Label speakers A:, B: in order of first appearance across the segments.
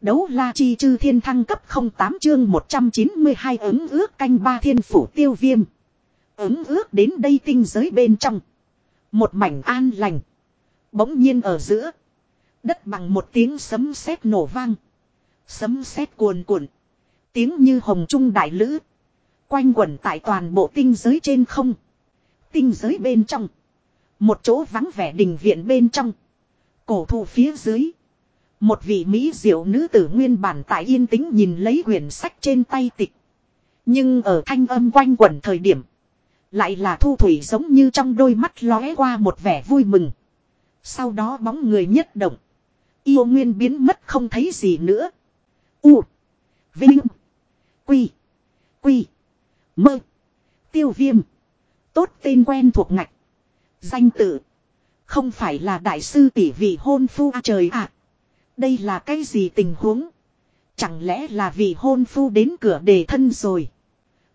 A: Đấu la chi chư thiên thăng cấp 08 chương 192 ứng ước canh ba thiên phủ tiêu viêm. Ứng ước đến đây tinh giới bên trong. Một mảnh an lành. Bỗng nhiên ở giữa. Đất bằng một tiếng sấm sét nổ vang. Sấm sét cuồn cuộn. Tiếng như hồng trung đại lữ. Quanh quẩn tại toàn bộ tinh giới trên không. Tinh giới bên trong. Một chỗ vắng vẻ đình viện bên trong. Cổ thụ phía dưới. Một vị Mỹ diệu nữ tử nguyên bản tại yên tĩnh nhìn lấy quyển sách trên tay tịch. Nhưng ở thanh âm quanh quẩn thời điểm. Lại là thu thủy giống như trong đôi mắt lóe qua một vẻ vui mừng. Sau đó bóng người nhất động. Yêu nguyên biến mất không thấy gì nữa. U. Vinh. Quy. Quy. Mơ. Tiêu viêm. Tốt tên quen thuộc ngạch. Danh tự. Không phải là đại sư tỷ vị hôn phu à trời ạ. Đây là cái gì tình huống? Chẳng lẽ là vị hôn phu đến cửa đề thân rồi?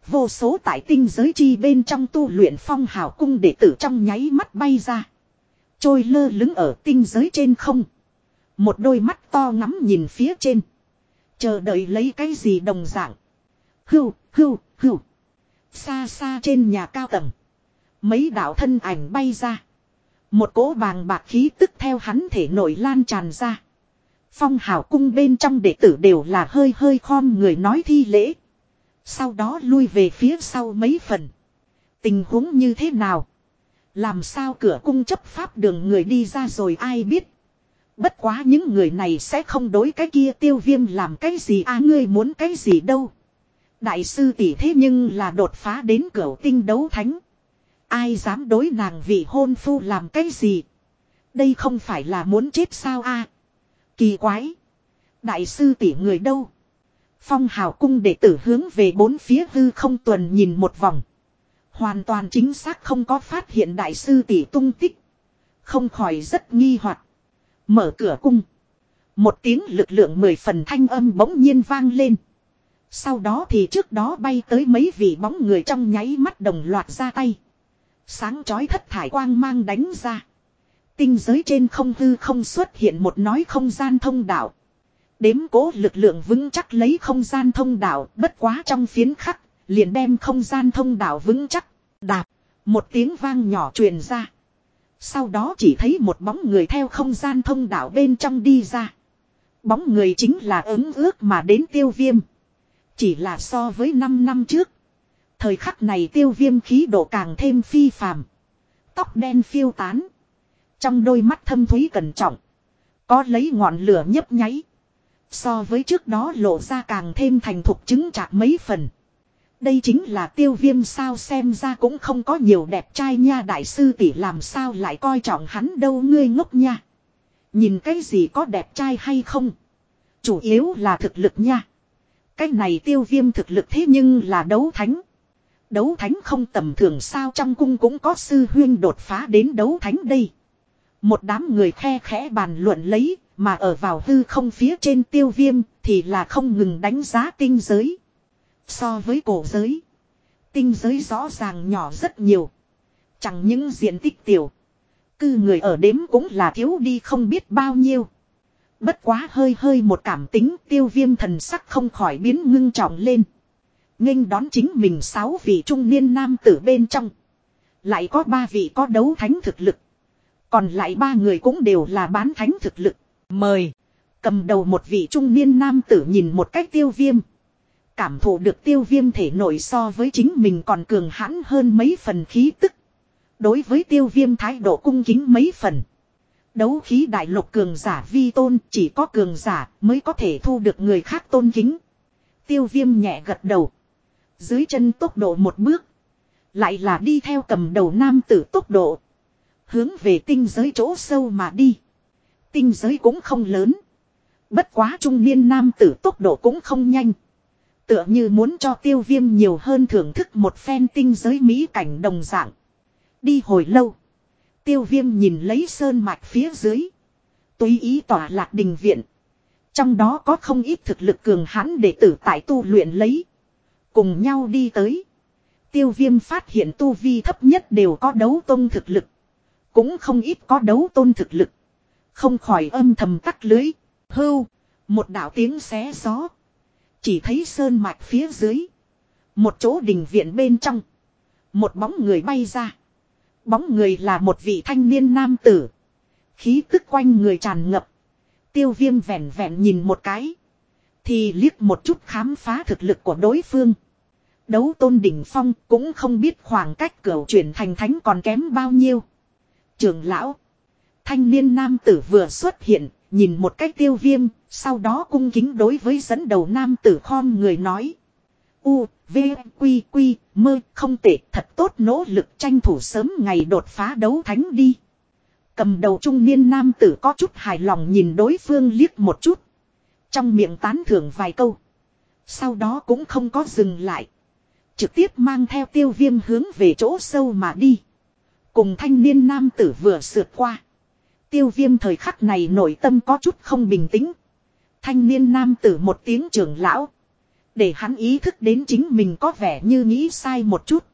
A: Vô số tại tinh giới chi bên trong tu luyện phong hào cung đệ tử trong nháy mắt bay ra. Trôi lơ lứng ở tinh giới trên không. Một đôi mắt to ngắm nhìn phía trên. Chờ đợi lấy cái gì đồng dạng. Hưu, hưu, hưu. Xa xa trên nhà cao tầng. Mấy đạo thân ảnh bay ra. Một cỗ bàng bạc khí tức theo hắn thể nổi lan tràn ra. Phong hào cung bên trong đệ tử đều là hơi hơi khom người nói thi lễ. Sau đó lui về phía sau mấy phần. Tình huống như thế nào? Làm sao cửa cung chấp pháp đường người đi ra rồi ai biết? Bất quá những người này sẽ không đối cái kia tiêu viêm làm cái gì à ngươi muốn cái gì đâu. Đại sư tỷ thế nhưng là đột phá đến cửa tinh đấu thánh. Ai dám đối nàng vị hôn phu làm cái gì? Đây không phải là muốn chết sao a? Kỳ quái. Đại sư tỷ người đâu? Phong hào cung đệ tử hướng về bốn phía hư không tuần nhìn một vòng. Hoàn toàn chính xác không có phát hiện đại sư tỷ tung tích. Không khỏi rất nghi hoặc. Mở cửa cung. Một tiếng lực lượng mười phần thanh âm bỗng nhiên vang lên. Sau đó thì trước đó bay tới mấy vị bóng người trong nháy mắt đồng loạt ra tay. Sáng chói thất thải quang mang đánh ra. Tinh giới trên không hư không xuất hiện một nói không gian thông đạo. Đếm cố lực lượng vững chắc lấy không gian thông đạo bất quá trong phiến khắc, liền đem không gian thông đạo vững chắc, đạp, một tiếng vang nhỏ truyền ra. Sau đó chỉ thấy một bóng người theo không gian thông đạo bên trong đi ra. Bóng người chính là ứng ước mà đến tiêu viêm. Chỉ là so với 5 năm trước. Thời khắc này tiêu viêm khí độ càng thêm phi phàm. Tóc đen phiêu tán. Trong đôi mắt thâm thúy cẩn trọng. Có lấy ngọn lửa nhấp nháy. So với trước đó lộ ra càng thêm thành thục chứng chạc mấy phần. Đây chính là tiêu viêm sao xem ra cũng không có nhiều đẹp trai nha đại sư tỷ làm sao lại coi trọng hắn đâu ngươi ngốc nha. Nhìn cái gì có đẹp trai hay không. Chủ yếu là thực lực nha. Cái này tiêu viêm thực lực thế nhưng là đấu thánh. Đấu thánh không tầm thường sao trong cung cũng có sư huyên đột phá đến đấu thánh đây. Một đám người khe khẽ bàn luận lấy, mà ở vào hư không phía trên tiêu viêm thì là không ngừng đánh giá tinh giới. So với cổ giới, tinh giới rõ ràng nhỏ rất nhiều. Chẳng những diện tích tiểu, cư người ở đếm cũng là thiếu đi không biết bao nhiêu. Bất quá hơi hơi một cảm tính tiêu viêm thần sắc không khỏi biến ngưng trọng lên. nghênh đón chính mình sáu vị trung niên nam tử bên trong. Lại có ba vị có đấu thánh thực lực. Còn lại ba người cũng đều là bán thánh thực lực. Mời. Cầm đầu một vị trung niên nam tử nhìn một cách tiêu viêm. Cảm thụ được tiêu viêm thể nổi so với chính mình còn cường hãn hơn mấy phần khí tức. Đối với tiêu viêm thái độ cung kính mấy phần. Đấu khí đại lục cường giả vi tôn chỉ có cường giả mới có thể thu được người khác tôn kính. Tiêu viêm nhẹ gật đầu. Dưới chân tốc độ một bước. Lại là đi theo cầm đầu nam tử tốc độ. Hướng về tinh giới chỗ sâu mà đi. Tinh giới cũng không lớn. Bất quá trung niên nam tử tốc độ cũng không nhanh. Tựa như muốn cho tiêu viêm nhiều hơn thưởng thức một phen tinh giới mỹ cảnh đồng dạng. Đi hồi lâu. Tiêu viêm nhìn lấy sơn mạch phía dưới. Tùy ý tỏa lạc đình viện. Trong đó có không ít thực lực cường hãn để tử tại tu luyện lấy. Cùng nhau đi tới. Tiêu viêm phát hiện tu vi thấp nhất đều có đấu tông thực lực. Cũng không ít có đấu tôn thực lực. Không khỏi âm thầm cắt lưới. Hưu. Một đạo tiếng xé gió. Chỉ thấy sơn mạch phía dưới. Một chỗ đình viện bên trong. Một bóng người bay ra. Bóng người là một vị thanh niên nam tử. Khí tức quanh người tràn ngập. Tiêu viêm vẹn vẹn nhìn một cái. Thì liếc một chút khám phá thực lực của đối phương. Đấu tôn đỉnh phong cũng không biết khoảng cách cửa chuyển thành thánh còn kém bao nhiêu. Trường lão. Thanh niên nam tử vừa xuất hiện, nhìn một cách tiêu viêm, sau đó cung kính đối với dẫn đầu nam tử khom người nói. U, V, Quy, Quy, mơ, không tệ, thật tốt nỗ lực tranh thủ sớm ngày đột phá đấu thánh đi. Cầm đầu trung niên nam tử có chút hài lòng nhìn đối phương liếc một chút. Trong miệng tán thưởng vài câu. Sau đó cũng không có dừng lại. Trực tiếp mang theo tiêu viêm hướng về chỗ sâu mà đi. Cùng thanh niên nam tử vừa sượt qua. Tiêu viêm thời khắc này nội tâm có chút không bình tĩnh. Thanh niên nam tử một tiếng trưởng lão. Để hắn ý thức đến chính mình có vẻ như nghĩ sai một chút.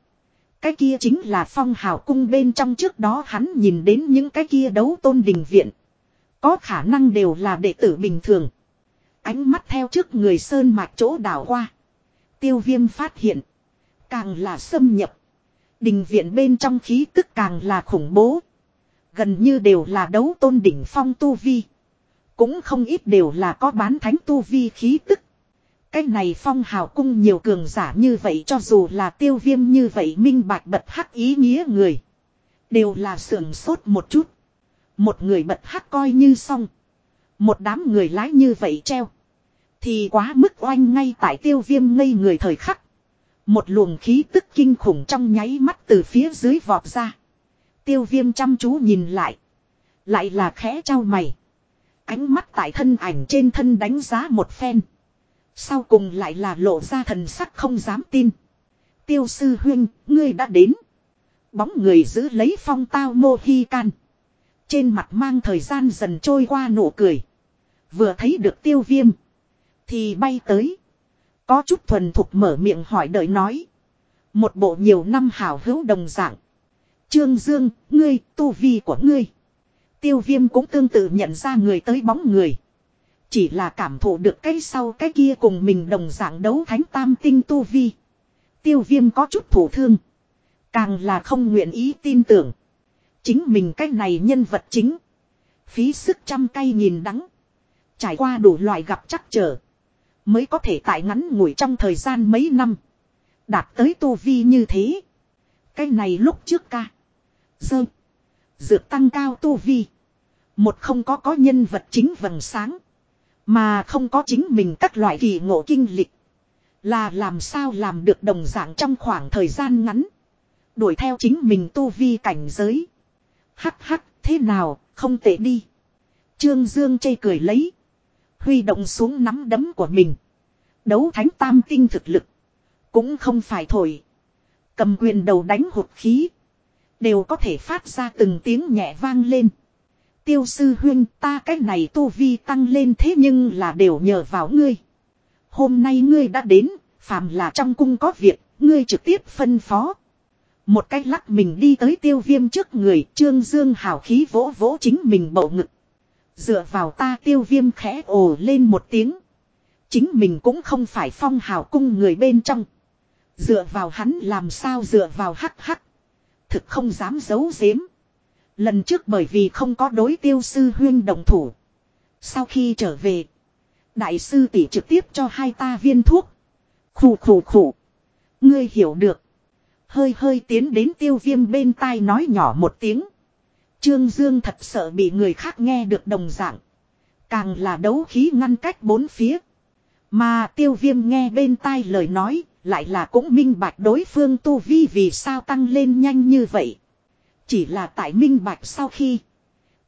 A: Cái kia chính là phong hào cung bên trong trước đó hắn nhìn đến những cái kia đấu tôn đình viện. Có khả năng đều là đệ tử bình thường. Ánh mắt theo trước người sơn mạch chỗ đảo qua. Tiêu viêm phát hiện. Càng là xâm nhập. Đình viện bên trong khí tức càng là khủng bố. Gần như đều là đấu tôn đỉnh phong tu vi. Cũng không ít đều là có bán thánh tu vi khí tức. Cái này phong hào cung nhiều cường giả như vậy cho dù là tiêu viêm như vậy minh bạch bật hắc ý nghĩa người. Đều là sưởng sốt một chút. Một người bật hắc coi như xong. Một đám người lái như vậy treo. Thì quá mức oanh ngay tại tiêu viêm ngây người thời khắc. Một luồng khí tức kinh khủng trong nháy mắt từ phía dưới vọt ra. Tiêu viêm chăm chú nhìn lại. Lại là khẽ trao mày. Ánh mắt tại thân ảnh trên thân đánh giá một phen. Sau cùng lại là lộ ra thần sắc không dám tin. Tiêu sư huyên, ngươi đã đến. Bóng người giữ lấy phong tao mô hi can. Trên mặt mang thời gian dần trôi qua nụ cười. Vừa thấy được tiêu viêm. Thì bay tới. Có chút thuần thục mở miệng hỏi đợi nói. Một bộ nhiều năm hào hữu đồng dạng. Trương Dương, ngươi, tu vi của ngươi. Tiêu viêm cũng tương tự nhận ra người tới bóng người. Chỉ là cảm thụ được cái sau cái kia cùng mình đồng dạng đấu thánh tam tinh tu vi. Tiêu viêm có chút thủ thương. Càng là không nguyện ý tin tưởng. Chính mình cái này nhân vật chính. Phí sức trăm cây nhìn đắng. Trải qua đủ loại gặp chắc trở. Mới có thể tại ngắn ngủi trong thời gian mấy năm. Đạt tới tu vi như thế. Cái này lúc trước ca. Dơ. Dược tăng cao tu vi. Một không có có nhân vật chính vầng sáng. Mà không có chính mình các loại kỳ ngộ kinh lịch. Là làm sao làm được đồng dạng trong khoảng thời gian ngắn. Đuổi theo chính mình tu vi cảnh giới. Hắc hắc, thế nào, không tệ đi. Trương Dương chây cười lấy. Huy động xuống nắm đấm của mình. Đấu thánh tam tinh thực lực. Cũng không phải thổi. Cầm quyền đầu đánh hụt khí. Đều có thể phát ra từng tiếng nhẹ vang lên. Tiêu sư huyên ta cái này tu vi tăng lên thế nhưng là đều nhờ vào ngươi. Hôm nay ngươi đã đến, phàm là trong cung có việc, ngươi trực tiếp phân phó. Một cách lắc mình đi tới tiêu viêm trước người, trương dương hào khí vỗ vỗ chính mình bầu ngực. Dựa vào ta tiêu viêm khẽ ồ lên một tiếng. Chính mình cũng không phải phong hào cung người bên trong. Dựa vào hắn làm sao dựa vào hắc hắc. Thực không dám giấu giếm. Lần trước bởi vì không có đối tiêu sư huyên đồng thủ. Sau khi trở về. Đại sư tỷ trực tiếp cho hai ta viên thuốc. Khủ khủ khủ. Ngươi hiểu được. Hơi hơi tiến đến tiêu viêm bên tai nói nhỏ một tiếng. Trương Dương thật sợ bị người khác nghe được đồng dạng. Càng là đấu khí ngăn cách bốn phía. Mà tiêu viêm nghe bên tai lời nói, lại là cũng minh bạch đối phương tu vi vì sao tăng lên nhanh như vậy. Chỉ là tại minh bạch sau khi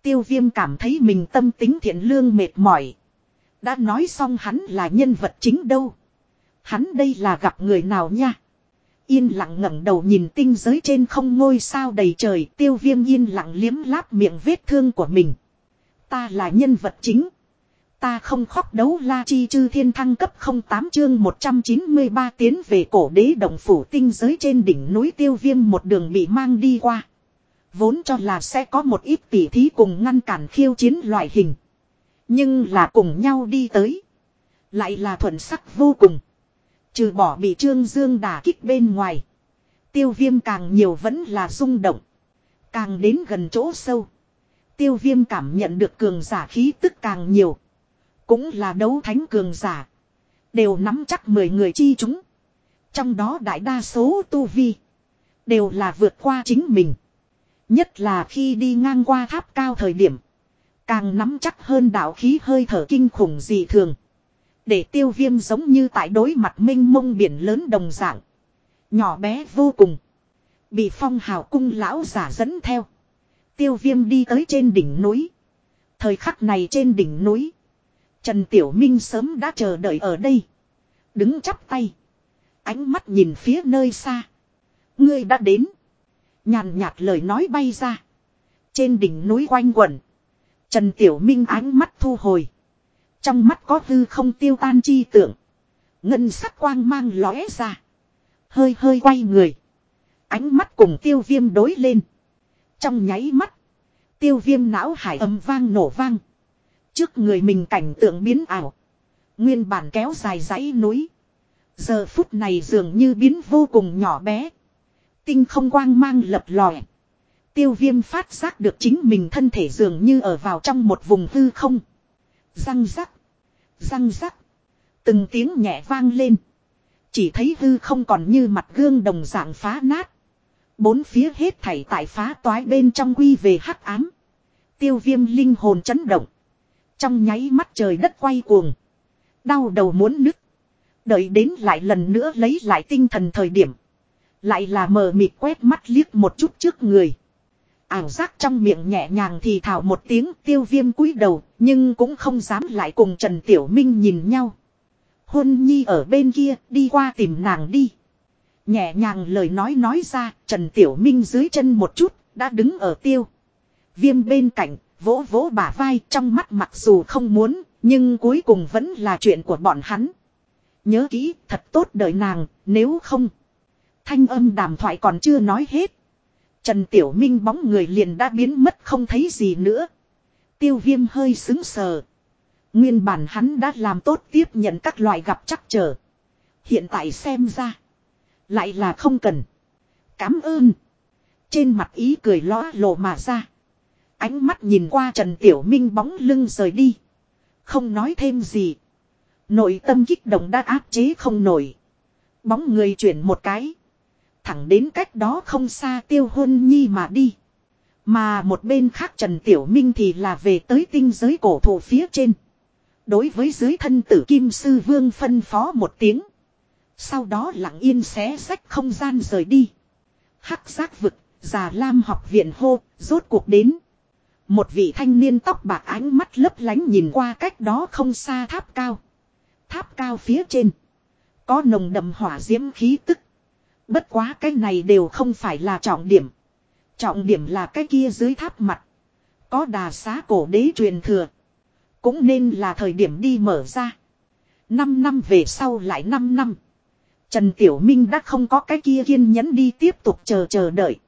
A: tiêu viêm cảm thấy mình tâm tính thiện lương mệt mỏi. Đã nói xong hắn là nhân vật chính đâu. Hắn đây là gặp người nào nha. Yên lặng ngẩng đầu nhìn tinh giới trên không ngôi sao đầy trời, tiêu viêm yên lặng liếm láp miệng vết thương của mình. Ta là nhân vật chính. Ta không khóc đấu la chi chư thiên thăng cấp 08 chương 193 tiến về cổ đế đồng phủ tinh giới trên đỉnh núi tiêu viêm một đường bị mang đi qua. Vốn cho là sẽ có một ít tỉ thí cùng ngăn cản khiêu chiến loại hình. Nhưng là cùng nhau đi tới. Lại là thuận sắc vô cùng. Trừ bỏ bị trương dương đả kích bên ngoài. Tiêu viêm càng nhiều vẫn là rung động. Càng đến gần chỗ sâu. Tiêu viêm cảm nhận được cường giả khí tức càng nhiều. Cũng là đấu thánh cường giả. Đều nắm chắc 10 người chi chúng. Trong đó đại đa số tu vi. Đều là vượt qua chính mình. Nhất là khi đi ngang qua tháp cao thời điểm. Càng nắm chắc hơn đạo khí hơi thở kinh khủng dị thường. Để tiêu viêm giống như tại đối mặt minh mông biển lớn đồng dạng. Nhỏ bé vô cùng. Bị phong hào cung lão giả dẫn theo. Tiêu viêm đi tới trên đỉnh núi. Thời khắc này trên đỉnh núi. Trần Tiểu Minh sớm đã chờ đợi ở đây. Đứng chắp tay. Ánh mắt nhìn phía nơi xa. Ngươi đã đến. Nhàn nhạt lời nói bay ra. Trên đỉnh núi quanh quẩn. Trần Tiểu Minh ánh mắt thu hồi. Trong mắt có hư không tiêu tan chi tưởng. Ngân sắc quang mang lóe ra. Hơi hơi quay người. Ánh mắt cùng tiêu viêm đối lên. Trong nháy mắt. Tiêu viêm não hải âm vang nổ vang. Trước người mình cảnh tượng biến ảo. Nguyên bản kéo dài dãy núi. Giờ phút này dường như biến vô cùng nhỏ bé. Tinh không quang mang lập lòe. Tiêu viêm phát giác được chính mình thân thể dường như ở vào trong một vùng hư không. Răng rắc. Răng rắc. Từng tiếng nhẹ vang lên. Chỉ thấy hư không còn như mặt gương đồng dạng phá nát. Bốn phía hết thảy tại phá toái bên trong quy về hắc ám. Tiêu viêm linh hồn chấn động. Trong nháy mắt trời đất quay cuồng. Đau đầu muốn nứt. Đợi đến lại lần nữa lấy lại tinh thần thời điểm. Lại là mờ mịt quét mắt liếc một chút trước người. Ảo giác trong miệng nhẹ nhàng thì thảo một tiếng tiêu viêm cúi đầu. Nhưng cũng không dám lại cùng Trần Tiểu Minh nhìn nhau. Hôn nhi ở bên kia, đi qua tìm nàng đi. Nhẹ nhàng lời nói nói ra, Trần Tiểu Minh dưới chân một chút, đã đứng ở tiêu. Viêm bên cạnh, vỗ vỗ bả vai, trong mắt mặc dù không muốn, nhưng cuối cùng vẫn là chuyện của bọn hắn. Nhớ kỹ, thật tốt đời nàng, nếu không. Thanh âm đàm thoại còn chưa nói hết. Trần Tiểu Minh bóng người liền đã biến mất không thấy gì nữa. Tiêu viêm hơi xứng sờ. Nguyên bản hắn đã làm tốt tiếp nhận các loại gặp chắc trở. Hiện tại xem ra. Lại là không cần. Cám ơn. Trên mặt ý cười ló lộ mà ra. Ánh mắt nhìn qua Trần Tiểu Minh bóng lưng rời đi. Không nói thêm gì. Nội tâm kích động đã áp chế không nổi. Bóng người chuyển một cái. Thẳng đến cách đó không xa tiêu hôn nhi mà đi. Mà một bên khác Trần Tiểu Minh thì là về tới tinh giới cổ thụ phía trên. Đối với dưới thân tử kim sư vương phân phó một tiếng. Sau đó lặng yên xé sách không gian rời đi. Hắc giác vực, già lam học viện hô, rốt cuộc đến. Một vị thanh niên tóc bạc ánh mắt lấp lánh nhìn qua cách đó không xa tháp cao. Tháp cao phía trên. Có nồng đậm hỏa diễm khí tức. Bất quá cái này đều không phải là trọng điểm. Trọng điểm là cái kia dưới tháp mặt. Có đà xá cổ đế truyền thừa. Cũng nên là thời điểm đi mở ra. Năm năm về sau lại năm năm. Trần Tiểu Minh đã không có cái kia kiên nhẫn đi tiếp tục chờ chờ đợi.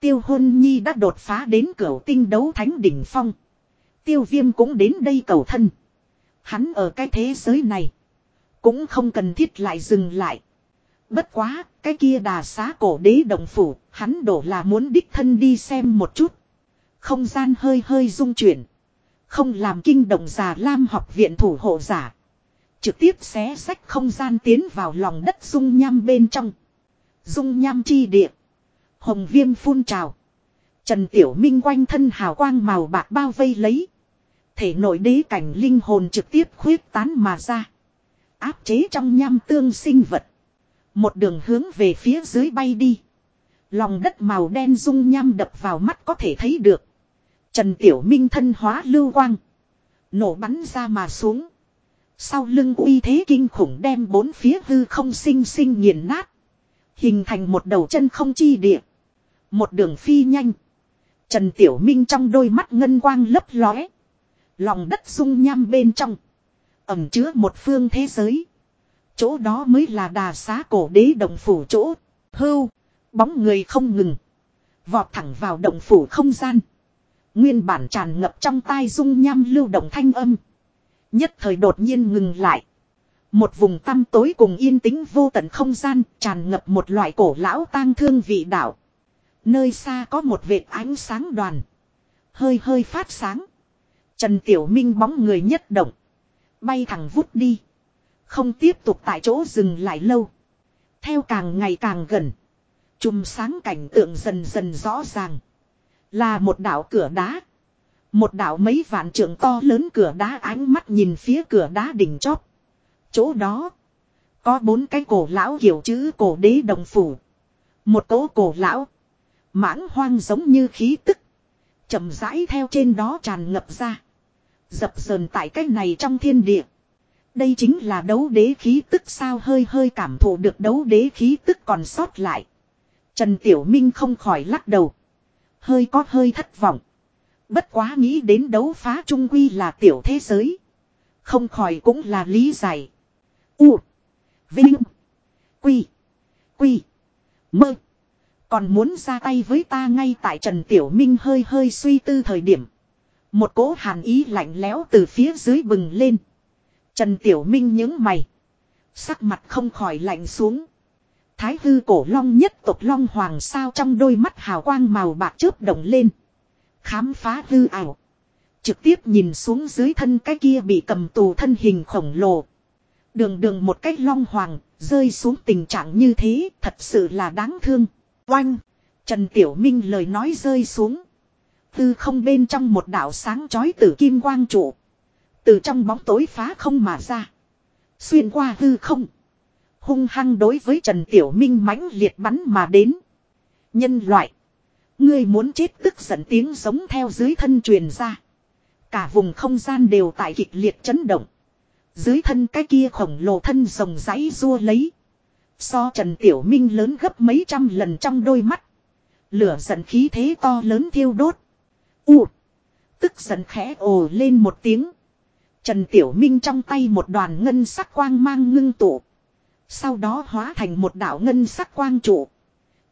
A: Tiêu hôn nhi đã đột phá đến cửa tinh đấu thánh đỉnh phong. Tiêu viêm cũng đến đây cầu thân. Hắn ở cái thế giới này. Cũng không cần thiết lại dừng lại. Bất quá, cái kia đà xá cổ đế đồng phủ, hắn đổ là muốn đích thân đi xem một chút. Không gian hơi hơi rung chuyển. Không làm kinh động già lam học viện thủ hộ giả. Trực tiếp xé sách không gian tiến vào lòng đất dung nham bên trong. Dung nham chi địa. Hồng viêm phun trào. Trần Tiểu Minh quanh thân hào quang màu bạc bao vây lấy. Thể nội đế cảnh linh hồn trực tiếp khuyết tán mà ra. Áp chế trong nham tương sinh vật. Một đường hướng về phía dưới bay đi. Lòng đất màu đen dung nham đập vào mắt có thể thấy được. Trần Tiểu Minh thân hóa lưu quang. Nổ bắn ra mà xuống. Sau lưng uy thế kinh khủng đem bốn phía hư không sinh sinh nghiền nát. Hình thành một đầu chân không chi địa. Một đường phi nhanh. Trần Tiểu Minh trong đôi mắt ngân quang lấp lóe. Lòng đất dung nham bên trong. Ẩm chứa một phương thế giới. Chỗ đó mới là đà xá cổ đế động phủ chỗ. Hưu. Bóng người không ngừng. Vọt thẳng vào động phủ không gian. Nguyên bản tràn ngập trong tai dung nham lưu động thanh âm. Nhất thời đột nhiên ngừng lại. Một vùng tăm tối cùng yên tĩnh vô tận không gian tràn ngập một loại cổ lão tang thương vị đạo. Nơi xa có một vệt ánh sáng đoàn. Hơi hơi phát sáng. Trần Tiểu Minh bóng người nhất động. Bay thẳng vút đi. Không tiếp tục tại chỗ dừng lại lâu. Theo càng ngày càng gần. Chùm sáng cảnh tượng dần dần rõ ràng. Là một đảo cửa đá. Một đảo mấy vạn trượng to lớn cửa đá ánh mắt nhìn phía cửa đá đỉnh chóp. Chỗ đó. Có bốn cái cổ lão kiểu chữ cổ đế đồng phủ. Một cỗ cổ lão. Mãng hoang giống như khí tức. chậm rãi theo trên đó tràn ngập ra. Dập dờn tại cái này trong thiên địa. Đây chính là đấu đế khí tức sao hơi hơi cảm thụ được đấu đế khí tức còn sót lại. Trần Tiểu Minh không khỏi lắc đầu. Hơi có hơi thất vọng. Bất quá nghĩ đến đấu phá trung quy là tiểu thế giới. Không khỏi cũng là lý giải. U. Vinh. Quy. Quy. Mơ. Còn muốn ra tay với ta ngay tại Trần Tiểu Minh hơi hơi suy tư thời điểm. Một cỗ hàn ý lạnh lẽo từ phía dưới bừng lên. Trần Tiểu Minh những mày. Sắc mặt không khỏi lạnh xuống. Thái hư cổ long nhất tộc long hoàng sao trong đôi mắt hào quang màu bạc chớp động lên. Khám phá hư ảo. Trực tiếp nhìn xuống dưới thân cái kia bị cầm tù thân hình khổng lồ. Đường đường một cách long hoàng, rơi xuống tình trạng như thế, thật sự là đáng thương. Oanh! Trần Tiểu Minh lời nói rơi xuống. Tư không bên trong một đảo sáng chói tử kim quang trụ. Từ trong bóng tối phá không mà ra. Xuyên qua hư không. Hung hăng đối với Trần Tiểu Minh mãnh liệt bắn mà đến. Nhân loại. Ngươi muốn chết tức giận tiếng giống theo dưới thân truyền ra. Cả vùng không gian đều tại kịch liệt chấn động. Dưới thân cái kia khổng lồ thân rồng rãy rua lấy. So Trần Tiểu Minh lớn gấp mấy trăm lần trong đôi mắt. Lửa giận khí thế to lớn thiêu đốt. U. Tức giận khẽ ồ lên một tiếng. Trần Tiểu Minh trong tay một đoàn ngân sắc quang mang ngưng tụ. Sau đó hóa thành một đạo ngân sắc quang trụ.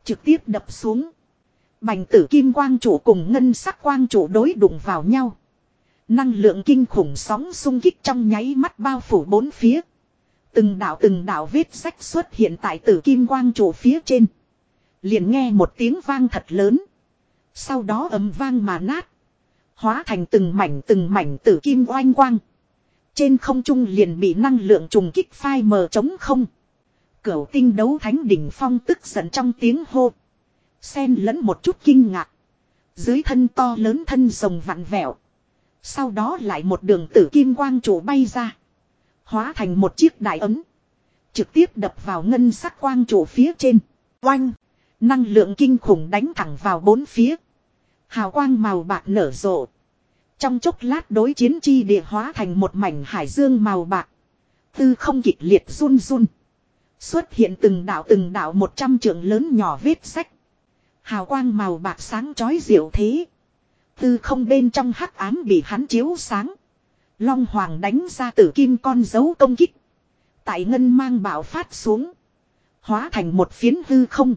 A: Trực tiếp đập xuống. Bành tử kim quang trụ cùng ngân sắc quang trụ đối đụng vào nhau. Năng lượng kinh khủng sóng xung kích trong nháy mắt bao phủ bốn phía. Từng đạo từng đạo vết sách xuất hiện tại tử kim quang trụ phía trên. Liền nghe một tiếng vang thật lớn. Sau đó ấm vang mà nát. Hóa thành từng mảnh từng mảnh tử kim oanh quang. Trên không trung liền bị năng lượng trùng kích phai mờ trống không. Cửu tinh đấu thánh đỉnh phong tức giận trong tiếng hô. Xen lẫn một chút kinh ngạc. Dưới thân to lớn thân rồng vặn vẹo. Sau đó lại một đường tử kim quang trụ bay ra. Hóa thành một chiếc đại ấm. Trực tiếp đập vào ngân sắc quang trụ phía trên. Oanh. Năng lượng kinh khủng đánh thẳng vào bốn phía. Hào quang màu bạc nở rộ. Trong chốc lát đối chiến chi địa hóa thành một mảnh hải dương màu bạc. Tư không kịch liệt run run. Xuất hiện từng đạo từng đạo một trăm trượng lớn nhỏ vết sách. Hào quang màu bạc sáng chói diệu thế. Tư không bên trong hắc ám bị hắn chiếu sáng. Long Hoàng đánh ra tử kim con dấu công kích. Tại ngân mang bảo phát xuống. Hóa thành một phiến hư không.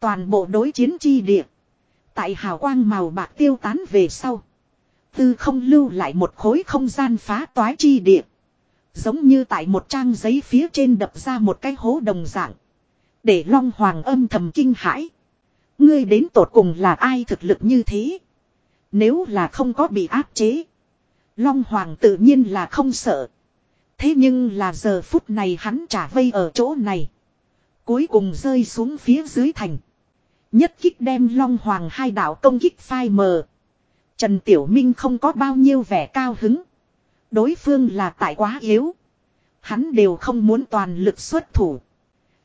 A: Toàn bộ đối chiến chi địa. Tại hào quang màu bạc tiêu tán về sau. Tư không lưu lại một khối không gian phá toái chi địa. Giống như tại một trang giấy phía trên đập ra một cái hố đồng dạng. Để Long Hoàng âm thầm kinh hãi. Ngươi đến tột cùng là ai thực lực như thế? Nếu là không có bị áp chế. Long Hoàng tự nhiên là không sợ. Thế nhưng là giờ phút này hắn trả vây ở chỗ này. Cuối cùng rơi xuống phía dưới thành. Nhất kích đem Long Hoàng hai đạo công kích phai mờ. Trần Tiểu Minh không có bao nhiêu vẻ cao hứng. Đối phương là tại quá yếu. Hắn đều không muốn toàn lực xuất thủ.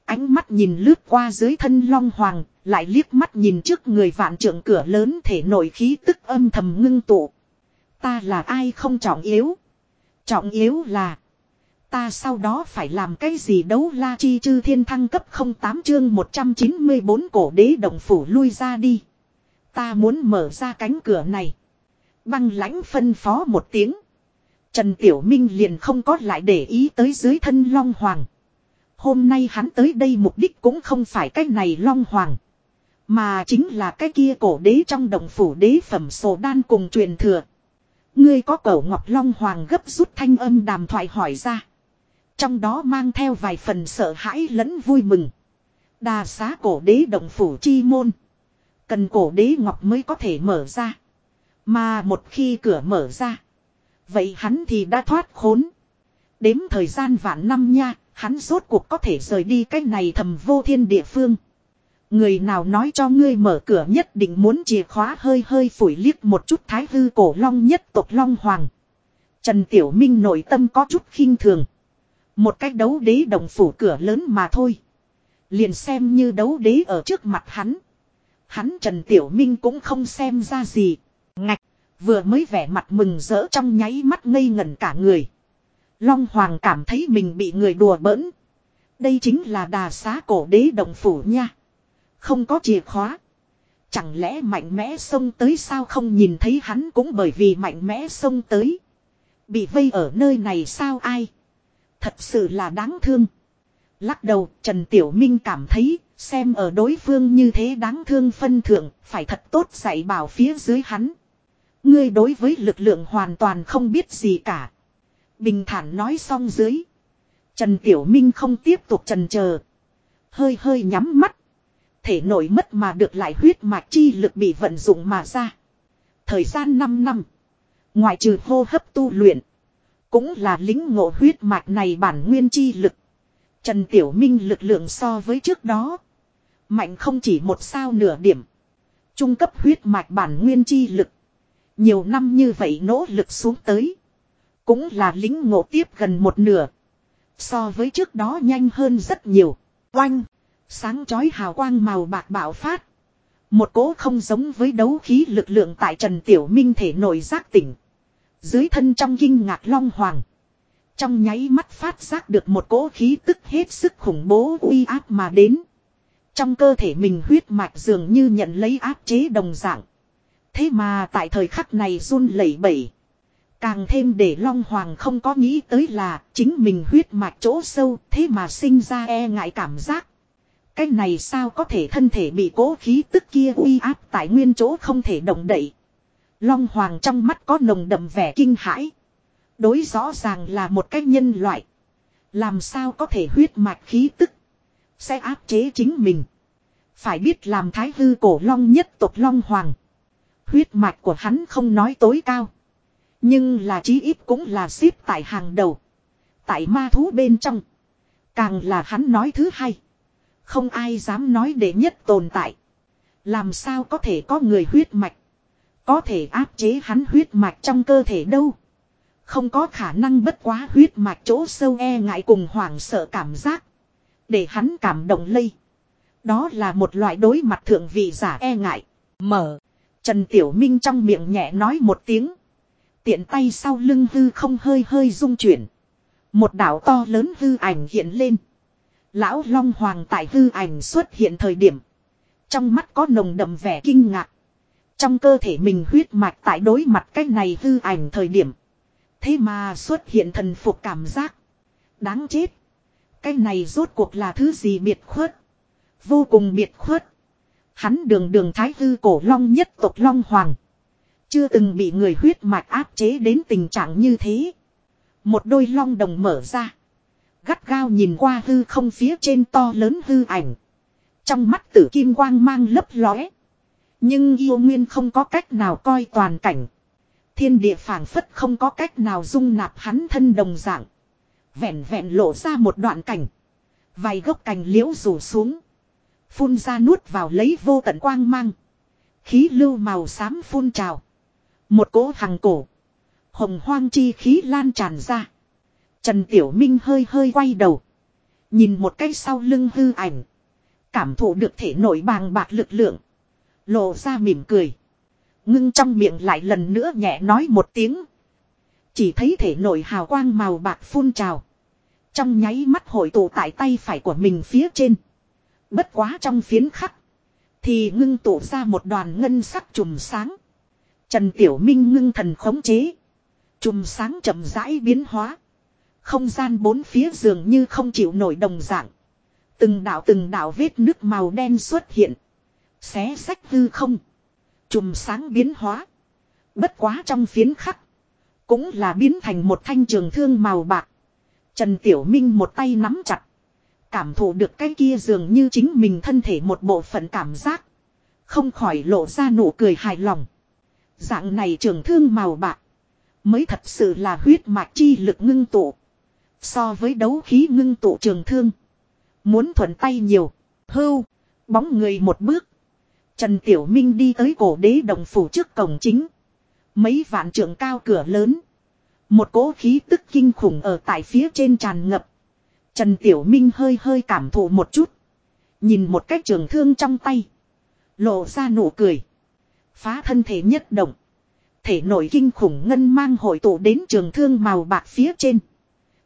A: Ánh mắt nhìn lướt qua dưới thân Long Hoàng, lại liếc mắt nhìn trước người vạn trưởng cửa lớn thể nội khí tức âm thầm ngưng tụ. Ta là ai không trọng yếu. Trọng yếu là. Ta sau đó phải làm cái gì đấu la chi chư thiên thăng cấp 08 chương 194 cổ đế đồng phủ lui ra đi. Ta muốn mở ra cánh cửa này. Băng lãnh phân phó một tiếng. Trần Tiểu Minh liền không có lại để ý tới dưới thân Long Hoàng. Hôm nay hắn tới đây mục đích cũng không phải cái này Long Hoàng. Mà chính là cái kia cổ đế trong đồng phủ đế phẩm sổ đan cùng truyền thừa. Ngươi có cẩu ngọc long hoàng gấp rút thanh âm đàm thoại hỏi ra. Trong đó mang theo vài phần sợ hãi lẫn vui mừng. Đà xá cổ đế động phủ chi môn. Cần cổ đế ngọc mới có thể mở ra. Mà một khi cửa mở ra. Vậy hắn thì đã thoát khốn. Đếm thời gian vạn năm nha, hắn rốt cuộc có thể rời đi cái này thầm vô thiên địa phương. Người nào nói cho ngươi mở cửa nhất định muốn chìa khóa hơi hơi phủi liếc một chút thái hư cổ long nhất tộc long hoàng. Trần Tiểu Minh nội tâm có chút khinh thường. Một cách đấu đế đồng phủ cửa lớn mà thôi. Liền xem như đấu đế ở trước mặt hắn. Hắn Trần Tiểu Minh cũng không xem ra gì. Ngạch, vừa mới vẻ mặt mừng rỡ trong nháy mắt ngây ngẩn cả người. Long Hoàng cảm thấy mình bị người đùa bỡn. Đây chính là đà xá cổ đế đồng phủ nha. Không có chìa khóa. Chẳng lẽ mạnh mẽ xông tới sao không nhìn thấy hắn cũng bởi vì mạnh mẽ xông tới. Bị vây ở nơi này sao ai. Thật sự là đáng thương. Lắc đầu Trần Tiểu Minh cảm thấy xem ở đối phương như thế đáng thương phân thượng phải thật tốt dạy bảo phía dưới hắn. Ngươi đối với lực lượng hoàn toàn không biết gì cả. Bình thản nói xong dưới. Trần Tiểu Minh không tiếp tục trần chờ Hơi hơi nhắm mắt. Thể nổi mất mà được lại huyết mạch chi lực bị vận dụng mà ra. Thời gian 5 năm. Ngoại trừ hô hấp tu luyện. Cũng là lính ngộ huyết mạch này bản nguyên chi lực. Trần Tiểu Minh lực lượng so với trước đó. Mạnh không chỉ một sao nửa điểm. Trung cấp huyết mạch bản nguyên chi lực. Nhiều năm như vậy nỗ lực xuống tới. Cũng là lính ngộ tiếp gần một nửa. So với trước đó nhanh hơn rất nhiều. Oanh. Sáng chói hào quang màu bạc bạo phát. Một cố không giống với đấu khí lực lượng tại Trần Tiểu Minh thể nội giác tỉnh. Dưới thân trong kinh ngạc long hoàng. Trong nháy mắt phát giác được một cỗ khí tức hết sức khủng bố uy áp mà đến. Trong cơ thể mình huyết mạch dường như nhận lấy áp chế đồng dạng. Thế mà tại thời khắc này run lẩy bẩy. Càng thêm để Long Hoàng không có nghĩ tới là chính mình huyết mạch chỗ sâu, thế mà sinh ra e ngại cảm giác. Cái này sao có thể thân thể bị cố khí tức kia uy áp tại nguyên chỗ không thể động đậy. Long Hoàng trong mắt có nồng đậm vẻ kinh hãi. Đối rõ ràng là một cái nhân loại. Làm sao có thể huyết mạch khí tức. Sẽ áp chế chính mình. Phải biết làm thái hư cổ long nhất tộc long hoàng. Huyết mạch của hắn không nói tối cao. Nhưng là chí ít cũng là xếp tại hàng đầu. Tại ma thú bên trong. Càng là hắn nói thứ hai. Không ai dám nói để nhất tồn tại. Làm sao có thể có người huyết mạch. Có thể áp chế hắn huyết mạch trong cơ thể đâu. Không có khả năng bất quá huyết mạch chỗ sâu e ngại cùng hoảng sợ cảm giác. Để hắn cảm động lây. Đó là một loại đối mặt thượng vị giả e ngại. Mở. Trần Tiểu Minh trong miệng nhẹ nói một tiếng. Tiện tay sau lưng hư không hơi hơi rung chuyển. Một đảo to lớn hư ảnh hiện lên. Lão Long Hoàng tại hư ảnh xuất hiện thời điểm. Trong mắt có nồng đậm vẻ kinh ngạc. Trong cơ thể mình huyết mạch tại đối mặt cái này hư ảnh thời điểm. Thế mà xuất hiện thần phục cảm giác. Đáng chết. Cái này rốt cuộc là thứ gì biệt khuất. Vô cùng biệt khuất. Hắn đường đường thái hư cổ long nhất tộc long hoàng. Chưa từng bị người huyết mạch áp chế đến tình trạng như thế. Một đôi long đồng mở ra. Gắt gao nhìn qua hư không phía trên to lớn hư ảnh. Trong mắt tử kim quang mang lấp lóe. Nhưng yêu nguyên không có cách nào coi toàn cảnh. Thiên địa phảng phất không có cách nào dung nạp hắn thân đồng dạng. Vẹn vẹn lộ ra một đoạn cảnh. Vài gốc cành liễu rủ xuống. Phun ra nuốt vào lấy vô tận quang mang. Khí lưu màu xám phun trào. Một cỗ hằng cổ. Hồng hoang chi khí lan tràn ra. Trần Tiểu Minh hơi hơi quay đầu. Nhìn một cái sau lưng hư ảnh. Cảm thụ được thể nội bàng bạc lực lượng. Lộ ra mỉm cười. Ngưng trong miệng lại lần nữa nhẹ nói một tiếng. Chỉ thấy thể nội hào quang màu bạc phun trào. Trong nháy mắt hội tụ tại tay phải của mình phía trên. Bất quá trong phiến khắc. Thì ngưng tụ ra một đoàn ngân sắc trùm sáng. Trần Tiểu Minh ngưng thần khống chế. Trùm sáng chậm rãi biến hóa. Không gian bốn phía dường như không chịu nổi đồng dạng. Từng đạo từng đạo vết nước màu đen xuất hiện. Xé sách hư không. Chùm sáng biến hóa. Bất quá trong phiến khắc. Cũng là biến thành một thanh trường thương màu bạc. Trần Tiểu Minh một tay nắm chặt. Cảm thụ được cái kia dường như chính mình thân thể một bộ phận cảm giác. Không khỏi lộ ra nụ cười hài lòng. Dạng này trường thương màu bạc. Mới thật sự là huyết mạch chi lực ngưng tụ. So với đấu khí ngưng tụ trường thương. Muốn thuận tay nhiều. Hưu. Bóng người một bước. Trần Tiểu Minh đi tới cổ đế đồng phủ trước cổng chính. Mấy vạn trượng cao cửa lớn. Một cỗ khí tức kinh khủng ở tại phía trên tràn ngập. Trần Tiểu Minh hơi hơi cảm thụ một chút. Nhìn một cách trường thương trong tay. Lộ ra nụ cười. Phá thân thể nhất động. Thể nổi kinh khủng ngân mang hội tụ đến trường thương màu bạc phía trên.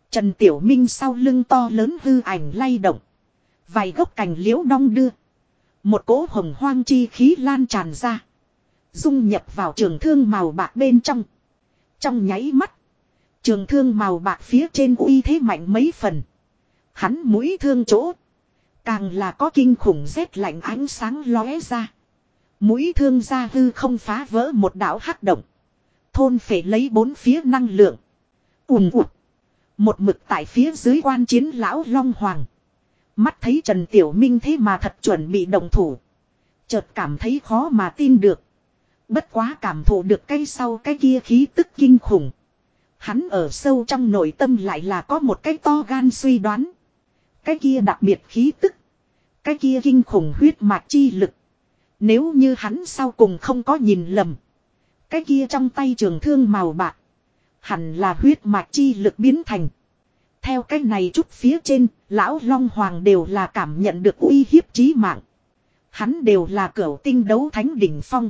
A: Trần Tiểu Minh sau lưng to lớn hư ảnh lay động. Vài gốc cành liễu đong đưa. Một cỗ hồng hoang chi khí lan tràn ra. Dung nhập vào trường thương màu bạc bên trong. Trong nháy mắt. Trường thương màu bạc phía trên uy thế mạnh mấy phần. Hắn mũi thương chỗ. Càng là có kinh khủng rét lạnh ánh sáng lóe ra. Mũi thương ra hư không phá vỡ một đảo hắc động. Thôn phải lấy bốn phía năng lượng. ùm ụt. Một mực tại phía dưới quan chiến lão Long Hoàng. Mắt thấy Trần Tiểu Minh thế mà thật chuẩn bị đồng thủ. Chợt cảm thấy khó mà tin được. Bất quá cảm thụ được cái sau cái kia khí tức kinh khủng. Hắn ở sâu trong nội tâm lại là có một cái to gan suy đoán. Cái kia đặc biệt khí tức. Cái kia kinh khủng huyết mạch chi lực. Nếu như hắn sau cùng không có nhìn lầm. Cái kia trong tay trường thương màu bạc. Hẳn là huyết mạch chi lực biến thành. Theo cái này chút phía trên, lão Long Hoàng đều là cảm nhận được uy hiếp chí mạng. Hắn đều là cửu tinh đấu thánh đỉnh phong.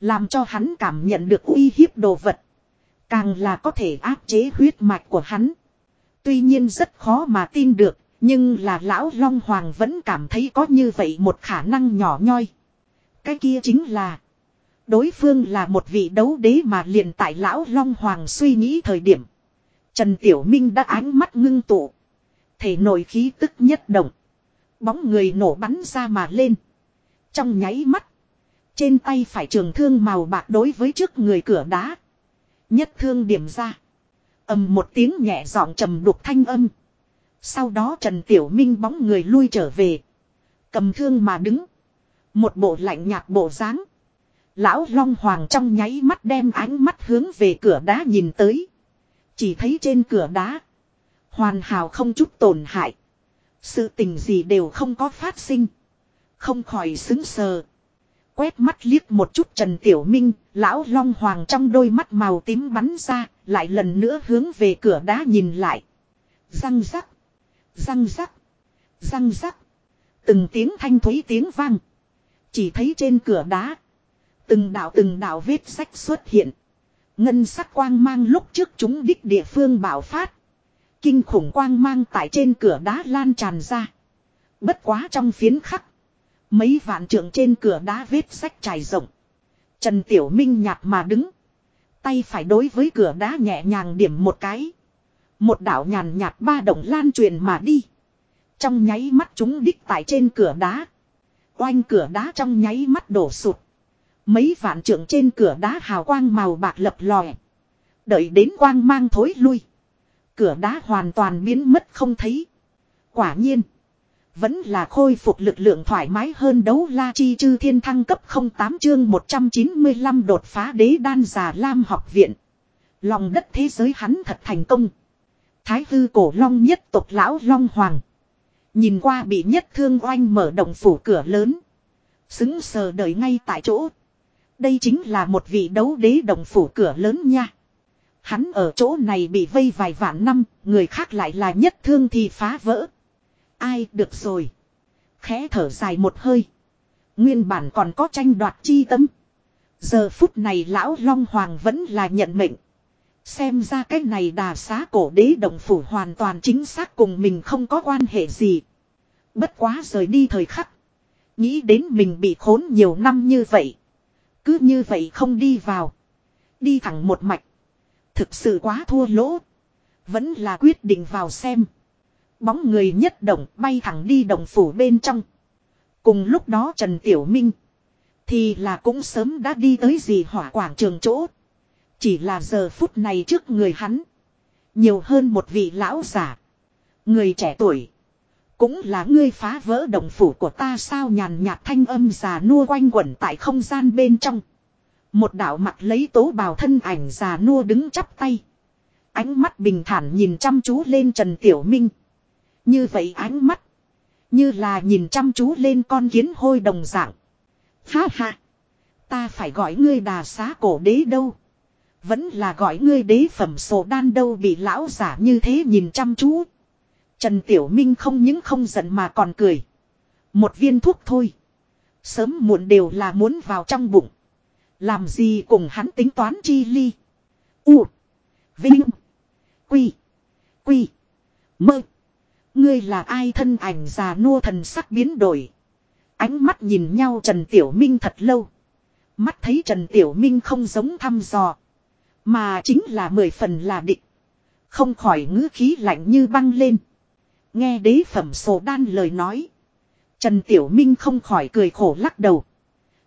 A: Làm cho hắn cảm nhận được uy hiếp đồ vật. Càng là có thể áp chế huyết mạch của hắn. Tuy nhiên rất khó mà tin được, nhưng là lão Long Hoàng vẫn cảm thấy có như vậy một khả năng nhỏ nhoi. Cái kia chính là, Đối phương là một vị đấu đế mà liền tại lão Long Hoàng suy nghĩ thời điểm. Trần Tiểu Minh đã ánh mắt ngưng tụ. Thể nội khí tức nhất động. Bóng người nổ bắn ra mà lên. Trong nháy mắt. Trên tay phải trường thương màu bạc đối với trước người cửa đá. Nhất thương điểm ra. ầm một tiếng nhẹ giọng trầm đục thanh âm. Sau đó Trần Tiểu Minh bóng người lui trở về. Cầm thương mà đứng. Một bộ lạnh nhạt bộ dáng. Lão Long Hoàng trong nháy mắt đem ánh mắt hướng về cửa đá nhìn tới. Chỉ thấy trên cửa đá. Hoàn hảo không chút tổn hại. Sự tình gì đều không có phát sinh. Không khỏi xứng sờ. Quét mắt liếc một chút Trần Tiểu Minh, lão Long Hoàng trong đôi mắt màu tím bắn ra, lại lần nữa hướng về cửa đá nhìn lại. Răng rắc. Răng rắc. Răng rắc. Từng tiếng thanh thúy tiếng vang. Chỉ thấy trên cửa đá. Từng đạo từng đạo vết sách xuất hiện. Ngân sắc quang mang lúc trước chúng đích địa phương bảo phát. Kinh khủng quang mang tại trên cửa đá lan tràn ra. Bất quá trong phiến khắc. Mấy vạn trượng trên cửa đá vết sách trải rộng. Trần Tiểu Minh nhạt mà đứng. Tay phải đối với cửa đá nhẹ nhàng điểm một cái. Một đạo nhàn nhạt ba động lan truyền mà đi. Trong nháy mắt chúng đích tại trên cửa đá. Oanh cửa đá trong nháy mắt đổ sụt. Mấy vạn trượng trên cửa đá hào quang màu bạc lập lòe. Đợi đến quang mang thối lui. Cửa đá hoàn toàn biến mất không thấy. Quả nhiên. Vẫn là khôi phục lực lượng thoải mái hơn đấu la chi chư thiên thăng cấp 08 chương 195 đột phá đế đan già lam học viện. Lòng đất thế giới hắn thật thành công. Thái hư cổ long nhất tộc lão long hoàng. Nhìn qua bị nhất thương oanh mở động phủ cửa lớn. Xứng sờ đợi ngay tại chỗ. Đây chính là một vị đấu đế động phủ cửa lớn nha. Hắn ở chỗ này bị vây vài vạn năm, người khác lại là nhất thương thì phá vỡ. Ai được rồi. Khẽ thở dài một hơi. Nguyên bản còn có tranh đoạt chi tâm. Giờ phút này lão Long Hoàng vẫn là nhận mệnh. Xem ra cái này đà xá cổ đế động phủ hoàn toàn chính xác cùng mình không có quan hệ gì. Bất quá rời đi thời khắc. Nghĩ đến mình bị khốn nhiều năm như vậy. Cứ như vậy không đi vào. Đi thẳng một mạch. Thực sự quá thua lỗ. Vẫn là quyết định vào xem. Bóng người nhất động bay thẳng đi động phủ bên trong. Cùng lúc đó Trần Tiểu Minh. Thì là cũng sớm đã đi tới gì hỏa quảng trường chỗ. Chỉ là giờ phút này trước người hắn. Nhiều hơn một vị lão giả. Người trẻ tuổi. Cũng là ngươi phá vỡ đồng phủ của ta sao nhàn nhạt thanh âm già nua quanh quẩn tại không gian bên trong. Một đạo mặt lấy tố bào thân ảnh già nua đứng chắp tay. Ánh mắt bình thản nhìn chăm chú lên Trần Tiểu Minh. Như vậy ánh mắt. Như là nhìn chăm chú lên con kiến hôi đồng dạng. Ha ha. Ta phải gọi ngươi đà xá cổ đế đâu. Vẫn là gọi ngươi đế phẩm sổ đan đâu bị lão giả như thế nhìn chăm chú. Trần Tiểu Minh không những không giận mà còn cười. Một viên thuốc thôi. Sớm muộn đều là muốn vào trong bụng. Làm gì cùng hắn tính toán chi ly. U. Vinh. Quy. Quy. Mơ. Ngươi là ai thân ảnh già nua thần sắc biến đổi. Ánh mắt nhìn nhau Trần Tiểu Minh thật lâu. Mắt thấy Trần Tiểu Minh không giống thăm dò. Mà chính là mười phần là địch. Không khỏi ngữ khí lạnh như băng lên. Nghe đế phẩm sổ đan lời nói. Trần Tiểu Minh không khỏi cười khổ lắc đầu.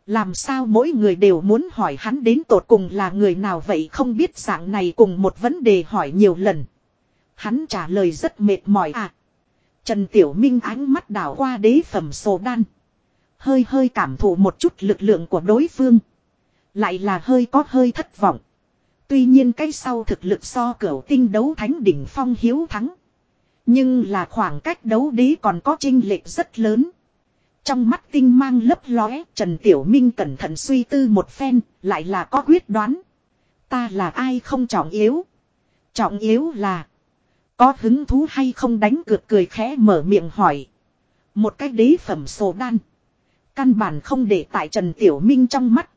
A: Làm sao mỗi người đều muốn hỏi hắn đến tột cùng là người nào vậy không biết dạng này cùng một vấn đề hỏi nhiều lần. Hắn trả lời rất mệt mỏi à. Trần Tiểu Minh ánh mắt đảo qua đế phẩm sổ đan. Hơi hơi cảm thụ một chút lực lượng của đối phương. Lại là hơi có hơi thất vọng. Tuy nhiên cái sau thực lực so cửu tinh đấu thánh đỉnh phong hiếu thắng. Nhưng là khoảng cách đấu đế còn có chênh lệch rất lớn. Trong mắt tinh mang lấp lóe, Trần Tiểu Minh cẩn thận suy tư một phen, lại là có quyết đoán. Ta là ai không trọng yếu. Trọng yếu là, có hứng thú hay không đánh cược cười khẽ mở miệng hỏi. Một cái đế phẩm sổ đan. Căn bản không để tại Trần Tiểu Minh trong mắt.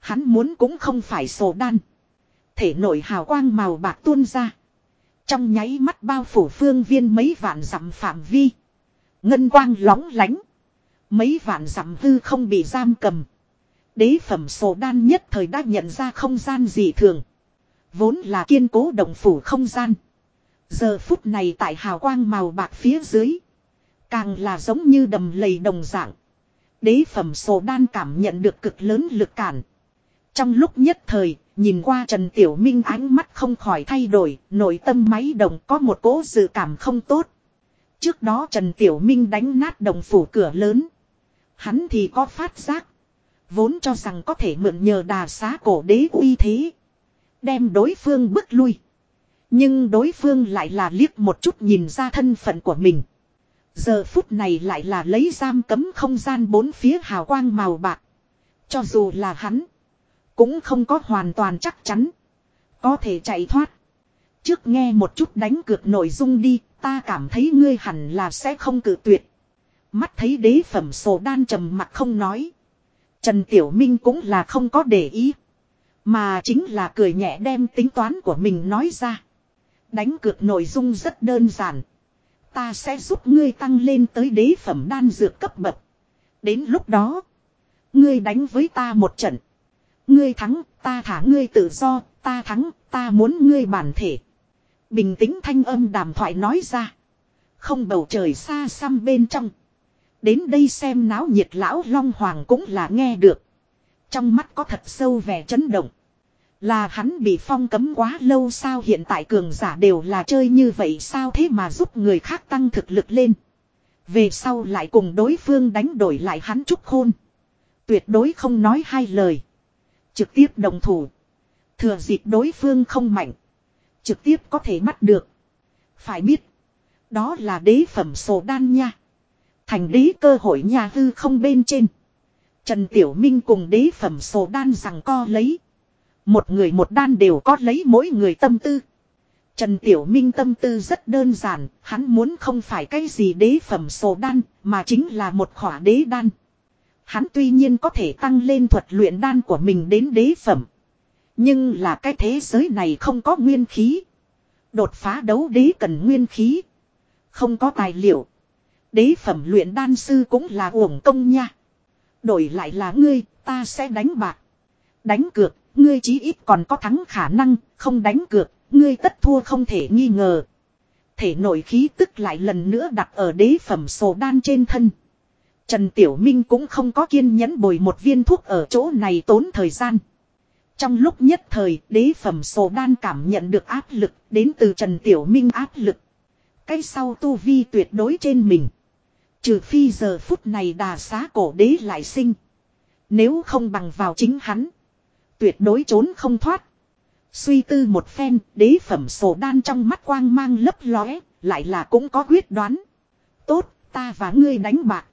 A: Hắn muốn cũng không phải sổ đan. Thể nổi hào quang màu bạc tuôn ra. Trong nháy mắt bao phủ phương viên mấy vạn dặm phạm vi. Ngân quang lóng lánh. Mấy vạn dặm hư không bị giam cầm. Đế phẩm sổ đan nhất thời đã nhận ra không gian dị thường. Vốn là kiên cố đồng phủ không gian. Giờ phút này tại hào quang màu bạc phía dưới. Càng là giống như đầm lầy đồng dạng. Đế phẩm sổ đan cảm nhận được cực lớn lực cản. Trong lúc nhất thời, nhìn qua Trần Tiểu Minh ánh mắt không khỏi thay đổi, nội tâm máy đồng có một cố dự cảm không tốt. Trước đó Trần Tiểu Minh đánh nát đồng phủ cửa lớn. Hắn thì có phát giác. Vốn cho rằng có thể mượn nhờ đà xá cổ đế uy thế. Đem đối phương bước lui. Nhưng đối phương lại là liếc một chút nhìn ra thân phận của mình. Giờ phút này lại là lấy giam cấm không gian bốn phía hào quang màu bạc. Cho dù là hắn. Cũng không có hoàn toàn chắc chắn. Có thể chạy thoát. Trước nghe một chút đánh cược nội dung đi. Ta cảm thấy ngươi hẳn là sẽ không cự tuyệt. Mắt thấy đế phẩm sổ đan trầm mặt không nói. Trần Tiểu Minh cũng là không có để ý. Mà chính là cười nhẹ đem tính toán của mình nói ra. Đánh cược nội dung rất đơn giản. Ta sẽ giúp ngươi tăng lên tới đế phẩm đan dược cấp bậc. Đến lúc đó. Ngươi đánh với ta một trận. Ngươi thắng, ta thả ngươi tự do, ta thắng, ta muốn ngươi bản thể. Bình tĩnh thanh âm đàm thoại nói ra. Không bầu trời xa xăm bên trong. Đến đây xem náo nhiệt lão Long Hoàng cũng là nghe được. Trong mắt có thật sâu vẻ chấn động. Là hắn bị phong cấm quá lâu sao hiện tại cường giả đều là chơi như vậy sao thế mà giúp người khác tăng thực lực lên. Về sau lại cùng đối phương đánh đổi lại hắn trúc khôn. Tuyệt đối không nói hai lời. Trực tiếp đồng thủ. Thừa dịp đối phương không mạnh. Trực tiếp có thể bắt được. Phải biết. Đó là đế phẩm sổ đan nha. Thành đế cơ hội nhà hư không bên trên. Trần Tiểu Minh cùng đế phẩm sổ đan rằng co lấy. Một người một đan đều có lấy mỗi người tâm tư. Trần Tiểu Minh tâm tư rất đơn giản, hắn muốn không phải cái gì đế phẩm sổ đan, mà chính là một khỏa đế đan. Hắn tuy nhiên có thể tăng lên thuật luyện đan của mình đến đế phẩm. Nhưng là cái thế giới này không có nguyên khí. Đột phá đấu đế cần nguyên khí. Không có tài liệu. Đế phẩm luyện đan sư cũng là uổng công nha. Đổi lại là ngươi, ta sẽ đánh bạc. Đánh cược, ngươi chí ít còn có thắng khả năng, không đánh cược, ngươi tất thua không thể nghi ngờ. Thể nội khí tức lại lần nữa đặt ở đế phẩm sổ đan trên thân. Trần Tiểu Minh cũng không có kiên nhẫn bồi một viên thuốc ở chỗ này tốn thời gian. Trong lúc nhất thời, đế phẩm sổ đan cảm nhận được áp lực đến từ Trần Tiểu Minh áp lực. Cái sau tu vi tuyệt đối trên mình. Trừ phi giờ phút này đà xá cổ đế lại sinh. Nếu không bằng vào chính hắn. Tuyệt đối trốn không thoát. Suy tư một phen, đế phẩm sổ đan trong mắt quang mang lấp lóe, lại là cũng có quyết đoán. Tốt, ta và ngươi đánh bạc.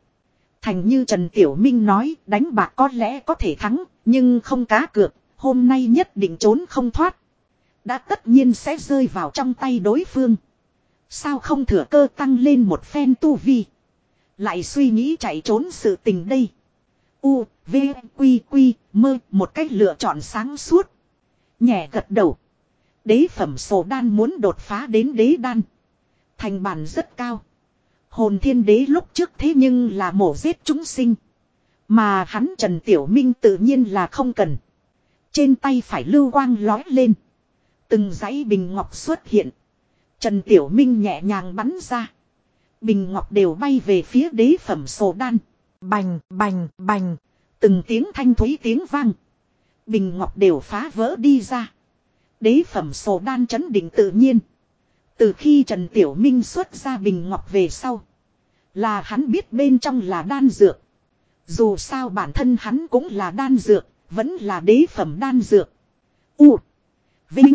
A: Thành như Trần Tiểu Minh nói, đánh bạc có lẽ có thể thắng, nhưng không cá cược, hôm nay nhất định trốn không thoát. Đã tất nhiên sẽ rơi vào trong tay đối phương. Sao không thừa cơ tăng lên một phen tu vi. Lại suy nghĩ chạy trốn sự tình đây. U, V, Quy, Quy, mơ, một cách lựa chọn sáng suốt. Nhẹ gật đầu. Đế phẩm sổ đan muốn đột phá đến đế đan. Thành bản rất cao. Hồn thiên đế lúc trước thế nhưng là mổ giết chúng sinh. Mà hắn Trần Tiểu Minh tự nhiên là không cần. Trên tay phải lưu quang lói lên. Từng dãy bình ngọc xuất hiện. Trần Tiểu Minh nhẹ nhàng bắn ra. Bình ngọc đều bay về phía đế phẩm sổ đan. Bành, bành, bành. Từng tiếng thanh thúy tiếng vang. Bình ngọc đều phá vỡ đi ra. Đế phẩm sổ đan chấn định tự nhiên. Từ khi Trần Tiểu Minh xuất ra bình ngọc về sau. Là hắn biết bên trong là đan dược. Dù sao bản thân hắn cũng là đan dược. Vẫn là đế phẩm đan dược. U. Vinh.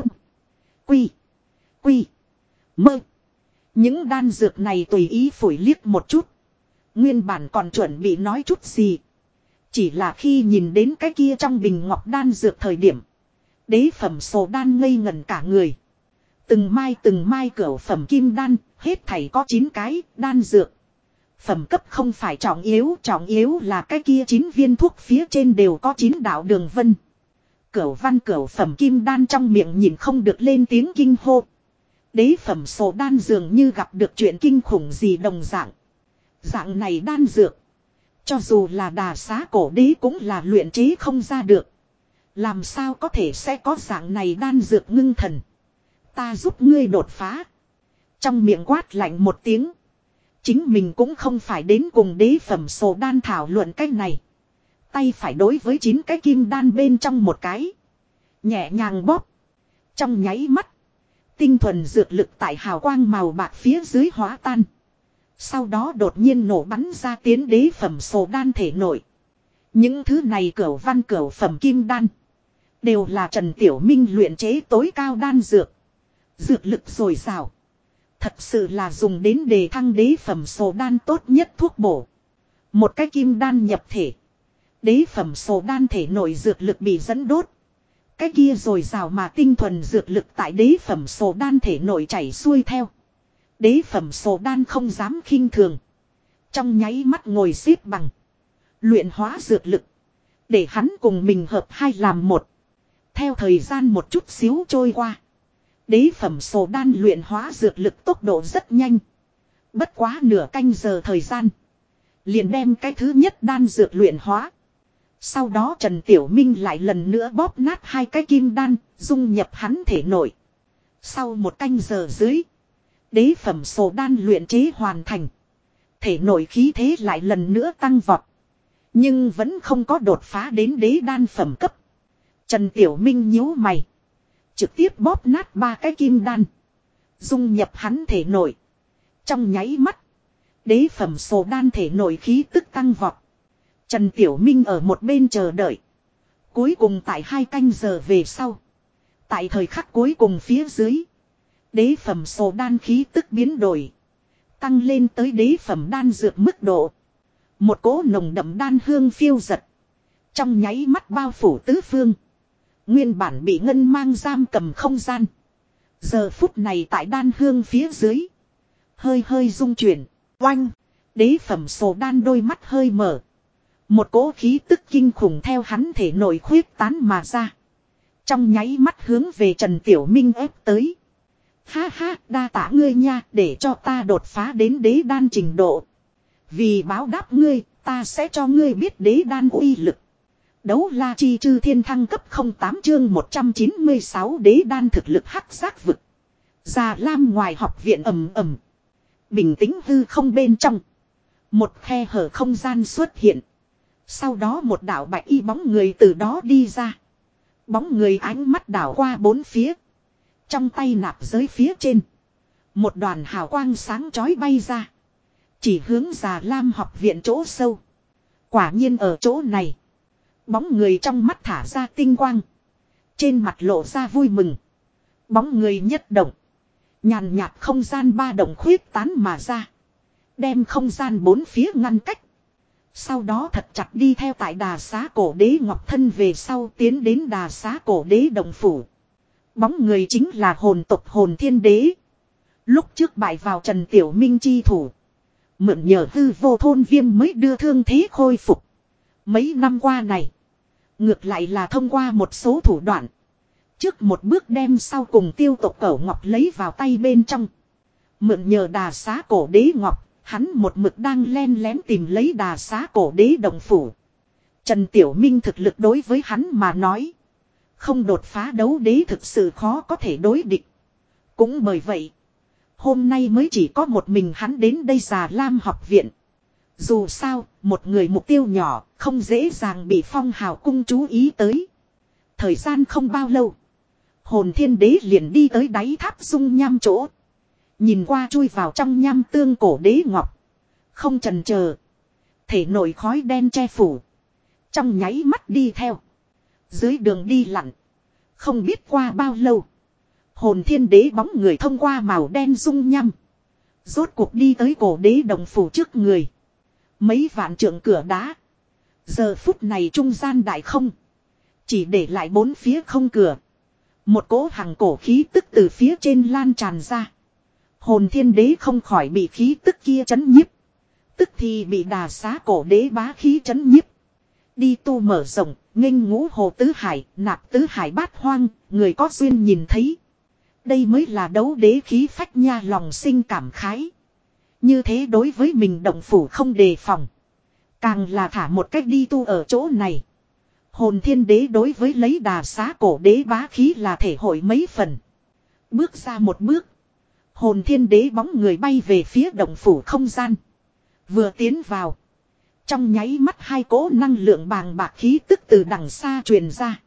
A: Quy. Quy. Mơ. Những đan dược này tùy ý phổi liếc một chút. Nguyên bản còn chuẩn bị nói chút gì. Chỉ là khi nhìn đến cái kia trong bình ngọc đan dược thời điểm. Đế phẩm sổ đan ngây ngẩn cả người. Từng mai từng mai cửa phẩm kim đan, hết thảy có 9 cái, đan dược. Phẩm cấp không phải trọng yếu, trọng yếu là cái kia 9 viên thuốc phía trên đều có 9 đạo đường vân. Cửu văn cửu phẩm kim đan trong miệng nhìn không được lên tiếng kinh hô. Đế phẩm sổ đan dường như gặp được chuyện kinh khủng gì đồng dạng. Dạng này đan dược. Cho dù là đà xá cổ đế cũng là luyện chế không ra được. Làm sao có thể sẽ có dạng này đan dược ngưng thần. Ta giúp ngươi đột phá. Trong miệng quát lạnh một tiếng. Chính mình cũng không phải đến cùng đế phẩm sổ đan thảo luận cái này. Tay phải đối với chín cái kim đan bên trong một cái. Nhẹ nhàng bóp. Trong nháy mắt. Tinh thuần dược lực tại hào quang màu bạc phía dưới hóa tan. Sau đó đột nhiên nổ bắn ra tiến đế phẩm sổ đan thể nội. Những thứ này cửu văn cửu phẩm kim đan. Đều là Trần Tiểu Minh luyện chế tối cao đan dược. Dược lực rồi rào. Thật sự là dùng đến đề thăng đế phẩm sổ đan tốt nhất thuốc bổ. Một cái kim đan nhập thể. Đế phẩm sổ đan thể nội dược lực bị dẫn đốt. Cái kia rồi rào mà tinh thuần dược lực tại đế phẩm sổ đan thể nội chảy xuôi theo. Đế phẩm sổ đan không dám khinh thường. Trong nháy mắt ngồi xếp bằng. Luyện hóa dược lực. Để hắn cùng mình hợp hai làm một. Theo thời gian một chút xíu trôi qua. Đế phẩm sổ đan luyện hóa dược lực tốc độ rất nhanh. Bất quá nửa canh giờ thời gian. Liền đem cái thứ nhất đan dược luyện hóa. Sau đó Trần Tiểu Minh lại lần nữa bóp nát hai cái kim đan, dung nhập hắn thể nội. Sau một canh giờ dưới, đế phẩm sổ đan luyện chế hoàn thành. Thể nội khí thế lại lần nữa tăng vọt. Nhưng vẫn không có đột phá đến đế đan phẩm cấp. Trần Tiểu Minh nhíu mày. Trực tiếp bóp nát ba cái kim đan. Dung nhập hắn thể nội. Trong nháy mắt. Đế phẩm sổ đan thể nội khí tức tăng vọt. Trần Tiểu Minh ở một bên chờ đợi. Cuối cùng tại hai canh giờ về sau. Tại thời khắc cuối cùng phía dưới. Đế phẩm sổ đan khí tức biến đổi. Tăng lên tới đế phẩm đan dược mức độ. Một cỗ nồng đậm đan hương phiêu giật. Trong nháy mắt bao phủ tứ phương. Nguyên bản bị ngân mang giam cầm không gian. Giờ phút này tại đan hương phía dưới. Hơi hơi rung chuyển. Oanh. Đế phẩm sổ đan đôi mắt hơi mở. Một cỗ khí tức kinh khủng theo hắn thể nội khuyết tán mà ra. Trong nháy mắt hướng về Trần Tiểu Minh ép tới. Ha ha, đa tả ngươi nha, để cho ta đột phá đến đế đan trình độ. Vì báo đáp ngươi, ta sẽ cho ngươi biết đế đan uy lực. Đấu la chi chư thiên thăng cấp 08 chương 196 đế đan thực lực hắc giác vực. Già Lam ngoài học viện ầm ầm. Bình tĩnh hư không bên trong. Một khe hở không gian xuất hiện. Sau đó một đạo bạch y bóng người từ đó đi ra. Bóng người ánh mắt đảo qua bốn phía. Trong tay nạp giới phía trên. Một đoàn hào quang sáng chói bay ra. Chỉ hướng già lam học viện chỗ sâu. Quả nhiên ở chỗ này. Bóng người trong mắt thả ra tinh quang. Trên mặt lộ ra vui mừng. Bóng người nhất động. Nhàn nhạt không gian ba động khuyết tán mà ra. Đem không gian bốn phía ngăn cách. Sau đó thật chặt đi theo tại đà xá cổ đế ngọc thân về sau tiến đến đà xá cổ đế đồng phủ. Bóng người chính là hồn tộc hồn thiên đế. Lúc trước bại vào Trần Tiểu Minh chi thủ. Mượn nhờ hư vô thôn viêm mới đưa thương thế khôi phục. Mấy năm qua này. Ngược lại là thông qua một số thủ đoạn. Trước một bước đem sau cùng tiêu tộc cẩu ngọc lấy vào tay bên trong. Mượn nhờ đà xá cổ đế ngọc, hắn một mực đang len lén tìm lấy đà xá cổ đế đồng phủ. Trần Tiểu Minh thực lực đối với hắn mà nói. Không đột phá đấu đế thực sự khó có thể đối địch. Cũng bởi vậy. Hôm nay mới chỉ có một mình hắn đến đây già lam học viện. Dù sao, một người mục tiêu nhỏ, không dễ dàng bị phong hào cung chú ý tới. Thời gian không bao lâu. Hồn thiên đế liền đi tới đáy tháp dung nham chỗ. Nhìn qua chui vào trong nham tương cổ đế ngọc. Không trần chờ Thể nổi khói đen che phủ. Trong nháy mắt đi theo. Dưới đường đi lặn. Không biết qua bao lâu. Hồn thiên đế bóng người thông qua màu đen dung nhăm. Rốt cuộc đi tới cổ đế đồng phủ trước người. Mấy vạn trượng cửa đá. Giờ phút này trung gian đại không. Chỉ để lại bốn phía không cửa. Một cỗ hàng cổ khí tức từ phía trên lan tràn ra. Hồn thiên đế không khỏi bị khí tức kia chấn nhiếp. Tức thì bị đà xá cổ đế bá khí chấn nhiếp. Đi tu mở rộng, nghênh ngũ hồ tứ hải, nạp tứ hải bát hoang, người có duyên nhìn thấy. Đây mới là đấu đế khí phách nha lòng sinh cảm khái. Như thế đối với mình động phủ không đề phòng. Càng là thả một cách đi tu ở chỗ này. Hồn thiên đế đối với lấy đà xá cổ đế bá khí là thể hội mấy phần. Bước ra một bước. Hồn thiên đế bóng người bay về phía động phủ không gian. Vừa tiến vào. Trong nháy mắt hai cỗ năng lượng bàng bạc khí tức từ đằng xa truyền ra.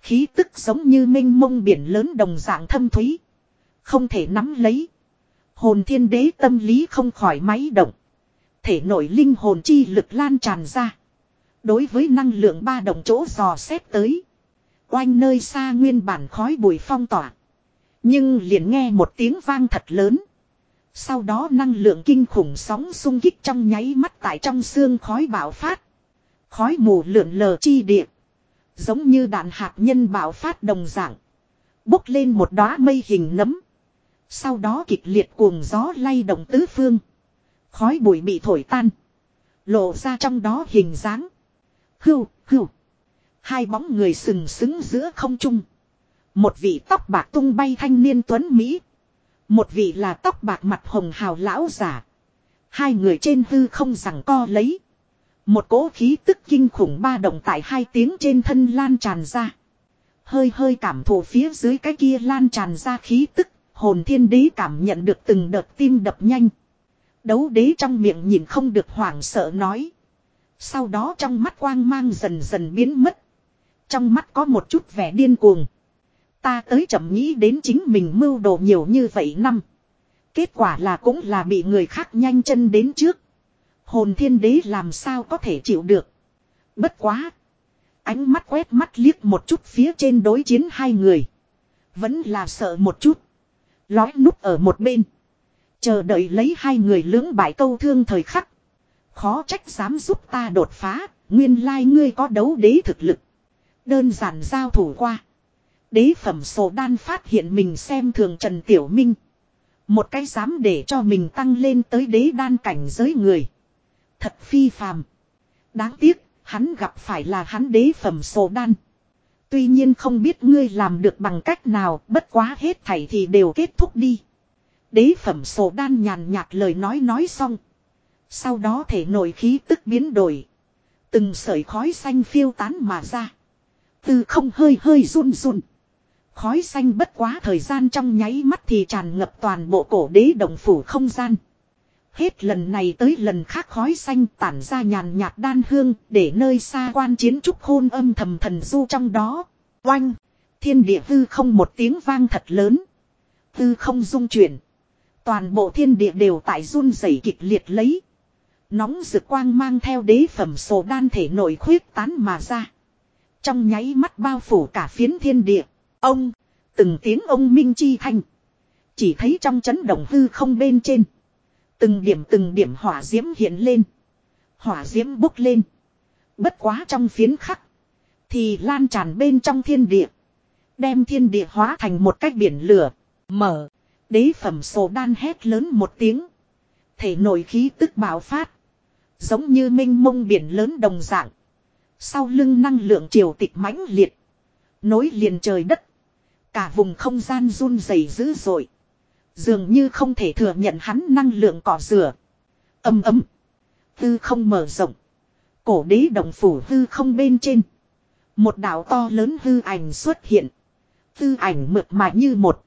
A: Khí tức giống như minh mông biển lớn đồng dạng thâm thúy. Không thể nắm lấy. Hồn thiên đế tâm lý không khỏi máy động. Thể nội linh hồn chi lực lan tràn ra. Đối với năng lượng ba đồng chỗ dò xét tới. Oanh nơi xa nguyên bản khói bụi phong tỏa. Nhưng liền nghe một tiếng vang thật lớn. Sau đó năng lượng kinh khủng sóng xung kích trong nháy mắt tại trong xương khói bạo phát. Khói mù lượn lờ chi địa. Giống như đạn hạt nhân bạo phát đồng dạng. Bốc lên một đóa mây hình nấm. Sau đó kịch liệt cuồng gió lay động tứ phương. Khói bụi bị thổi tan. Lộ ra trong đó hình dáng. Hưu, hưu. Hai bóng người sừng sững giữa không trung. Một vị tóc bạc tung bay thanh niên tuấn Mỹ. Một vị là tóc bạc mặt hồng hào lão giả. Hai người trên hư không rằng co lấy. Một cỗ khí tức kinh khủng ba động tại hai tiếng trên thân lan tràn ra. Hơi hơi cảm thụ phía dưới cái kia lan tràn ra khí tức, hồn thiên đế cảm nhận được từng đợt tim đập nhanh. Đấu đế trong miệng nhìn không được hoảng sợ nói. Sau đó trong mắt quang mang dần dần biến mất. Trong mắt có một chút vẻ điên cuồng. Ta tới chậm nghĩ đến chính mình mưu đồ nhiều như vậy năm. Kết quả là cũng là bị người khác nhanh chân đến trước. Hồn thiên đế làm sao có thể chịu được. Bất quá. Ánh mắt quét mắt liếc một chút phía trên đối chiến hai người. Vẫn là sợ một chút. Lói núp ở một bên. Chờ đợi lấy hai người lưỡng bại câu thương thời khắc. Khó trách dám giúp ta đột phá. Nguyên lai ngươi có đấu đế thực lực. Đơn giản giao thủ qua. Đế phẩm sổ đan phát hiện mình xem thường Trần Tiểu Minh. Một cái dám để cho mình tăng lên tới đế đan cảnh giới người. Thật phi phàm. Đáng tiếc, hắn gặp phải là hắn đế phẩm sổ đan. Tuy nhiên không biết ngươi làm được bằng cách nào, bất quá hết thảy thì đều kết thúc đi. Đế phẩm sổ đan nhàn nhạt lời nói nói xong. Sau đó thể nội khí tức biến đổi. Từng sợi khói xanh phiêu tán mà ra. Từ không hơi hơi run run. Khói xanh bất quá thời gian trong nháy mắt thì tràn ngập toàn bộ cổ đế đồng phủ không gian. Hết lần này tới lần khác khói xanh tản ra nhàn nhạt đan hương để nơi xa quan chiến trúc hôn âm thầm thần du trong đó. Oanh. Thiên địa hư không một tiếng vang thật lớn. Hư không rung chuyển. Toàn bộ thiên địa đều tại run rẩy kịch liệt lấy. Nóng rực quang mang theo đế phẩm sổ đan thể nội khuyết tán mà ra. Trong nháy mắt bao phủ cả phiến thiên địa. Ông. Từng tiếng ông minh chi thanh. Chỉ thấy trong chấn động hư không bên trên. Từng điểm từng điểm hỏa diễm hiện lên. Hỏa diễm bốc lên. Bất quá trong phiến khắc. Thì lan tràn bên trong thiên địa. Đem thiên địa hóa thành một cách biển lửa. Mở. Đế phẩm sổ đan hét lớn một tiếng. Thể nội khí tức bạo phát. Giống như minh mông biển lớn đồng dạng. Sau lưng năng lượng triều tịch mãnh liệt. Nối liền trời đất. Cả vùng không gian run rẩy dữ dội. Dường như không thể thừa nhận hắn năng lượng cỏ rửa. Âm ấm. hư không mở rộng. Cổ đế đồng phủ hư không bên trên. Một đảo to lớn hư ảnh xuất hiện. Hư ảnh mượt mà như một.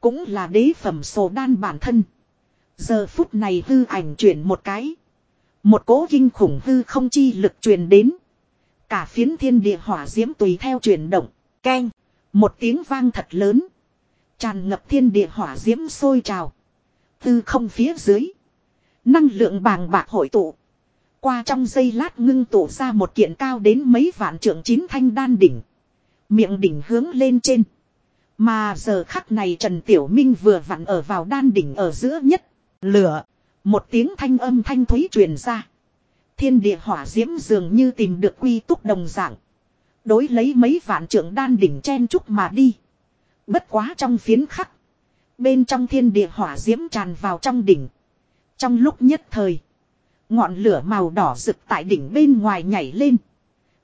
A: Cũng là đế phẩm sổ đan bản thân. Giờ phút này hư ảnh chuyển một cái. Một cỗ kinh khủng hư không chi lực truyền đến. Cả phiến thiên địa hỏa diễm tùy theo chuyển động. Keng. Một tiếng vang thật lớn. Tràn ngập thiên địa hỏa diễm sôi trào. Tư không phía dưới. Năng lượng bàng bạc hội tụ. Qua trong giây lát ngưng tụ ra một kiện cao đến mấy vạn trượng chín thanh đan đỉnh. Miệng đỉnh hướng lên trên. Mà giờ khắc này Trần Tiểu Minh vừa vặn ở vào đan đỉnh ở giữa nhất. Lửa. Một tiếng thanh âm thanh thúy truyền ra. Thiên địa hỏa diễm dường như tìm được quy túc đồng dạng. Đối lấy mấy vạn trưởng đan đỉnh chen chúc mà đi. Bất quá trong phiến khắc. Bên trong thiên địa hỏa diễm tràn vào trong đỉnh. Trong lúc nhất thời. Ngọn lửa màu đỏ rực tại đỉnh bên ngoài nhảy lên.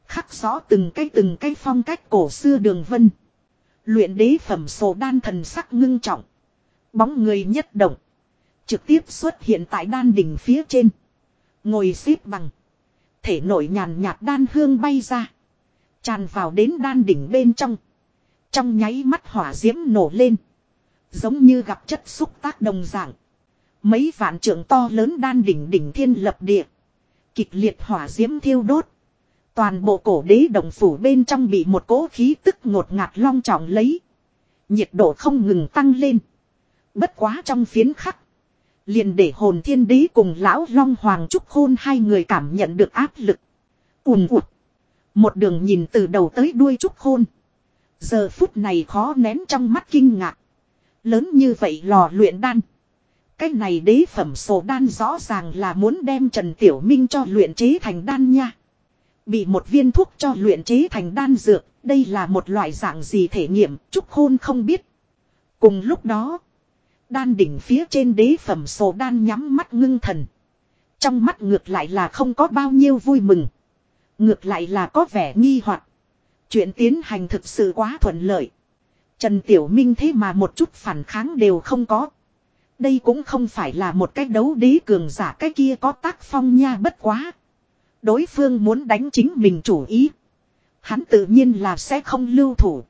A: Khắc rõ từng cái từng cái phong cách cổ xưa đường vân. Luyện đế phẩm sổ đan thần sắc ngưng trọng. Bóng người nhất động. Trực tiếp xuất hiện tại đan đỉnh phía trên. Ngồi xếp bằng. Thể nổi nhàn nhạt đan hương bay ra. Tràn vào đến đan đỉnh bên trong. Trong nháy mắt hỏa diễm nổ lên. Giống như gặp chất xúc tác đồng dạng. Mấy vạn trưởng to lớn đan đỉnh đỉnh thiên lập địa. Kịch liệt hỏa diễm thiêu đốt. Toàn bộ cổ đế đồng phủ bên trong bị một cỗ khí tức ngột ngạt long trọng lấy. Nhiệt độ không ngừng tăng lên. Bất quá trong phiến khắc. Liền để hồn thiên đế cùng lão long hoàng trúc hôn hai người cảm nhận được áp lực. ùm ụt. Một đường nhìn từ đầu tới đuôi trúc hôn. Giờ phút này khó nén trong mắt kinh ngạc. Lớn như vậy lò luyện đan. Cái này đế phẩm sổ đan rõ ràng là muốn đem Trần Tiểu Minh cho luyện chế thành đan nha. Bị một viên thuốc cho luyện chế thành đan dược, đây là một loại dạng gì thể nghiệm, trúc hôn không biết. Cùng lúc đó, đan đỉnh phía trên đế phẩm sổ đan nhắm mắt ngưng thần. Trong mắt ngược lại là không có bao nhiêu vui mừng. Ngược lại là có vẻ nghi hoặc Chuyện tiến hành thực sự quá thuận lợi. Trần Tiểu Minh thế mà một chút phản kháng đều không có. Đây cũng không phải là một cái đấu đế cường giả, cái kia có tác phong nha bất quá. Đối phương muốn đánh chính mình chủ ý. Hắn tự nhiên là sẽ không lưu thủ.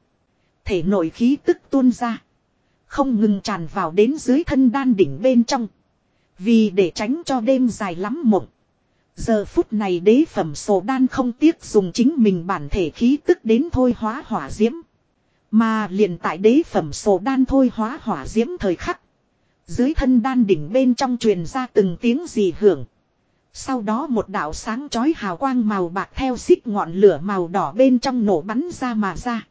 A: Thể nội khí tức tuôn ra. Không ngừng tràn vào đến dưới thân đan đỉnh bên trong. Vì để tránh cho đêm dài lắm mộng. Giờ phút này đế phẩm sổ đan không tiếc dùng chính mình bản thể khí tức đến thôi hóa hỏa diễm. Mà liền tại đế phẩm sổ đan thôi hóa hỏa diễm thời khắc. Dưới thân đan đỉnh bên trong truyền ra từng tiếng gì hưởng. Sau đó một đạo sáng chói hào quang màu bạc theo xích ngọn lửa màu đỏ bên trong nổ bắn ra mà ra.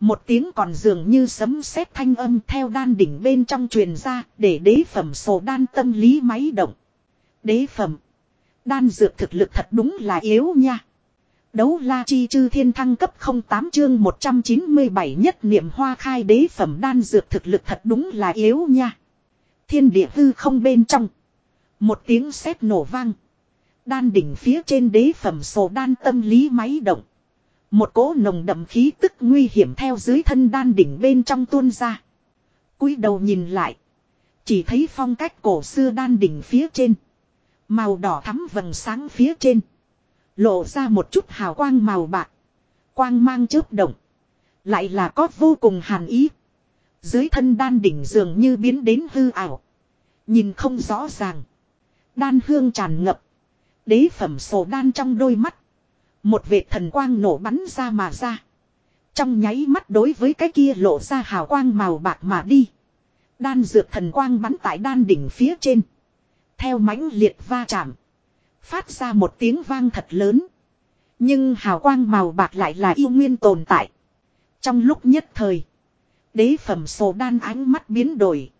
A: Một tiếng còn dường như sấm sét thanh âm theo đan đỉnh bên trong truyền ra để đế phẩm sổ đan tâm lý máy động. Đế phẩm. Đan dược thực lực thật đúng là yếu nha. Đấu la chi chư thiên thăng cấp 08 chương 197 nhất niệm hoa khai đế phẩm đan dược thực lực thật đúng là yếu nha. Thiên địa hư không bên trong. Một tiếng sét nổ vang. Đan đỉnh phía trên đế phẩm sổ đan tâm lý máy động. Một cỗ nồng đậm khí tức nguy hiểm theo dưới thân đan đỉnh bên trong tuôn ra. cúi đầu nhìn lại. Chỉ thấy phong cách cổ xưa đan đỉnh phía trên. Màu đỏ thắm vầng sáng phía trên. Lộ ra một chút hào quang màu bạc. Quang mang chớp động. Lại là có vô cùng hàn ý. Dưới thân đan đỉnh dường như biến đến hư ảo. Nhìn không rõ ràng. Đan hương tràn ngập. Đế phẩm sổ đan trong đôi mắt. Một vệt thần quang nổ bắn ra mà ra. Trong nháy mắt đối với cái kia lộ ra hào quang màu bạc mà đi. Đan dược thần quang bắn tại đan đỉnh phía trên. Theo mãnh liệt va chạm. Phát ra một tiếng vang thật lớn. Nhưng hào quang màu bạc lại là yêu nguyên tồn tại. Trong lúc nhất thời. Đế phẩm sổ đan ánh mắt biến đổi.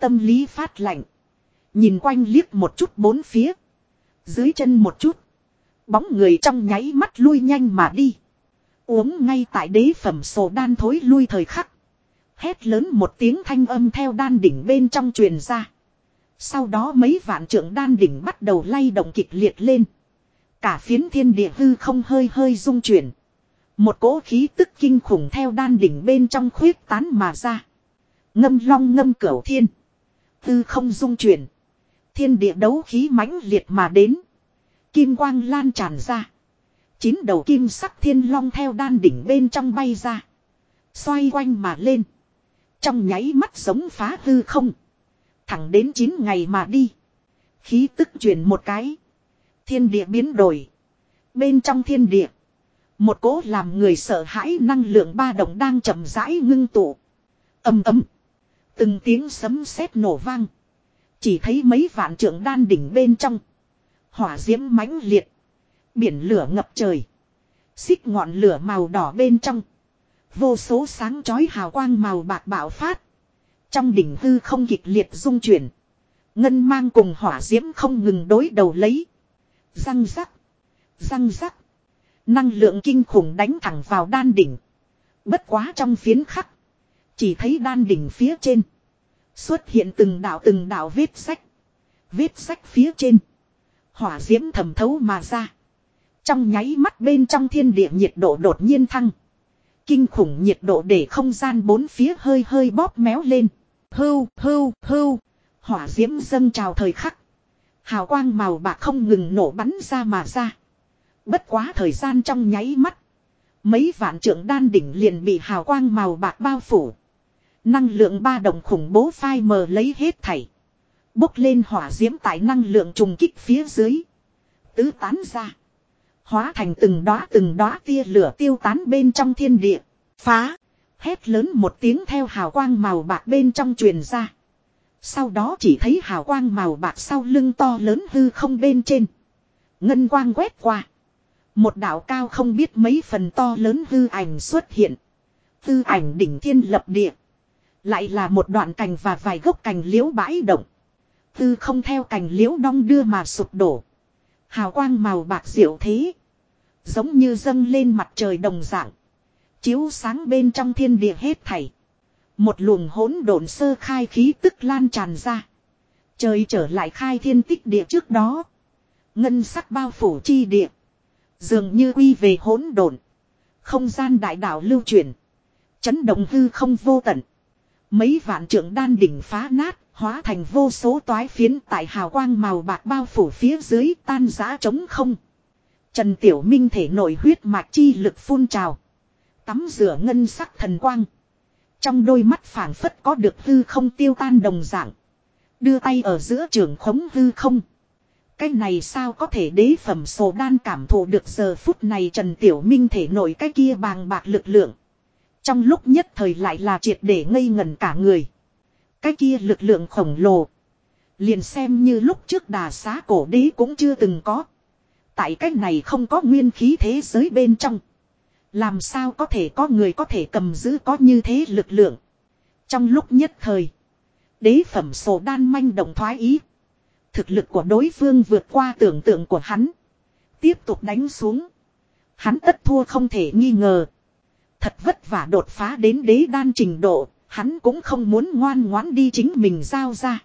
A: Tâm lý phát lạnh. Nhìn quanh liếc một chút bốn phía. Dưới chân một chút. Bóng người trong nháy mắt lui nhanh mà đi. Uống ngay tại đế phẩm sổ đan thối lui thời khắc. Hét lớn một tiếng thanh âm theo đan đỉnh bên trong truyền ra. Sau đó mấy vạn trưởng đan đỉnh bắt đầu lay động kịch liệt lên. Cả phiến thiên địa hư không hơi hơi rung chuyển. Một cỗ khí tức kinh khủng theo đan đỉnh bên trong khuyết tán mà ra. Ngâm long ngâm cửu thiên. Hư không rung chuyển. Thiên địa đấu khí mãnh liệt mà đến. Kim quang lan tràn ra. Chín đầu kim sắc thiên long theo đan đỉnh bên trong bay ra. Xoay quanh mà lên. Trong nháy mắt giống phá hư không. Thẳng đến 9 ngày mà đi. Khí tức chuyển một cái. Thiên địa biến đổi. Bên trong thiên địa. Một cỗ làm người sợ hãi năng lượng ba động đang chậm rãi ngưng tụ. Âm ấm. Từng tiếng sấm sét nổ vang. Chỉ thấy mấy vạn trượng đan đỉnh bên trong. Hỏa diễm mãnh liệt. Biển lửa ngập trời. Xích ngọn lửa màu đỏ bên trong. Vô số sáng chói hào quang màu bạc bạo phát. Trong đỉnh hư không kịch liệt dung chuyển. Ngân mang cùng hỏa diễm không ngừng đối đầu lấy. Răng rắc. Răng rắc. Năng lượng kinh khủng đánh thẳng vào đan đỉnh. Bất quá trong phiến khắc. Chỉ thấy đan đỉnh phía trên. Xuất hiện từng đạo từng đạo vết sách. Vết sách phía trên. Hỏa diễm thẩm thấu mà ra. Trong nháy mắt bên trong thiên địa nhiệt độ đột nhiên thăng. Kinh khủng nhiệt độ để không gian bốn phía hơi hơi bóp méo lên. Hưu, hưu, hưu. Hỏa diễm dâng trào thời khắc. Hào quang màu bạc không ngừng nổ bắn ra mà ra. Bất quá thời gian trong nháy mắt. Mấy vạn trưởng đan đỉnh liền bị hào quang màu bạc bao phủ. Năng lượng ba đồng khủng bố phai mờ lấy hết thảy. Bốc lên hỏa diễm tại năng lượng trùng kích phía dưới. Tứ tán ra. Hóa thành từng đóa từng đóa tia lửa tiêu tán bên trong thiên địa. Phá. Hét lớn một tiếng theo hào quang màu bạc bên trong truyền ra. Sau đó chỉ thấy hào quang màu bạc sau lưng to lớn hư không bên trên. Ngân quang quét qua. Một đảo cao không biết mấy phần to lớn hư ảnh xuất hiện. Hư ảnh đỉnh thiên lập địa. Lại là một đoạn cành và vài gốc cành liễu bãi động. Hư không theo cành liễu đong đưa mà sụp đổ. Hào quang màu bạc diệu thế. Giống như dâng lên mặt trời đồng dạng. Chiếu sáng bên trong thiên địa hết thảy. Một luồng hỗn độn sơ khai khí tức lan tràn ra. Trời trở lại khai thiên tích địa trước đó. Ngân sắc bao phủ chi địa. Dường như quy về hỗn độn. Không gian đại đạo lưu chuyển. Chấn động hư không vô tận. Mấy vạn trưởng đan đỉnh phá nát, hóa thành vô số toái phiến tại hào quang màu bạc bao phủ phía dưới tan giã trống không. Trần Tiểu Minh thể nổi huyết mạch chi lực phun trào. Tắm rửa ngân sắc thần quang. Trong đôi mắt phảng phất có được hư không tiêu tan đồng dạng. Đưa tay ở giữa trường khống hư không. Cái này sao có thể đế phẩm sổ đan cảm thụ được giờ phút này Trần Tiểu Minh thể nổi cái kia bàng bạc lực lượng. Trong lúc nhất thời lại là triệt để ngây ngẩn cả người. Cái kia lực lượng khổng lồ. Liền xem như lúc trước đà xá cổ đế cũng chưa từng có. Tại cách này không có nguyên khí thế giới bên trong. Làm sao có thể có người có thể cầm giữ có như thế lực lượng. Trong lúc nhất thời. Đế phẩm sổ đan manh động thoái ý. Thực lực của đối phương vượt qua tưởng tượng của hắn. Tiếp tục đánh xuống. Hắn tất thua không thể nghi ngờ. Thật vất vả đột phá đến đế đan trình độ. Hắn cũng không muốn ngoan ngoãn đi chính mình giao ra.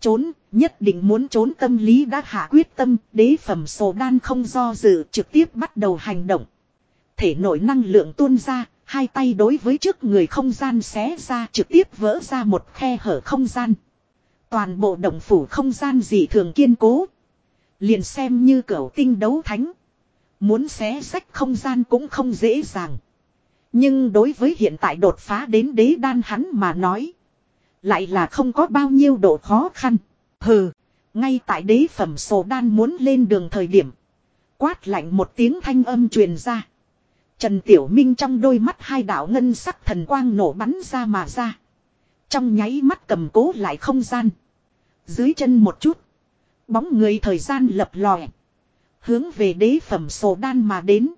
A: Trốn, nhất định muốn trốn tâm lý đã hạ quyết tâm, đế phẩm sổ đan không do dự trực tiếp bắt đầu hành động. Thể nội năng lượng tuôn ra, hai tay đối với trước người không gian xé ra trực tiếp vỡ ra một khe hở không gian. Toàn bộ động phủ không gian dị thường kiên cố. Liền xem như cẩu tinh đấu thánh. Muốn xé sách không gian cũng không dễ dàng. Nhưng đối với hiện tại đột phá đến đế đan hắn mà nói. Lại là không có bao nhiêu độ khó khăn. Hừ, ngay tại đế phẩm sổ đan muốn lên đường thời điểm. Quát lạnh một tiếng thanh âm truyền ra. Trần Tiểu Minh trong đôi mắt hai đạo ngân sắc thần quang nổ bắn ra mà ra. Trong nháy mắt cầm cố lại không gian. Dưới chân một chút. Bóng người thời gian lập lòe. Hướng về đế phẩm sổ đan mà đến.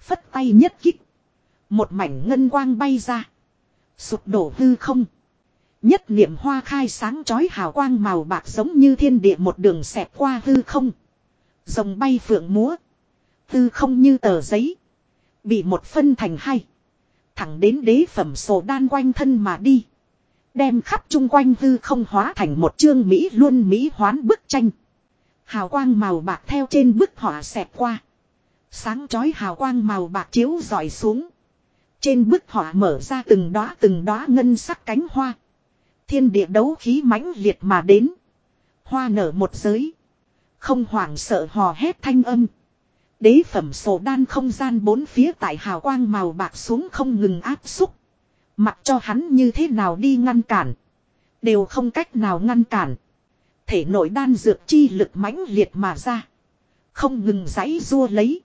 A: Phất tay nhất kích. Một mảnh ngân quang bay ra. Sụp đổ hư không. Nhất niệm hoa khai sáng chói hào quang màu bạc giống như thiên địa một đường xẹt qua hư không. Rồng bay phượng múa. Hư không như tờ giấy. Bị một phân thành hai. Thẳng đến đế phẩm sổ đan quanh thân mà đi. Đem khắp chung quanh hư không hóa thành một chương Mỹ luôn Mỹ hoán bức tranh. Hào quang màu bạc theo trên bức họa xẹt qua. Sáng chói hào quang màu bạc chiếu dọi xuống. Trên bức họa mở ra từng đóa từng đóa ngân sắc cánh hoa. Thiên địa đấu khí mãnh liệt mà đến. Hoa nở một giới. Không hoảng sợ hò hét thanh âm. Đế phẩm sổ đan không gian bốn phía tại hào quang màu bạc xuống không ngừng áp xúc. Mặc cho hắn như thế nào đi ngăn cản. Đều không cách nào ngăn cản. Thể nội đan dược chi lực mãnh liệt mà ra. Không ngừng giãy rua lấy.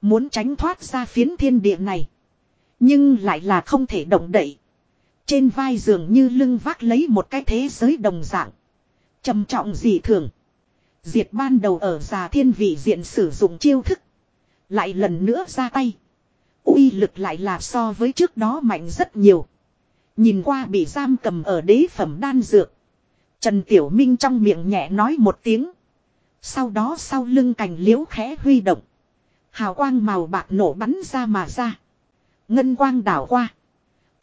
A: Muốn tránh thoát ra phiến thiên địa này. Nhưng lại là không thể động đậy. Trên vai dường như lưng vác lấy một cái thế giới đồng dạng. trầm trọng dị thường. Diệt ban đầu ở già thiên vị diện sử dụng chiêu thức. Lại lần nữa ra tay. uy lực lại là so với trước đó mạnh rất nhiều. Nhìn qua bị giam cầm ở đế phẩm đan dược. Trần Tiểu Minh trong miệng nhẹ nói một tiếng. Sau đó sau lưng cành liễu khẽ huy động. Hào quang màu bạc nổ bắn ra mà ra. Ngân quang đảo qua.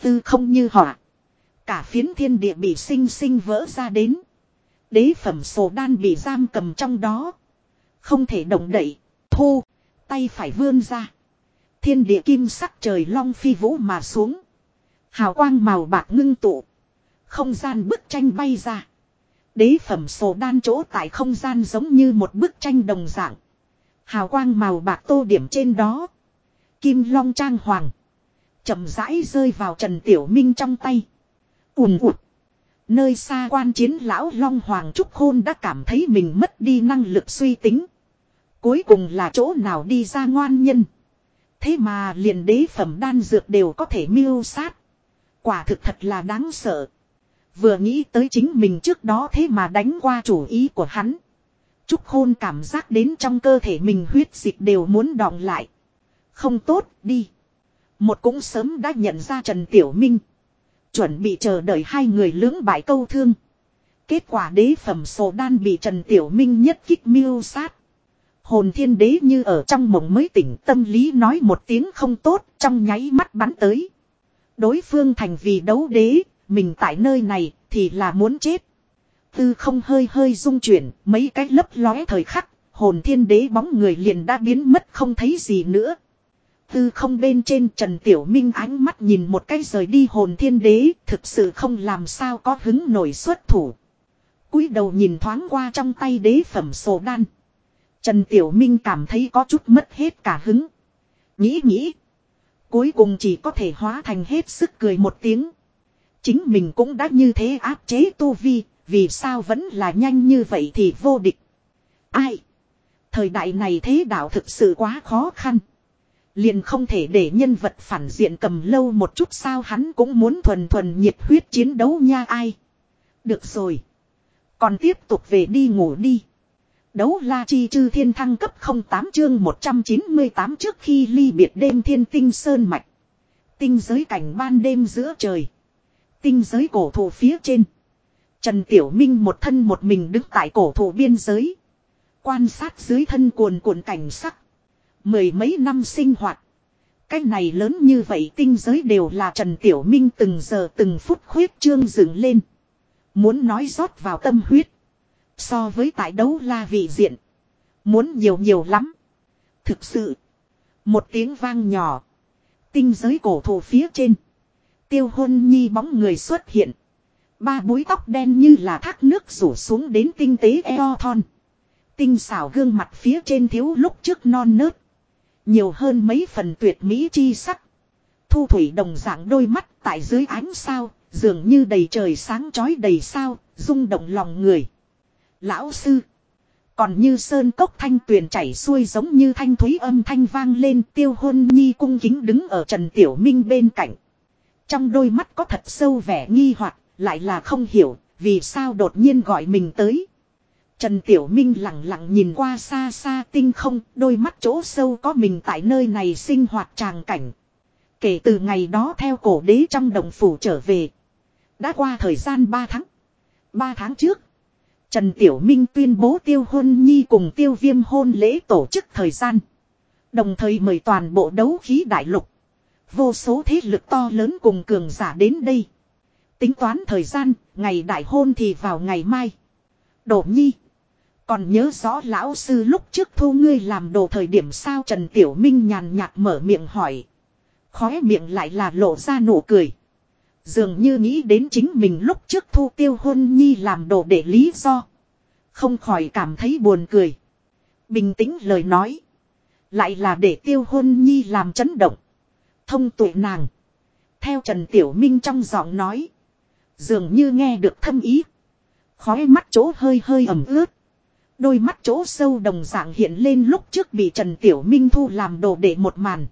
A: Tư không như hỏa. Cả phiến thiên địa bị sinh sinh vỡ ra đến. Đế phẩm sổ đan bị giam cầm trong đó. Không thể động đậy. Thu. Tay phải vươn ra. Thiên địa kim sắc trời long phi vũ mà xuống. Hào quang màu bạc ngưng tụ. Không gian bức tranh bay ra. Đế phẩm sổ đan chỗ tại không gian giống như một bức tranh đồng dạng. Hào quang màu bạc tô điểm trên đó. Kim long trang hoàng. chậm rãi rơi vào Trần Tiểu Minh trong tay. ùn ụt. Nơi xa quan chiến lão long hoàng trúc khôn đã cảm thấy mình mất đi năng lực suy tính. Cuối cùng là chỗ nào đi ra ngoan nhân. Thế mà liền đế phẩm đan dược đều có thể miêu sát. Quả thực thật là đáng sợ. Vừa nghĩ tới chính mình trước đó thế mà đánh qua chủ ý của hắn. Trúc Khôn cảm giác đến trong cơ thể mình huyết dịch đều muốn đọng lại. Không tốt, đi. Một cũng sớm đã nhận ra Trần Tiểu Minh. Chuẩn bị chờ đợi hai người lưỡng bại câu thương. Kết quả đế phẩm sổ đan bị Trần Tiểu Minh nhất kích miêu sát. Hồn thiên đế như ở trong mộng mới tỉnh tâm lý nói một tiếng không tốt trong nháy mắt bắn tới. Đối phương thành vì đấu đế, mình tại nơi này thì là muốn chết. Tư không hơi hơi rung chuyển, mấy cái lấp lóe thời khắc, hồn thiên đế bóng người liền đã biến mất không thấy gì nữa. Tư không bên trên Trần Tiểu Minh ánh mắt nhìn một cái rời đi hồn thiên đế, thực sự không làm sao có hứng nổi xuất thủ. cúi đầu nhìn thoáng qua trong tay đế phẩm sổ đan. Trần Tiểu Minh cảm thấy có chút mất hết cả hứng. Nghĩ nghĩ. Cuối cùng chỉ có thể hóa thành hết sức cười một tiếng. Chính mình cũng đã như thế áp chế tu vi, vì sao vẫn là nhanh như vậy thì vô địch. Ai? Thời đại này thế đạo thực sự quá khó khăn. Liền không thể để nhân vật phản diện cầm lâu một chút sao hắn cũng muốn thuần thuần nhiệt huyết chiến đấu nha ai. Được rồi. Còn tiếp tục về đi ngủ đi. Đấu la chi chư thiên thăng cấp 08 chương 198 trước khi ly biệt đêm thiên tinh sơn mạch. Tinh giới cảnh ban đêm giữa trời. Tinh giới cổ thụ phía trên. Trần Tiểu Minh một thân một mình đứng tại cổ thụ biên giới. Quan sát dưới thân cuồn cuộn cảnh sắc. Mười mấy năm sinh hoạt. Cái này lớn như vậy tinh giới đều là Trần Tiểu Minh từng giờ từng phút khuyết trương dựng lên. Muốn nói rót vào tâm huyết. So với tại đấu la vị diện. Muốn nhiều nhiều lắm. Thực sự. Một tiếng vang nhỏ. Tinh giới cổ thụ phía trên. Tiêu hôn nhi bóng người xuất hiện. Ba búi tóc đen như là thác nước rủ xuống đến tinh tế eo thon. Tinh xảo gương mặt phía trên thiếu lúc trước non nớt. Nhiều hơn mấy phần tuyệt mỹ chi sắc. Thu thủy đồng dạng đôi mắt tại dưới ánh sao, dường như đầy trời sáng chói đầy sao, rung động lòng người. Lão sư. Còn như sơn cốc thanh tuyền chảy xuôi giống như thanh thúy âm thanh vang lên tiêu hôn nhi cung kính đứng ở Trần Tiểu Minh bên cạnh. Trong đôi mắt có thật sâu vẻ nghi hoặc lại là không hiểu vì sao đột nhiên gọi mình tới. Trần Tiểu Minh lặng lặng nhìn qua xa xa tinh không, đôi mắt chỗ sâu có mình tại nơi này sinh hoạt tràng cảnh. Kể từ ngày đó theo cổ đế trong đồng phủ trở về. Đã qua thời gian 3 tháng. 3 tháng trước. Trần Tiểu Minh tuyên bố tiêu hôn nhi cùng tiêu viêm hôn lễ tổ chức thời gian. Đồng thời mời toàn bộ đấu khí đại lục. Vô số thế lực to lớn cùng cường giả đến đây. Tính toán thời gian, ngày đại hôn thì vào ngày mai. Đổ nhi. Còn nhớ rõ lão sư lúc trước thu ngươi làm đồ thời điểm sao Trần Tiểu Minh nhàn nhạt mở miệng hỏi. Khóe miệng lại là lộ ra nụ cười. Dường như nghĩ đến chính mình lúc trước thu tiêu hôn nhi làm đồ để lý do. Không khỏi cảm thấy buồn cười. Bình tĩnh lời nói. Lại là để tiêu hôn nhi làm chấn động. Thông tuệ nàng. Theo Trần Tiểu Minh trong giọng nói. Dường như nghe được thâm ý. Khói mắt chỗ hơi hơi ẩm ướt. Đôi mắt chỗ sâu đồng dạng hiện lên lúc trước bị Trần Tiểu Minh thu làm đồ để một màn.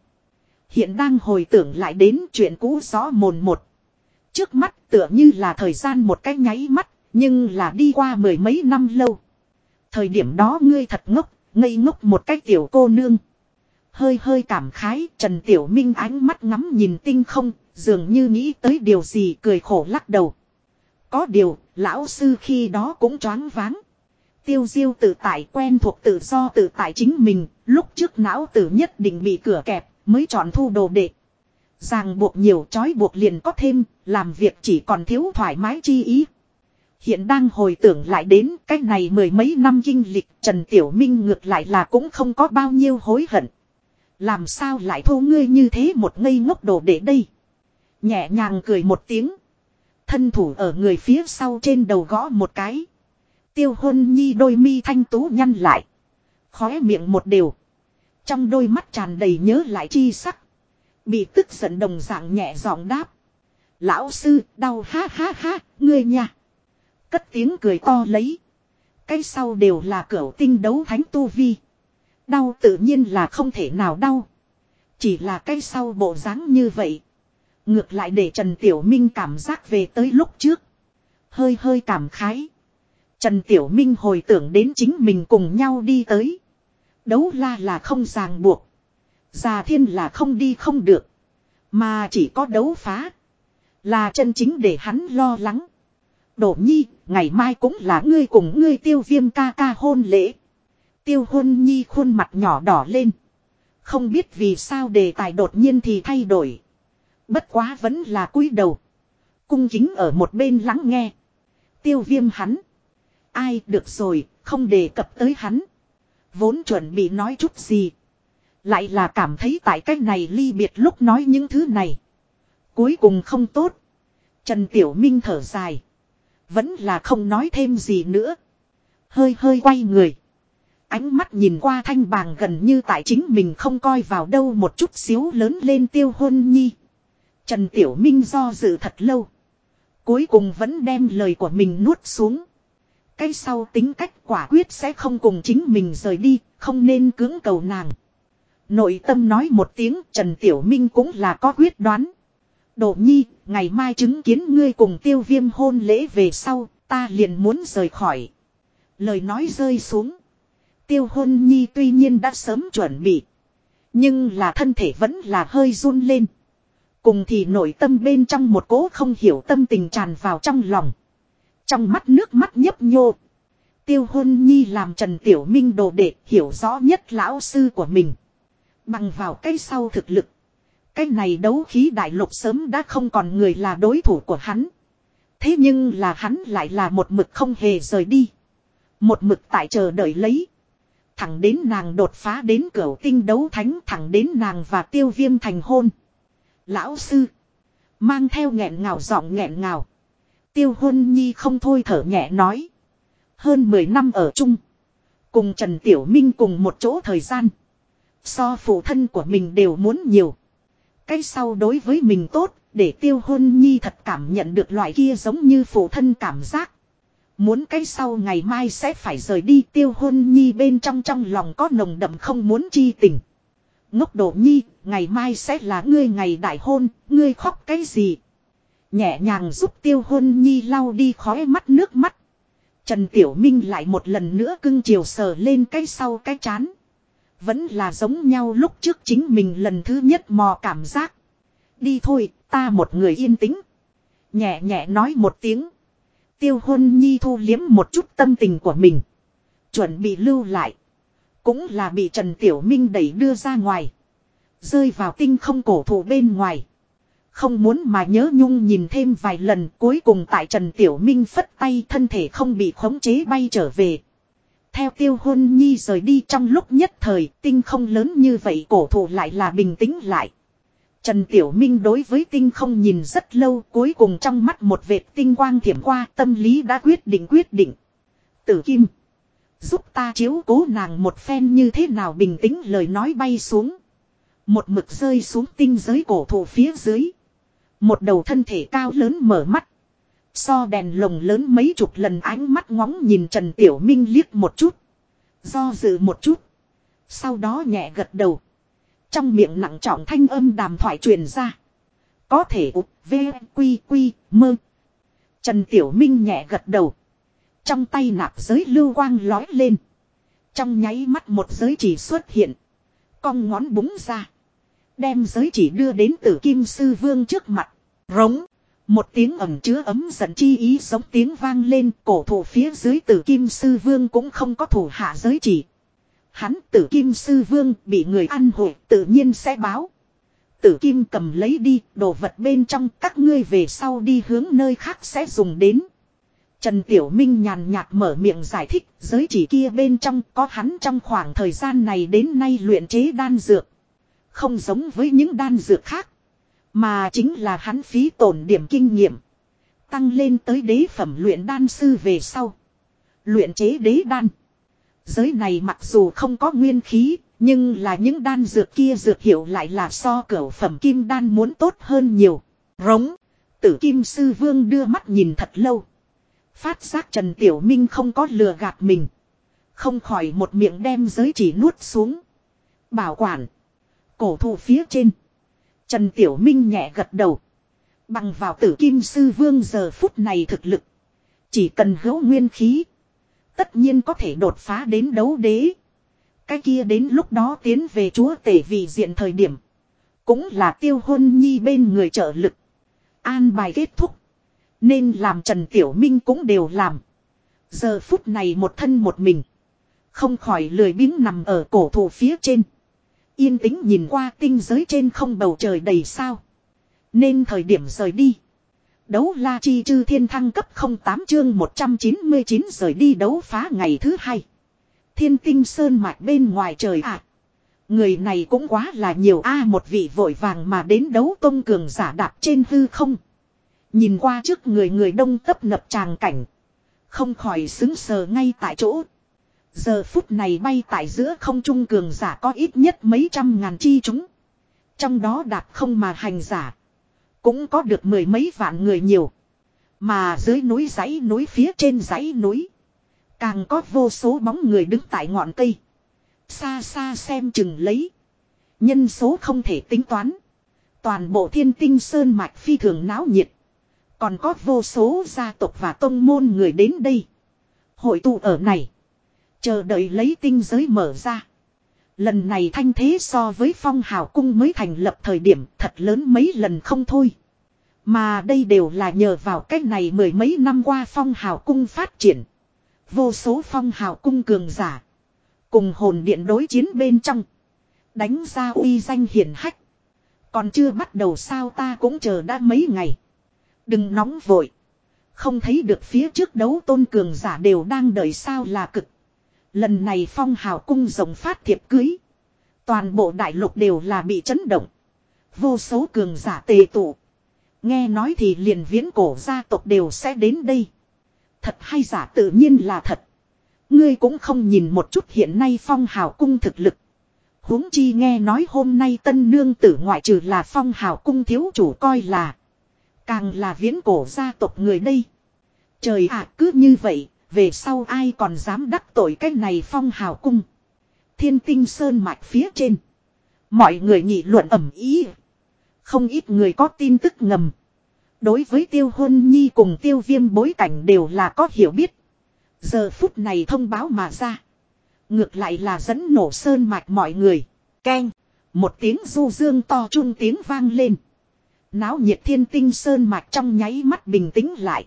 A: Hiện đang hồi tưởng lại đến chuyện cũ rõ mồn một. Trước mắt tựa như là thời gian một cái nháy mắt, nhưng là đi qua mười mấy năm lâu. Thời điểm đó ngươi thật ngốc, ngây ngốc một cái tiểu cô nương. Hơi hơi cảm khái, Trần Tiểu Minh ánh mắt ngắm nhìn tinh không, dường như nghĩ tới điều gì cười khổ lắc đầu. Có điều, lão sư khi đó cũng choáng váng. Tiêu diêu tự tại quen thuộc tự do tự tại chính mình, lúc trước não tử nhất định bị cửa kẹp, mới chọn thu đồ đệ. Ràng buộc nhiều trói buộc liền có thêm, làm việc chỉ còn thiếu thoải mái chi ý. Hiện đang hồi tưởng lại đến cách này mười mấy năm kinh lịch Trần Tiểu Minh ngược lại là cũng không có bao nhiêu hối hận. Làm sao lại thu ngươi như thế một ngây ngốc đồ để đây. Nhẹ nhàng cười một tiếng. Thân thủ ở người phía sau trên đầu gõ một cái. Tiêu hôn nhi đôi mi thanh tú nhăn lại. Khóe miệng một điều. Trong đôi mắt tràn đầy nhớ lại chi sắc. Bị tức giận đồng dạng nhẹ giọng đáp. Lão sư, đau ha ha ha, ngươi nha. Cất tiếng cười to lấy. Cái sau đều là cửa tinh đấu thánh tu vi. Đau tự nhiên là không thể nào đau. Chỉ là cái sau bộ dáng như vậy. Ngược lại để Trần Tiểu Minh cảm giác về tới lúc trước. Hơi hơi cảm khái. Trần Tiểu Minh hồi tưởng đến chính mình cùng nhau đi tới. Đấu la là không ràng buộc. Già thiên là không đi không được. Mà chỉ có đấu phá. Là chân chính để hắn lo lắng. Đổ nhi, ngày mai cũng là ngươi cùng ngươi tiêu viêm ca ca hôn lễ. Tiêu hôn nhi khuôn mặt nhỏ đỏ lên. Không biết vì sao đề tài đột nhiên thì thay đổi. Bất quá vẫn là cúi đầu. Cung kính ở một bên lắng nghe. Tiêu viêm hắn. Ai được rồi, không đề cập tới hắn. Vốn chuẩn bị nói chút gì. Lại là cảm thấy tại cách này ly biệt lúc nói những thứ này. Cuối cùng không tốt. Trần Tiểu Minh thở dài. Vẫn là không nói thêm gì nữa. Hơi hơi quay người. Ánh mắt nhìn qua thanh bàng gần như tại chính mình không coi vào đâu một chút xíu lớn lên tiêu hôn nhi. Trần Tiểu Minh do dự thật lâu. Cuối cùng vẫn đem lời của mình nuốt xuống. Cái sau tính cách quả quyết sẽ không cùng chính mình rời đi, không nên cưỡng cầu nàng. Nội tâm nói một tiếng Trần Tiểu Minh cũng là có quyết đoán. Độ nhi, ngày mai chứng kiến ngươi cùng tiêu viêm hôn lễ về sau, ta liền muốn rời khỏi. Lời nói rơi xuống. Tiêu hôn nhi tuy nhiên đã sớm chuẩn bị. Nhưng là thân thể vẫn là hơi run lên. Cùng thì nội tâm bên trong một cố không hiểu tâm tình tràn vào trong lòng. Trong mắt nước mắt nhấp nhô. Tiêu hôn nhi làm Trần Tiểu Minh đồ đệ hiểu rõ nhất lão sư của mình. Bằng vào cái sau thực lực. Cái này đấu khí đại lục sớm đã không còn người là đối thủ của hắn. Thế nhưng là hắn lại là một mực không hề rời đi. Một mực tại chờ đợi lấy. Thẳng đến nàng đột phá đến cửa tinh đấu thánh, thẳng đến nàng và tiêu viêm thành hôn. Lão sư. Mang theo nghẹn ngào giọng nghẹn ngào. Tiêu hôn nhi không thôi thở nhẹ nói. Hơn 10 năm ở chung. Cùng Trần Tiểu Minh cùng một chỗ thời gian. So phụ thân của mình đều muốn nhiều. Cái sau đối với mình tốt, để tiêu hôn nhi thật cảm nhận được loại kia giống như phụ thân cảm giác. Muốn cái sau ngày mai sẽ phải rời đi tiêu hôn nhi bên trong trong lòng có nồng đậm không muốn chi tình. Ngốc độ nhi, ngày mai sẽ là ngươi ngày đại hôn, ngươi khóc cái gì? Nhẹ nhàng giúp tiêu hôn nhi lau đi khói mắt nước mắt. Trần Tiểu Minh lại một lần nữa cưng chiều sờ lên cái sau cái chán. Vẫn là giống nhau lúc trước chính mình lần thứ nhất mò cảm giác. Đi thôi, ta một người yên tĩnh. Nhẹ nhẹ nói một tiếng. Tiêu hôn nhi thu liếm một chút tâm tình của mình. Chuẩn bị lưu lại. Cũng là bị Trần Tiểu Minh đẩy đưa ra ngoài. Rơi vào tinh không cổ thụ bên ngoài. Không muốn mà nhớ nhung nhìn thêm vài lần cuối cùng tại Trần Tiểu Minh phất tay thân thể không bị khống chế bay trở về. Theo tiêu hôn nhi rời đi trong lúc nhất thời, tinh không lớn như vậy cổ thụ lại là bình tĩnh lại. Trần Tiểu Minh đối với tinh không nhìn rất lâu, cuối cùng trong mắt một vệt tinh quang thiểm qua, tâm lý đã quyết định quyết định. Tử Kim. Giúp ta chiếu cố nàng một phen như thế nào bình tĩnh lời nói bay xuống. Một mực rơi xuống tinh giới cổ thụ phía dưới. Một đầu thân thể cao lớn mở mắt. So đèn lồng lớn mấy chục lần ánh mắt ngóng nhìn Trần Tiểu Minh liếc một chút. Do dự một chút. Sau đó nhẹ gật đầu. Trong miệng nặng trọng thanh âm đàm thoại truyền ra. Có thể ụt, v, quy, quy, mơ. Trần Tiểu Minh nhẹ gật đầu. Trong tay nạp giới lưu quang lói lên. Trong nháy mắt một giới chỉ xuất hiện. Cong ngón búng ra. Đem giới chỉ đưa đến tử kim sư vương trước mặt. Rống. Một tiếng ẩm chứa ấm giận chi ý giống tiếng vang lên, cổ thụ phía dưới tử kim sư vương cũng không có thủ hạ giới chỉ. Hắn tử kim sư vương bị người ăn hội tự nhiên sẽ báo. Tử kim cầm lấy đi, đồ vật bên trong các ngươi về sau đi hướng nơi khác sẽ dùng đến. Trần Tiểu Minh nhàn nhạt mở miệng giải thích, giới chỉ kia bên trong có hắn trong khoảng thời gian này đến nay luyện chế đan dược. Không giống với những đan dược khác. Mà chính là hắn phí tổn điểm kinh nghiệm. Tăng lên tới đế phẩm luyện đan sư về sau. Luyện chế đế đan. Giới này mặc dù không có nguyên khí, nhưng là những đan dược kia dược hiệu lại là so cửa phẩm kim đan muốn tốt hơn nhiều. Rống. Tử kim sư vương đưa mắt nhìn thật lâu. Phát giác Trần Tiểu Minh không có lừa gạt mình. Không khỏi một miệng đem giới chỉ nuốt xuống. Bảo quản. Cổ thụ phía trên. Trần Tiểu Minh nhẹ gật đầu. Bằng vào tử kim sư vương giờ phút này thực lực. Chỉ cần hữu nguyên khí. Tất nhiên có thể đột phá đến đấu đế. Cái kia đến lúc đó tiến về chúa tể vì diện thời điểm. Cũng là tiêu hôn nhi bên người trợ lực. An bài kết thúc. Nên làm Trần Tiểu Minh cũng đều làm. Giờ phút này một thân một mình. Không khỏi lười biếng nằm ở cổ thụ phía trên. Yên tĩnh nhìn qua tinh giới trên không bầu trời đầy sao. Nên thời điểm rời đi. Đấu la chi chư thiên thăng cấp 08 chương 199 rời đi đấu phá ngày thứ hai. Thiên tinh sơn mạch bên ngoài trời ạ. Người này cũng quá là nhiều a, một vị vội vàng mà đến đấu công cường giả đạp trên hư không. Nhìn qua trước người người đông tấp nập tràng cảnh. Không khỏi xứng sờ ngay tại chỗ. Giờ phút này bay tại giữa không trung cường giả có ít nhất mấy trăm ngàn chi chúng. Trong đó đạp không mà hành giả. Cũng có được mười mấy vạn người nhiều. Mà dưới núi dãy núi phía trên dãy núi. Càng có vô số bóng người đứng tại ngọn cây. Xa xa xem chừng lấy. Nhân số không thể tính toán. Toàn bộ thiên tinh sơn mạch phi thường náo nhiệt. Còn có vô số gia tộc và tông môn người đến đây. Hội tụ ở này. Chờ đợi lấy tinh giới mở ra. Lần này thanh thế so với phong hào cung mới thành lập thời điểm thật lớn mấy lần không thôi. Mà đây đều là nhờ vào cách này mười mấy năm qua phong hào cung phát triển. Vô số phong hào cung cường giả. Cùng hồn điện đối chiến bên trong. Đánh ra uy danh hiển hách. Còn chưa bắt đầu sao ta cũng chờ đã mấy ngày. Đừng nóng vội. Không thấy được phía trước đấu tôn cường giả đều đang đợi sao là cực. Lần này phong hào cung rồng phát thiệp cưới. Toàn bộ đại lục đều là bị chấn động. Vô số cường giả tề tụ. Nghe nói thì liền viễn cổ gia tộc đều sẽ đến đây. Thật hay giả tự nhiên là thật. Ngươi cũng không nhìn một chút hiện nay phong hào cung thực lực. huống chi nghe nói hôm nay tân nương tử ngoại trừ là phong hào cung thiếu chủ coi là. Càng là viễn cổ gia tộc người đây. Trời ạ cứ như vậy, về sau ai còn dám đắc tội cái này phong hào cung. Thiên tinh sơn mạch phía trên. Mọi người nghị luận ẩm ý. Không ít người có tin tức ngầm. Đối với tiêu hôn nhi cùng tiêu viêm bối cảnh đều là có hiểu biết. Giờ phút này thông báo mà ra. Ngược lại là dẫn nổ sơn mạch mọi người. Keng. Một tiếng du dương to trung tiếng vang lên. Náo nhiệt thiên tinh sơn mạch trong nháy mắt bình tĩnh lại.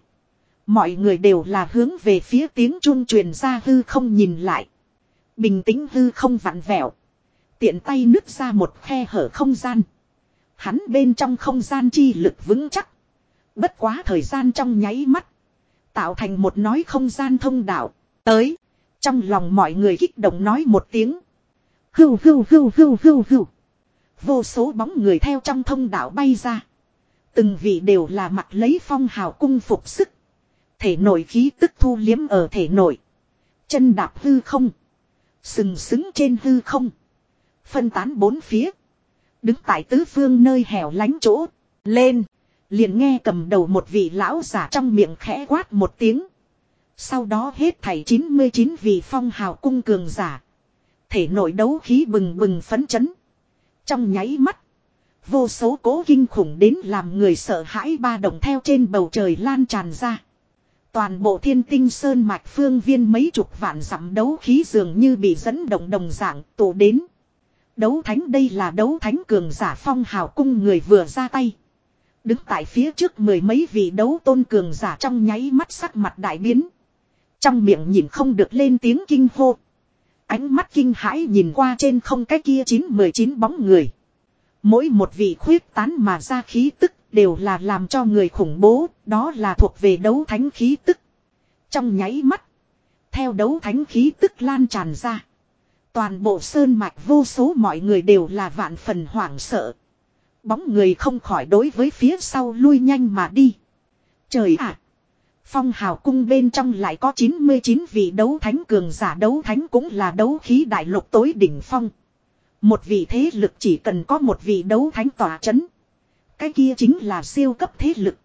A: Mọi người đều là hướng về phía tiếng trung truyền ra hư không nhìn lại. Bình tĩnh hư không vặn vẹo. Tiện tay nứt ra một khe hở không gian. Hắn bên trong không gian chi lực vững chắc. Bất quá thời gian trong nháy mắt. Tạo thành một nói không gian thông đạo. Tới. Trong lòng mọi người kích động nói một tiếng. Hưu hưu hưu hưu hưu hưu. Vô số bóng người theo trong thông đạo bay ra. Từng vị đều là mặt lấy phong hào cung phục sức. Thể nội khí tức thu liếm ở thể nội. Chân đạp hư không. Sừng sững trên hư không. Phân tán bốn phía. Đứng tại tứ phương nơi hẻo lánh chỗ. Lên. Liền nghe cầm đầu một vị lão giả trong miệng khẽ quát một tiếng. Sau đó hết thảy 99 vị phong hào cung cường giả. Thể nội đấu khí bừng bừng phấn chấn. Trong nháy mắt. Vô số cố kinh khủng đến làm người sợ hãi ba động theo trên bầu trời lan tràn ra. Toàn bộ thiên tinh sơn mạch phương viên mấy chục vạn dặm đấu khí dường như bị dẫn động đồng dạng tụ đến. Đấu thánh đây là đấu thánh cường giả phong hào cung người vừa ra tay. Đứng tại phía trước mười mấy vị đấu tôn cường giả trong nháy mắt sắc mặt đại biến. Trong miệng nhìn không được lên tiếng kinh hô. Ánh mắt kinh hãi nhìn qua trên không cái kia chín mười chín bóng người. Mỗi một vị khuyết tán mà ra khí tức đều là làm cho người khủng bố, đó là thuộc về đấu thánh khí tức. Trong nháy mắt, theo đấu thánh khí tức lan tràn ra. Toàn bộ sơn mạch vô số mọi người đều là vạn phần hoảng sợ. Bóng người không khỏi đối với phía sau lui nhanh mà đi. Trời ạ! Phong hào cung bên trong lại có 99 vị đấu thánh cường giả đấu thánh cũng là đấu khí đại lục tối đỉnh phong. Một vị thế lực chỉ cần có một vị đấu thánh tỏa chấn. Cái kia chính là siêu cấp thế lực.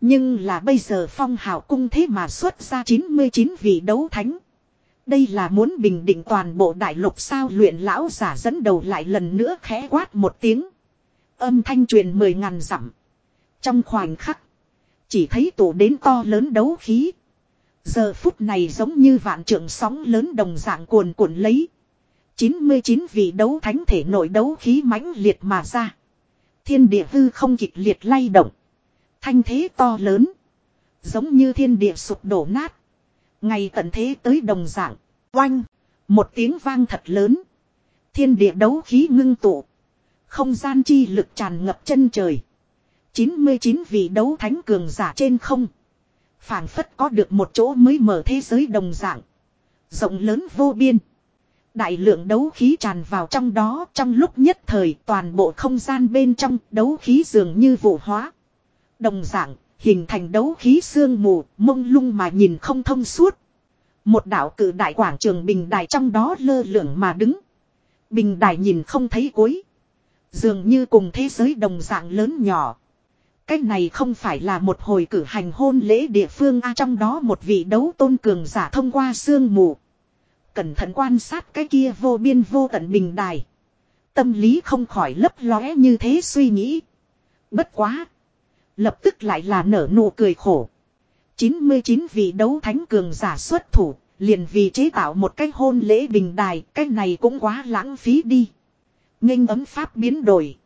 A: Nhưng là bây giờ phong hào cung thế mà xuất ra 99 vị đấu thánh. Đây là muốn bình định toàn bộ đại lục sao luyện lão giả dẫn đầu lại lần nữa khẽ quát một tiếng. Âm thanh truyền mười ngàn dặm. Trong khoảnh khắc. Chỉ thấy tổ đến to lớn đấu khí. Giờ phút này giống như vạn trượng sóng lớn đồng dạng cuồn cuộn lấy. 99 vị đấu thánh thể nội đấu khí mãnh liệt mà ra. Thiên địa hư không kịch liệt lay động. Thanh thế to lớn. Giống như thiên địa sụp đổ nát. Ngày tận thế tới đồng dạng. Oanh. Một tiếng vang thật lớn. Thiên địa đấu khí ngưng tụ. Không gian chi lực tràn ngập chân trời. 99 vị đấu thánh cường giả trên không. phảng phất có được một chỗ mới mở thế giới đồng dạng. Rộng lớn vô biên. Đại lượng đấu khí tràn vào trong đó trong lúc nhất thời toàn bộ không gian bên trong đấu khí dường như vụ hóa. Đồng dạng, hình thành đấu khí sương mù, mông lung mà nhìn không thông suốt. Một đạo cử đại quảng trường bình đài trong đó lơ lửng mà đứng. Bình đài nhìn không thấy cuối. Dường như cùng thế giới đồng dạng lớn nhỏ. Cách này không phải là một hồi cử hành hôn lễ địa phương a trong đó một vị đấu tôn cường giả thông qua sương mù. Cẩn thận quan sát cái kia vô biên vô tận bình đài. Tâm lý không khỏi lấp lóe như thế suy nghĩ. Bất quá. Lập tức lại là nở nụ cười khổ. 99 vị đấu thánh cường giả xuất thủ, liền vì chế tạo một cái hôn lễ bình đài, cái này cũng quá lãng phí đi. nghênh ấm pháp biến đổi.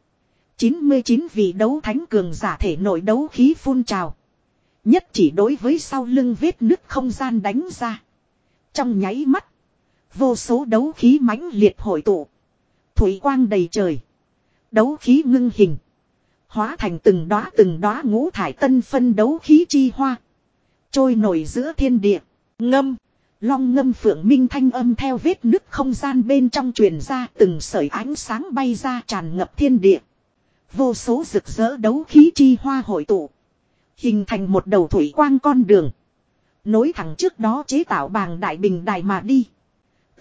A: 99 vị đấu thánh cường giả thể nội đấu khí phun trào. Nhất chỉ đối với sau lưng vết nứt không gian đánh ra. Trong nháy mắt. Vô số đấu khí mãnh liệt hội tụ. Thủy quang đầy trời. Đấu khí ngưng hình. Hóa thành từng đóa từng đóa ngũ thải tân phân đấu khí chi hoa. Trôi nổi giữa thiên địa. Ngâm. Long ngâm phượng minh thanh âm theo vết nứt không gian bên trong truyền ra từng sợi ánh sáng bay ra tràn ngập thiên địa. Vô số rực rỡ đấu khí chi hoa hội tụ. Hình thành một đầu thủy quang con đường. Nối thẳng trước đó chế tạo bàng đại bình đài mà đi.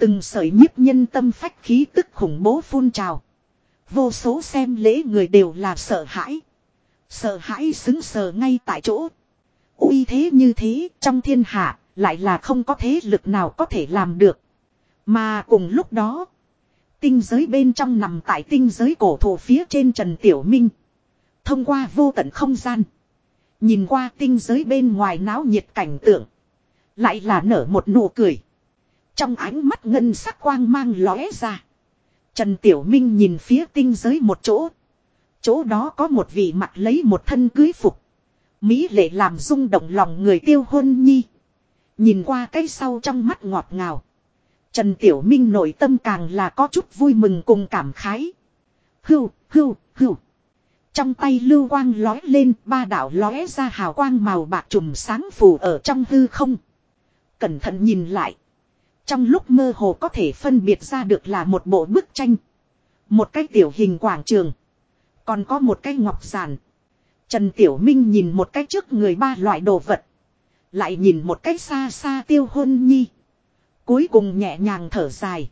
A: Từng sợi nhiếp nhân tâm phách khí tức khủng bố phun trào. Vô số xem lễ người đều là sợ hãi. Sợ hãi xứng sờ ngay tại chỗ. uy thế như thế trong thiên hạ lại là không có thế lực nào có thể làm được. Mà cùng lúc đó, tinh giới bên trong nằm tại tinh giới cổ thụ phía trên Trần Tiểu Minh. Thông qua vô tận không gian. Nhìn qua tinh giới bên ngoài náo nhiệt cảnh tượng. Lại là nở một nụ cười. Trong ánh mắt ngân sắc quang mang lóe ra. Trần Tiểu Minh nhìn phía tinh giới một chỗ. Chỗ đó có một vị mặt lấy một thân cưới phục. Mỹ lệ làm rung động lòng người tiêu hôn nhi. Nhìn qua cái sau trong mắt ngọt ngào. Trần Tiểu Minh nội tâm càng là có chút vui mừng cùng cảm khái. Hưu, hưu, hưu. Trong tay lưu quang lói lên ba đạo lóe ra hào quang màu bạc trùm sáng phủ ở trong hư không. Cẩn thận nhìn lại. Trong lúc mơ hồ có thể phân biệt ra được là một bộ bức tranh. Một cái tiểu hình quảng trường. Còn có một cái ngọc giản. Trần Tiểu Minh nhìn một cái trước người ba loại đồ vật. Lại nhìn một cách xa xa tiêu hôn nhi. Cuối cùng nhẹ nhàng thở dài.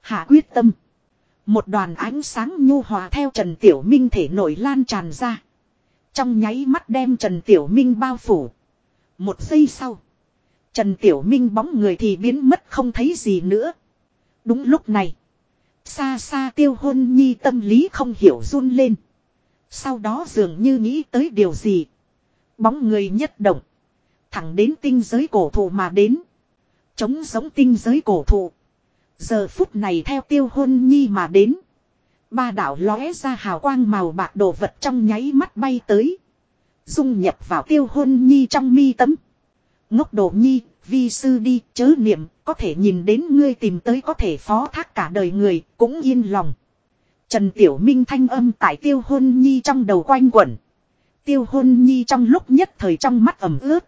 A: Hạ quyết tâm. Một đoàn ánh sáng nhu hòa theo Trần Tiểu Minh thể nổi lan tràn ra. Trong nháy mắt đem Trần Tiểu Minh bao phủ. Một giây sau. Trần Tiểu Minh bóng người thì biến mất không thấy gì nữa. Đúng lúc này. Xa xa tiêu hôn nhi tâm lý không hiểu run lên. Sau đó dường như nghĩ tới điều gì. Bóng người nhất động. Thẳng đến tinh giới cổ thụ mà đến. Chống giống tinh giới cổ thụ. Giờ phút này theo tiêu hôn nhi mà đến. Ba đạo lóe ra hào quang màu bạc đồ vật trong nháy mắt bay tới. Dung nhập vào tiêu hôn nhi trong mi tấm. Ngốc đồ nhi, vi sư đi, chớ niệm, có thể nhìn đến ngươi tìm tới có thể phó thác cả đời người, cũng yên lòng. Trần Tiểu Minh thanh âm tại tiêu hôn nhi trong đầu quanh quẩn. Tiêu hôn nhi trong lúc nhất thời trong mắt ẩm ướt.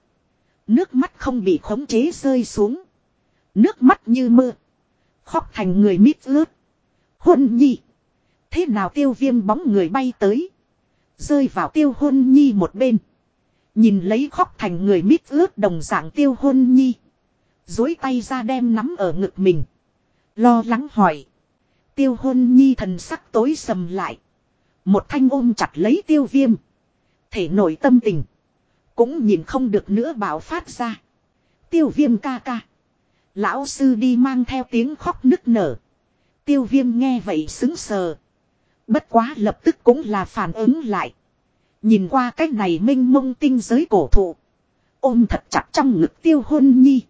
A: Nước mắt không bị khống chế rơi xuống. Nước mắt như mưa. Khóc thành người mít ướt. Hôn nhi. Thế nào tiêu viêm bóng người bay tới. Rơi vào tiêu hôn nhi một bên. Nhìn lấy khóc thành người mít ướt đồng dạng tiêu hôn nhi. Dối tay ra đem nắm ở ngực mình. Lo lắng hỏi. Tiêu hôn nhi thần sắc tối sầm lại. Một thanh ôm chặt lấy tiêu viêm. Thể nổi tâm tình. Cũng nhìn không được nữa bảo phát ra. Tiêu viêm ca ca. Lão sư đi mang theo tiếng khóc nức nở. Tiêu viêm nghe vậy xứng sờ. Bất quá lập tức cũng là phản ứng lại. Nhìn qua cách này minh mông tinh giới cổ thụ. Ôm thật chặt trong ngực tiêu hôn nhi.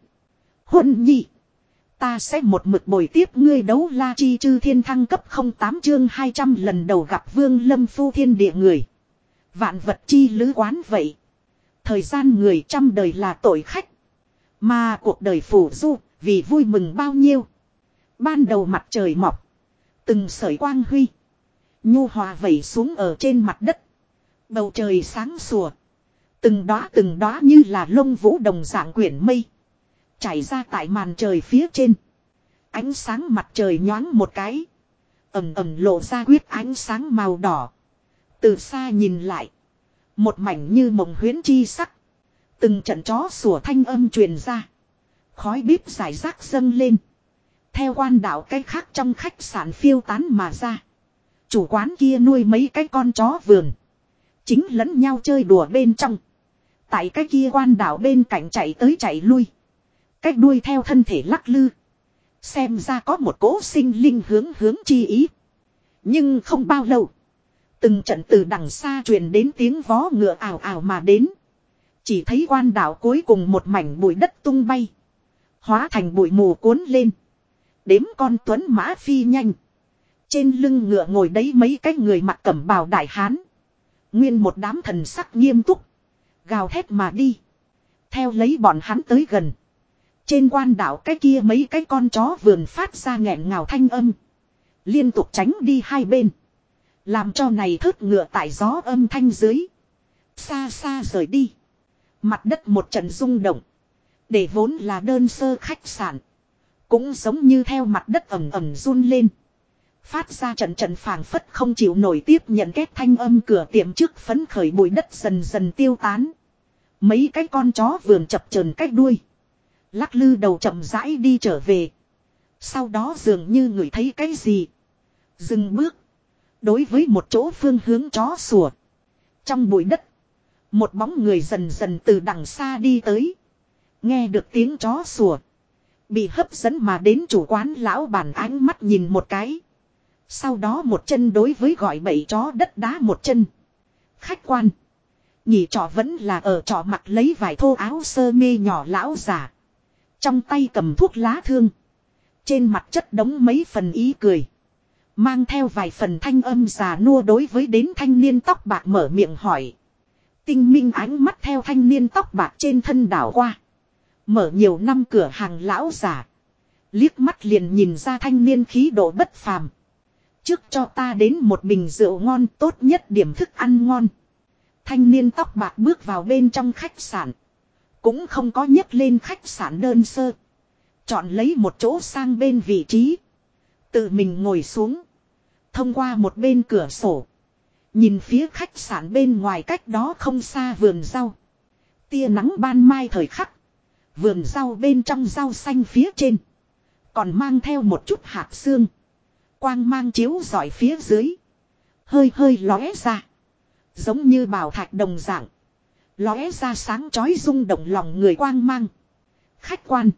A: Hôn nhi. Ta sẽ một mực bồi tiếp ngươi đấu la chi chư thiên thăng cấp 08 chương 200 lần đầu gặp vương lâm phu thiên địa người. Vạn vật chi lữ quán vậy. Thời gian người trăm đời là tội khách. Mà cuộc đời phủ du, vì vui mừng bao nhiêu. Ban đầu mặt trời mọc. Từng sợi quang huy. Nhu hòa vẩy xuống ở trên mặt đất. Bầu trời sáng sủa. Từng đóa từng đóa như là lông vũ đồng dạng quyển mây. Chảy ra tại màn trời phía trên. Ánh sáng mặt trời nhoáng một cái. Ẩm ẩm lộ ra quyết ánh sáng màu đỏ. Từ xa nhìn lại. Một mảnh như mộng huyến chi sắc. Từng trận chó sủa thanh âm truyền ra. Khói bếp giải rác dâng lên. Theo quan đạo cái khác trong khách sạn phiêu tán mà ra. Chủ quán kia nuôi mấy cái con chó vườn. Chính lẫn nhau chơi đùa bên trong. Tại cái kia quan đảo bên cạnh chạy tới chạy lui. Cách đuôi theo thân thể lắc lư. Xem ra có một cố sinh linh hướng hướng chi ý. Nhưng không bao lâu. Từng trận từ đằng xa truyền đến tiếng vó ngựa ảo ảo mà đến. Chỉ thấy quan đảo cuối cùng một mảnh bụi đất tung bay. Hóa thành bụi mù cuốn lên. Đếm con tuấn mã phi nhanh. Trên lưng ngựa ngồi đấy mấy cái người mặt cẩm bào đại hán. Nguyên một đám thần sắc nghiêm túc. Gào thét mà đi. Theo lấy bọn hắn tới gần. Trên quan đảo cái kia mấy cái con chó vườn phát ra nghẹn ngào thanh âm. Liên tục tránh đi hai bên. Làm cho này thớt ngựa tại gió âm thanh dưới. Xa xa rời đi. Mặt đất một trận rung động. Để vốn là đơn sơ khách sạn. Cũng giống như theo mặt đất ẩm ẩm run lên. Phát ra trận trận phảng phất không chịu nổi tiếp nhận kết thanh âm cửa tiệm trước phấn khởi bụi đất dần dần tiêu tán. Mấy cái con chó vườn chập chờn cách đuôi. Lắc lư đầu chậm rãi đi trở về. Sau đó dường như người thấy cái gì. Dừng bước. Đối với một chỗ phương hướng chó sủa. Trong bụi đất. Một bóng người dần dần từ đằng xa đi tới. Nghe được tiếng chó sủa. Bị hấp dẫn mà đến chủ quán lão bản ánh mắt nhìn một cái. Sau đó một chân đối với gọi bậy chó đất đá một chân. Khách quan. Nhị trọ vẫn là ở trọ mặt lấy vài thô áo sơ mi nhỏ lão giả. Trong tay cầm thuốc lá thương. Trên mặt chất đống mấy phần ý cười. Mang theo vài phần thanh âm già nua đối với đến thanh niên tóc bạc mở miệng hỏi. Tinh minh ánh mắt theo thanh niên tóc bạc trên thân đảo qua. Mở nhiều năm cửa hàng lão giả. Liếc mắt liền nhìn ra thanh niên khí độ bất phàm. Trước cho ta đến một bình rượu ngon tốt nhất điểm thức ăn ngon. Thanh niên tóc bạc bước vào bên trong khách sạn. Cũng không có nhấc lên khách sạn đơn sơ. Chọn lấy một chỗ sang bên vị trí. Tự mình ngồi xuống. Thông qua một bên cửa sổ. Nhìn phía khách sạn bên ngoài cách đó không xa vườn rau. Tia nắng ban mai thời khắc. Vườn rau bên trong rau xanh phía trên. Còn mang theo một chút hạt xương. Quang mang chiếu giỏi phía dưới. Hơi hơi lóe ra. Giống như bảo thạch đồng dạng. Lóe ra sáng chói rung động lòng người quang mang. Khách quan.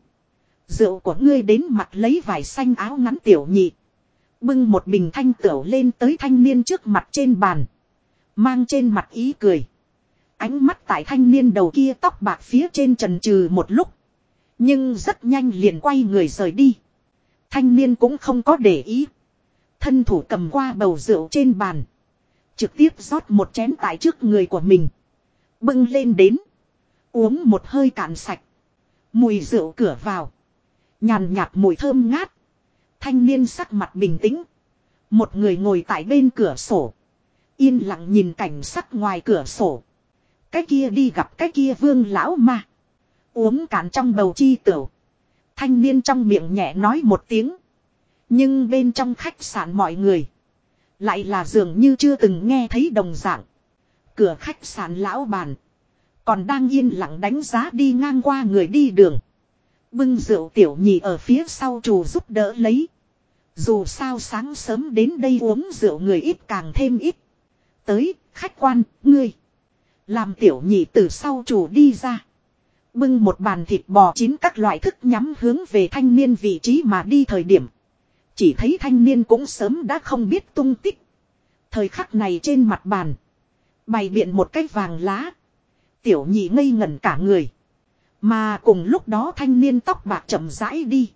A: Rượu của ngươi đến mặt lấy vải xanh áo ngắn tiểu nhị. Bưng một bình thanh tửu lên tới thanh niên trước mặt trên bàn. Mang trên mặt ý cười. Ánh mắt tại thanh niên đầu kia tóc bạc phía trên trần trừ một lúc. Nhưng rất nhanh liền quay người rời đi. Thanh niên cũng không có để ý. Thân thủ cầm qua bầu rượu trên bàn. Trực tiếp rót một chén tại trước người của mình. Bưng lên đến. Uống một hơi cạn sạch. Mùi rượu cửa vào. Nhàn nhạt mùi thơm ngát. Thanh niên sắc mặt bình tĩnh. Một người ngồi tại bên cửa sổ. Yên lặng nhìn cảnh sắc ngoài cửa sổ. Cái kia đi gặp cái kia vương lão ma. Uống cạn trong bầu chi tửu. Thanh niên trong miệng nhẹ nói một tiếng. Nhưng bên trong khách sạn mọi người. Lại là dường như chưa từng nghe thấy đồng dạng. Cửa khách sạn lão bàn. Còn đang yên lặng đánh giá đi ngang qua người đi đường. Bưng rượu tiểu nhị ở phía sau chủ giúp đỡ lấy. Dù sao sáng sớm đến đây uống rượu người ít càng thêm ít. Tới, khách quan, ngươi. Làm tiểu nhị từ sau chủ đi ra. Bưng một bàn thịt bò chín các loại thức nhắm hướng về thanh niên vị trí mà đi thời điểm. Chỉ thấy thanh niên cũng sớm đã không biết tung tích. Thời khắc này trên mặt bàn. Bày biện một cái vàng lá. Tiểu nhị ngây ngẩn cả người. Mà cùng lúc đó thanh niên tóc bạc chậm rãi đi.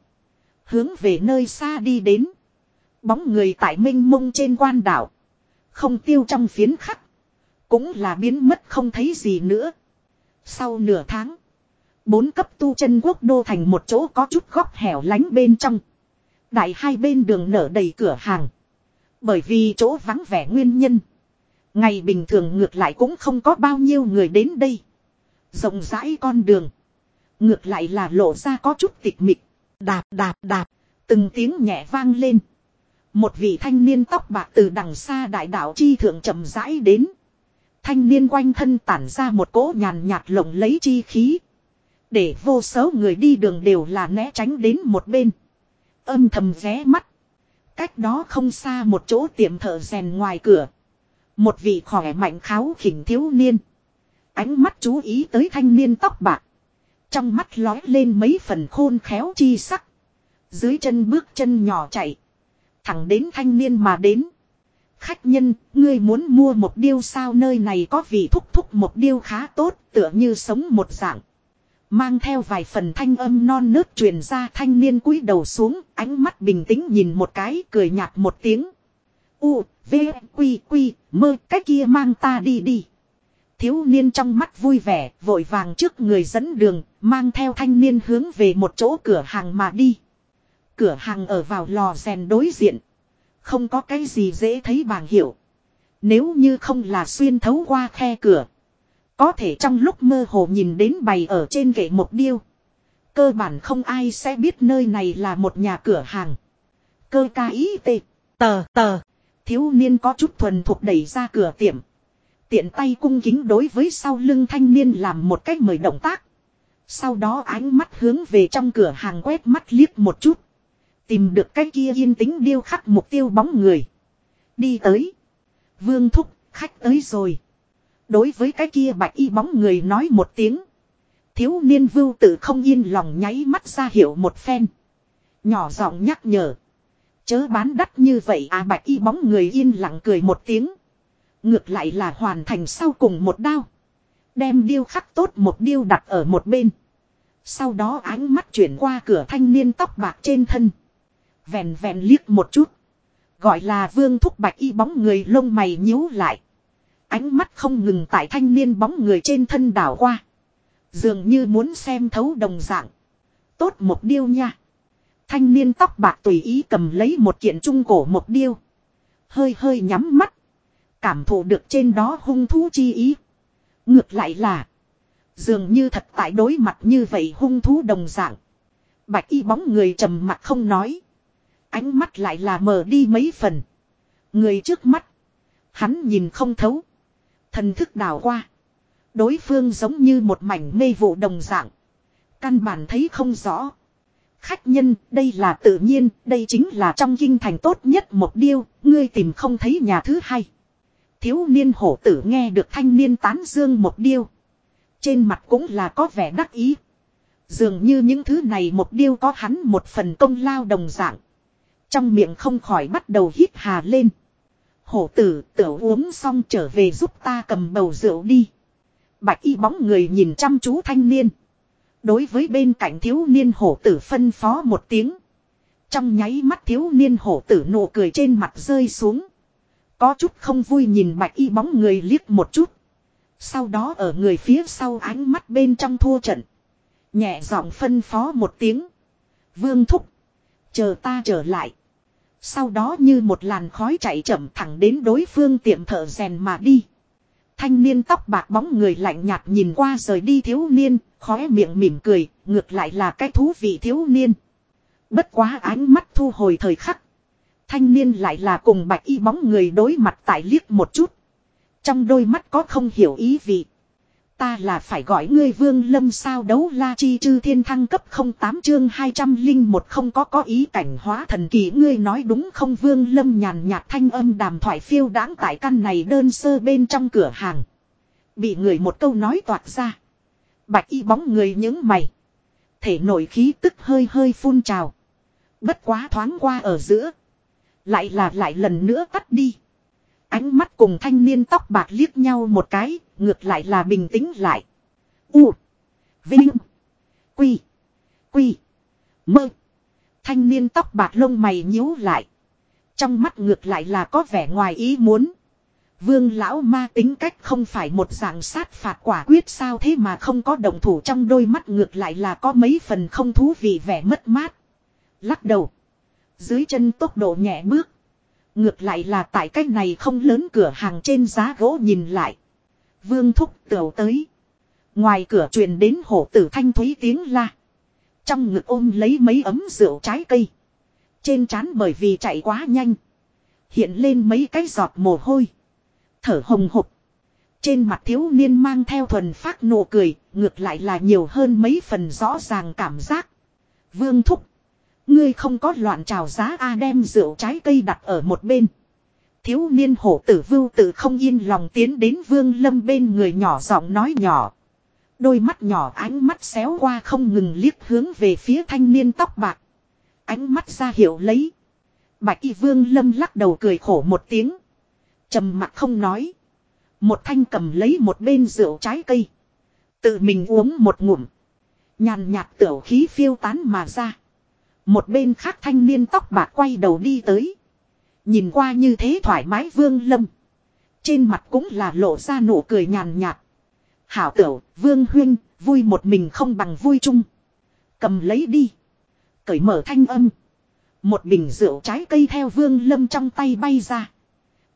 A: Hướng về nơi xa đi đến. Bóng người tại minh mông trên quan đảo. Không tiêu trong phiến khắc. Cũng là biến mất không thấy gì nữa. Sau nửa tháng. Bốn cấp tu chân quốc đô thành một chỗ có chút góc hẻo lánh bên trong. Đại hai bên đường nở đầy cửa hàng. Bởi vì chỗ vắng vẻ nguyên nhân. Ngày bình thường ngược lại cũng không có bao nhiêu người đến đây. Rộng rãi con đường. Ngược lại là lộ ra có chút tịch mịch. Đạp đạp đạp. Từng tiếng nhẹ vang lên. Một vị thanh niên tóc bạc từ đằng xa đại đạo chi thượng chậm rãi đến. Thanh niên quanh thân tản ra một cỗ nhàn nhạt lộng lấy chi khí. Để vô số người đi đường đều là né tránh đến một bên. Âm thầm ré mắt. Cách đó không xa một chỗ tiệm thợ rèn ngoài cửa. Một vị khỏe mạnh kháo khỉnh thiếu niên. Ánh mắt chú ý tới thanh niên tóc bạc. Trong mắt lói lên mấy phần khôn khéo chi sắc. Dưới chân bước chân nhỏ chạy. Thẳng đến thanh niên mà đến. Khách nhân, ngươi muốn mua một điêu sao nơi này có vị thúc thúc một điêu khá tốt, tựa như sống một dạng. Mang theo vài phần thanh âm non nớt truyền ra thanh niên cúi đầu xuống, ánh mắt bình tĩnh nhìn một cái, cười nhạt một tiếng. U, V, Quy, Quy, mơ, cái kia mang ta đi đi. Thiếu niên trong mắt vui vẻ, vội vàng trước người dẫn đường, mang theo thanh niên hướng về một chỗ cửa hàng mà đi. Cửa hàng ở vào lò rèn đối diện. Không có cái gì dễ thấy bảng hiểu. Nếu như không là xuyên thấu qua khe cửa. Có thể trong lúc mơ hồ nhìn đến bày ở trên kệ một điêu. Cơ bản không ai sẽ biết nơi này là một nhà cửa hàng. Cơ ca ý tê. Tờ tờ. Thiếu niên có chút thuần thuộc đẩy ra cửa tiệm. Tiện tay cung kính đối với sau lưng thanh niên làm một cách mời động tác. Sau đó ánh mắt hướng về trong cửa hàng quét mắt liếc một chút. Tìm được cái kia yên tĩnh điêu khắc mục tiêu bóng người. Đi tới. Vương thúc, khách tới rồi. Đối với cái kia bạch y bóng người nói một tiếng. Thiếu niên vưu tự không yên lòng nháy mắt ra hiệu một phen. Nhỏ giọng nhắc nhở. Chớ bán đắt như vậy à bạch y bóng người yên lặng cười một tiếng. Ngược lại là hoàn thành sau cùng một đao. Đem điêu khắc tốt một điêu đặt ở một bên. Sau đó ánh mắt chuyển qua cửa thanh niên tóc bạc trên thân. Vẹn vẹn liếc một chút. Gọi là vương thúc bạch y bóng người lông mày nhíu lại. Ánh mắt không ngừng tại thanh niên bóng người trên thân đảo qua. Dường như muốn xem thấu đồng dạng. Tốt một điêu nha. Thanh niên tóc bạc tùy ý cầm lấy một kiện trung cổ một điêu. Hơi hơi nhắm mắt. Cảm thụ được trên đó hung thú chi ý. Ngược lại là. Dường như thật tại đối mặt như vậy hung thú đồng dạng. Bạch y bóng người trầm mặt không nói. Ánh mắt lại là mờ đi mấy phần. Người trước mắt. Hắn nhìn không thấu. Thần thức đảo qua. Đối phương giống như một mảnh mê vụ đồng dạng. Căn bản thấy không rõ. Khách nhân, đây là tự nhiên, đây chính là trong kinh thành tốt nhất một điêu, ngươi tìm không thấy nhà thứ hai. Thiếu niên hổ tử nghe được thanh niên tán dương một điêu. Trên mặt cũng là có vẻ đắc ý. Dường như những thứ này một điêu có hắn một phần công lao đồng dạng. Trong miệng không khỏi bắt đầu hít hà lên. Hổ tử, tiểu uống xong trở về giúp ta cầm bầu rượu đi. Bạch y bóng người nhìn chăm chú thanh niên. Đối với bên cạnh thiếu niên hổ tử phân phó một tiếng. Trong nháy mắt thiếu niên hổ tử nụ cười trên mặt rơi xuống. Có chút không vui nhìn bạch y bóng người liếc một chút. Sau đó ở người phía sau ánh mắt bên trong thua trận. Nhẹ giọng phân phó một tiếng. Vương thúc. Chờ ta trở lại. Sau đó như một làn khói chạy chậm thẳng đến đối phương tiệm thợ rèn mà đi. Thanh niên tóc bạc bóng người lạnh nhạt nhìn qua rời đi thiếu niên, khóe miệng mỉm cười, ngược lại là cái thú vị thiếu niên. Bất quá ánh mắt thu hồi thời khắc. Thanh niên lại là cùng bạch y bóng người đối mặt tại liếc một chút. Trong đôi mắt có không hiểu ý vị. Ta là phải gọi ngươi vương lâm sao đấu la chi chư thiên thăng cấp 08 chương 201 không có có ý cảnh hóa thần kỳ ngươi nói đúng không vương lâm nhàn nhạt thanh âm đàm thoại phiêu đáng tại căn này đơn sơ bên trong cửa hàng. Bị người một câu nói toạc ra. Bạch y bóng người những mày. Thể nổi khí tức hơi hơi phun trào. Bất quá thoáng qua ở giữa. Lại là lại lần nữa tắt đi. Ánh mắt cùng thanh niên tóc bạc liếc nhau một cái, ngược lại là bình tĩnh lại. U. Vinh. Quy. Quy. Mơ. Thanh niên tóc bạc lông mày nhíu lại. Trong mắt ngược lại là có vẻ ngoài ý muốn. Vương lão ma tính cách không phải một dạng sát phạt quả quyết sao thế mà không có động thủ trong đôi mắt ngược lại là có mấy phần không thú vị vẻ mất mát. Lắc đầu. Dưới chân tốc độ nhẹ bước. Ngược lại là tại cách này không lớn cửa hàng trên giá gỗ nhìn lại. Vương thúc tiểu tới. Ngoài cửa truyền đến hổ tử thanh thúy tiếng la. Trong ngực ôm lấy mấy ấm rượu trái cây. Trên trán bởi vì chạy quá nhanh. Hiện lên mấy cái giọt mồ hôi. Thở hồng hộc. Trên mặt thiếu niên mang theo thuần phát nụ cười, ngược lại là nhiều hơn mấy phần rõ ràng cảm giác. Vương thúc. Ngươi không có loạn trào giá A đem rượu trái cây đặt ở một bên. Thiếu niên hổ tử vưu tử không yên lòng tiến đến vương lâm bên người nhỏ giọng nói nhỏ. Đôi mắt nhỏ ánh mắt xéo qua không ngừng liếc hướng về phía thanh niên tóc bạc. Ánh mắt ra hiệu lấy. Bạch y vương lâm lắc đầu cười khổ một tiếng. trầm mặt không nói. Một thanh cầm lấy một bên rượu trái cây. Tự mình uống một ngụm. Nhàn nhạt tiểu khí phiêu tán mà ra. Một bên khác thanh niên tóc bạc quay đầu đi tới. Nhìn qua như thế thoải mái vương lâm. Trên mặt cũng là lộ ra nụ cười nhàn nhạt. Hảo tửu, vương huyên, vui một mình không bằng vui chung. Cầm lấy đi. Cởi mở thanh âm. Một bình rượu trái cây theo vương lâm trong tay bay ra.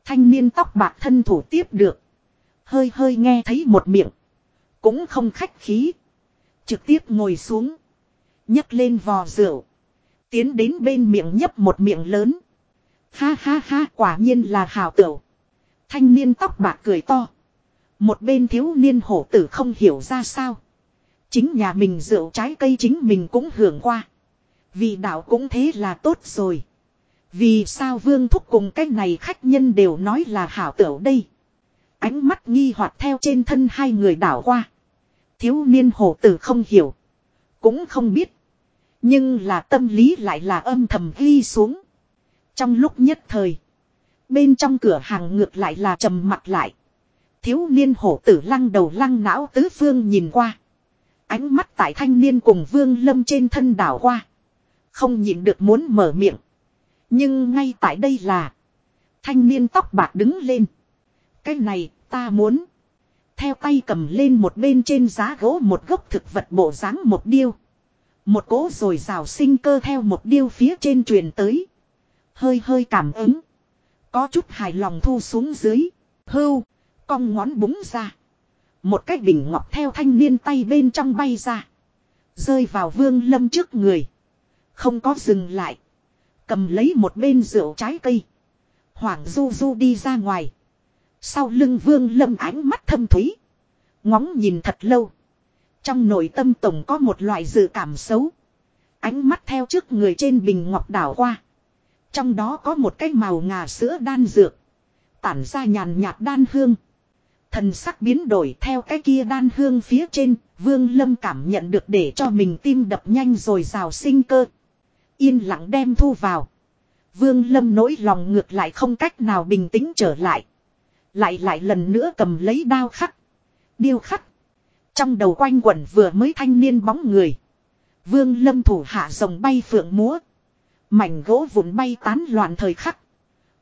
A: Thanh niên tóc bạc thân thủ tiếp được. Hơi hơi nghe thấy một miệng. Cũng không khách khí. Trực tiếp ngồi xuống. nhấc lên vò rượu. Tiến đến bên miệng nhấp một miệng lớn. Ha ha ha, quả nhiên là hào tửu. Thanh niên tóc bạc cười to. Một bên thiếu niên hổ tử không hiểu ra sao. Chính nhà mình rượu trái cây chính mình cũng hưởng qua. Vì đạo cũng thế là tốt rồi. Vì sao vương thúc cùng cái này khách nhân đều nói là hảo tửu đây. Ánh mắt nghi hoặc theo trên thân hai người đảo qua. Thiếu niên hổ tử không hiểu. Cũng không biết. Nhưng là tâm lý lại là âm thầm ghi xuống. Trong lúc nhất thời. Bên trong cửa hàng ngược lại là trầm mặt lại. Thiếu niên hổ tử lăng đầu lăng não tứ phương nhìn qua. Ánh mắt tại thanh niên cùng vương lâm trên thân đảo qua. Không nhịn được muốn mở miệng. Nhưng ngay tại đây là. Thanh niên tóc bạc đứng lên. Cái này, ta muốn. Theo tay cầm lên một bên trên giá gỗ một gốc thực vật bộ dáng một điêu. Một cỗ rồi rào sinh cơ theo một điêu phía trên truyền tới. Hơi hơi cảm ứng. Có chút hài lòng thu xuống dưới. Hưu. Cong ngón búng ra. Một cái bình ngọc theo thanh niên tay bên trong bay ra. Rơi vào vương lâm trước người. Không có dừng lại. Cầm lấy một bên rượu trái cây. Hoàng du du đi ra ngoài. Sau lưng vương lâm ánh mắt thâm thúy. Ngóng nhìn thật lâu. Trong nội tâm tổng có một loại dự cảm xấu. Ánh mắt theo trước người trên bình ngọc đảo qua. Trong đó có một cái màu ngà sữa đan dược. Tản ra nhàn nhạt đan hương. Thần sắc biến đổi theo cái kia đan hương phía trên, Vương Lâm cảm nhận được để cho mình tim đập nhanh rồi rào sinh cơ. Yên lặng đem thu vào. Vương Lâm nỗi lòng ngược lại không cách nào bình tĩnh trở lại. Lại lại lần nữa cầm lấy đao khắc. Điêu khắc. Trong đầu quanh quẩn vừa mới thanh niên bóng người. Vương Lâm thủ hạ rồng bay phượng múa. Mảnh gỗ vụn bay tán loạn thời khắc.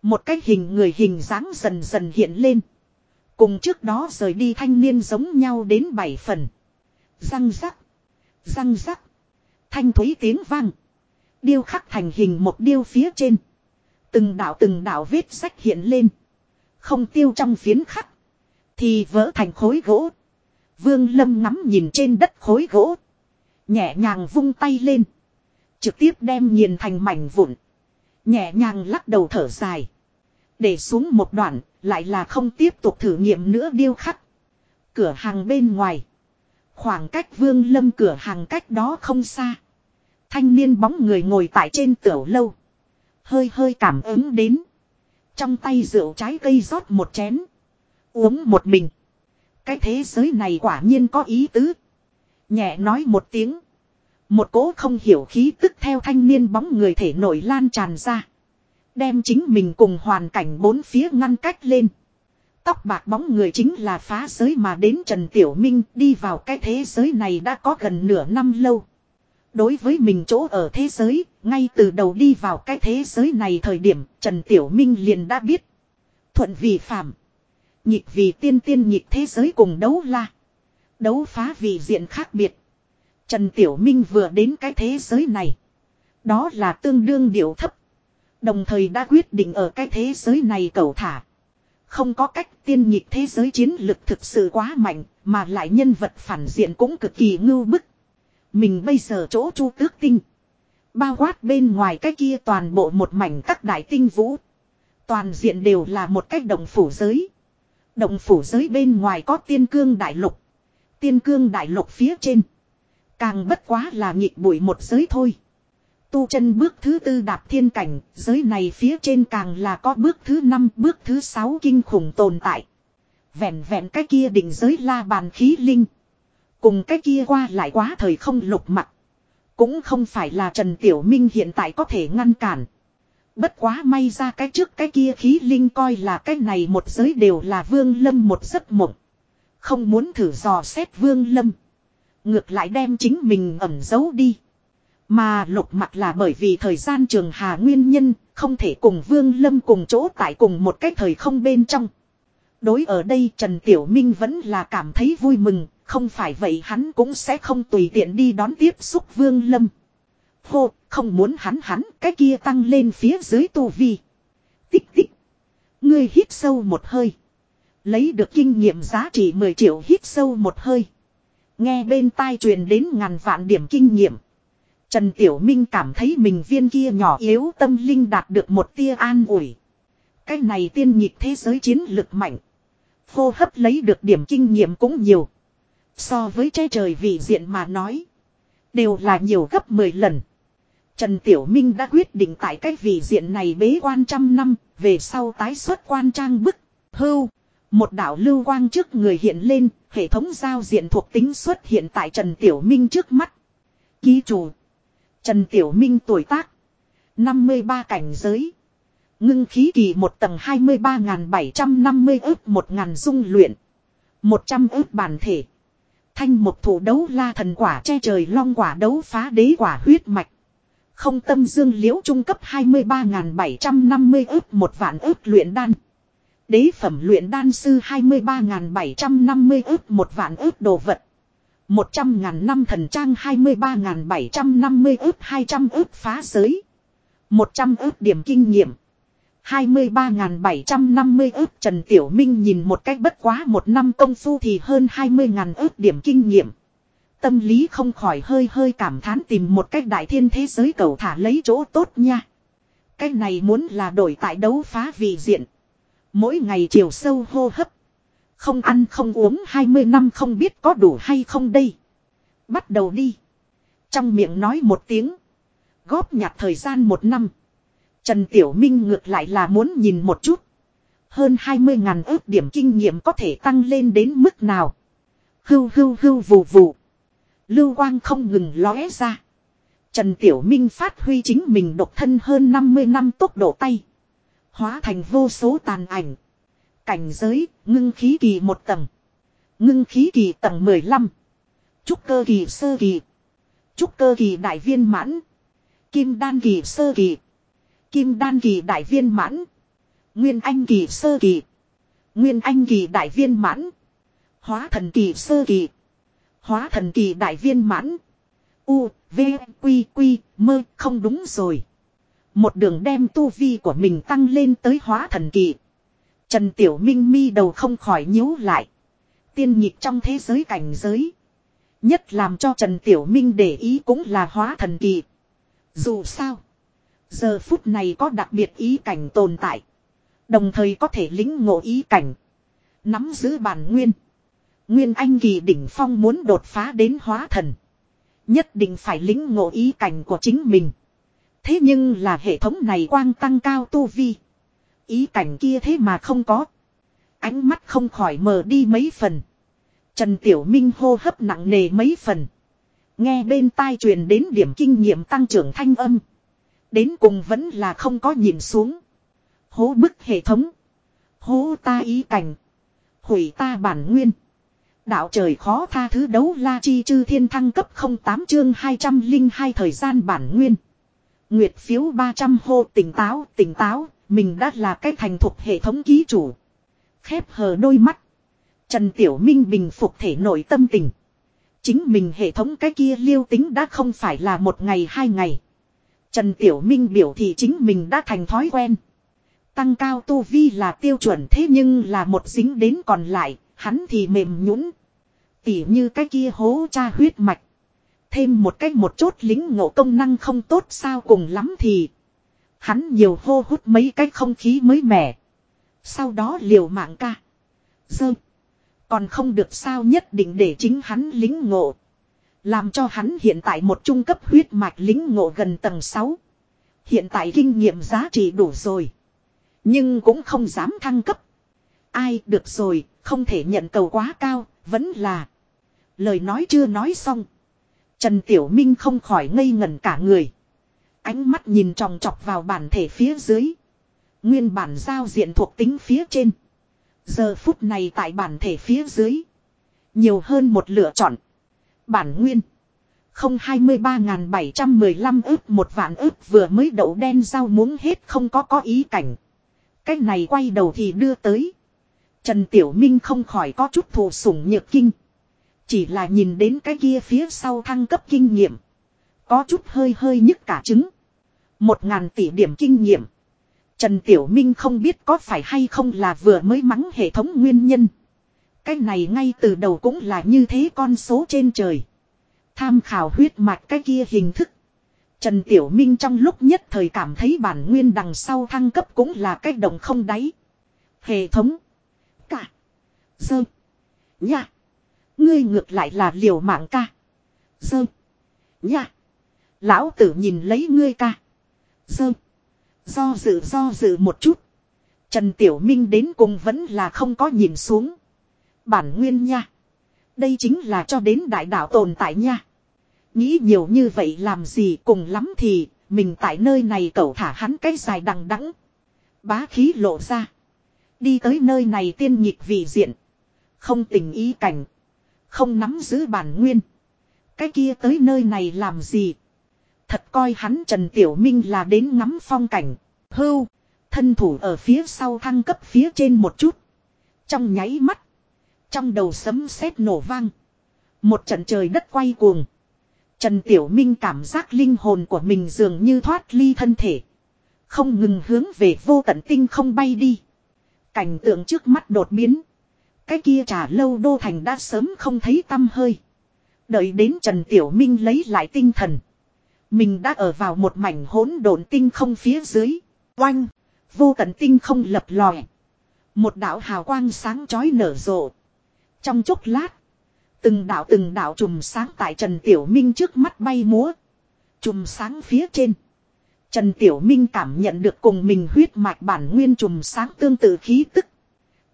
A: Một cái hình người hình dáng dần dần hiện lên. Cùng trước đó rời đi thanh niên giống nhau đến bảy phần. Răng rắc. Răng rắc. Thanh thúy tiếng vang. Điêu khắc thành hình một điêu phía trên. Từng đạo từng đạo vết sách hiện lên. Không tiêu trong phiến khắc. Thì vỡ thành khối gỗ. Vương Lâm ngắm nhìn trên đất khối gỗ. Nhẹ nhàng vung tay lên. Trực tiếp đem nghiền thành mảnh vụn. Nhẹ nhàng lắc đầu thở dài. Để xuống một đoạn, lại là không tiếp tục thử nghiệm nữa điêu khắc. Cửa hàng bên ngoài. Khoảng cách vương lâm cửa hàng cách đó không xa. Thanh niên bóng người ngồi tại trên tiểu lâu. Hơi hơi cảm ứng đến. Trong tay rượu trái cây rót một chén. Uống một mình. Cái thế giới này quả nhiên có ý tứ. Nhẹ nói một tiếng. Một cố không hiểu khí tức theo thanh niên bóng người thể nổi lan tràn ra. Đem chính mình cùng hoàn cảnh bốn phía ngăn cách lên. Tóc bạc bóng người chính là phá giới mà đến Trần Tiểu Minh đi vào cái thế giới này đã có gần nửa năm lâu. Đối với mình chỗ ở thế giới, ngay từ đầu đi vào cái thế giới này thời điểm Trần Tiểu Minh liền đã biết. Thuận vì phạm. Nhịp vì tiên tiên nhịp thế giới cùng đấu la. Đấu phá vì diện khác biệt. Trần Tiểu Minh vừa đến cái thế giới này. Đó là tương đương điệu thấp. Đồng thời đã quyết định ở cái thế giới này cầu thả. Không có cách tiên nhịp thế giới chiến lực thực sự quá mạnh, mà lại nhân vật phản diện cũng cực kỳ ngưu bức. Mình bây giờ chỗ chu tước tinh. Bao quát bên ngoài cái kia toàn bộ một mảnh các đại tinh vũ. Toàn diện đều là một cách đồng phủ giới. Động phủ giới bên ngoài có tiên cương đại lục. Tiên cương đại lục phía trên. Càng bất quá là nhịp bụi một giới thôi. Tu chân bước thứ tư đạp thiên cảnh, giới này phía trên càng là có bước thứ năm, bước thứ sáu kinh khủng tồn tại. Vẹn vẹn cái kia đỉnh giới la bàn khí linh. Cùng cái kia qua lại quá thời không lục mặt. Cũng không phải là Trần Tiểu Minh hiện tại có thể ngăn cản. Bất quá may ra cái trước cái kia khí linh coi là cái này một giới đều là vương lâm một giấc mộng. Không muốn thử dò xét vương lâm. Ngược lại đem chính mình ẩn giấu đi. Mà lục mặt là bởi vì thời gian trường hà nguyên nhân, không thể cùng Vương Lâm cùng chỗ tại cùng một cái thời không bên trong. Đối ở đây Trần Tiểu Minh vẫn là cảm thấy vui mừng, không phải vậy hắn cũng sẽ không tùy tiện đi đón tiếp xúc Vương Lâm. Hô, không muốn hắn hắn, cái kia tăng lên phía dưới tu vi. Tích tích. Ngươi hít sâu một hơi. Lấy được kinh nghiệm giá trị 10 triệu hít sâu một hơi. Nghe bên tai truyền đến ngàn vạn điểm kinh nghiệm. Trần Tiểu Minh cảm thấy mình viên kia nhỏ yếu tâm linh đạt được một tia an ủi. Cái này tiên nhịp thế giới chiến lực mạnh. Hô hấp lấy được điểm kinh nghiệm cũng nhiều. So với che trời vị diện mà nói. Đều là nhiều gấp 10 lần. Trần Tiểu Minh đã quyết định tại cái vị diện này bế quan trăm năm. Về sau tái xuất quan trang bức. Hưu. Một đạo lưu quang trước người hiện lên, hệ thống giao diện thuộc tính xuất hiện tại Trần Tiểu Minh trước mắt. Ký chủ. Trần Tiểu Minh tuổi tác. 53 cảnh giới. Ngưng khí kỳ một tầng 23.750 ước một ngàn dung luyện. 100 ước bản thể. Thanh một thủ đấu la thần quả che trời long quả đấu phá đế quả huyết mạch. Không tâm dương liễu trung cấp 23.750 ước một vạn ước luyện đan. Đế phẩm luyện đan sư 23.750 ước một vạn ước đồ vật. 100.000 năm thần trang 23.750 ước 200 ước phá giới. 100 ước điểm kinh nghiệm. 23.750 ước Trần Tiểu Minh nhìn một cách bất quá một năm công phu thì hơn 20.000 ước điểm kinh nghiệm. Tâm lý không khỏi hơi hơi cảm thán tìm một cách đại thiên thế giới cầu thả lấy chỗ tốt nha. Cái này muốn là đổi tại đấu phá vị diện. Mỗi ngày chiều sâu hô hấp. Không ăn không uống 20 năm không biết có đủ hay không đây. Bắt đầu đi. Trong miệng nói một tiếng. Góp nhặt thời gian một năm. Trần Tiểu Minh ngược lại là muốn nhìn một chút. Hơn 20 ngàn ước điểm kinh nghiệm có thể tăng lên đến mức nào. Hưu hưu hưu vù vù. Lưu quang không ngừng lóe ra. Trần Tiểu Minh phát huy chính mình độc thân hơn 50 năm tốc độ tay. Hóa thành vô số tàn ảnh. Cảnh giới, ngưng khí kỳ một tầng. Ngưng khí kỳ tầng 15. Trúc cơ kỳ sơ kỳ. Trúc cơ kỳ đại viên mãn. Kim đan kỳ sơ kỳ. Kim đan kỳ đại viên mãn. Nguyên anh kỳ sơ kỳ. Nguyên anh kỳ đại viên mãn. Hóa thần kỳ sơ kỳ. Hóa thần kỳ đại viên mãn. U, V, Quy, Quy, mơ, không đúng rồi. Một đường đem tu vi của mình tăng lên tới hóa thần kỳ. Trần Tiểu Minh mi đầu không khỏi nhíu lại. Tiên nhịp trong thế giới cảnh giới. Nhất làm cho Trần Tiểu Minh để ý cũng là hóa thần kỳ. Dù sao. Giờ phút này có đặc biệt ý cảnh tồn tại. Đồng thời có thể lính ngộ ý cảnh. Nắm giữ bản nguyên. Nguyên Anh kỳ đỉnh phong muốn đột phá đến hóa thần. Nhất định phải lính ngộ ý cảnh của chính mình. Thế nhưng là hệ thống này quang tăng cao tu vi. Ý cảnh kia thế mà không có. Ánh mắt không khỏi mờ đi mấy phần. Trần Tiểu Minh hô hấp nặng nề mấy phần. Nghe bên tai truyền đến điểm kinh nghiệm tăng trưởng thanh âm. Đến cùng vẫn là không có nhìn xuống. Hố bức hệ thống. Hố ta ý cảnh. Hủy ta bản nguyên. Đạo trời khó tha thứ đấu la chi chư thiên thăng cấp 08 chương 202 thời gian bản nguyên. Nguyệt phiếu 300 hô tỉnh táo, tỉnh táo, mình đã là cái thành thuộc hệ thống ký chủ. Khép hờ đôi mắt. Trần Tiểu Minh bình phục thể nội tâm tình. Chính mình hệ thống cái kia liêu tính đã không phải là một ngày hai ngày. Trần Tiểu Minh biểu thị chính mình đã thành thói quen. Tăng cao tu vi là tiêu chuẩn thế nhưng là một dính đến còn lại, hắn thì mềm nhũn. Tỉ như cái kia hố cha huyết mạch. Thêm một cách một chốt lính ngộ công năng không tốt sao cùng lắm thì. Hắn nhiều hô hút mấy cái không khí mới mẻ. Sau đó liều mạng ca. Dơ. Còn không được sao nhất định để chính hắn lính ngộ. Làm cho hắn hiện tại một trung cấp huyết mạch lính ngộ gần tầng 6. Hiện tại kinh nghiệm giá trị đủ rồi. Nhưng cũng không dám thăng cấp. Ai được rồi, không thể nhận cầu quá cao, vẫn là. Lời nói chưa nói xong. Trần Tiểu Minh không khỏi ngây ngẩn cả người. Ánh mắt nhìn tròng trọc vào bản thể phía dưới. Nguyên bản giao diện thuộc tính phía trên. Giờ phút này tại bản thể phía dưới. Nhiều hơn một lựa chọn. Bản nguyên. Không 23.715 ước một vạn ước vừa mới đậu đen rau muống hết không có có ý cảnh. Cách này quay đầu thì đưa tới. Trần Tiểu Minh không khỏi có chút thù sủng nhược kinh. Chỉ là nhìn đến cái kia phía sau thăng cấp kinh nghiệm. Có chút hơi hơi nhức cả trứng. Một ngàn tỷ điểm kinh nghiệm. Trần Tiểu Minh không biết có phải hay không là vừa mới mắng hệ thống nguyên nhân. Cái này ngay từ đầu cũng là như thế con số trên trời. Tham khảo huyết mạch cái kia hình thức. Trần Tiểu Minh trong lúc nhất thời cảm thấy bản nguyên đằng sau thăng cấp cũng là cách động không đáy. Hệ thống. Cả. Dơ. Nha. Ngươi ngược lại là liều mạng ca. Dơ. Nha. Lão tử nhìn lấy ngươi ca. Dơ. Do dự do dự một chút. Trần Tiểu Minh đến cùng vẫn là không có nhìn xuống. Bản nguyên nha. Đây chính là cho đến đại đạo tồn tại nha. Nghĩ nhiều như vậy làm gì cùng lắm thì, mình tại nơi này cậu thả hắn cái dài đằng đẵng Bá khí lộ ra. Đi tới nơi này tiên nhịp vị diện. Không tình ý cảnh. Không nắm giữ bản nguyên. Cái kia tới nơi này làm gì? Thật coi hắn Trần Tiểu Minh là đến ngắm phong cảnh. Hưu. Thân thủ ở phía sau thăng cấp phía trên một chút. Trong nháy mắt. Trong đầu sấm sét nổ vang. Một trận trời đất quay cuồng. Trần Tiểu Minh cảm giác linh hồn của mình dường như thoát ly thân thể. Không ngừng hướng về vô tận tinh không bay đi. Cảnh tượng trước mắt đột biến. Cái kia trà lâu đô thành đã sớm không thấy tâm hơi. Đợi đến Trần Tiểu Minh lấy lại tinh thần. Mình đã ở vào một mảnh hỗn độn tinh không phía dưới. Oanh! Vô tận tinh không lập lòe. Một đạo hào quang sáng chói nở rộ. Trong chốc lát. Từng đạo từng đạo trùm sáng tại Trần Tiểu Minh trước mắt bay múa. Trùm sáng phía trên. Trần Tiểu Minh cảm nhận được cùng mình huyết mạch bản nguyên trùm sáng tương tự khí tức.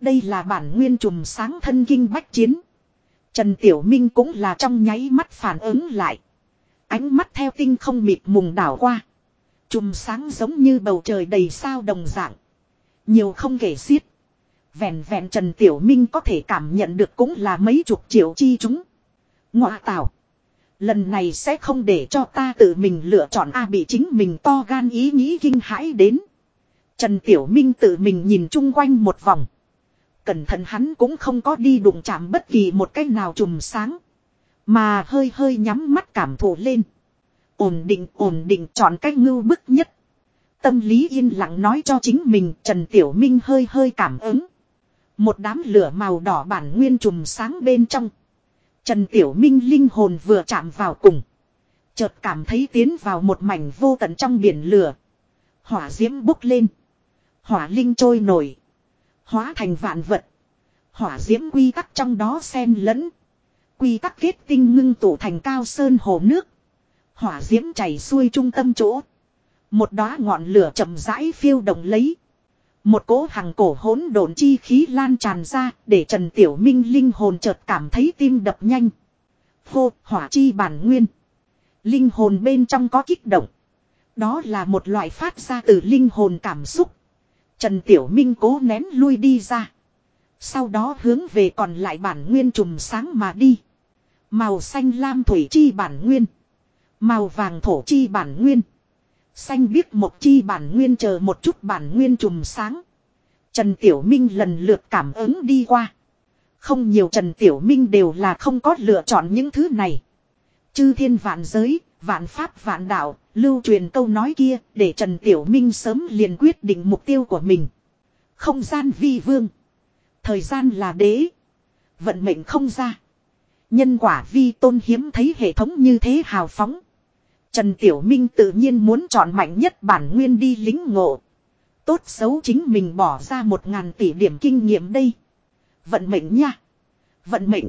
A: Đây là bản nguyên trùm sáng thân kinh bách chiến. Trần Tiểu Minh cũng là trong nháy mắt phản ứng lại. Ánh mắt theo tinh không mịt mùng đảo qua. Trùm sáng giống như bầu trời đầy sao đồng dạng. Nhiều không kể xiết. Vẹn vẹn Trần Tiểu Minh có thể cảm nhận được cũng là mấy chục triệu chi chúng. Ngoại tạo. Lần này sẽ không để cho ta tự mình lựa chọn A bị chính mình to gan ý nghĩ kinh hãi đến. Trần Tiểu Minh tự mình nhìn chung quanh một vòng. Cẩn thận hắn cũng không có đi đụng chạm bất kỳ một cách nào trùm sáng. Mà hơi hơi nhắm mắt cảm thụ lên. Ổn định ổn định chọn cách ngưu bức nhất. Tâm lý yên lặng nói cho chính mình, Trần Tiểu Minh hơi hơi cảm ứng. Một đám lửa màu đỏ bản nguyên trùm sáng bên trong. Trần Tiểu Minh linh hồn vừa chạm vào cùng. Chợt cảm thấy tiến vào một mảnh vô tận trong biển lửa. Hỏa diễm bốc lên. Hỏa linh trôi nổi. Hóa thành vạn vật. Hỏa diễm quy tắc trong đó xen lẫn. Quy tắc kết tinh ngưng tụ thành cao sơn hồ nước. Hỏa diễm chảy xuôi trung tâm chỗ. Một đóa ngọn lửa chậm rãi phiêu động lấy. Một cỗ hằng cổ hỗn độn chi khí lan tràn ra để Trần Tiểu Minh linh hồn chợt cảm thấy tim đập nhanh. Hô, hỏa chi bản nguyên. Linh hồn bên trong có kích động. Đó là một loại phát ra từ linh hồn cảm xúc. Trần Tiểu Minh cố nén lui đi ra. Sau đó hướng về còn lại bản nguyên trùm sáng mà đi. Màu xanh lam thủy chi bản nguyên. Màu vàng thổ chi bản nguyên. Xanh biết một chi bản nguyên chờ một chút bản nguyên trùm sáng. Trần Tiểu Minh lần lượt cảm ứng đi qua. Không nhiều Trần Tiểu Minh đều là không có lựa chọn những thứ này. Chư thiên vạn giới, vạn pháp vạn đạo, lưu truyền câu nói kia để Trần Tiểu Minh sớm liền quyết định mục tiêu của mình. Không gian vi vương. Thời gian là đế. Vận mệnh không ra. Nhân quả vi tôn hiếm thấy hệ thống như thế hào phóng. Trần Tiểu Minh tự nhiên muốn chọn mạnh nhất bản nguyên đi lính ngộ. Tốt xấu chính mình bỏ ra một ngàn tỷ điểm kinh nghiệm đây. Vận mệnh nha. Vận mệnh.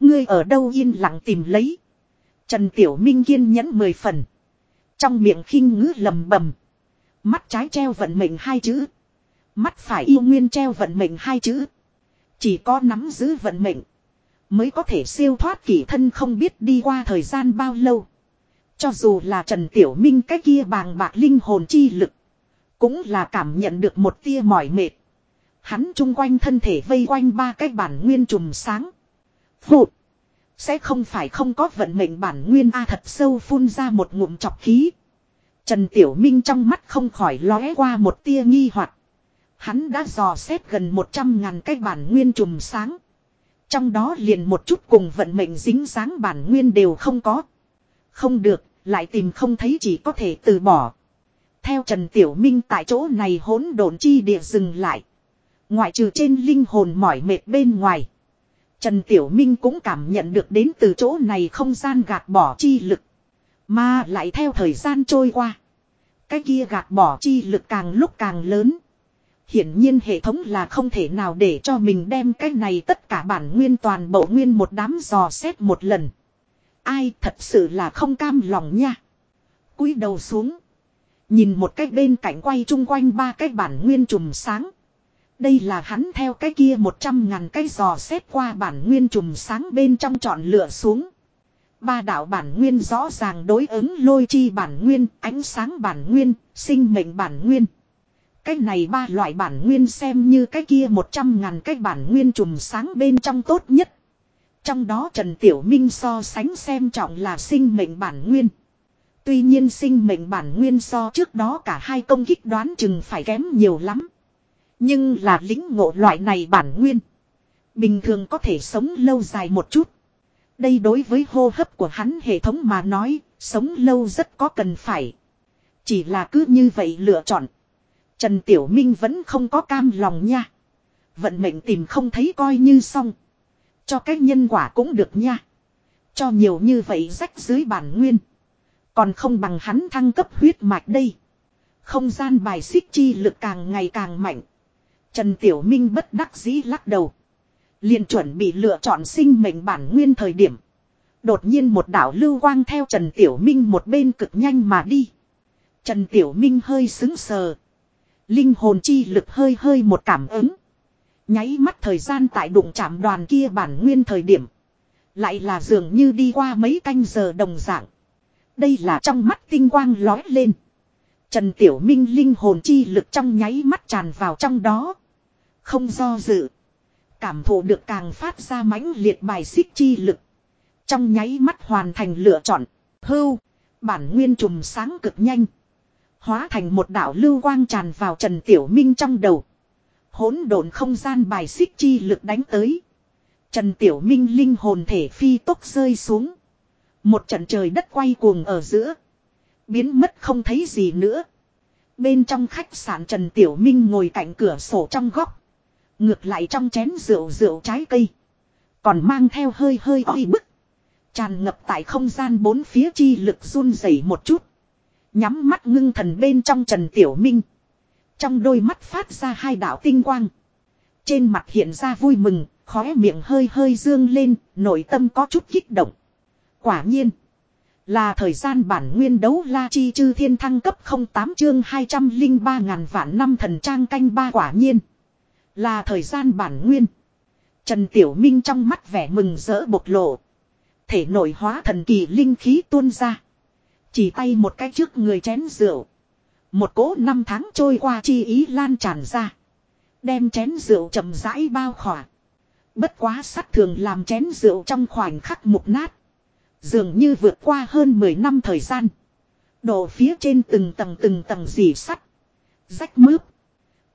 A: Ngươi ở đâu yên lặng tìm lấy. Trần Tiểu Minh kiên nhẫn mười phần. Trong miệng khinh ngữ lầm bầm. Mắt trái treo vận mệnh hai chữ. Mắt phải yêu nguyên treo vận mệnh hai chữ. Chỉ có nắm giữ vận mệnh. Mới có thể siêu thoát kỷ thân không biết đi qua thời gian bao lâu. Cho dù là Trần Tiểu Minh cái kia bàng bạc linh hồn chi lực. Cũng là cảm nhận được một tia mỏi mệt. Hắn chung quanh thân thể vây quanh ba cái bản nguyên trùm sáng. Phụt. Sẽ không phải không có vận mệnh bản nguyên A thật sâu phun ra một ngụm chọc khí. Trần Tiểu Minh trong mắt không khỏi lóe qua một tia nghi hoặc. Hắn đã dò xét gần 100 ngàn cái bản nguyên trùm sáng. Trong đó liền một chút cùng vận mệnh dính dáng bản nguyên đều không có. Không được, lại tìm không thấy chỉ có thể từ bỏ. Theo Trần Tiểu Minh tại chỗ này hỗn độn chi địa dừng lại. Ngoại trừ trên linh hồn mỏi mệt bên ngoài. Trần Tiểu Minh cũng cảm nhận được đến từ chỗ này không gian gạt bỏ chi lực. Mà lại theo thời gian trôi qua. Cái kia gạt bỏ chi lực càng lúc càng lớn. Hiển nhiên hệ thống là không thể nào để cho mình đem cái này tất cả bản nguyên toàn bộ nguyên một đám dò xét một lần. Ai thật sự là không cam lòng nha. cúi đầu xuống. Nhìn một cái bên cạnh quay chung quanh ba cái bản nguyên trùm sáng. Đây là hắn theo cái kia một trăm ngàn cái giò xét qua bản nguyên trùm sáng bên trong chọn lựa xuống. Ba đạo bản nguyên rõ ràng đối ứng lôi chi bản nguyên, ánh sáng bản nguyên, sinh mệnh bản nguyên. Cái này ba loại bản nguyên xem như cái kia một trăm ngàn cái bản nguyên trùm sáng bên trong tốt nhất. Trong đó Trần Tiểu Minh so sánh xem trọng là sinh mệnh bản nguyên. Tuy nhiên sinh mệnh bản nguyên so trước đó cả hai công kích đoán chừng phải kém nhiều lắm. Nhưng là lính ngộ loại này bản nguyên. Bình thường có thể sống lâu dài một chút. Đây đối với hô hấp của hắn hệ thống mà nói, sống lâu rất có cần phải. Chỉ là cứ như vậy lựa chọn. Trần Tiểu Minh vẫn không có cam lòng nha. Vận mệnh tìm không thấy coi như xong. Cho cái nhân quả cũng được nha. Cho nhiều như vậy rách dưới bản nguyên. Còn không bằng hắn thăng cấp huyết mạch đây. Không gian bài xích chi lực càng ngày càng mạnh. Trần Tiểu Minh bất đắc dĩ lắc đầu. liền chuẩn bị lựa chọn sinh mệnh bản nguyên thời điểm. Đột nhiên một đảo lưu quang theo Trần Tiểu Minh một bên cực nhanh mà đi. Trần Tiểu Minh hơi xứng sờ. Linh hồn chi lực hơi hơi một cảm ứng. Nháy mắt thời gian tại đụng chạm đoàn kia bản nguyên thời điểm. Lại là dường như đi qua mấy canh giờ đồng dạng. Đây là trong mắt tinh quang lói lên. Trần Tiểu Minh linh hồn chi lực trong nháy mắt tràn vào trong đó. Không do dự. Cảm thụ được càng phát ra mãnh liệt bài xích chi lực. Trong nháy mắt hoàn thành lựa chọn. Hưu. Bản nguyên trùm sáng cực nhanh. Hóa thành một đạo lưu quang tràn vào Trần Tiểu Minh trong đầu. Hỗn độn không gian bài xích chi lực đánh tới. Trần Tiểu Minh linh hồn thể phi tốc rơi xuống. Một trận trời đất quay cuồng ở giữa. Biến mất không thấy gì nữa. Bên trong khách sạn Trần Tiểu Minh ngồi cạnh cửa sổ trong góc. Ngược lại trong chén rượu rượu trái cây. Còn mang theo hơi hơi oi bức. Tràn ngập tại không gian bốn phía chi lực run rẩy một chút. Nhắm mắt ngưng thần bên trong Trần Tiểu Minh. Trong đôi mắt phát ra hai đạo tinh quang. Trên mặt hiện ra vui mừng, khóe miệng hơi hơi dương lên, nội tâm có chút kích động. Quả nhiên. Là thời gian bản nguyên đấu la chi chư thiên thăng cấp 08 chương 203 ngàn vạn năm thần trang canh ba quả nhiên. Là thời gian bản nguyên. Trần Tiểu Minh trong mắt vẻ mừng rỡ bộc lộ. Thể nội hóa thần kỳ linh khí tuôn ra. Chỉ tay một cái trước người chén rượu. Một cỗ năm tháng trôi qua chi ý lan tràn ra. Đem chén rượu chậm rãi bao khỏa. Bất quá sắt thường làm chén rượu trong khoảnh khắc mục nát. Dường như vượt qua hơn 10 năm thời gian. Đổ phía trên từng tầng từng tầng dì sắt. Rách mướp.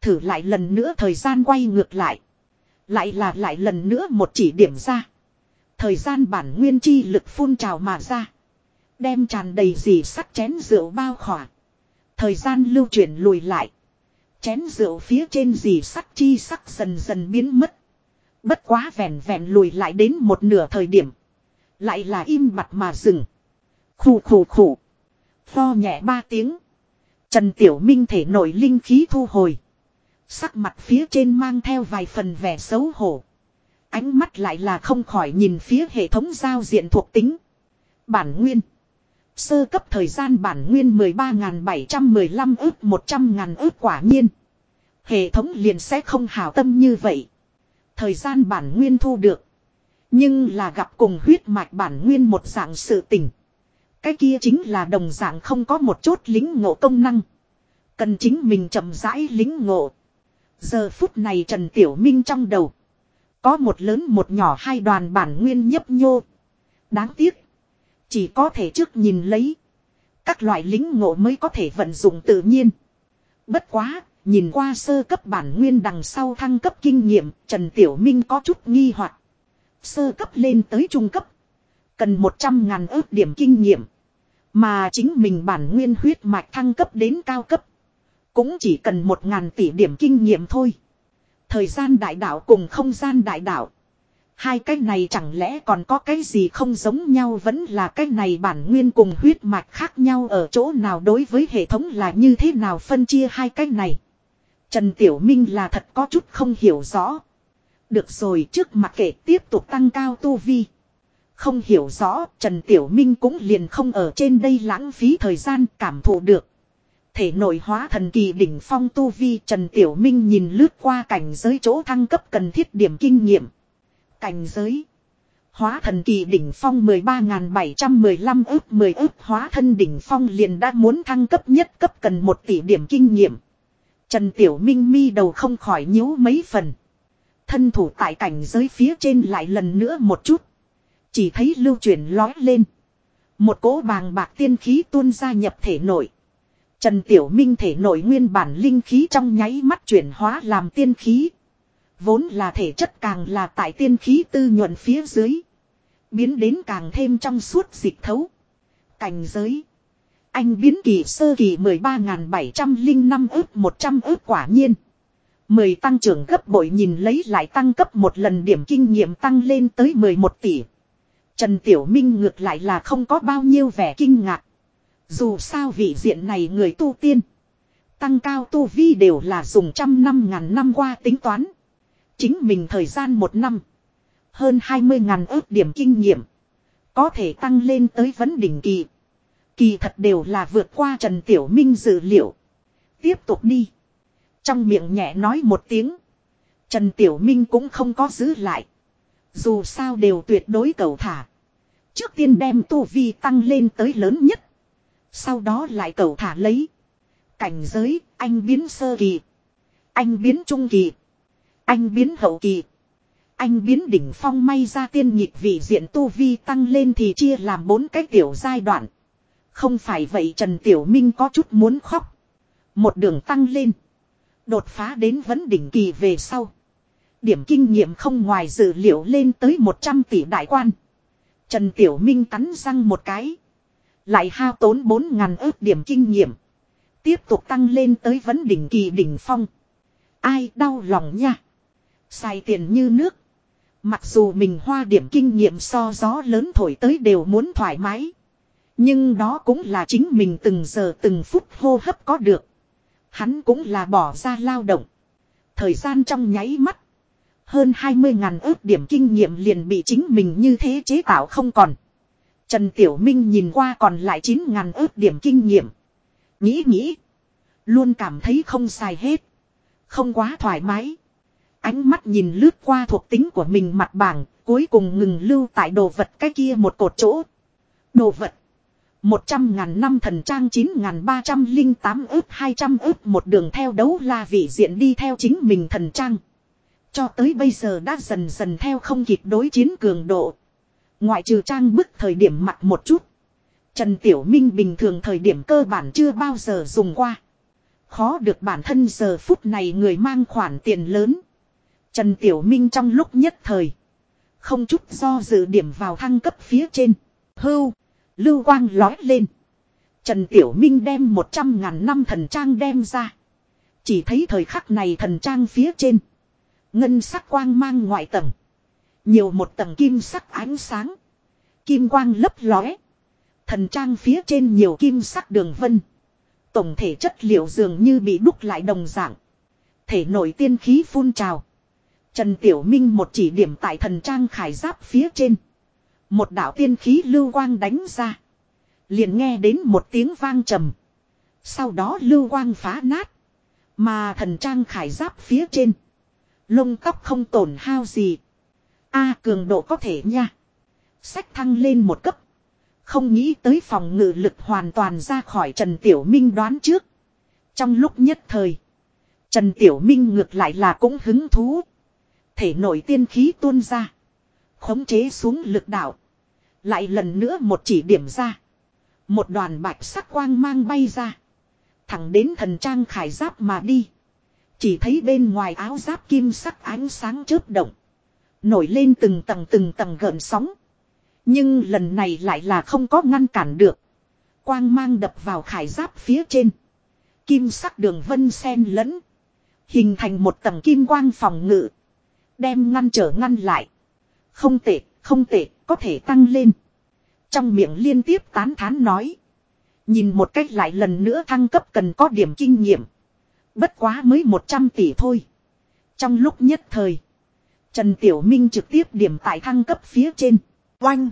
A: Thử lại lần nữa thời gian quay ngược lại. Lại là lại lần nữa một chỉ điểm ra. Thời gian bản nguyên chi lực phun trào mà ra. Đem tràn đầy dì sắt chén rượu bao khỏa. Thời gian lưu chuyển lùi lại. Chén rượu phía trên dì sắt chi sắc dần dần biến mất. Bất quá vẹn vẹn lùi lại đến một nửa thời điểm. Lại là im mặt mà dừng. Khủ khủ khủ. Pho nhẹ ba tiếng. Trần Tiểu Minh thể nổi linh khí thu hồi. Sắc mặt phía trên mang theo vài phần vẻ xấu hổ. Ánh mắt lại là không khỏi nhìn phía hệ thống giao diện thuộc tính. Bản nguyên. Sơ cấp thời gian bản nguyên 13.715 ước 100.000 ước quả nhiên. Hệ thống liền sẽ không hào tâm như vậy. Thời gian bản nguyên thu được. Nhưng là gặp cùng huyết mạch bản nguyên một dạng sự tình. Cái kia chính là đồng dạng không có một chút lính ngộ công năng. Cần chính mình chậm rãi lính ngộ. Giờ phút này Trần Tiểu Minh trong đầu. Có một lớn một nhỏ hai đoàn bản nguyên nhấp nhô. Đáng tiếc. Chỉ có thể trước nhìn lấy. Các loại lính ngộ mới có thể vận dụng tự nhiên. Bất quá, nhìn qua sơ cấp bản nguyên đằng sau thăng cấp kinh nghiệm, Trần Tiểu Minh có chút nghi hoặc Sơ cấp lên tới trung cấp. Cần 100 ngàn ước điểm kinh nghiệm. Mà chính mình bản nguyên huyết mạch thăng cấp đến cao cấp. Cũng chỉ cần 1 ngàn tỷ điểm kinh nghiệm thôi. Thời gian đại đạo cùng không gian đại đạo. Hai cái này chẳng lẽ còn có cái gì không giống nhau vẫn là cái này bản nguyên cùng huyết mạch khác nhau ở chỗ nào đối với hệ thống là như thế nào phân chia hai cái này. Trần Tiểu Minh là thật có chút không hiểu rõ. Được rồi, trước mặt kể tiếp tục tăng cao tu vi. Không hiểu rõ, Trần Tiểu Minh cũng liền không ở trên đây lãng phí thời gian cảm thụ được. Thể nội hóa thần kỳ đỉnh phong tu vi, Trần Tiểu Minh nhìn lướt qua cảnh giới chỗ thăng cấp cần thiết điểm kinh nghiệm. Cảnh giới. Hóa thần kỳ đỉnh phong 13.715 ước 10 ước hóa thân đỉnh phong liền đã muốn thăng cấp nhất cấp cần 1 tỷ điểm kinh nghiệm. Trần Tiểu Minh mi đầu không khỏi nhíu mấy phần. Thân thủ tại cảnh giới phía trên lại lần nữa một chút. Chỉ thấy lưu chuyển lói lên. Một cỗ bàng bạc tiên khí tuôn ra nhập thể nội. Trần Tiểu Minh thể nội nguyên bản linh khí trong nháy mắt chuyển hóa làm tiên khí. Vốn là thể chất càng là tại tiên khí tư nhuận phía dưới. Biến đến càng thêm trong suốt dịch thấu. Cảnh giới. Anh biến kỳ sơ kỳ 13.705 ước 100 ước quả nhiên. Mười tăng trưởng gấp bội nhìn lấy lại tăng cấp một lần điểm kinh nghiệm tăng lên tới 11 tỷ. Trần Tiểu Minh ngược lại là không có bao nhiêu vẻ kinh ngạc. Dù sao vị diện này người tu tiên. Tăng cao tu vi đều là dùng trăm năm ngàn năm qua tính toán. Chính mình thời gian một năm. Hơn 20 ngàn ước điểm kinh nghiệm. Có thể tăng lên tới vấn đỉnh kỳ. Kỳ thật đều là vượt qua Trần Tiểu Minh dự liệu. Tiếp tục đi. Trong miệng nhẹ nói một tiếng. Trần Tiểu Minh cũng không có giữ lại. Dù sao đều tuyệt đối cầu thả. Trước tiên đem tu vi tăng lên tới lớn nhất. Sau đó lại cầu thả lấy. Cảnh giới, anh biến sơ kỳ. Anh biến trung kỳ. Anh biến hậu kỳ. Anh biến đỉnh phong may ra tiên nhịp vị diện tu vi tăng lên thì chia làm bốn cái tiểu giai đoạn. Không phải vậy Trần Tiểu Minh có chút muốn khóc. Một đường tăng lên. Đột phá đến vấn đỉnh kỳ về sau. Điểm kinh nghiệm không ngoài dự liệu lên tới 100 tỷ đại quan. Trần Tiểu Minh cắn răng một cái. Lại hao tốn 4.000 ước điểm kinh nghiệm. Tiếp tục tăng lên tới vấn đỉnh kỳ đỉnh phong. Ai đau lòng nha. Xài tiền như nước. Mặc dù mình hoa điểm kinh nghiệm so gió lớn thổi tới đều muốn thoải mái. Nhưng đó cũng là chính mình từng giờ từng phút hô hấp có được. Hắn cũng là bỏ ra lao động. Thời gian trong nháy mắt. Hơn 20 ngàn ước điểm kinh nghiệm liền bị chính mình như thế chế tạo không còn. Trần Tiểu Minh nhìn qua còn lại 9 ngàn ước điểm kinh nghiệm. Nghĩ nghĩ. Luôn cảm thấy không xài hết. Không quá thoải mái. Ánh mắt nhìn lướt qua thuộc tính của mình mặt bảng. Cuối cùng ngừng lưu tại đồ vật cái kia một cột chỗ. Đồ vật. Một trăm ngàn năm thần trang chín ngàn ba trăm linh tám ước hai trăm ước một đường theo đấu la vị diện đi theo chính mình thần trang. Cho tới bây giờ đã dần dần theo không kịp đối chiến cường độ. Ngoại trừ trang bức thời điểm mặt một chút. Trần Tiểu Minh bình thường thời điểm cơ bản chưa bao giờ dùng qua. Khó được bản thân giờ phút này người mang khoản tiền lớn. Trần Tiểu Minh trong lúc nhất thời. Không chút do dự điểm vào thăng cấp phía trên. Hưu. Lưu quang lói lên. Trần Tiểu Minh đem một trăm ngàn năm thần trang đem ra. Chỉ thấy thời khắc này thần trang phía trên. Ngân sắc quang mang ngoại tầng. Nhiều một tầng kim sắc ánh sáng. Kim quang lấp lóe. Thần trang phía trên nhiều kim sắc đường vân. Tổng thể chất liệu dường như bị đúc lại đồng dạng. Thể nổi tiên khí phun trào. Trần Tiểu Minh một chỉ điểm tại thần trang khải giáp phía trên. Một đạo tiên khí lưu quang đánh ra. Liền nghe đến một tiếng vang trầm. Sau đó lưu quang phá nát. Mà thần trang khải giáp phía trên. Lông tóc không tổn hao gì. A cường độ có thể nha. Sách thăng lên một cấp. Không nghĩ tới phòng ngự lực hoàn toàn ra khỏi Trần Tiểu Minh đoán trước. Trong lúc nhất thời. Trần Tiểu Minh ngược lại là cũng hứng thú. Thể nổi tiên khí tuôn ra. Khống chế xuống lực đạo. Lại lần nữa một chỉ điểm ra. Một đoàn bạch sắc quang mang bay ra. Thẳng đến thần trang khải giáp mà đi. Chỉ thấy bên ngoài áo giáp kim sắc ánh sáng chớp động. Nổi lên từng tầng từng tầng gợn sóng. Nhưng lần này lại là không có ngăn cản được. Quang mang đập vào khải giáp phía trên. Kim sắc đường vân sen lẫn. Hình thành một tầng kim quang phòng ngự. Đem ngăn trở ngăn lại. Không tệ, không tệ, có thể tăng lên. Trong miệng liên tiếp tán thán nói. Nhìn một cách lại lần nữa thăng cấp cần có điểm kinh nghiệm. Bất quá mới 100 tỷ thôi. Trong lúc nhất thời. Trần Tiểu Minh trực tiếp điểm tại thăng cấp phía trên. Oanh.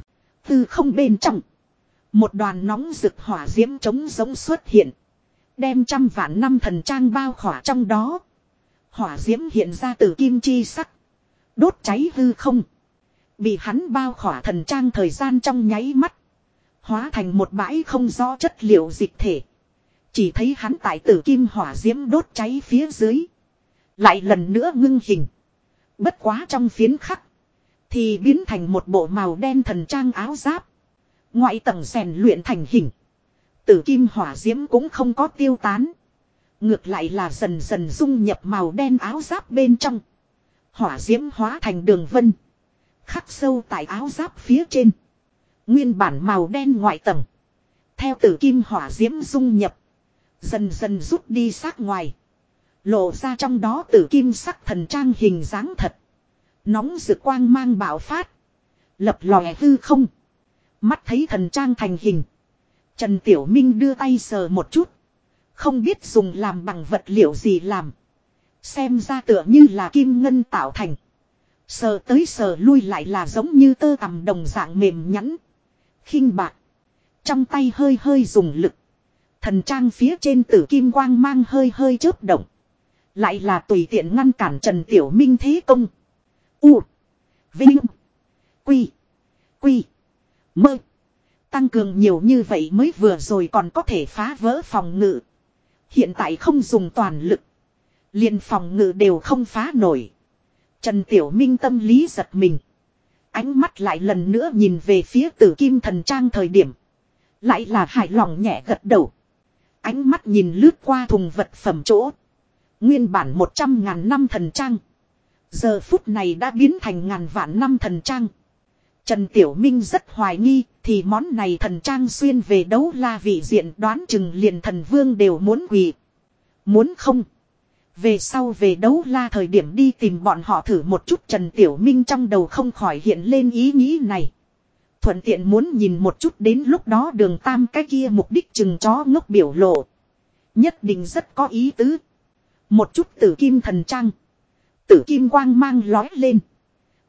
A: Từ không bên trong. Một đoàn nóng rực hỏa diễm chống giống xuất hiện. Đem trăm vạn năm thần trang bao khỏa trong đó. Hỏa diễm hiện ra từ kim chi sắc. Đốt cháy hư không. Bị hắn bao khỏa thần trang thời gian trong nháy mắt. Hóa thành một bãi không rõ chất liệu dịch thể. Chỉ thấy hắn tại tử kim hỏa diễm đốt cháy phía dưới. Lại lần nữa ngưng hình. Bất quá trong phiến khắc. Thì biến thành một bộ màu đen thần trang áo giáp. Ngoại tầng rèn luyện thành hình. Tử kim hỏa diễm cũng không có tiêu tán. Ngược lại là dần dần dung nhập màu đen áo giáp bên trong. Hỏa diễm hóa thành đường vân. Khắc sâu tại áo giáp phía trên. Nguyên bản màu đen ngoại tầng. Theo tử kim hỏa diễm dung nhập. Dần dần rút đi sát ngoài. Lộ ra trong đó tử kim sắc thần trang hình dáng thật. Nóng rực quang mang bạo phát. Lập lòe hư không. Mắt thấy thần trang thành hình. Trần Tiểu Minh đưa tay sờ một chút. Không biết dùng làm bằng vật liệu gì làm. Xem ra tựa như là kim ngân tạo thành. Sờ tới sờ lui lại là giống như tơ tằm đồng dạng mềm nhẵn. khinh bạc. Trong tay hơi hơi dùng lực. Thần trang phía trên tử kim quang mang hơi hơi chớp động. Lại là tùy tiện ngăn cản Trần Tiểu Minh thế công. U. Vinh. Quy. Quy. Mơ. Tăng cường nhiều như vậy mới vừa rồi còn có thể phá vỡ phòng ngự. Hiện tại không dùng toàn lực liền phòng ngự đều không phá nổi. Trần Tiểu Minh tâm lý giật mình. Ánh mắt lại lần nữa nhìn về phía tử kim thần trang thời điểm. Lại là hài lòng nhẹ gật đầu. Ánh mắt nhìn lướt qua thùng vật phẩm chỗ. Nguyên bản một trăm ngàn năm thần trang. Giờ phút này đã biến thành ngàn vạn năm thần trang. Trần Tiểu Minh rất hoài nghi, thì món này thần trang xuyên về đấu la vị diện đoán chừng liền thần vương đều muốn quỳ. Muốn không? Về sau về đấu la thời điểm đi tìm bọn họ thử một chút Trần Tiểu Minh trong đầu không khỏi hiện lên ý nghĩ này. Thuận tiện muốn nhìn một chút đến lúc đó đường tam cái kia mục đích chừng chó ngốc biểu lộ. Nhất định rất có ý tứ. Một chút tử kim thần trang. Tử kim quang mang lói lên.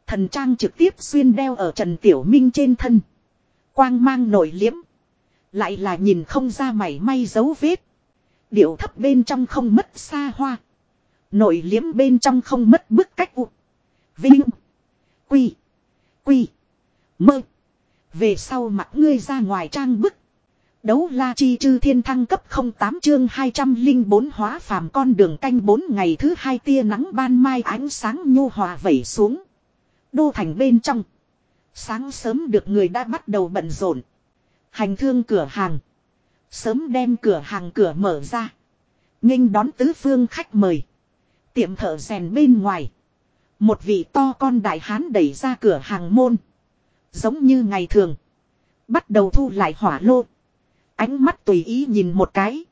A: Thần trang trực tiếp xuyên đeo ở Trần Tiểu Minh trên thân. Quang mang nổi liếm. Lại là nhìn không ra mảy may dấu vết. Điệu thấp bên trong không mất xa hoa nội liếm bên trong không mất bức cách u. Vinh. Quy. Quy. Mơ. Về sau mặt ngươi ra ngoài trang bức. Đấu la chi chư thiên thăng cấp 08 chương 204 hóa phàm con đường canh 4 ngày thứ hai tia nắng ban mai ánh sáng nhu hòa vẩy xuống. Đô thành bên trong. Sáng sớm được người đã bắt đầu bận rộn. Hành thương cửa hàng. Sớm đem cửa hàng cửa mở ra. nghênh đón tứ phương khách mời. Tiệm thợ rèn bên ngoài. Một vị to con đại hán đẩy ra cửa hàng môn. Giống như ngày thường. Bắt đầu thu lại hỏa lô. Ánh mắt tùy ý nhìn một cái.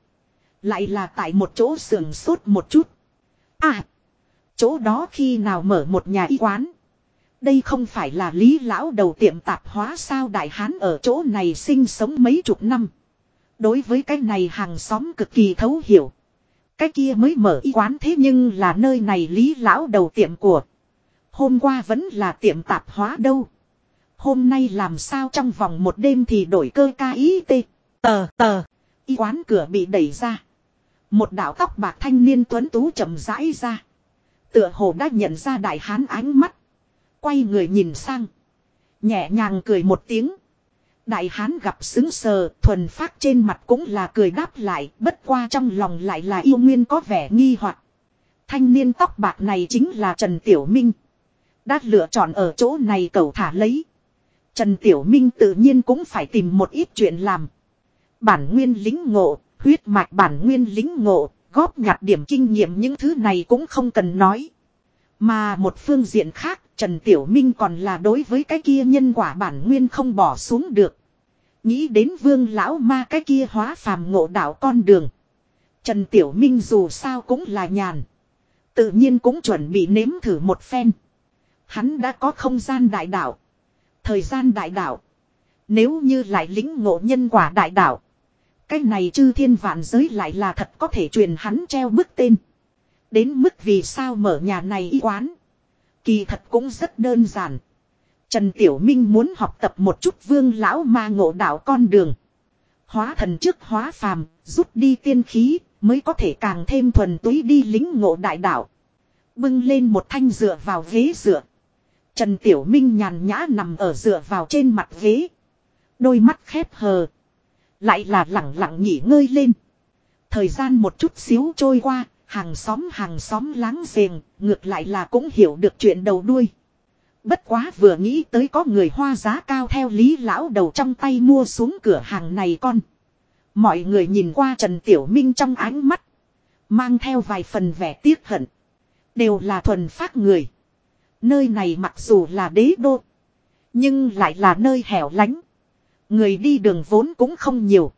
A: Lại là tại một chỗ sườn sốt một chút. À. Chỗ đó khi nào mở một nhà y quán. Đây không phải là lý lão đầu tiệm tạp hóa sao đại hán ở chỗ này sinh sống mấy chục năm. Đối với cái này hàng xóm cực kỳ thấu hiểu. Cái kia mới mở y quán thế nhưng là nơi này lý lão đầu tiệm của. Hôm qua vẫn là tiệm tạp hóa đâu. Hôm nay làm sao trong vòng một đêm thì đổi cơ ca ý tê. Tờ tờ. Y quán cửa bị đẩy ra. Một đạo tóc bạc thanh niên tuấn tú chậm rãi ra. Tựa hồ đã nhận ra đại hán ánh mắt. Quay người nhìn sang. Nhẹ nhàng cười một tiếng. Đại hán gặp xứng sờ, thuần phát trên mặt cũng là cười đáp lại, bất qua trong lòng lại là yêu nguyên có vẻ nghi hoặc. Thanh niên tóc bạc này chính là Trần Tiểu Minh. Đã lựa chọn ở chỗ này cầu thả lấy. Trần Tiểu Minh tự nhiên cũng phải tìm một ít chuyện làm. Bản nguyên lính ngộ, huyết mạch bản nguyên lính ngộ, góp nhặt điểm kinh nghiệm những thứ này cũng không cần nói. Mà một phương diện khác, Trần Tiểu Minh còn là đối với cái kia nhân quả bản nguyên không bỏ xuống được. Nghĩ đến vương lão ma cái kia hóa phàm ngộ đạo con đường. Trần Tiểu Minh dù sao cũng là nhàn. Tự nhiên cũng chuẩn bị nếm thử một phen. Hắn đã có không gian đại đạo. Thời gian đại đạo. Nếu như lại lính ngộ nhân quả đại đạo. Cái này chư thiên vạn giới lại là thật có thể truyền hắn treo bức tên. Đến mức vì sao mở nhà này y quán. Kỳ thật cũng rất đơn giản. Trần Tiểu Minh muốn học tập một chút vương lão ma ngộ đạo con đường. Hóa thần trước hóa phàm, rút đi tiên khí, mới có thể càng thêm thuần túy đi lính ngộ đại đạo. Bưng lên một thanh dựa vào ghế dựa. Trần Tiểu Minh nhàn nhã nằm ở dựa vào trên mặt ghế. Đôi mắt khép hờ. Lại là lặng lặng nghỉ ngơi lên. Thời gian một chút xíu trôi qua, hàng xóm hàng xóm láng giềng, ngược lại là cũng hiểu được chuyện đầu đuôi. Bất quá vừa nghĩ tới có người hoa giá cao theo lý lão đầu trong tay mua xuống cửa hàng này con. Mọi người nhìn qua Trần Tiểu Minh trong ánh mắt. Mang theo vài phần vẻ tiếc hận. Đều là thuần phát người. Nơi này mặc dù là đế đô. Nhưng lại là nơi hẻo lánh. Người đi đường vốn cũng không nhiều.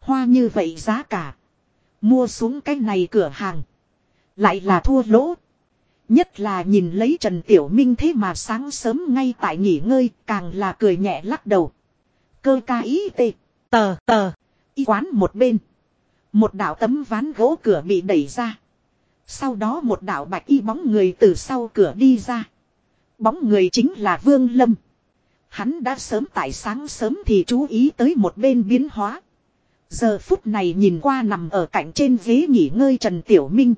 A: Hoa như vậy giá cả. Mua xuống cái này cửa hàng. Lại là thua lỗ. Nhất là nhìn lấy Trần Tiểu Minh thế mà sáng sớm ngay tại nghỉ ngơi, càng là cười nhẹ lắc đầu. Cơ ca ý tê. Tờ tờ. Y quán một bên. Một đạo tấm ván gỗ cửa bị đẩy ra. Sau đó một đạo bạch y bóng người từ sau cửa đi ra. Bóng người chính là Vương Lâm. Hắn đã sớm tại sáng sớm thì chú ý tới một bên biến hóa. Giờ phút này nhìn qua nằm ở cạnh trên ghế nghỉ ngơi Trần Tiểu Minh.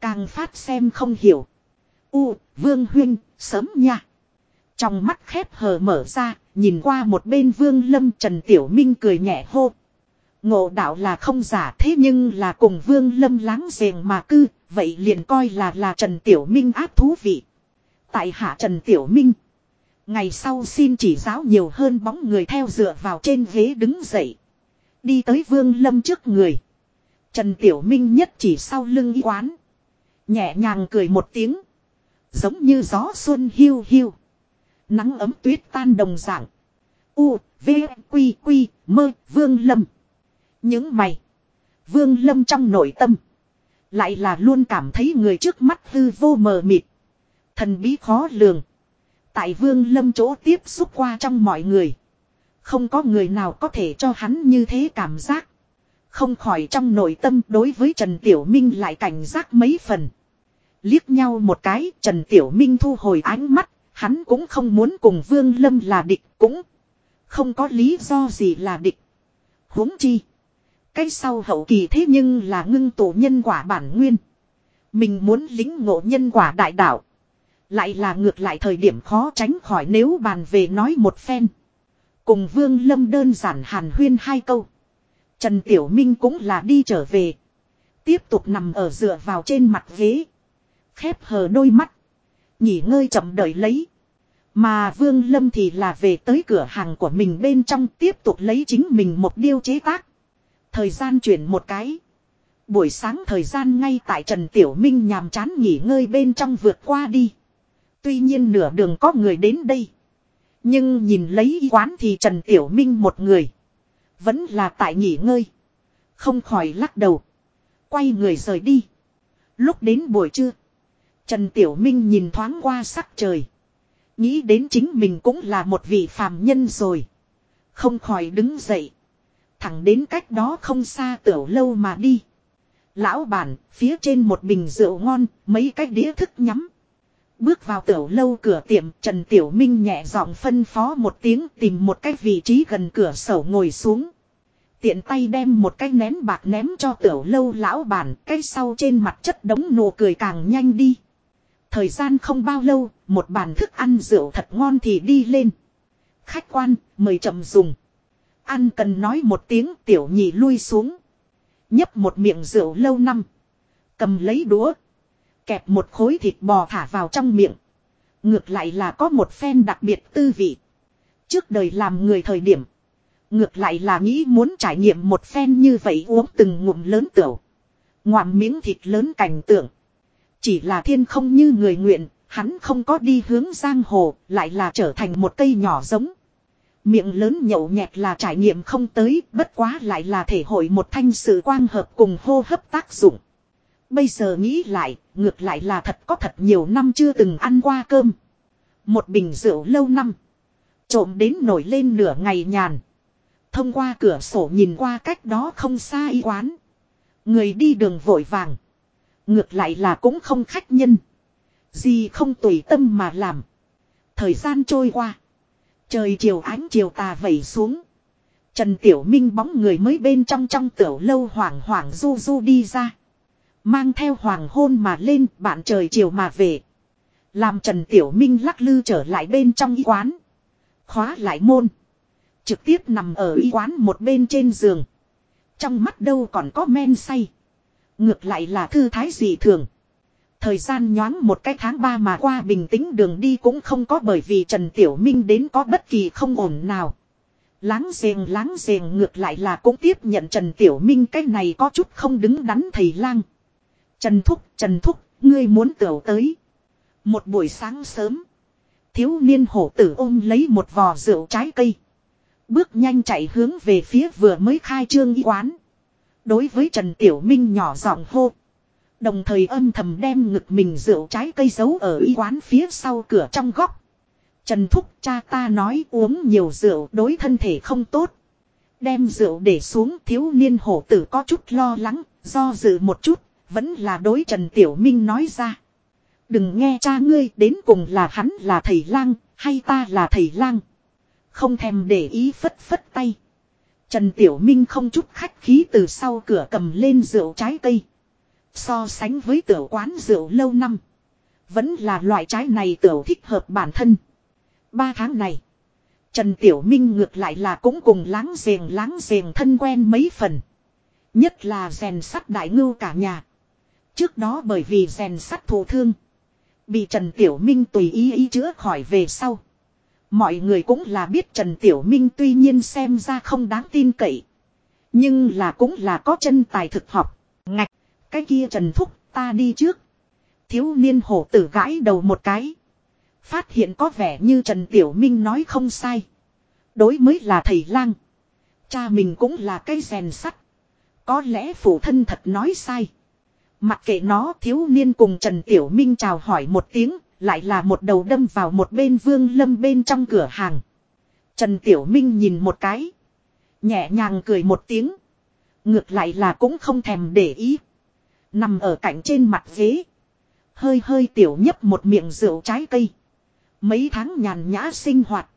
A: Càng phát xem không hiểu. U, Vương Huyên, sớm nha. Trong mắt khép hờ mở ra, nhìn qua một bên Vương Lâm Trần Tiểu Minh cười nhẹ hô. Ngộ đạo là không giả thế nhưng là cùng Vương Lâm láng giềng mà cư, vậy liền coi là là Trần Tiểu Minh áp thú vị. Tại hạ Trần Tiểu Minh. Ngày sau xin chỉ giáo nhiều hơn bóng người theo dựa vào trên ghế đứng dậy. Đi tới Vương Lâm trước người. Trần Tiểu Minh nhất chỉ sau lưng y quán. Nhẹ nhàng cười một tiếng. Giống như gió xuân hiu hiu. Nắng ấm tuyết tan đồng dạng. U, V, Quy, Quy, Mơ, Vương Lâm. Những mày. Vương Lâm trong nội tâm. Lại là luôn cảm thấy người trước mắt hư vô mờ mịt. Thần bí khó lường. Tại Vương Lâm chỗ tiếp xúc qua trong mọi người. Không có người nào có thể cho hắn như thế cảm giác. Không khỏi trong nội tâm đối với Trần Tiểu Minh lại cảnh giác mấy phần. Liếc nhau một cái, Trần Tiểu Minh thu hồi ánh mắt, hắn cũng không muốn cùng Vương Lâm là địch, cũng không có lý do gì là địch. huống chi. Cái sau hậu kỳ thế nhưng là ngưng tổ nhân quả bản nguyên. Mình muốn lính ngộ nhân quả đại đạo. Lại là ngược lại thời điểm khó tránh khỏi nếu bàn về nói một phen. Cùng Vương Lâm đơn giản hàn huyên hai câu. Trần Tiểu Minh cũng là đi trở về. Tiếp tục nằm ở dựa vào trên mặt ghế. Khép hờ đôi mắt. Nghỉ ngơi chậm đợi lấy. Mà Vương Lâm thì là về tới cửa hàng của mình bên trong tiếp tục lấy chính mình một điêu chế tác. Thời gian chuyển một cái. Buổi sáng thời gian ngay tại Trần Tiểu Minh nhàm chán nghỉ ngơi bên trong vượt qua đi. Tuy nhiên nửa đường có người đến đây. Nhưng nhìn lấy y quán thì Trần Tiểu Minh một người. Vẫn là tại nghỉ ngơi. Không khỏi lắc đầu. Quay người rời đi. Lúc đến buổi trưa. Trần Tiểu Minh nhìn thoáng qua sắc trời. Nghĩ đến chính mình cũng là một vị phàm nhân rồi. Không khỏi đứng dậy. Thẳng đến cách đó không xa tiểu lâu mà đi. Lão bản, phía trên một bình rượu ngon, mấy cái đĩa thức nhắm. Bước vào tiểu lâu cửa tiệm, Trần Tiểu Minh nhẹ giọng phân phó một tiếng tìm một cái vị trí gần cửa sổ ngồi xuống. Tiện tay đem một cái nén bạc ném cho tiểu lâu lão bản, cái sau trên mặt chất đống nụ cười càng nhanh đi. Thời gian không bao lâu, một bàn thức ăn rượu thật ngon thì đi lên. Khách quan, mời chậm dùng. Ăn cần nói một tiếng tiểu nhị lui xuống. Nhấp một miệng rượu lâu năm. Cầm lấy đũa. Kẹp một khối thịt bò thả vào trong miệng. Ngược lại là có một phen đặc biệt tư vị. Trước đời làm người thời điểm. Ngược lại là nghĩ muốn trải nghiệm một phen như vậy uống từng ngụm lớn tửu. Ngoạm miếng thịt lớn cảnh tượng. Chỉ là thiên không như người nguyện, hắn không có đi hướng giang hồ, lại là trở thành một cây nhỏ giống. Miệng lớn nhậu nhẹt là trải nghiệm không tới, bất quá lại là thể hội một thanh sự quang hợp cùng hô hấp tác dụng. Bây giờ nghĩ lại, ngược lại là thật có thật nhiều năm chưa từng ăn qua cơm. Một bình rượu lâu năm. Trộm đến nổi lên nửa ngày nhàn. Thông qua cửa sổ nhìn qua cách đó không xa y quán. Người đi đường vội vàng. Ngược lại là cũng không khách nhân. Gì không tùy tâm mà làm. Thời gian trôi qua. Trời chiều ánh chiều tà vẩy xuống. Trần Tiểu Minh bóng người mới bên trong trong tiểu lâu hoảng hoảng du du đi ra. Mang theo hoàng hôn mà lên, bạn trời chiều mà về. Làm Trần Tiểu Minh lắc lư trở lại bên trong y quán. Khóa lại môn. Trực tiếp nằm ở y quán một bên trên giường. Trong mắt đâu còn có men say. Ngược lại là thư thái dị thường. Thời gian nhoáng một cái tháng ba mà qua bình tĩnh đường đi cũng không có bởi vì Trần Tiểu Minh đến có bất kỳ không ổn nào. Láng giềng láng giềng ngược lại là cũng tiếp nhận Trần Tiểu Minh cái này có chút không đứng đắn thầy lang. Trần Thúc, Trần Thúc, ngươi muốn tiểu tới. Một buổi sáng sớm. Thiếu niên hổ tử ôm lấy một vò rượu trái cây. Bước nhanh chạy hướng về phía vừa mới khai trương y quán. Đối với Trần Tiểu Minh nhỏ giọng hô. Đồng thời âm thầm đem ngực mình rượu trái cây giấu ở y quán phía sau cửa trong góc. Trần Thúc cha ta nói uống nhiều rượu đối thân thể không tốt. Đem rượu để xuống thiếu niên hổ tử có chút lo lắng, do dự một chút, vẫn là đối Trần Tiểu Minh nói ra. Đừng nghe cha ngươi đến cùng là hắn là thầy lang, hay ta là thầy lang. Không thèm để ý phất phất tay. Trần Tiểu Minh không chút khách khí từ sau cửa cầm lên rượu trái cây. So sánh với tiểu quán rượu lâu năm. Vẫn là loại trái này tiểu thích hợp bản thân. Ba tháng này. Trần Tiểu Minh ngược lại là cũng cùng láng giềng láng giềng thân quen mấy phần. Nhất là rèn sắt đại ngưu cả nhà. Trước đó bởi vì rèn sắt thổ thương. Bị Trần Tiểu Minh tùy ý ý chữa khỏi về sau. Mọi người cũng là biết Trần Tiểu Minh tuy nhiên xem ra không đáng tin cậy. Nhưng là cũng là có chân tài thực học. Ngạch, cái kia Trần Thúc ta đi trước. Thiếu niên hổ tử gãi đầu một cái. Phát hiện có vẻ như Trần Tiểu Minh nói không sai. Đối mới là thầy lang. Cha mình cũng là cây rèn sắt. Có lẽ phụ thân thật nói sai. Mặc kệ nó thiếu niên cùng Trần Tiểu Minh chào hỏi một tiếng, lại là một đầu đâm vào một bên vương lâm bên trong cửa hàng. Trần Tiểu Minh nhìn một cái. Nhẹ nhàng cười một tiếng. Ngược lại là cũng không thèm để ý. Nằm ở cạnh trên mặt ghế. Hơi hơi tiểu nhấp một miệng rượu trái cây. Mấy tháng nhàn nhã sinh hoạt.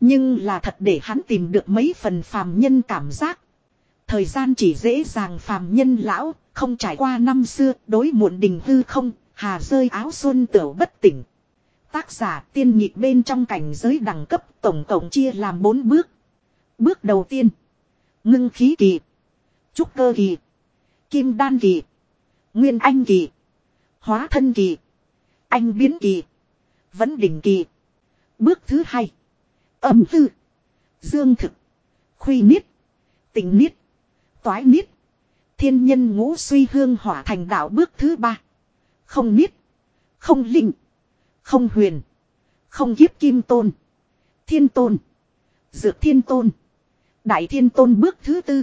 A: Nhưng là thật để hắn tìm được mấy phần phàm nhân cảm giác. Thời gian chỉ dễ dàng phàm nhân lão, không trải qua năm xưa, đối muộn đình hư không, hà rơi áo xuân tiểu bất tỉnh. Tác giả tiên nhịp bên trong cảnh giới đẳng cấp tổng cộng chia làm bốn bước. Bước đầu tiên. Ngưng khí kỳ. Trúc cơ kỳ. Kim đan kỳ. Nguyên anh kỳ. Hóa thân kỳ. Anh biến kỳ. Vẫn đỉnh kỳ. Bước thứ hai. Âm tư. Dương thực. Khuy niết. Tình niết. Toái niết. Thiên nhân ngũ suy hương hỏa thành đạo bước thứ ba. Không niết. Không linh. Không huyền. Không hiếp kim tôn. Thiên tôn. Dược thiên tôn. Đại thiên tôn bước thứ tư.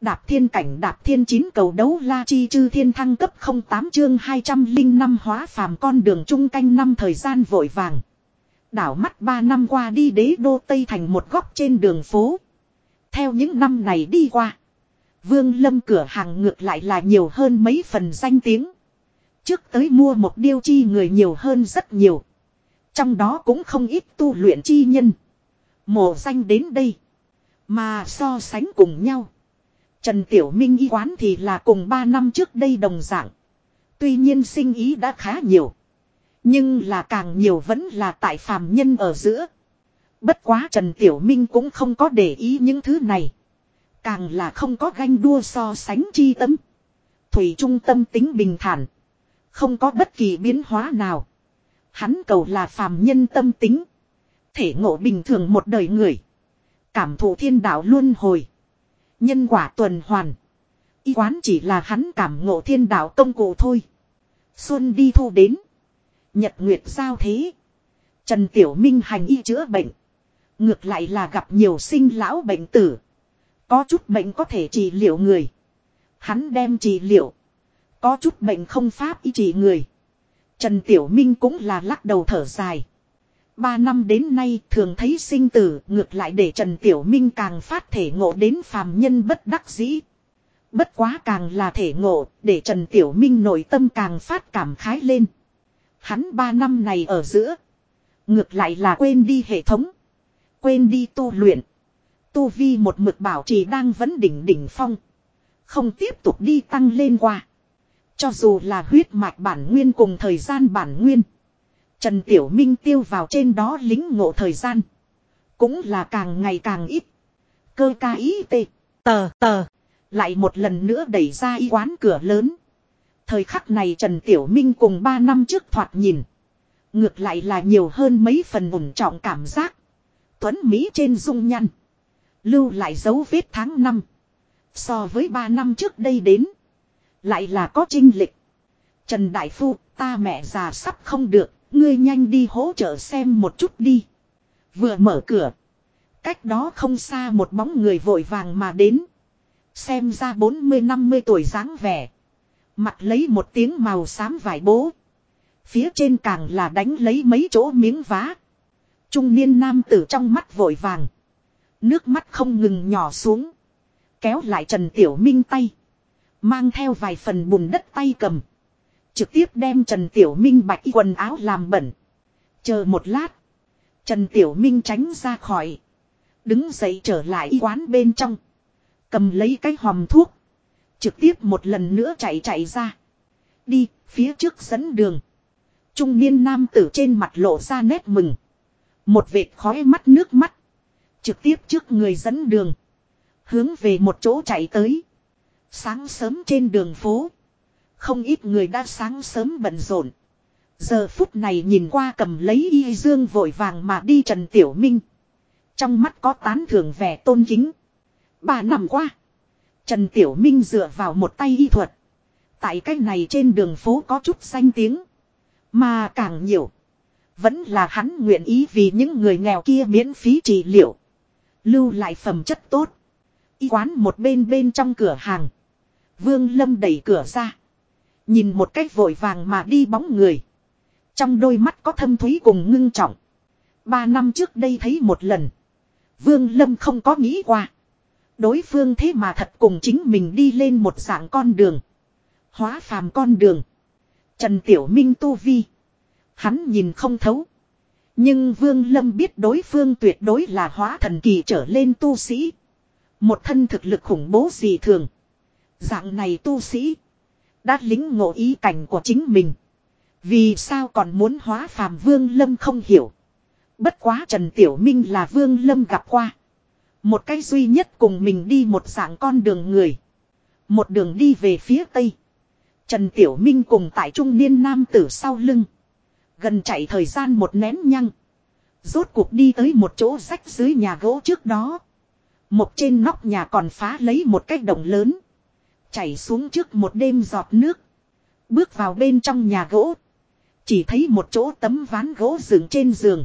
A: Đạp thiên cảnh đạp thiên chín cầu đấu la chi chư thiên thăng cấp 08 chương 205 hóa phàm con đường trung canh năm thời gian vội vàng. Đảo mắt 3 năm qua đi đế đô Tây thành một góc trên đường phố. Theo những năm này đi qua. Vương lâm cửa hàng ngược lại là nhiều hơn mấy phần danh tiếng. Trước tới mua một điêu chi người nhiều hơn rất nhiều. Trong đó cũng không ít tu luyện chi nhân. Mộ danh đến đây. Mà so sánh cùng nhau. Trần Tiểu Minh y quán thì là cùng 3 năm trước đây đồng dạng. Tuy nhiên sinh ý đã khá nhiều. Nhưng là càng nhiều vẫn là tại phàm nhân ở giữa. Bất quá Trần Tiểu Minh cũng không có để ý những thứ này. Càng là không có ganh đua so sánh chi tâm. Thủy trung tâm tính bình thản. Không có bất kỳ biến hóa nào. Hắn cầu là phàm nhân tâm tính. Thể ngộ bình thường một đời người. Cảm thụ thiên đạo luôn hồi. Nhân quả tuần hoàn. Y quán chỉ là hắn cảm ngộ thiên đạo công cụ thôi. Xuân đi thu đến. Nhật Nguyệt sao thế. Trần Tiểu Minh hành y chữa bệnh. Ngược lại là gặp nhiều sinh lão bệnh tử. Có chút bệnh có thể trị liệu người. Hắn đem trị liệu. Có chút bệnh không pháp y trị người. Trần Tiểu Minh cũng là lắc đầu thở dài. Ba năm đến nay thường thấy sinh tử, ngược lại để Trần Tiểu Minh càng phát thể ngộ đến phàm nhân bất đắc dĩ. Bất quá càng là thể ngộ, để Trần Tiểu Minh nội tâm càng phát cảm khái lên. Hắn ba năm này ở giữa. Ngược lại là quên đi hệ thống. Quên đi tu luyện. Tu Vi một mực bảo trì đang vấn đỉnh đỉnh phong. Không tiếp tục đi tăng lên qua. Cho dù là huyết mạch bản nguyên cùng thời gian bản nguyên. Trần Tiểu Minh tiêu vào trên đó lính ngộ thời gian. Cũng là càng ngày càng ít. Cơ ca ý tê. Tờ tờ. Lại một lần nữa đẩy ra y quán cửa lớn. Thời khắc này Trần Tiểu Minh cùng 3 năm trước thoạt nhìn. Ngược lại là nhiều hơn mấy phần ủng trọng cảm giác. Tuấn Mỹ trên dung nhăn. Lưu lại dấu vết tháng năm. So với 3 năm trước đây đến. Lại là có trinh lịch. Trần Đại Phu, ta mẹ già sắp không được, ngươi nhanh đi hỗ trợ xem một chút đi. Vừa mở cửa. Cách đó không xa một bóng người vội vàng mà đến. Xem ra 40-50 tuổi dáng vẻ. Mặt lấy một tiếng màu xám vải bố. Phía trên càng là đánh lấy mấy chỗ miếng vá. Trung niên nam tử trong mắt vội vàng. Nước mắt không ngừng nhỏ xuống. Kéo lại Trần Tiểu Minh tay. Mang theo vài phần bùn đất tay cầm. Trực tiếp đem Trần Tiểu Minh bạch quần áo làm bẩn. Chờ một lát. Trần Tiểu Minh tránh ra khỏi. Đứng dậy trở lại quán bên trong. Cầm lấy cái hòm thuốc. Trực tiếp một lần nữa chạy chạy ra. Đi, phía trước dẫn đường. Trung niên nam tử trên mặt lộ ra nét mừng. Một vệt khói mắt nước mắt. Trực tiếp trước người dẫn đường. Hướng về một chỗ chạy tới. Sáng sớm trên đường phố. Không ít người đã sáng sớm bận rộn. Giờ phút này nhìn qua cầm lấy y dương vội vàng mà đi Trần Tiểu Minh. Trong mắt có tán thưởng vẻ tôn kính. Bà nằm qua. Trần Tiểu Minh dựa vào một tay y thuật. Tại cách này trên đường phố có chút xanh tiếng. Mà càng nhiều. Vẫn là hắn nguyện ý vì những người nghèo kia miễn phí trị liệu. Lưu lại phẩm chất tốt. Y quán một bên bên trong cửa hàng. Vương Lâm đẩy cửa ra. Nhìn một cách vội vàng mà đi bóng người. Trong đôi mắt có thâm thúy cùng ngưng trọng. Ba năm trước đây thấy một lần. Vương Lâm không có nghĩ qua. Đối phương thế mà thật cùng chính mình đi lên một dạng con đường. Hóa phàm con đường. Trần Tiểu Minh tu vi. Hắn nhìn không thấu. Nhưng Vương Lâm biết đối phương tuyệt đối là hóa thần kỳ trở lên tu sĩ. Một thân thực lực khủng bố gì thường. Dạng này tu sĩ. Đã lính ngộ ý cảnh của chính mình. Vì sao còn muốn hóa phàm Vương Lâm không hiểu. Bất quá Trần Tiểu Minh là Vương Lâm gặp qua. Một cái duy nhất cùng mình đi một dạng con đường người. Một đường đi về phía tây. Trần Tiểu Minh cùng tại trung niên nam tử sau lưng. Gần chạy thời gian một nén nhăng. Rốt cuộc đi tới một chỗ rách dưới nhà gỗ trước đó. Một trên nóc nhà còn phá lấy một cái động lớn. Chảy xuống trước một đêm giọt nước. Bước vào bên trong nhà gỗ. Chỉ thấy một chỗ tấm ván gỗ dựng trên giường.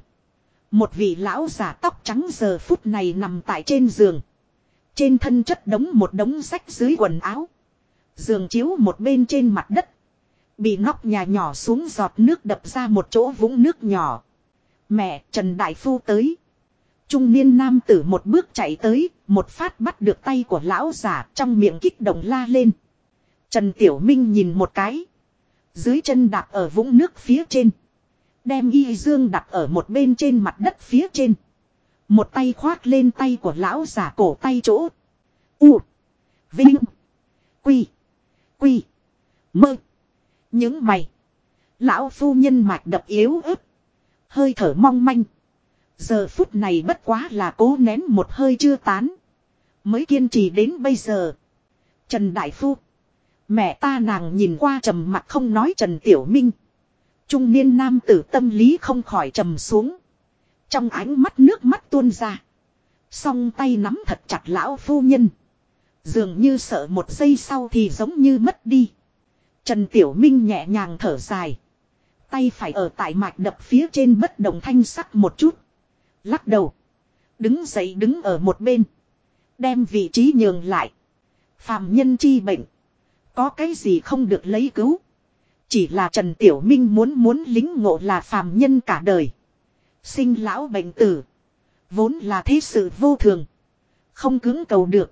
A: Một vị lão giả tóc trắng giờ phút này nằm tại trên giường. Trên thân chất đống một đống rách dưới quần áo. Giường chiếu một bên trên mặt đất. Bị nóc nhà nhỏ xuống giọt nước đập ra một chỗ vũng nước nhỏ. Mẹ Trần Đại Phu tới. Trung niên nam tử một bước chạy tới, một phát bắt được tay của lão giả trong miệng kích động la lên. Trần Tiểu Minh nhìn một cái. Dưới chân đạp ở vũng nước phía trên. Đem y dương đặt ở một bên trên mặt đất phía trên. Một tay khoát lên tay của lão giả cổ tay chỗ. U. Vinh. Quy. Quy. Mơ. Những mày. Lão phu nhân mạch đập yếu ớt. Hơi thở mong manh. Giờ phút này bất quá là cố nén một hơi chưa tán. Mới kiên trì đến bây giờ. Trần Đại Phu. Mẹ ta nàng nhìn qua trầm mặt không nói Trần Tiểu Minh. Trung niên nam tử tâm lý không khỏi trầm xuống. Trong ánh mắt nước mắt tuôn ra. Song tay nắm thật chặt lão phu nhân. Dường như sợ một giây sau thì giống như mất đi. Trần Tiểu Minh nhẹ nhàng thở dài. Tay phải ở tại mạch đập phía trên bất động thanh sắc một chút. Lắc đầu. Đứng dậy đứng ở một bên. Đem vị trí nhường lại. Phạm nhân chi bệnh. Có cái gì không được lấy cứu. Chỉ là Trần Tiểu Minh muốn muốn lính ngộ là phàm nhân cả đời. Sinh lão bệnh tử. Vốn là thế sự vô thường. Không cứng cầu được.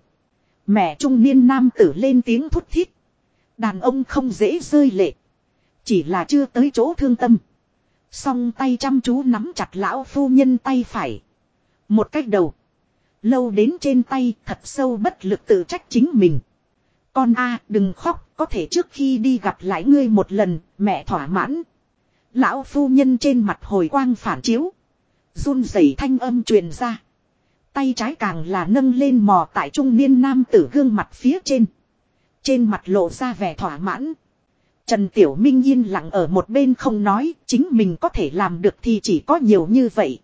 A: Mẹ trung niên nam tử lên tiếng thút thít. Đàn ông không dễ rơi lệ. Chỉ là chưa tới chỗ thương tâm. Song tay chăm chú nắm chặt lão phu nhân tay phải. Một cách đầu. Lâu đến trên tay thật sâu bất lực tự trách chính mình. Con a đừng khóc, có thể trước khi đi gặp lại ngươi một lần, mẹ thỏa mãn. Lão phu nhân trên mặt hồi quang phản chiếu. run rẩy thanh âm truyền ra. Tay trái càng là nâng lên mò tại trung niên nam tử gương mặt phía trên. Trên mặt lộ ra vẻ thỏa mãn. Trần Tiểu Minh yên lặng ở một bên không nói, chính mình có thể làm được thì chỉ có nhiều như vậy.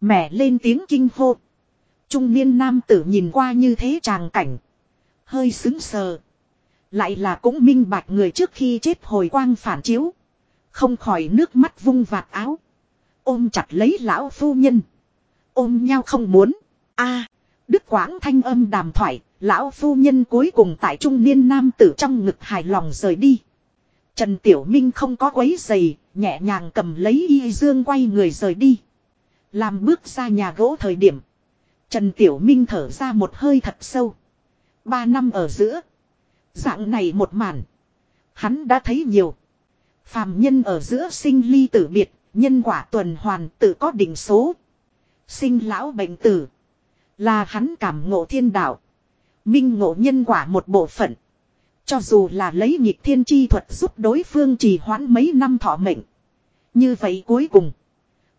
A: Mẹ lên tiếng kinh hô. Trung niên nam tử nhìn qua như thế tràng cảnh. Hơi xứng sờ. Lại là cũng minh bạch người trước khi chết hồi quang phản chiếu. Không khỏi nước mắt vung vạt áo. Ôm chặt lấy lão phu nhân. Ôm nhau không muốn. a Đức Quảng thanh âm đàm thoại. Lão phu nhân cuối cùng tại trung niên nam tử trong ngực hài lòng rời đi. Trần Tiểu Minh không có quấy giày, nhẹ nhàng cầm lấy y dương quay người rời đi. Làm bước ra nhà gỗ thời điểm. Trần Tiểu Minh thở ra một hơi thật sâu. Ba năm ở giữa. Dạng này một màn. Hắn đã thấy nhiều. Phàm nhân ở giữa sinh ly tử biệt, nhân quả tuần hoàn tự có định số. Sinh lão bệnh tử. Là hắn cảm ngộ thiên đạo. Minh ngộ nhân quả một bộ phận. Cho dù là lấy nhịp thiên chi thuật giúp đối phương trì hoãn mấy năm thọ mệnh. Như vậy cuối cùng.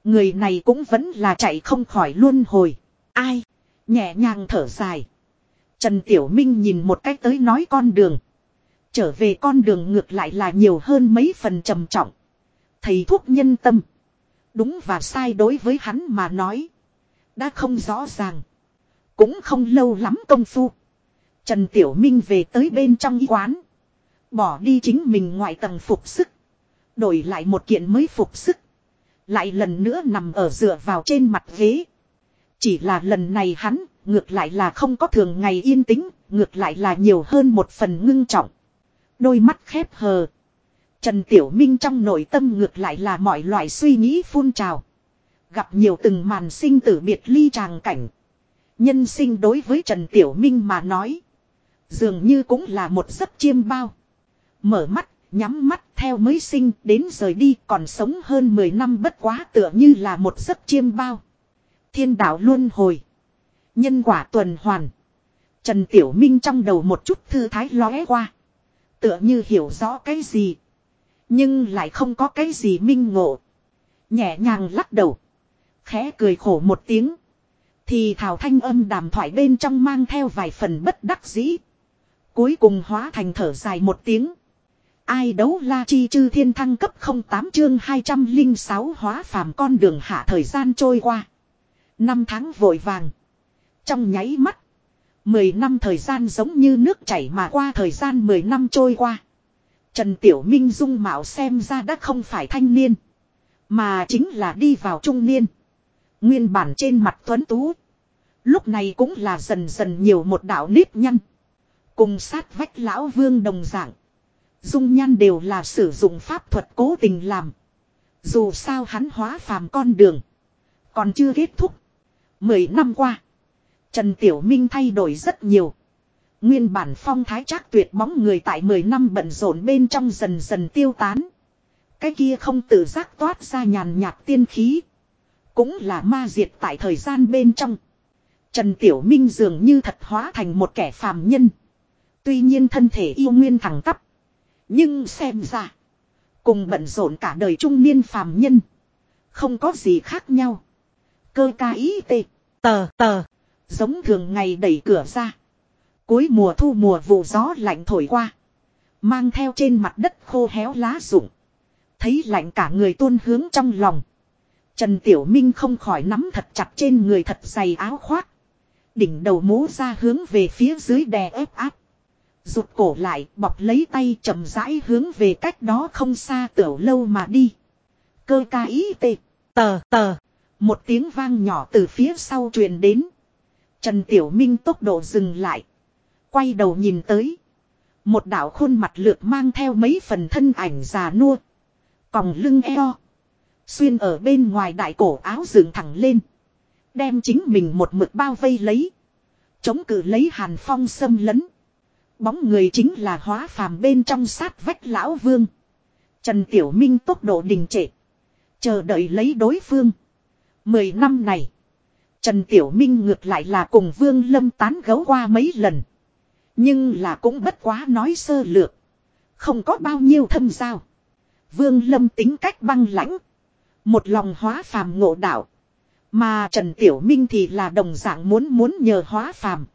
A: Người này cũng vẫn là chạy không khỏi luân hồi. Ai? Nhẹ nhàng thở dài. Trần Tiểu Minh nhìn một cách tới nói con đường. Trở về con đường ngược lại là nhiều hơn mấy phần trầm trọng. Thầy thuốc nhân tâm. Đúng và sai đối với hắn mà nói. Đã không rõ ràng. Cũng không lâu lắm công phu. Trần Tiểu Minh về tới bên trong y quán. Bỏ đi chính mình ngoại tầng phục sức. Đổi lại một kiện mới phục sức. Lại lần nữa nằm ở dựa vào trên mặt ghế. Chỉ là lần này hắn, ngược lại là không có thường ngày yên tĩnh, ngược lại là nhiều hơn một phần ngưng trọng. Đôi mắt khép hờ. Trần Tiểu Minh trong nội tâm ngược lại là mọi loại suy nghĩ phun trào. Gặp nhiều từng màn sinh tử biệt ly tràng cảnh. Nhân sinh đối với Trần Tiểu Minh mà nói. Dường như cũng là một giấc chiêm bao. Mở mắt, nhắm mắt theo mới sinh đến rời đi còn sống hơn 10 năm bất quá tựa như là một giấc chiêm bao. Thiên đạo luôn hồi. Nhân quả tuần hoàn. Trần Tiểu Minh trong đầu một chút thư thái lóe qua. Tựa như hiểu rõ cái gì. Nhưng lại không có cái gì minh ngộ. Nhẹ nhàng lắc đầu. Khẽ cười khổ một tiếng. Thì thảo thanh âm đàm thoại bên trong mang theo vài phần bất đắc dĩ. Cuối cùng hóa thành thở dài một tiếng. Ai đấu la chi chư thiên thăng cấp 08 chương 206 hóa phàm con đường hạ thời gian trôi qua. Năm tháng vội vàng. Trong nháy mắt. Mười năm thời gian giống như nước chảy mà qua thời gian mười năm trôi qua. Trần Tiểu Minh dung mạo xem ra đã không phải thanh niên. Mà chính là đi vào trung niên. Nguyên bản trên mặt tuấn tú. Lúc này cũng là dần dần nhiều một đạo nếp nhăn. Cùng sát vách lão vương đồng dạng. Dung nhan đều là sử dụng pháp thuật cố tình làm. Dù sao hắn hóa phàm con đường. Còn chưa kết thúc. Mười năm qua. Trần Tiểu Minh thay đổi rất nhiều. Nguyên bản phong thái trác tuyệt bóng người tại 10 năm bận rộn bên trong dần dần tiêu tán. Cái kia không tự giác toát ra nhàn nhạt tiên khí. Cũng là ma diệt tại thời gian bên trong. Trần Tiểu Minh dường như thật hóa thành một kẻ phàm nhân. Tuy nhiên thân thể yêu nguyên thẳng tắp. Nhưng xem ra. Cùng bận rộn cả đời trung niên phàm nhân. Không có gì khác nhau. Cơ ca ý tê. Tờ tờ. Giống thường ngày đẩy cửa ra. Cuối mùa thu mùa vụ gió lạnh thổi qua. Mang theo trên mặt đất khô héo lá rụng. Thấy lạnh cả người tuôn hướng trong lòng. Trần Tiểu Minh không khỏi nắm thật chặt trên người thật dày áo khoác. Đỉnh đầu mố ra hướng về phía dưới đè ép áp. Rụt cổ lại, bọc lấy tay chậm rãi hướng về cách đó không xa tiểu lâu mà đi. Cơ ca ý tê. Tờ tờ. Một tiếng vang nhỏ từ phía sau truyền đến. Trần Tiểu Minh tốc độ dừng lại. Quay đầu nhìn tới. Một đạo khuôn mặt lượt mang theo mấy phần thân ảnh già nua. Còng lưng eo. Xuyên ở bên ngoài đại cổ áo dựng thẳng lên. Đem chính mình một mực bao vây lấy. Chống cự lấy hàn phong xâm lấn. Bóng người chính là hóa phàm bên trong sát vách lão vương. Trần Tiểu Minh tốc độ đình trệ. Chờ đợi lấy đối phương. Mười năm này. Trần Tiểu Minh ngược lại là cùng Vương Lâm tán gấu qua mấy lần. Nhưng là cũng bất quá nói sơ lược. Không có bao nhiêu thâm giao. Vương Lâm tính cách băng lãnh. Một lòng hóa phàm ngộ đạo. Mà Trần Tiểu Minh thì là đồng dạng muốn muốn nhờ hóa phàm.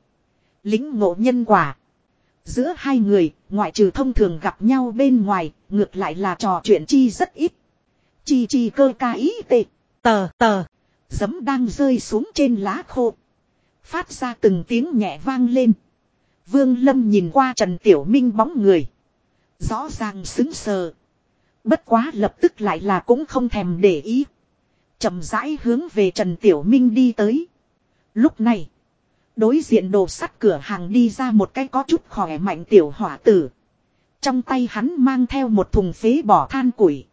A: Lính ngộ nhân quả. Giữa hai người, ngoại trừ thông thường gặp nhau bên ngoài, ngược lại là trò chuyện chi rất ít. Chi chi cơ ca ý tệ. Tờ tờ. Giấm đang rơi xuống trên lá khô. Phát ra từng tiếng nhẹ vang lên. Vương Lâm nhìn qua Trần Tiểu Minh bóng người. Rõ ràng xứng sờ. Bất quá lập tức lại là cũng không thèm để ý chậm rãi hướng về Trần Tiểu Minh đi tới. Lúc này. Đối diện đồ sắt cửa hàng đi ra một cái có chút khỏe mạnh tiểu hỏa tử. Trong tay hắn mang theo một thùng phế bỏ than củi.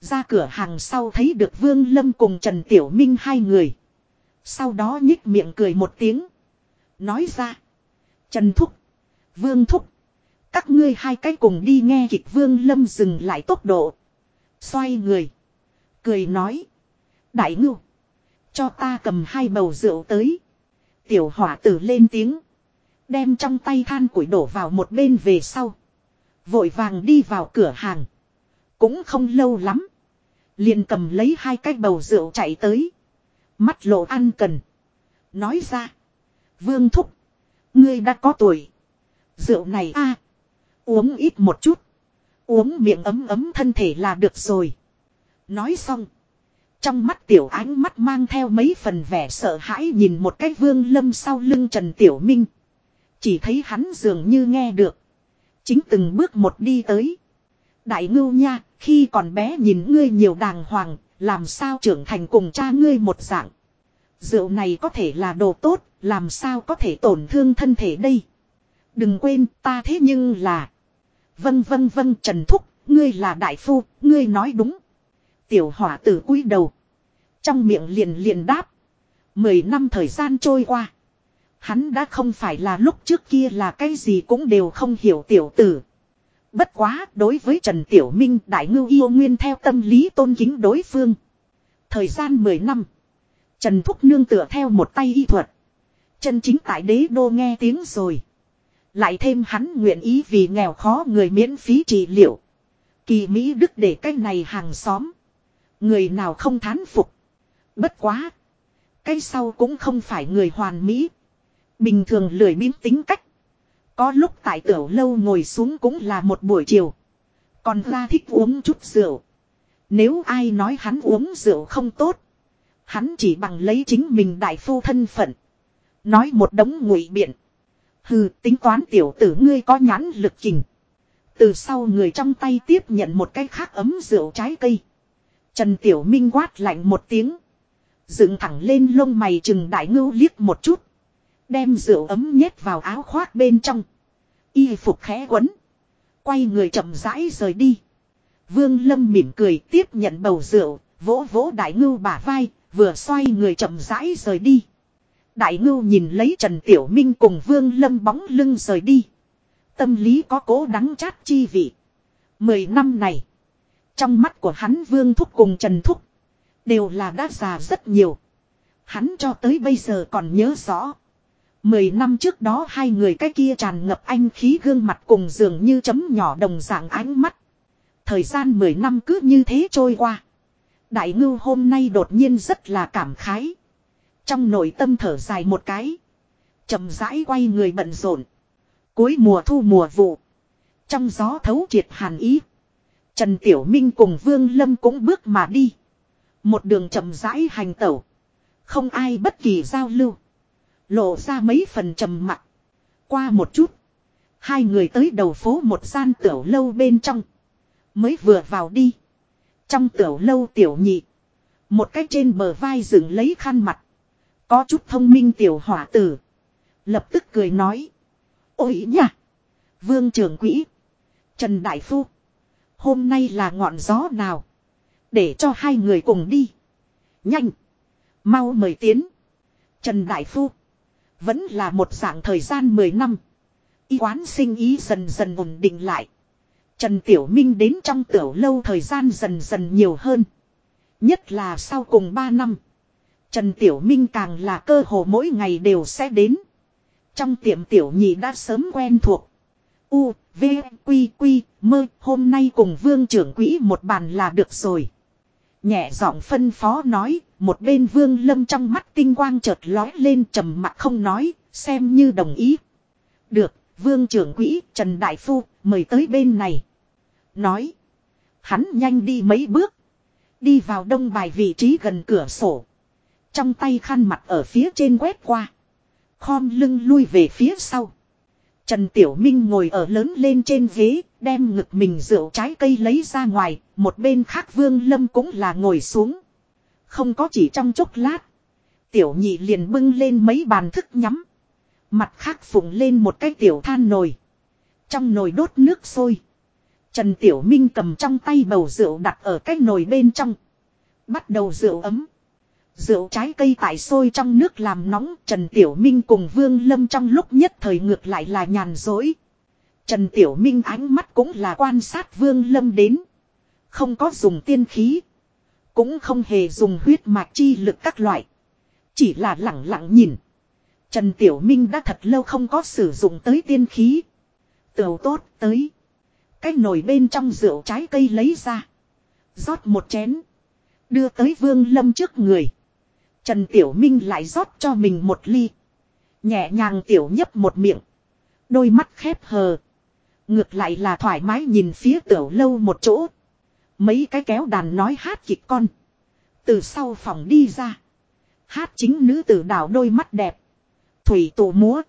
A: Ra cửa hàng sau thấy được Vương Lâm cùng Trần Tiểu Minh hai người. Sau đó nhích miệng cười một tiếng. Nói ra. Trần Thúc. Vương Thúc. Các ngươi hai cái cùng đi nghe kịch Vương Lâm dừng lại tốc độ. Xoay người. Cười nói. Đại ngưu. Cho ta cầm hai bầu rượu tới. Tiểu hỏa tử lên tiếng. Đem trong tay than củi đổ vào một bên về sau. Vội vàng đi vào cửa hàng. Cũng không lâu lắm. Liền cầm lấy hai cái bầu rượu chạy tới. Mắt lộ ăn cần. Nói ra. Vương Thúc. Ngươi đã có tuổi. Rượu này a Uống ít một chút. Uống miệng ấm ấm thân thể là được rồi. Nói xong. Trong mắt tiểu ánh mắt mang theo mấy phần vẻ sợ hãi nhìn một cái vương lâm sau lưng Trần Tiểu Minh. Chỉ thấy hắn dường như nghe được. Chính từng bước một đi tới. Đại ngưu nha, khi còn bé nhìn ngươi nhiều đàng hoàng, làm sao trưởng thành cùng cha ngươi một dạng. Rượu này có thể là đồ tốt, làm sao có thể tổn thương thân thể đây. Đừng quên ta thế nhưng là. Vâng vâng vâng Trần Thúc, ngươi là đại phu, ngươi nói đúng. Tiểu hỏa tử cúi đầu. Trong miệng liền liền đáp. Mười năm thời gian trôi qua. Hắn đã không phải là lúc trước kia là cái gì cũng đều không hiểu tiểu tử. Bất quá đối với Trần Tiểu Minh, đại ngưu yêu nguyên theo tâm lý tôn kính đối phương. Thời gian 10 năm. Trần Thúc nương tựa theo một tay y thuật. Chân chính tại đế đô nghe tiếng rồi. Lại thêm hắn nguyện ý vì nghèo khó người miễn phí trị liệu. Kỳ Mỹ Đức để cách này hàng xóm. Người nào không thán phục. Bất quá. Cái sau cũng không phải người hoàn mỹ. Bình thường lười biếng tính cách. Có lúc tại tiểu lâu ngồi xuống cũng là một buổi chiều. Còn ra thích uống chút rượu. Nếu ai nói hắn uống rượu không tốt. Hắn chỉ bằng lấy chính mình đại phu thân phận. Nói một đống ngụy biện. Hừ, tính toán tiểu tử ngươi có nhãn lực kình. Từ sau người trong tay tiếp nhận một cái khác ấm rượu trái cây. Trần Tiểu Minh quát lạnh một tiếng. Dựng thẳng lên lông mày chừng đại ngưu liếc một chút. Đem rượu ấm nhét vào áo khoác bên trong. Y phục khẽ quấn. Quay người chậm rãi rời đi. Vương Lâm mỉm cười tiếp nhận bầu rượu, vỗ vỗ đại ngưu bả vai, vừa xoay người chậm rãi rời đi. Đại ngưu nhìn lấy Trần Tiểu Minh cùng Vương Lâm bóng lưng rời đi. Tâm lý có cố đắng chát chi vị. Mười năm này. Trong mắt của hắn Vương Thúc cùng Trần Thúc. Đều là đã già rất nhiều. Hắn cho tới bây giờ còn nhớ rõ. Mười năm trước đó hai người cái kia tràn ngập anh khí gương mặt cùng dường như chấm nhỏ đồng dạng ánh mắt. Thời gian mười năm cứ như thế trôi qua. Đại ngưu hôm nay đột nhiên rất là cảm khái. Trong nội tâm thở dài một cái. chậm rãi quay người bận rộn. Cuối mùa thu mùa vụ. Trong gió thấu triệt hàn ý. Trần Tiểu Minh cùng Vương Lâm cũng bước mà đi. Một đường chậm rãi hành tẩu. Không ai bất kỳ giao lưu. Lộ ra mấy phần trầm mặc. Qua một chút. Hai người tới đầu phố một gian tiểu lâu bên trong. Mới vừa vào đi. Trong tiểu lâu tiểu nhị. Một cách trên bờ vai dựng lấy khăn mặt. Có chút thông minh tiểu hỏa tử. Lập tức cười nói. Ôi nhá. Vương trưởng quỹ. Trần Đại Phu. Hôm nay là ngọn gió nào. Để cho hai người cùng đi. Nhanh. Mau mời tiến. Trần Đại Phu. Vẫn là một dạng thời gian 10 năm. Y quán sinh ý dần dần ổn định lại. Trần Tiểu Minh đến trong tiểu lâu thời gian dần dần nhiều hơn. Nhất là sau cùng 3 năm. Trần Tiểu Minh càng là cơ hồ mỗi ngày đều sẽ đến. Trong tiệm Tiểu Nhị đã sớm quen thuộc. U, V, Quy, Quy, mơ, hôm nay cùng vương trưởng quỹ một bàn là được rồi. Nhẹ giọng phân phó nói, một bên vương lâm trong mắt tinh quang chợt lói lên trầm mặt không nói, xem như đồng ý. Được, vương trưởng quỹ Trần Đại Phu, mời tới bên này. Nói. Hắn nhanh đi mấy bước. Đi vào đông bài vị trí gần cửa sổ. Trong tay khăn mặt ở phía trên quét qua. Khom lưng lui về phía sau. Trần Tiểu Minh ngồi ở lớn lên trên ghế, đem ngực mình rượu trái cây lấy ra ngoài, một bên khác Vương Lâm cũng là ngồi xuống. Không có chỉ trong chốc lát. Tiểu nhị liền bưng lên mấy bàn thức nhắm. Mặt khác phụng lên một cái tiểu than nồi. Trong nồi đốt nước sôi. Trần Tiểu Minh cầm trong tay bầu rượu đặt ở cái nồi bên trong. Bắt đầu rượu ấm. Rượu trái cây tại sôi trong nước làm nóng, Trần Tiểu Minh cùng Vương Lâm trong lúc nhất thời ngược lại là nhàn dối. Trần Tiểu Minh ánh mắt cũng là quan sát Vương Lâm đến. Không có dùng tiên khí. Cũng không hề dùng huyết mạch chi lực các loại. Chỉ là lặng lặng nhìn. Trần Tiểu Minh đã thật lâu không có sử dụng tới tiên khí. Tửu tốt tới. Cái nồi bên trong rượu trái cây lấy ra. rót một chén. Đưa tới Vương Lâm trước người. Trần Tiểu Minh lại rót cho mình một ly. Nhẹ nhàng tiểu nhấp một miệng. Đôi mắt khép hờ. Ngược lại là thoải mái nhìn phía tiểu lâu một chỗ. Mấy cái kéo đàn nói hát kịch con. Từ sau phòng đi ra. Hát chính nữ tử đảo đôi mắt đẹp. Thủy tổ múa.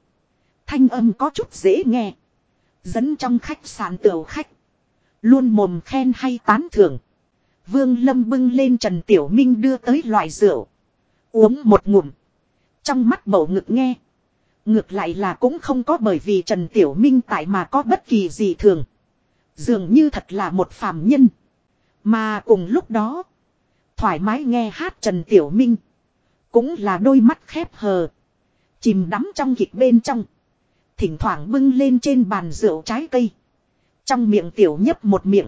A: Thanh âm có chút dễ nghe. Dẫn trong khách sạn tiểu khách. Luôn mồm khen hay tán thưởng. Vương Lâm bưng lên Trần Tiểu Minh đưa tới loại rượu. Uống một ngụm. Trong mắt bầu ngực nghe. Ngược lại là cũng không có bởi vì Trần Tiểu Minh tại mà có bất kỳ gì thường. Dường như thật là một phàm nhân. Mà cùng lúc đó. Thoải mái nghe hát Trần Tiểu Minh. Cũng là đôi mắt khép hờ. Chìm đắm trong kịch bên trong. Thỉnh thoảng bưng lên trên bàn rượu trái cây. Trong miệng Tiểu nhấp một miệng.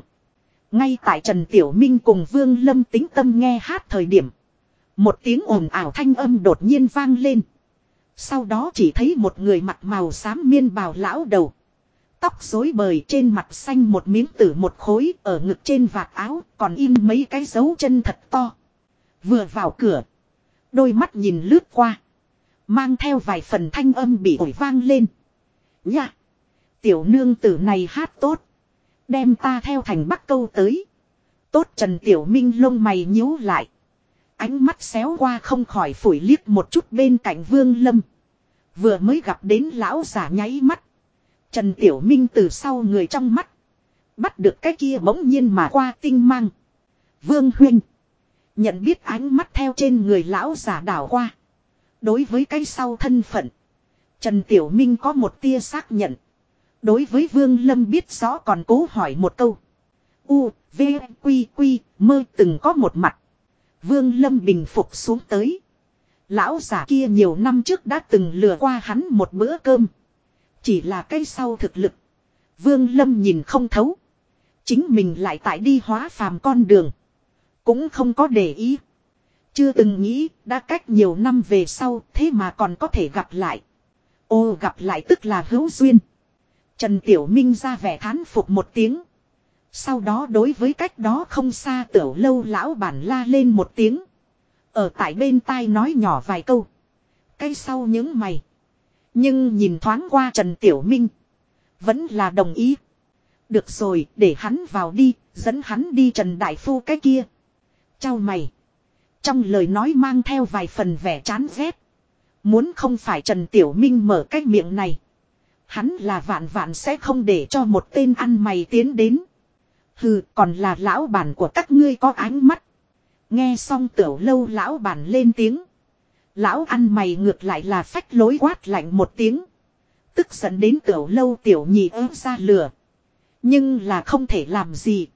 A: Ngay tại Trần Tiểu Minh cùng Vương Lâm tính tâm nghe hát thời điểm. Một tiếng ồn ảo thanh âm đột nhiên vang lên. Sau đó chỉ thấy một người mặt màu xám miên bào lão đầu. Tóc rối bời trên mặt xanh một miếng tử một khối ở ngực trên vạt áo, còn in mấy cái dấu chân thật to. Vừa vào cửa. Đôi mắt nhìn lướt qua. Mang theo vài phần thanh âm bị ổi vang lên. Nhạ. Tiểu nương tử này hát tốt. Đem ta theo thành bắc câu tới. Tốt Trần Tiểu Minh lông mày nhíu lại. Ánh mắt xéo qua không khỏi phủi liếc một chút bên cạnh Vương Lâm. Vừa mới gặp đến lão giả nháy mắt. Trần Tiểu Minh từ sau người trong mắt. Bắt được cái kia bỗng nhiên mà qua tinh mang. Vương Huynh. Nhận biết ánh mắt theo trên người lão giả đảo qua. Đối với cái sau thân phận. Trần Tiểu Minh có một tia xác nhận. Đối với Vương Lâm biết rõ còn cố hỏi một câu. U, V, Quy, Quy, mơ từng có một mặt. Vương Lâm bình phục xuống tới. Lão giả kia nhiều năm trước đã từng lừa qua hắn một bữa cơm. Chỉ là cái sau thực lực. Vương Lâm nhìn không thấu. Chính mình lại tại đi hóa phàm con đường. Cũng không có để ý. Chưa từng nghĩ đã cách nhiều năm về sau thế mà còn có thể gặp lại. Ô, gặp lại tức là hữu duyên. Trần Tiểu Minh ra vẻ thán phục một tiếng. Sau đó đối với cách đó không xa tiểu lâu lão bản la lên một tiếng. Ở tại bên tai nói nhỏ vài câu. Cái sau những mày. Nhưng nhìn thoáng qua Trần Tiểu Minh. Vẫn là đồng ý. Được rồi, để hắn vào đi. Dẫn hắn đi Trần Đại Phu cái kia. Chào mày. Trong lời nói mang theo vài phần vẻ chán ghét. Muốn không phải Trần Tiểu Minh mở cái miệng này. Hắn là vạn vạn sẽ không để cho một tên ăn mày tiến đến. Hừ, còn là lão bản của các ngươi có ánh mắt. Nghe xong tiểu lâu lão bản lên tiếng. Lão ăn mày ngược lại là phách lối quát lạnh một tiếng. Tức giận đến tiểu lâu tiểu nhị ớ ra lửa. Nhưng là không thể làm gì.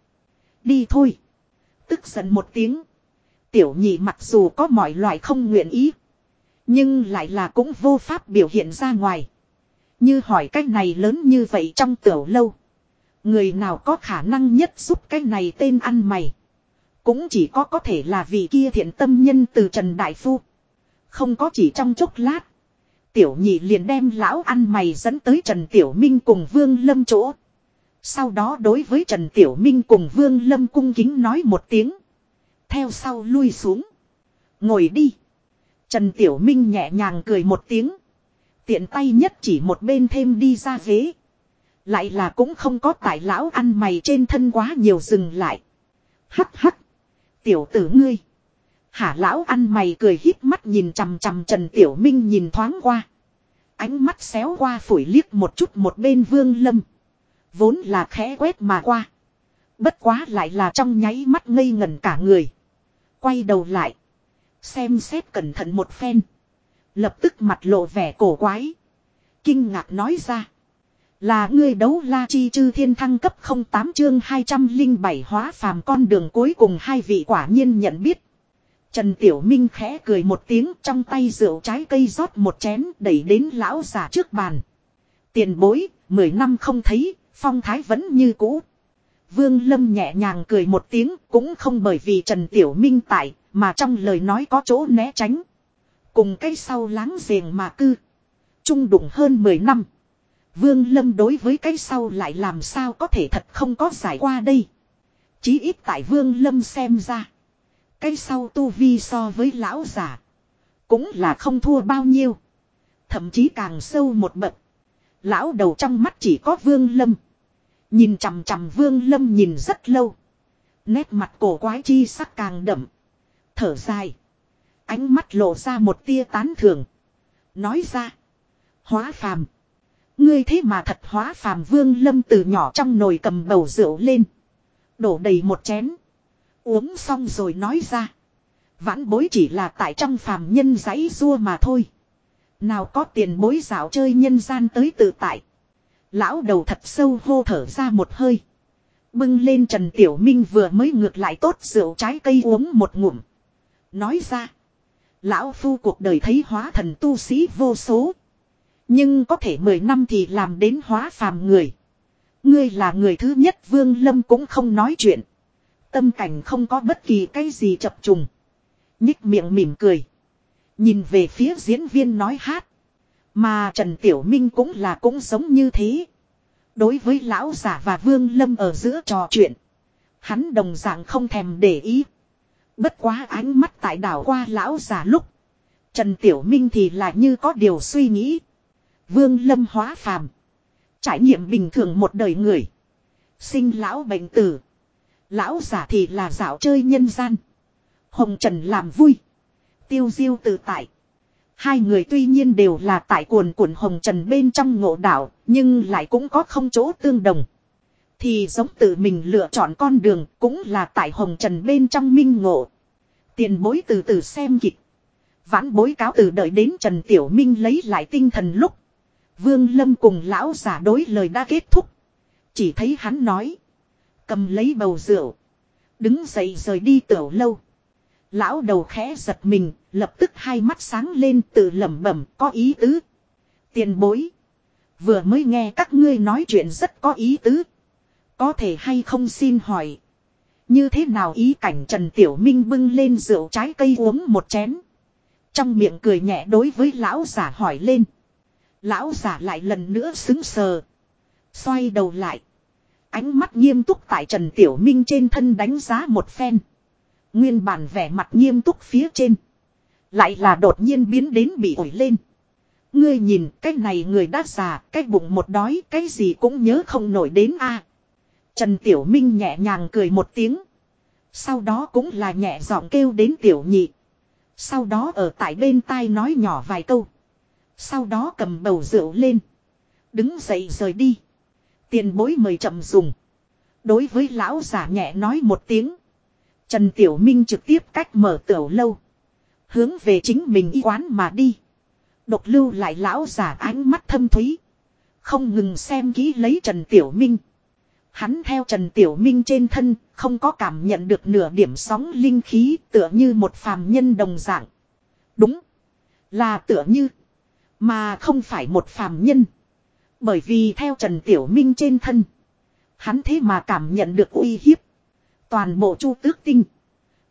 A: Đi thôi. Tức giận một tiếng. Tiểu nhị mặc dù có mọi loại không nguyện ý. Nhưng lại là cũng vô pháp biểu hiện ra ngoài. Như hỏi cách này lớn như vậy trong tiểu lâu. Người nào có khả năng nhất giúp cái này tên ăn mày. Cũng chỉ có có thể là vị kia thiện tâm nhân từ Trần Đại Phu. Không có chỉ trong chốc lát. Tiểu nhị liền đem lão ăn mày dẫn tới Trần Tiểu Minh cùng Vương Lâm chỗ. Sau đó đối với Trần Tiểu Minh cùng Vương Lâm cung kính nói một tiếng. Theo sau lui xuống. Ngồi đi. Trần Tiểu Minh nhẹ nhàng cười một tiếng. Tiện tay nhất chỉ một bên thêm đi ra ghế. Lại là cũng không có tại lão ăn mày trên thân quá nhiều dừng lại. Hắc hắc. Tiểu tử ngươi. Hả lão ăn mày cười híp mắt nhìn chằm chằm Trần Tiểu Minh nhìn thoáng qua. Ánh mắt xéo qua phủi liếc một chút một bên vương lâm. Vốn là khẽ quét mà qua. Bất quá lại là trong nháy mắt ngây ngẩn cả người. Quay đầu lại. Xem xét cẩn thận một phen. Lập tức mặt lộ vẻ cổ quái. Kinh ngạc nói ra. Là ngươi đấu la chi chư thiên thăng cấp 08 chương 207 hóa phàm con đường cuối cùng hai vị quả nhiên nhận biết. Trần Tiểu Minh khẽ cười một tiếng trong tay rượu trái cây rót một chén đẩy đến lão già trước bàn. Tiền bối, 10 năm không thấy, phong thái vẫn như cũ. Vương Lâm nhẹ nhàng cười một tiếng cũng không bởi vì Trần Tiểu Minh tại, mà trong lời nói có chỗ né tránh. Cùng cái sau láng giềng mà cư. Trung đụng hơn 10 năm. Vương Lâm đối với cái sau lại làm sao có thể thật không có giải qua đây. Chí ít tại Vương Lâm xem ra. Cái sau tu vi so với lão giả. Cũng là không thua bao nhiêu. Thậm chí càng sâu một bậc. Lão đầu trong mắt chỉ có Vương Lâm. Nhìn chằm chằm Vương Lâm nhìn rất lâu. Nét mặt cổ quái chi sắc càng đậm. Thở dài. Ánh mắt lộ ra một tia tán thường. Nói ra. Hóa phàm. Ngươi thế mà thật hóa phàm Vương Lâm từ nhỏ trong nồi cầm bầu rượu lên. Đổ đầy một chén. Uống xong rồi nói ra. Vãn bối chỉ là tại trong phàm nhân giấy rua mà thôi. Nào có tiền bối dạo chơi nhân gian tới tự tại. Lão đầu thật sâu hô thở ra một hơi. Bưng lên Trần Tiểu Minh vừa mới ngược lại tốt rượu trái cây uống một ngụm. Nói ra. Lão phu cuộc đời thấy hóa thần tu sĩ vô số. Nhưng có thể 10 năm thì làm đến hóa phàm người. Ngươi là người thứ nhất, Vương Lâm cũng không nói chuyện. Tâm cảnh không có bất kỳ cái gì chập trùng. Nhích miệng mỉm cười. Nhìn về phía diễn viên nói hát. Mà Trần Tiểu Minh cũng là cũng giống như thế. Đối với lão giả và Vương Lâm ở giữa trò chuyện. Hắn đồng dạng không thèm để ý. Bất quá ánh mắt tại đảo qua lão giả lúc. Trần Tiểu Minh thì lại như có điều suy nghĩ. Vương Lâm hóa phàm. Trải nghiệm bình thường một đời người. Sinh lão bệnh tử. Lão giả thì là dạo chơi nhân gian. Hồng Trần làm vui. Tiêu diêu tự tại. Hai người tuy nhiên đều là tại cuồn cuộn Hồng Trần bên trong ngộ đạo, nhưng lại cũng có không chỗ tương đồng. Thì giống tự mình lựa chọn con đường cũng là tại Hồng Trần bên trong minh ngộ. Tiền bối từ từ xem kịch. Vãn bối cáo từ đợi đến Trần Tiểu Minh lấy lại tinh thần lúc. Vương Lâm cùng lão giả đối lời đã kết thúc. Chỉ thấy hắn nói. Cầm lấy bầu rượu. Đứng dậy rời đi tiểu lâu. Lão đầu khẽ giật mình, lập tức hai mắt sáng lên tự lẩm bẩm có ý tứ. Tiền bối. Vừa mới nghe các ngươi nói chuyện rất có ý tứ. Có thể hay không xin hỏi. Như thế nào ý cảnh Trần Tiểu Minh bưng lên rượu trái cây uống một chén. Trong miệng cười nhẹ đối với lão giả hỏi lên. Lão giả lại lần nữa xứng sờ. Xoay đầu lại. Ánh mắt nghiêm túc tại Trần Tiểu Minh trên thân đánh giá một phen. Nguyên bản vẻ mặt nghiêm túc phía trên. Lại là đột nhiên biến đến bị ổi lên. Ngươi nhìn cái này người đã già, cái bụng một đói, cái gì cũng nhớ không nổi đến a. Trần Tiểu Minh nhẹ nhàng cười một tiếng. Sau đó cũng là nhẹ giọng kêu đến Tiểu Nhị. Sau đó ở tại bên tai nói nhỏ vài câu. Sau đó cầm bầu rượu lên. Đứng dậy rời đi. Tiền bối mời chậm dùng. Đối với lão giả nhẹ nói một tiếng. Trần Tiểu Minh trực tiếp cách mở tiểu lâu. Hướng về chính mình y quán mà đi. Độc lưu lại lão giả ánh mắt thâm thúy. Không ngừng xem kỹ lấy Trần Tiểu Minh. Hắn theo Trần Tiểu Minh trên thân, không có cảm nhận được nửa điểm sóng linh khí tựa như một phàm nhân đồng dạng. Đúng. Là tựa như. Mà không phải một phàm nhân. Bởi vì theo Trần Tiểu Minh trên thân. Hắn thế mà cảm nhận được uy hiếp. Toàn bộ chu tước tinh.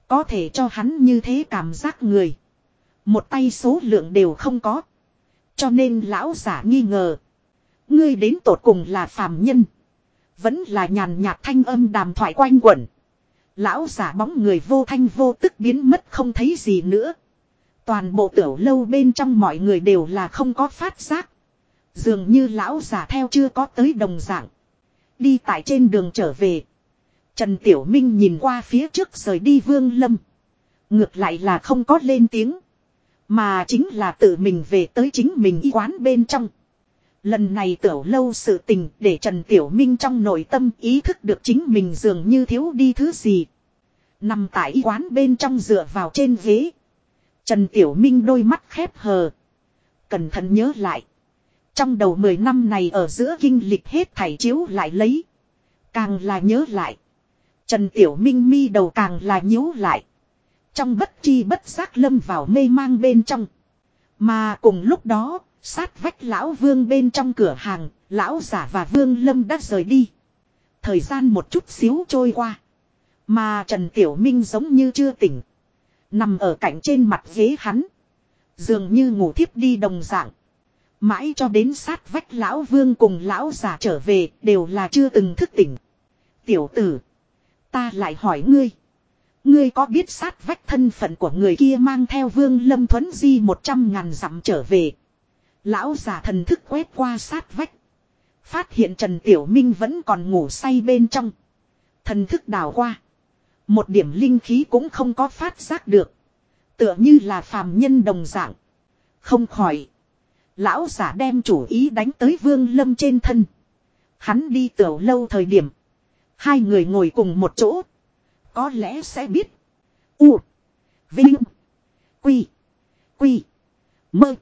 A: Có thể cho hắn như thế cảm giác người. Một tay số lượng đều không có. Cho nên lão giả nghi ngờ. Ngươi đến tột cùng là phàm nhân. Vẫn là nhàn nhạt thanh âm đàm thoại quanh quẩn. Lão giả bóng người vô thanh vô tức biến mất không thấy gì nữa. Toàn bộ tiểu lâu bên trong mọi người đều là không có phát giác. Dường như lão giả theo chưa có tới đồng dạng. Đi tại trên đường trở về. Trần Tiểu Minh nhìn qua phía trước rời đi Vương Lâm. Ngược lại là không có lên tiếng. Mà chính là tự mình về tới chính mình y quán bên trong. Lần này tiểu lâu sự tình để Trần Tiểu Minh trong nội tâm ý thức được chính mình dường như thiếu đi thứ gì. Nằm tại y quán bên trong dựa vào trên ghế. Trần Tiểu Minh đôi mắt khép hờ. Cẩn thận nhớ lại. Trong đầu 10 năm này ở giữa kinh lịch hết thảy chiếu lại lấy. Càng là nhớ lại. Trần Tiểu Minh mi đầu càng là nhíu lại. Trong bất chi bất giác lâm vào mê mang bên trong. Mà cùng lúc đó, sát vách lão vương bên trong cửa hàng, lão giả và vương lâm đã rời đi. Thời gian một chút xíu trôi qua. Mà Trần Tiểu Minh giống như chưa tỉnh. Nằm ở cạnh trên mặt ghế hắn. Dường như ngủ thiếp đi đồng dạng. Mãi cho đến sát vách lão vương cùng lão già trở về đều là chưa từng thức tỉnh. Tiểu tử. Ta lại hỏi ngươi. Ngươi có biết sát vách thân phận của người kia mang theo vương lâm thuấn di một trăm ngàn dặm trở về. Lão già thần thức quét qua sát vách. Phát hiện Trần Tiểu Minh vẫn còn ngủ say bên trong. Thần thức đào qua. Một điểm linh khí cũng không có phát giác được. Tựa như là phàm nhân đồng dạng. Không khỏi. Lão giả đem chủ ý đánh tới vương lâm trên thân. Hắn đi tiểu lâu thời điểm. Hai người ngồi cùng một chỗ. Có lẽ sẽ biết. U. Vinh. Quy. Quy. Mơ.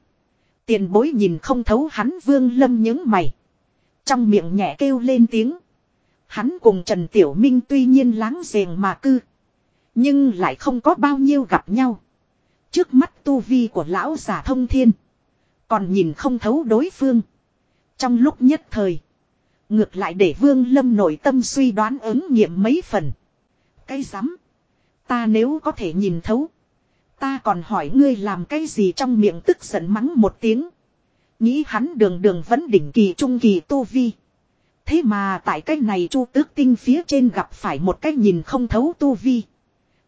A: Tiền bối nhìn không thấu hắn vương lâm những mày. Trong miệng nhẹ kêu lên tiếng. Hắn cùng Trần Tiểu Minh tuy nhiên láng giềng mà cư. Nhưng lại không có bao nhiêu gặp nhau. Trước mắt tu vi của lão giả thông thiên. Còn nhìn không thấu đối phương. Trong lúc nhất thời. Ngược lại để vương lâm nội tâm suy đoán ứng nghiệm mấy phần. Cái rắm, Ta nếu có thể nhìn thấu. Ta còn hỏi ngươi làm cái gì trong miệng tức giận mắng một tiếng. Nghĩ hắn đường đường vẫn đỉnh kỳ trung kỳ tu vi. Thế mà tại cái này chu tước tinh phía trên gặp phải một cái nhìn không thấu tu vi.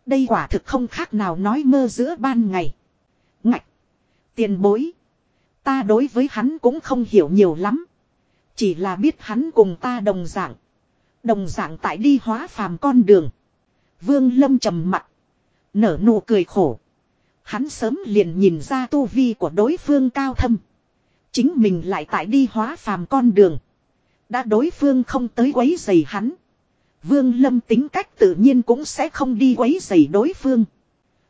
A: Đây quả thực không khác nào nói mơ giữa ban ngày. Ngạch. Tiền bối. Ta đối với hắn cũng không hiểu nhiều lắm. Chỉ là biết hắn cùng ta đồng dạng. Đồng dạng tại đi hóa phàm con đường. Vương Lâm trầm mặt. Nở nụ cười khổ. Hắn sớm liền nhìn ra tu vi của đối phương cao thâm. Chính mình lại tại đi hóa phàm con đường. Đã đối phương không tới quấy giày hắn. Vương Lâm tính cách tự nhiên cũng sẽ không đi quấy giày đối phương.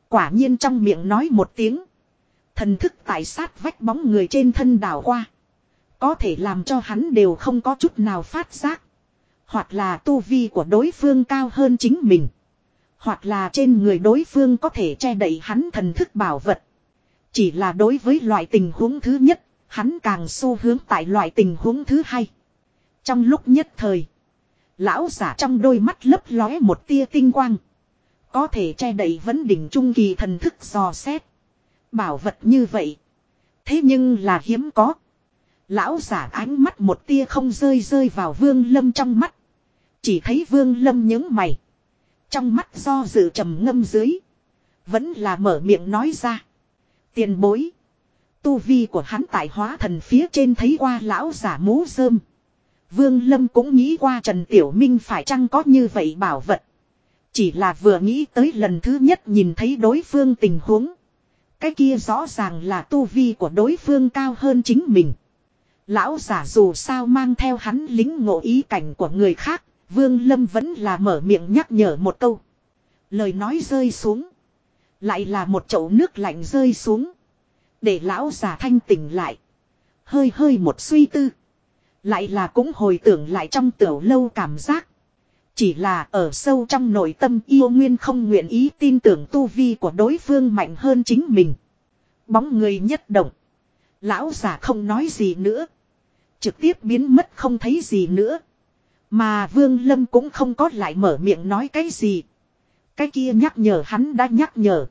A: Quả nhiên trong miệng nói một tiếng. Thần thức tại sát vách bóng người trên thân đảo qua. Có thể làm cho hắn đều không có chút nào phát giác. Hoặc là tu vi của đối phương cao hơn chính mình. Hoặc là trên người đối phương có thể che đậy hắn thần thức bảo vật. Chỉ là đối với loại tình huống thứ nhất, hắn càng xu hướng tại loại tình huống thứ hai. Trong lúc nhất thời, lão giả trong đôi mắt lấp lóe một tia tinh quang. Có thể che đậy vấn đỉnh trung kỳ thần thức dò xét. Bảo vật như vậy. Thế nhưng là hiếm có. Lão giả ánh mắt một tia không rơi rơi vào vương lâm trong mắt. Chỉ thấy vương lâm những mày. Trong mắt do dự trầm ngâm dưới. Vẫn là mở miệng nói ra. Tiền bối. Tu vi của hắn tại hóa thần phía trên thấy qua lão giả mũ rơm. Vương Lâm cũng nghĩ qua Trần Tiểu Minh phải chăng có như vậy bảo vật. Chỉ là vừa nghĩ tới lần thứ nhất nhìn thấy đối phương tình huống. Cái kia rõ ràng là tu vi của đối phương cao hơn chính mình. Lão giả dù sao mang theo hắn lính ngộ ý cảnh của người khác, Vương Lâm vẫn là mở miệng nhắc nhở một câu. Lời nói rơi xuống. Lại là một chậu nước lạnh rơi xuống. Để lão giả thanh tỉnh lại. Hơi hơi một suy tư. Lại là cũng hồi tưởng lại trong tiểu lâu cảm giác. Chỉ là ở sâu trong nội tâm yêu nguyên không nguyện ý tin tưởng tu vi của đối phương mạnh hơn chính mình. Bóng người nhất động. Lão giả không nói gì nữa. Trực tiếp biến mất không thấy gì nữa. Mà Vương Lâm cũng không có lại mở miệng nói cái gì. Cái kia nhắc nhở hắn đã nhắc nhở.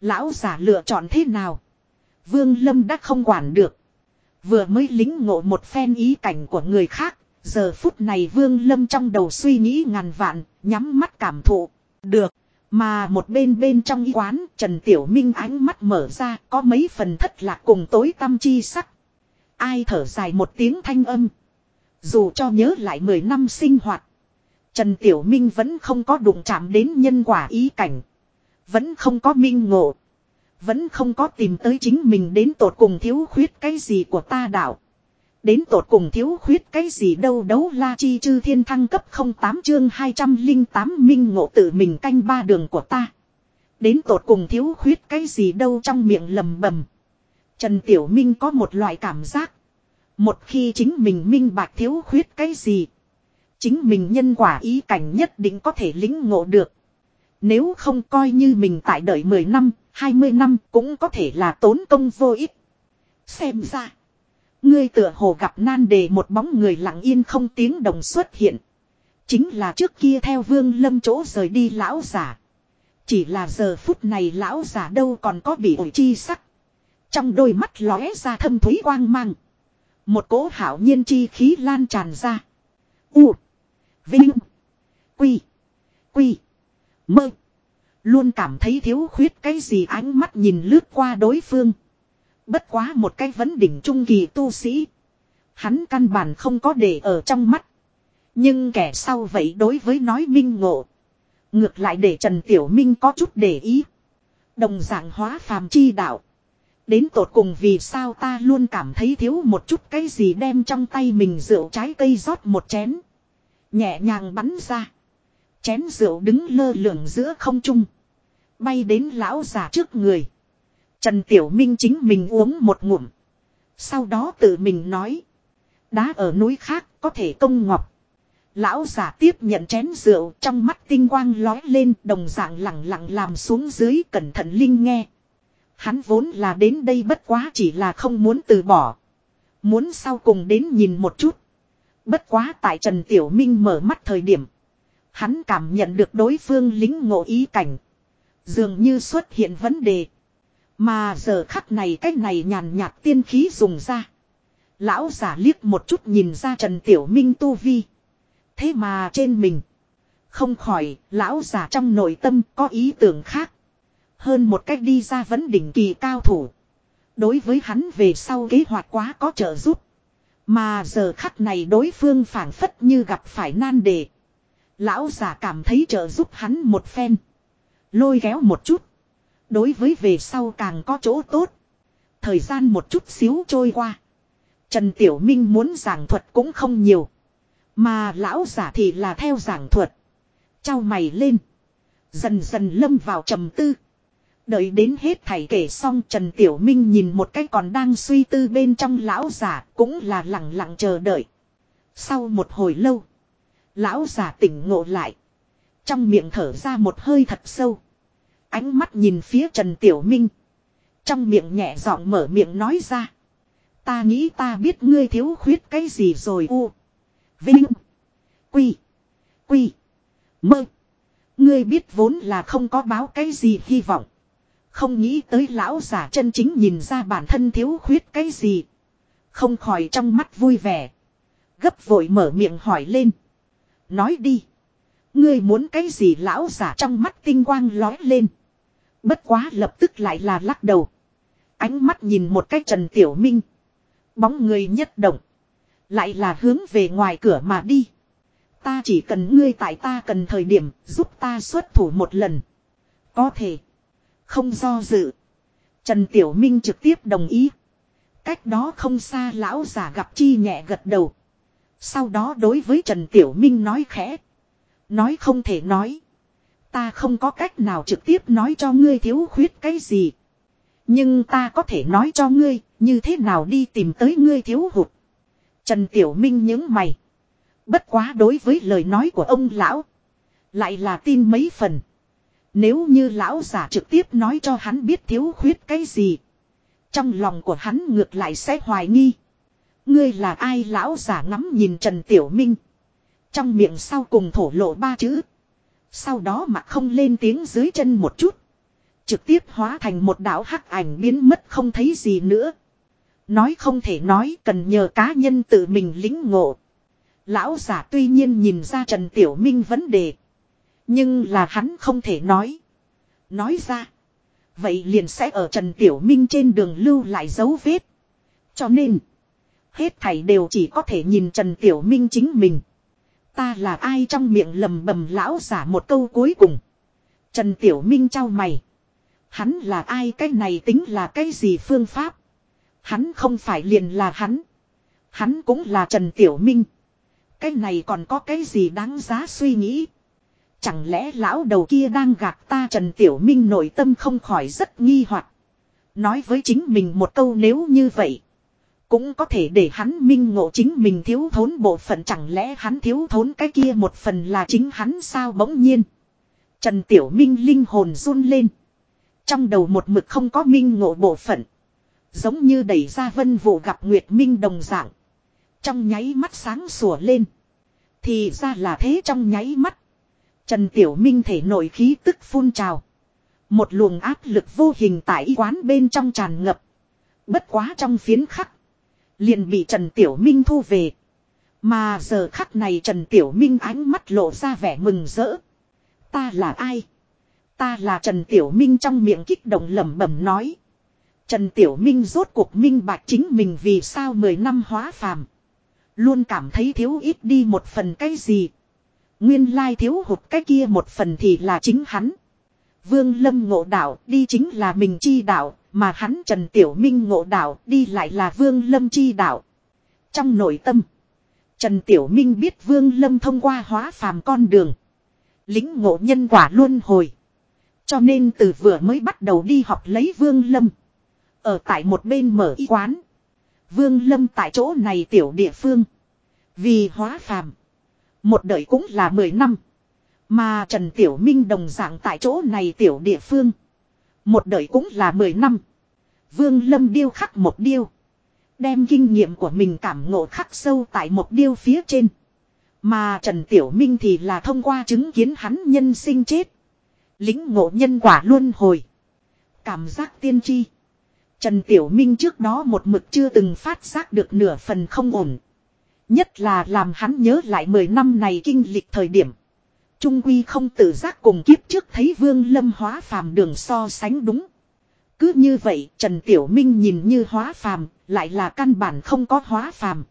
A: Lão giả lựa chọn thế nào? Vương Lâm đã không quản được. Vừa mới lính ngộ một phen ý cảnh của người khác. Giờ phút này Vương Lâm trong đầu suy nghĩ ngàn vạn, nhắm mắt cảm thụ. Được. Mà một bên bên trong y quán, Trần Tiểu Minh ánh mắt mở ra, có mấy phần thất lạc cùng tối tâm chi sắc. Ai thở dài một tiếng thanh âm. Dù cho nhớ lại 10 năm sinh hoạt. Trần Tiểu Minh vẫn không có đụng chạm đến nhân quả ý cảnh. Vẫn không có minh ngộ. Vẫn không có tìm tới chính mình đến tột cùng thiếu khuyết cái gì của ta đạo. Đến tột cùng thiếu khuyết cái gì đâu đấu la chi chư thiên thăng cấp 08 chương 208 minh ngộ tự mình canh ba đường của ta. Đến tột cùng thiếu khuyết cái gì đâu trong miệng lầm bầm. Trần Tiểu Minh có một loại cảm giác. Một khi chính mình minh bạc thiếu khuyết cái gì. Chính mình nhân quả ý cảnh nhất định có thể lính ngộ được. Nếu không coi như mình tại đợi 10 năm, 20 năm cũng có thể là tốn công vô ích. Xem ra. Ngươi tựa hồ gặp nan đề một bóng người lặng yên không tiếng đồng xuất hiện. Chính là trước kia theo vương lâm chỗ rời đi lão giả. Chỉ là giờ phút này lão giả đâu còn có bị ổi chi sắc. Trong đôi mắt lóe ra thâm thúy quang mang. Một cỗ hảo nhiên chi khí lan tràn ra. U. Vinh. Quy. Quy. Mơ. Luôn cảm thấy thiếu khuyết cái gì ánh mắt nhìn lướt qua đối phương. Bất quá một cái vấn đỉnh trung kỳ tu sĩ. Hắn căn bản không có để ở trong mắt. Nhưng kẻ sau vậy đối với nói minh ngộ. Ngược lại để Trần Tiểu Minh có chút để ý. Đồng dạng hóa phàm chi đạo. Đến tột cùng vì sao ta luôn cảm thấy thiếu một chút cái gì đem trong tay mình rượu trái cây rót một chén. Nhẹ nhàng bắn ra. Chén rượu đứng lơ lửng giữa không trung. Bay đến lão già trước người. Trần Tiểu Minh chính mình uống một ngụm. Sau đó tự mình nói. Đá ở núi khác có thể công ngọc. Lão giả tiếp nhận chén rượu trong mắt tinh quang lói lên đồng dạng lặng lặng làm xuống dưới cẩn thận linh nghe. Hắn vốn là đến đây bất quá chỉ là không muốn từ bỏ. Muốn sau cùng đến nhìn một chút. Bất quá tại Trần Tiểu Minh mở mắt thời điểm. Hắn cảm nhận được đối phương lính ngộ ý cảnh. Dường như xuất hiện vấn đề. Mà giờ khắc này cách này nhàn nhạt tiên khí dùng ra. Lão giả liếc một chút nhìn ra Trần Tiểu Minh tu vi. Thế mà trên mình. Không khỏi, lão giả trong nội tâm có ý tưởng khác. Hơn một cách đi ra vấn đỉnh kỳ cao thủ. Đối với hắn về sau kế hoạch quá có trợ giúp. Mà giờ khắc này đối phương phản phất như gặp phải nan đề. Lão giả cảm thấy trợ giúp hắn một phen. Lôi kéo một chút. Đối với về sau càng có chỗ tốt. Thời gian một chút xíu trôi qua. Trần Tiểu Minh muốn giảng thuật cũng không nhiều. Mà lão giả thì là theo giảng thuật. Chào mày lên. Dần dần lâm vào trầm tư. Đợi đến hết thầy kể xong Trần Tiểu Minh nhìn một cái còn đang suy tư bên trong lão giả cũng là lặng lặng chờ đợi. Sau một hồi lâu. Lão giả tỉnh ngộ lại. Trong miệng thở ra một hơi thật sâu. Ánh mắt nhìn phía Trần Tiểu Minh. Trong miệng nhẹ giọng mở miệng nói ra. Ta nghĩ ta biết ngươi thiếu khuyết cái gì rồi u. Vinh. Quy. Quy. Mơ. Ngươi biết vốn là không có báo cái gì hy vọng. Không nghĩ tới lão giả chân chính nhìn ra bản thân thiếu khuyết cái gì. Không khỏi trong mắt vui vẻ. Gấp vội mở miệng hỏi lên. Nói đi. Ngươi muốn cái gì lão giả trong mắt tinh quang lói lên. Bất quá lập tức lại là lắc đầu. Ánh mắt nhìn một cái Trần Tiểu Minh. Bóng người nhất động. Lại là hướng về ngoài cửa mà đi. Ta chỉ cần ngươi tại ta cần thời điểm giúp ta xuất thủ một lần. Có thể. Không do dự. Trần Tiểu Minh trực tiếp đồng ý. Cách đó không xa lão giả gặp chi nhẹ gật đầu. Sau đó đối với Trần Tiểu Minh nói khẽ. Nói không thể nói. Ta không có cách nào trực tiếp nói cho ngươi thiếu khuyết cái gì. Nhưng ta có thể nói cho ngươi, như thế nào đi tìm tới ngươi thiếu hụt. Trần Tiểu Minh những mày. Bất quá đối với lời nói của ông lão. Lại là tin mấy phần. Nếu như lão giả trực tiếp nói cho hắn biết thiếu khuyết cái gì. Trong lòng của hắn ngược lại sẽ hoài nghi. Ngươi là ai lão giả ngắm nhìn Trần Tiểu Minh. Trong miệng sau cùng thổ lộ ba chữ. Sau đó mà không lên tiếng dưới chân một chút. Trực tiếp hóa thành một đảo hắc ảnh biến mất không thấy gì nữa. Nói không thể nói cần nhờ cá nhân tự mình lĩnh ngộ. Lão giả tuy nhiên nhìn ra Trần Tiểu Minh vấn đề. Nhưng là hắn không thể nói. Nói ra. Vậy liền sẽ ở Trần Tiểu Minh trên đường lưu lại dấu vết. Cho nên. Hết thảy đều chỉ có thể nhìn Trần Tiểu Minh chính mình. Ta là ai trong miệng lầm bầm lão giả một câu cuối cùng. Trần Tiểu Minh trao mày. Hắn là ai cái này tính là cái gì phương pháp. Hắn không phải liền là hắn. Hắn cũng là Trần Tiểu Minh. Cái này còn có cái gì đáng giá suy nghĩ. Chẳng lẽ lão đầu kia đang gạt ta Trần Tiểu Minh nội tâm không khỏi rất nghi hoặc Nói với chính mình một câu nếu như vậy. Cũng có thể để hắn minh ngộ chính mình thiếu thốn bộ phận chẳng lẽ hắn thiếu thốn cái kia một phần là chính hắn sao bỗng nhiên. Trần Tiểu Minh linh hồn run lên. Trong đầu một mực không có minh ngộ bộ phận. Giống như đẩy ra vân vụ gặp Nguyệt Minh đồng dạng. Trong nháy mắt sáng sủa lên. Thì ra là thế trong nháy mắt. Trần Tiểu Minh thể nội khí tức phun trào. Một luồng áp lực vô hình tại quán bên trong tràn ngập. Bất quá trong phiến khắc. Liền bị Trần Tiểu Minh thu về. Mà giờ khắc này Trần Tiểu Minh ánh mắt lộ ra vẻ mừng rỡ. Ta là ai? Ta là Trần Tiểu Minh trong miệng kích động lẩm bẩm nói. Trần Tiểu Minh rốt cuộc minh bạch chính mình vì sao 10 năm hóa phàm. Luôn cảm thấy thiếu ít đi một phần cái gì. Nguyên lai thiếu hụt cái kia một phần thì là chính hắn. Vương Lâm ngộ đạo đi chính là mình chi đạo, mà hắn Trần Tiểu Minh ngộ đạo đi lại là Vương Lâm chi đạo. Trong nội tâm, Trần Tiểu Minh biết Vương Lâm thông qua hóa phàm con đường. Lính ngộ nhân quả luôn hồi. Cho nên từ vừa mới bắt đầu đi học lấy Vương Lâm. Ở tại một bên mở y quán. Vương Lâm tại chỗ này tiểu địa phương. Vì hóa phàm. Một đời cũng là 10 năm. Mà Trần Tiểu Minh đồng dạng tại chỗ này tiểu địa phương. Một đời cũng là 10 năm. Vương Lâm điêu khắc một điêu. Đem kinh nghiệm của mình cảm ngộ khắc sâu tại một điêu phía trên. Mà Trần Tiểu Minh thì là thông qua chứng kiến hắn nhân sinh chết. Lính ngộ nhân quả luôn hồi. Cảm giác tiên tri. Trần Tiểu Minh trước đó một mực chưa từng phát giác được nửa phần không ổn. Nhất là làm hắn nhớ lại 10 năm này kinh lịch thời điểm. Trung Quy không tự giác cùng kiếp trước thấy Vương Lâm hóa phàm đường so sánh đúng. Cứ như vậy Trần Tiểu Minh nhìn như hóa phàm, lại là căn bản không có hóa phàm.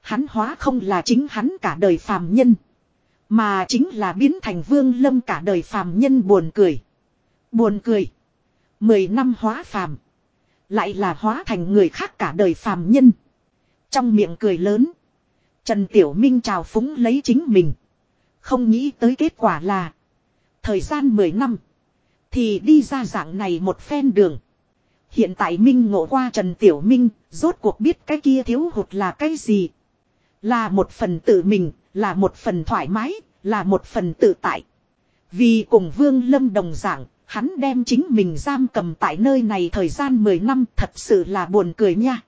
A: Hắn hóa không là chính hắn cả đời phàm nhân. Mà chính là biến thành Vương Lâm cả đời phàm nhân buồn cười. Buồn cười. Mười năm hóa phàm. Lại là hóa thành người khác cả đời phàm nhân. Trong miệng cười lớn. Trần Tiểu Minh chào phúng lấy chính mình. Không nghĩ tới kết quả là. Thời gian 10 năm. Thì đi ra dạng này một phen đường. Hiện tại Minh ngộ qua Trần Tiểu Minh. Rốt cuộc biết cái kia thiếu hụt là cái gì. Là một phần tự mình. Là một phần thoải mái. Là một phần tự tại. Vì cùng Vương Lâm đồng giảng Hắn đem chính mình giam cầm tại nơi này thời gian 10 năm thật sự là buồn cười nha.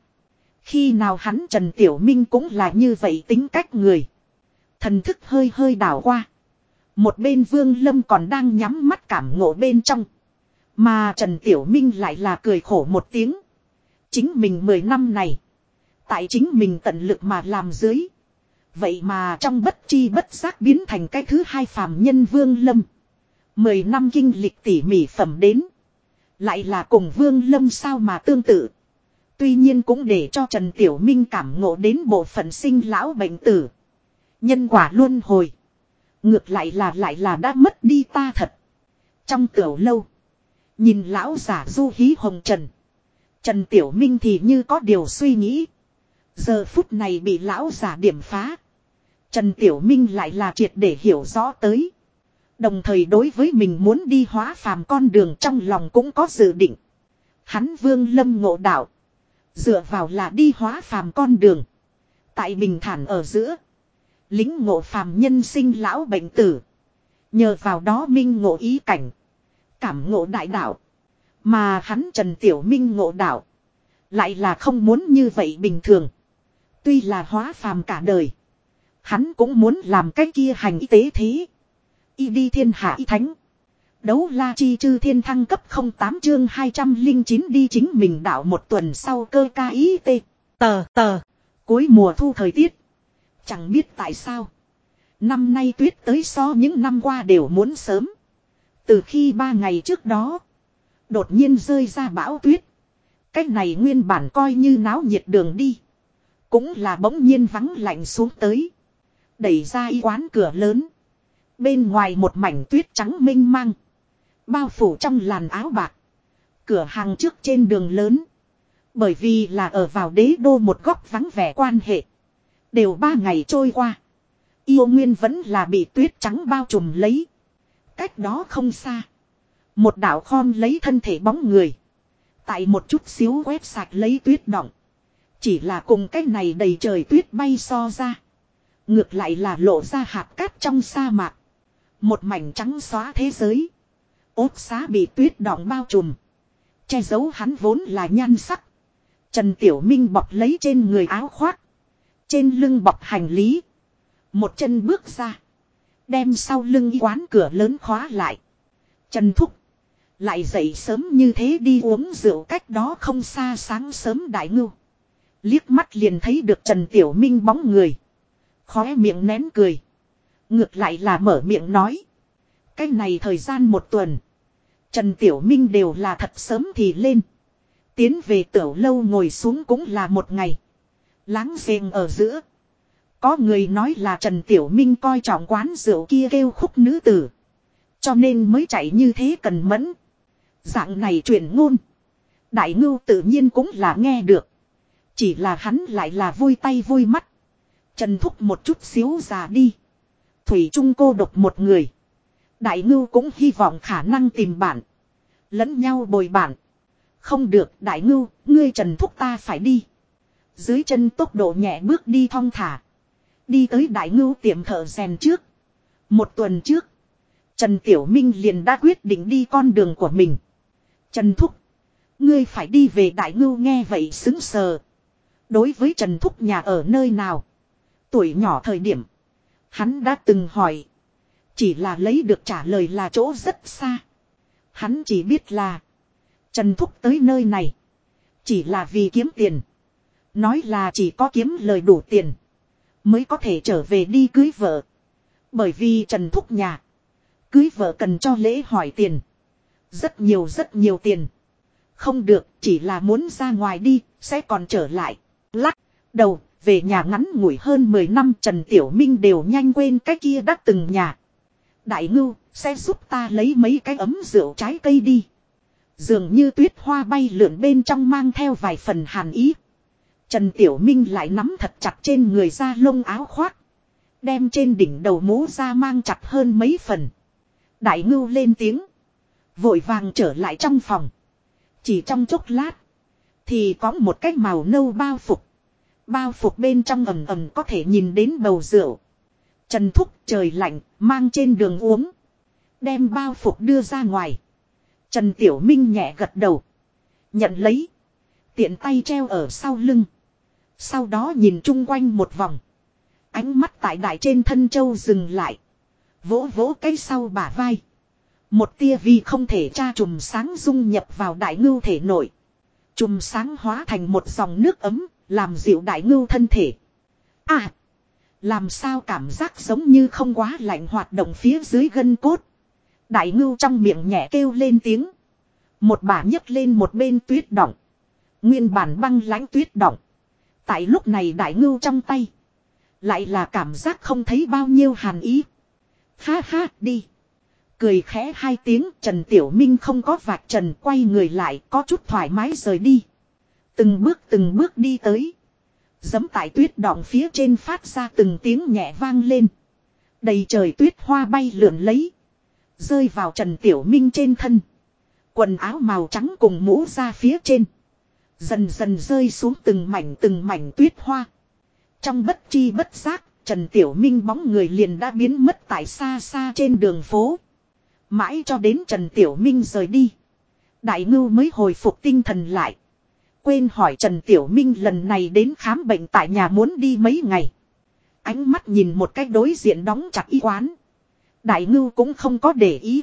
A: Khi nào hắn Trần Tiểu Minh cũng là như vậy tính cách người. Thần thức hơi hơi đảo qua. Một bên Vương Lâm còn đang nhắm mắt cảm ngộ bên trong. Mà Trần Tiểu Minh lại là cười khổ một tiếng. Chính mình 10 năm này. Tại chính mình tận lực mà làm dưới. Vậy mà trong bất chi bất giác biến thành cái thứ hai phàm nhân Vương Lâm. Mười năm kinh lịch tỉ mỉ phẩm đến. Lại là cùng Vương Lâm sao mà tương tự. Tuy nhiên cũng để cho Trần Tiểu Minh cảm ngộ đến bộ phận sinh lão bệnh tử. Nhân quả luôn hồi. Ngược lại là lại là đã mất đi ta thật. Trong tiểu lâu. Nhìn lão giả du hí hồng trần. Trần Tiểu Minh thì như có điều suy nghĩ. Giờ phút này bị lão giả điểm phá. Trần Tiểu Minh lại là triệt để hiểu rõ tới. Đồng thời đối với mình muốn đi hóa phàm con đường trong lòng cũng có dự định. Hắn vương lâm ngộ đạo. Dựa vào là đi hóa phàm con đường. Tại bình thản ở giữa. Lính ngộ phàm nhân sinh lão bệnh tử. Nhờ vào đó minh ngộ ý cảnh. Cảm ngộ đại đạo. Mà hắn Trần Tiểu Minh ngộ đạo. Lại là không muốn như vậy bình thường. Tuy là hóa phàm cả đời. Hắn cũng muốn làm cái kia hành y tế thế. Y đi thiên hạ y thánh. Đấu la chi chư thiên thăng cấp 08 chương 209 đi chính mình đạo một tuần sau cơ ca ý tê. Tờ tờ. Cuối mùa thu thời tiết. Chẳng biết tại sao. Năm nay tuyết tới so những năm qua đều muốn sớm. Từ khi ba ngày trước đó. Đột nhiên rơi ra bão tuyết. Cách này nguyên bản coi như náo nhiệt đường đi. Cũng là bỗng nhiên vắng lạnh xuống tới. Đẩy ra y quán cửa lớn. Bên ngoài một mảnh tuyết trắng mênh mang. Bao phủ trong làn áo bạc. Cửa hàng trước trên đường lớn. Bởi vì là ở vào đế đô một góc vắng vẻ quan hệ. Đều ba ngày trôi qua. Yêu Nguyên vẫn là bị tuyết trắng bao trùm lấy. Cách đó không xa. Một đảo khom lấy thân thể bóng người. Tại một chút xíu quét sạch lấy tuyết động. Chỉ là cùng cái này đầy trời tuyết bay so ra. Ngược lại là lộ ra hạt cát trong sa mạc. Một mảnh trắng xóa thế giới. Ốt xá bị tuyết đọng bao trùm. Che giấu hắn vốn là nhan sắc. Trần Tiểu Minh bọc lấy trên người áo khoác. Trên lưng bọc hành lý. Một chân bước ra. Đem sau lưng quán cửa lớn khóa lại. Trần Thúc. Lại dậy sớm như thế đi uống rượu cách đó không xa sáng sớm đại ngưu. Liếc mắt liền thấy được Trần Tiểu Minh bóng người. Khóe miệng nén cười. Ngược lại là mở miệng nói. Cái này thời gian một tuần. Trần Tiểu Minh đều là thật sớm thì lên. Tiến về tiểu lâu ngồi xuống cũng là một ngày. Láng giềng ở giữa. Có người nói là Trần Tiểu Minh coi trọng quán rượu kia kêu khúc nữ tử. Cho nên mới chạy như thế cần mẫn. Dạng này truyền ngôn. Đại ngưu tự nhiên cũng là nghe được. Chỉ là hắn lại là vui tay vui mắt. Trần Thúc một chút xíu già đi. Thủy Trung cô độc một người. Đại ngưu cũng hy vọng khả năng tìm bạn. Lẫn nhau bồi bạn. Không được đại ngưu, ngươi Trần Thúc ta phải đi. Dưới chân tốc độ nhẹ bước đi thong thả. Đi tới đại ngưu tiệm thợ rèn trước. Một tuần trước. Trần Tiểu Minh liền đã quyết định đi con đường của mình. Trần Thúc. Ngươi phải đi về đại ngưu nghe vậy xứng sờ. Đối với Trần Thúc nhà ở nơi nào. Tuổi nhỏ thời điểm. Hắn đã từng hỏi. Chỉ là lấy được trả lời là chỗ rất xa. Hắn chỉ biết là. Trần Thúc tới nơi này. Chỉ là vì kiếm tiền. Nói là chỉ có kiếm lời đủ tiền. Mới có thể trở về đi cưới vợ. Bởi vì Trần Thúc nhà. Cưới vợ cần cho lễ hỏi tiền. Rất nhiều rất nhiều tiền. Không được, chỉ là muốn ra ngoài đi, sẽ còn trở lại. Lắc, đầu, về nhà ngắn ngủi hơn 10 năm Trần Tiểu Minh đều nhanh quên cái kia đã từng nhà. Đại ngưu, sẽ giúp ta lấy mấy cái ấm rượu trái cây đi. Dường như tuyết hoa bay lượn bên trong mang theo vài phần hàn ý. Trần Tiểu Minh lại nắm thật chặt trên người ra lông áo khoác. Đem trên đỉnh đầu mũ ra mang chặt hơn mấy phần. Đại ngưu lên tiếng. Vội vàng trở lại trong phòng. Chỉ trong chốc lát. Thì có một cái màu nâu bao phục. Bao phục bên trong ẩm ẩm có thể nhìn đến bầu rượu. Trần Thúc trời lạnh, mang trên đường uống. Đem bao phục đưa ra ngoài. Trần Tiểu Minh nhẹ gật đầu. Nhận lấy. Tiện tay treo ở sau lưng. Sau đó nhìn chung quanh một vòng. Ánh mắt tại đại trên thân châu dừng lại. Vỗ vỗ cái sau bả vai. Một tia vi không thể tra trùm sáng dung nhập vào đại ngưu thể nội. Trùm sáng hóa thành một dòng nước ấm, làm dịu đại ngưu thân thể. À! Làm sao cảm giác giống như không quá lạnh hoạt động phía dưới gân cốt. Đại ngưu trong miệng nhẹ kêu lên tiếng. Một bà nhấc lên một bên tuyết động. Nguyên bản băng lãnh tuyết động. Tại lúc này đại ngưu trong tay. Lại là cảm giác không thấy bao nhiêu hàn ý. Ha ha, đi. Cười khẽ hai tiếng, Trần Tiểu Minh không có vạch trần, quay người lại, có chút thoải mái rời đi. Từng bước từng bước đi tới. Dấm tại tuyết đọng phía trên phát ra từng tiếng nhẹ vang lên. Đầy trời tuyết hoa bay lượn lấy. Rơi vào Trần Tiểu Minh trên thân. Quần áo màu trắng cùng mũ ra phía trên. Dần dần rơi xuống từng mảnh từng mảnh tuyết hoa. Trong bất chi bất giác, Trần Tiểu Minh bóng người liền đã biến mất tại xa xa trên đường phố. Mãi cho đến Trần Tiểu Minh rời đi. Đại ngưu mới hồi phục tinh thần lại. Quên hỏi Trần Tiểu Minh lần này đến khám bệnh tại nhà muốn đi mấy ngày. Ánh mắt nhìn một cách đối diện đóng chặt y quán. Đại ngưu cũng không có để ý.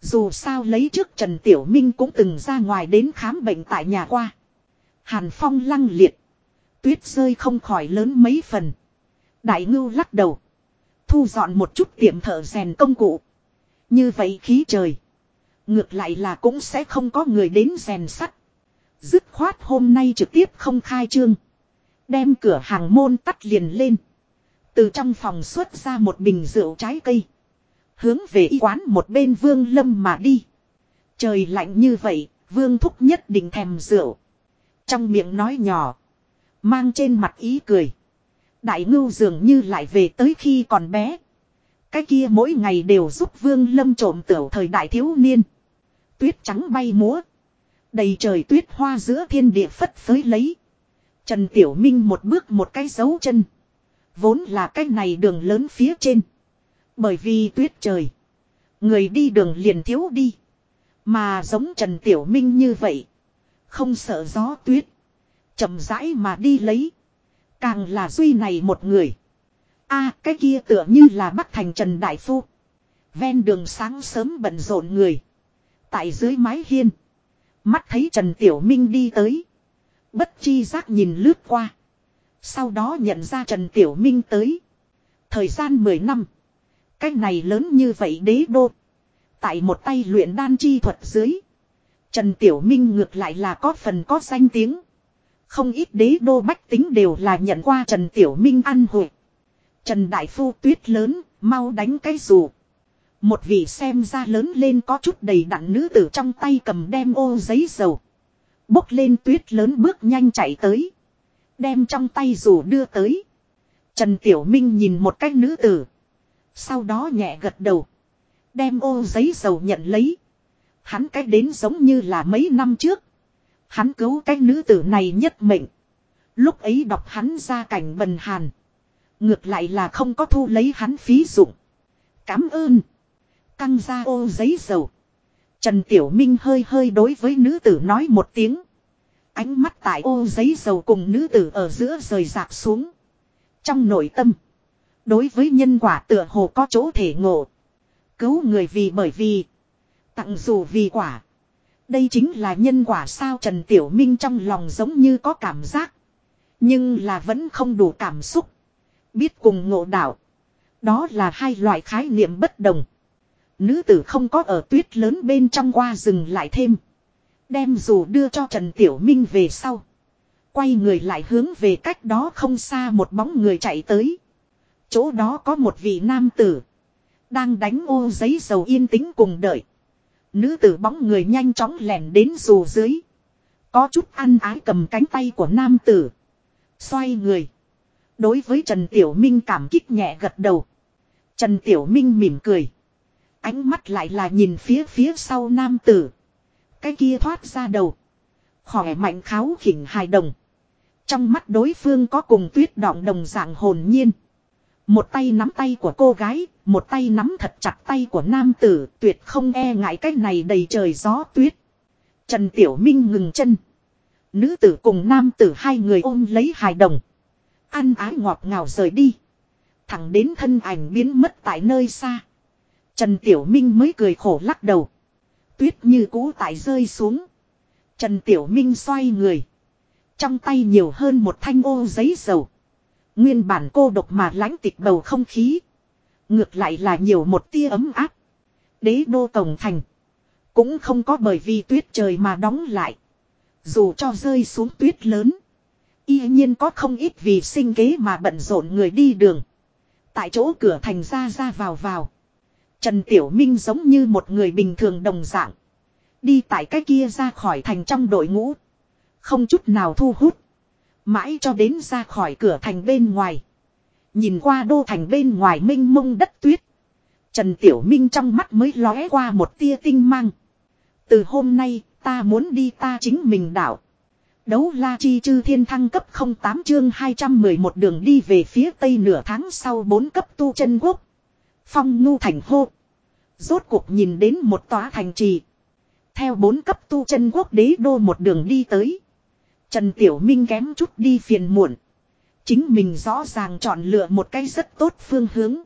A: Dù sao lấy trước Trần Tiểu Minh cũng từng ra ngoài đến khám bệnh tại nhà qua. Hàn phong lăng liệt. Tuyết rơi không khỏi lớn mấy phần. Đại ngưu lắc đầu. Thu dọn một chút tiệm thợ rèn công cụ. Như vậy khí trời. Ngược lại là cũng sẽ không có người đến rèn sắt. Dứt khoát hôm nay trực tiếp không khai trương. Đem cửa hàng môn tắt liền lên. Từ trong phòng xuất ra một bình rượu trái cây. Hướng về y quán một bên vương lâm mà đi. Trời lạnh như vậy, vương thúc nhất định thèm rượu. Trong miệng nói nhỏ. Mang trên mặt ý cười. Đại ngưu dường như lại về tới khi còn bé. Cái kia mỗi ngày đều giúp vương lâm trộm tiểu thời đại thiếu niên. Tuyết trắng bay múa. Đầy trời tuyết hoa giữa thiên địa phất phới lấy. Trần Tiểu Minh một bước một cái dấu chân. Vốn là cái này đường lớn phía trên. Bởi vì tuyết trời. Người đi đường liền thiếu đi. Mà giống Trần Tiểu Minh như vậy. Không sợ gió tuyết. chậm rãi mà đi lấy. Càng là duy này một người. a, cái kia tựa như là Bắc Thành Trần Đại Phu. Ven đường sáng sớm bận rộn người. Tại dưới mái hiên. Mắt thấy Trần Tiểu Minh đi tới. Bất chi giác nhìn lướt qua. Sau đó nhận ra Trần Tiểu Minh tới. Thời gian 10 năm. Cái này lớn như vậy đế đô. Tại một tay luyện đan chi thuật dưới. Trần Tiểu Minh ngược lại là có phần có danh tiếng. Không ít đế đô bách tính đều là nhận qua Trần Tiểu Minh ăn hội. Trần Đại Phu tuyết lớn, mau đánh cái dù. Một vị xem ra lớn lên có chút đầy đặn nữ tử trong tay cầm đem ô giấy dầu. Bốc lên tuyết lớn bước nhanh chạy tới. Đem trong tay dù đưa tới. Trần Tiểu Minh nhìn một cách nữ tử. Sau đó nhẹ gật đầu. Đem ô giấy dầu nhận lấy. Hắn cách đến giống như là mấy năm trước. Hắn cứu cái nữ tử này nhất mệnh. Lúc ấy đọc hắn ra cảnh bần hàn. Ngược lại là không có thu lấy hắn phí dụng. Cám ơn. Căng ra ô giấy dầu. Trần Tiểu Minh hơi hơi đối với nữ tử nói một tiếng. Ánh mắt tại ô giấy dầu cùng nữ tử ở giữa rời rạc xuống. Trong nội tâm. Đối với nhân quả tựa hồ có chỗ thể ngộ. Cứu người vì bởi vì. Tặng dù vì quả. Đây chính là nhân quả sao Trần Tiểu Minh trong lòng giống như có cảm giác. Nhưng là vẫn không đủ cảm xúc. Biết cùng ngộ đạo. Đó là hai loại khái niệm bất đồng. Nữ tử không có ở tuyết lớn bên trong qua dừng lại thêm. Đem dù đưa cho Trần Tiểu Minh về sau. Quay người lại hướng về cách đó không xa một bóng người chạy tới. Chỗ đó có một vị nam tử. Đang đánh ô giấy dầu yên tĩnh cùng đợi. Nữ tử bóng người nhanh chóng lẻn đến dù dưới. Có chút ăn ái cầm cánh tay của nam tử. Xoay người. Đối với Trần Tiểu Minh cảm kích nhẹ gật đầu. Trần Tiểu Minh mỉm cười. Ánh mắt lại là nhìn phía phía sau nam tử. Cái kia thoát ra đầu. Khỏe mạnh kháo khỉnh hài đồng. Trong mắt đối phương có cùng tuyết đọng đồng dạng hồn nhiên. Một tay nắm tay của cô gái, một tay nắm thật chặt tay của nam tử, tuyệt không e ngại cái này đầy trời gió tuyết. Trần Tiểu Minh ngừng chân. Nữ tử cùng nam tử hai người ôm lấy hài đồng. Ăn ái ngọt ngào rời đi. Thẳng đến thân ảnh biến mất tại nơi xa. Trần Tiểu Minh mới cười khổ lắc đầu. Tuyết như cũ tại rơi xuống. Trần Tiểu Minh xoay người. Trong tay nhiều hơn một thanh ô giấy dầu. Nguyên bản cô độc mà lãnh tịch bầu không khí. Ngược lại là nhiều một tia ấm áp. Đế đô tổng thành. Cũng không có bởi vì tuyết trời mà đóng lại. Dù cho rơi xuống tuyết lớn. Y nhiên có không ít vì sinh kế mà bận rộn người đi đường. Tại chỗ cửa thành ra ra vào vào. Trần Tiểu Minh giống như một người bình thường đồng dạng. Đi tại cái kia ra khỏi thành trong đội ngũ. Không chút nào thu hút. Mãi cho đến ra khỏi cửa thành bên ngoài. Nhìn qua đô thành bên ngoài minh mông đất tuyết. Trần Tiểu Minh trong mắt mới lóe qua một tia tinh mang. Từ hôm nay, ta muốn đi ta chính mình đảo. Đấu la chi chư thiên thăng cấp 08 chương 211 đường đi về phía tây nửa tháng sau 4 cấp tu chân quốc. Phong ngu thành hô. Rốt cuộc nhìn đến một tòa thành trì. Theo 4 cấp tu chân quốc đế đô một đường đi tới. Trần Tiểu Minh kém chút đi phiền muộn. Chính mình rõ ràng chọn lựa một cái rất tốt phương hướng.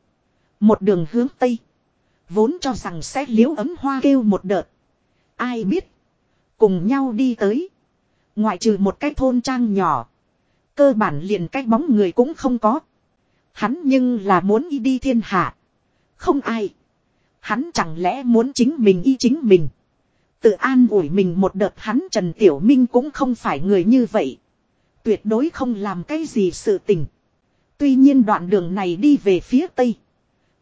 A: Một đường hướng Tây. Vốn cho rằng sẽ liếu ấm hoa kêu một đợt. Ai biết. Cùng nhau đi tới. Ngoại trừ một cái thôn trang nhỏ. Cơ bản liền cái bóng người cũng không có. Hắn nhưng là muốn y đi thiên hạ. Không ai. Hắn chẳng lẽ muốn chính mình y chính mình. Tự an ủi mình một đợt hắn Trần Tiểu Minh cũng không phải người như vậy. Tuyệt đối không làm cái gì sự tình. Tuy nhiên đoạn đường này đi về phía tây.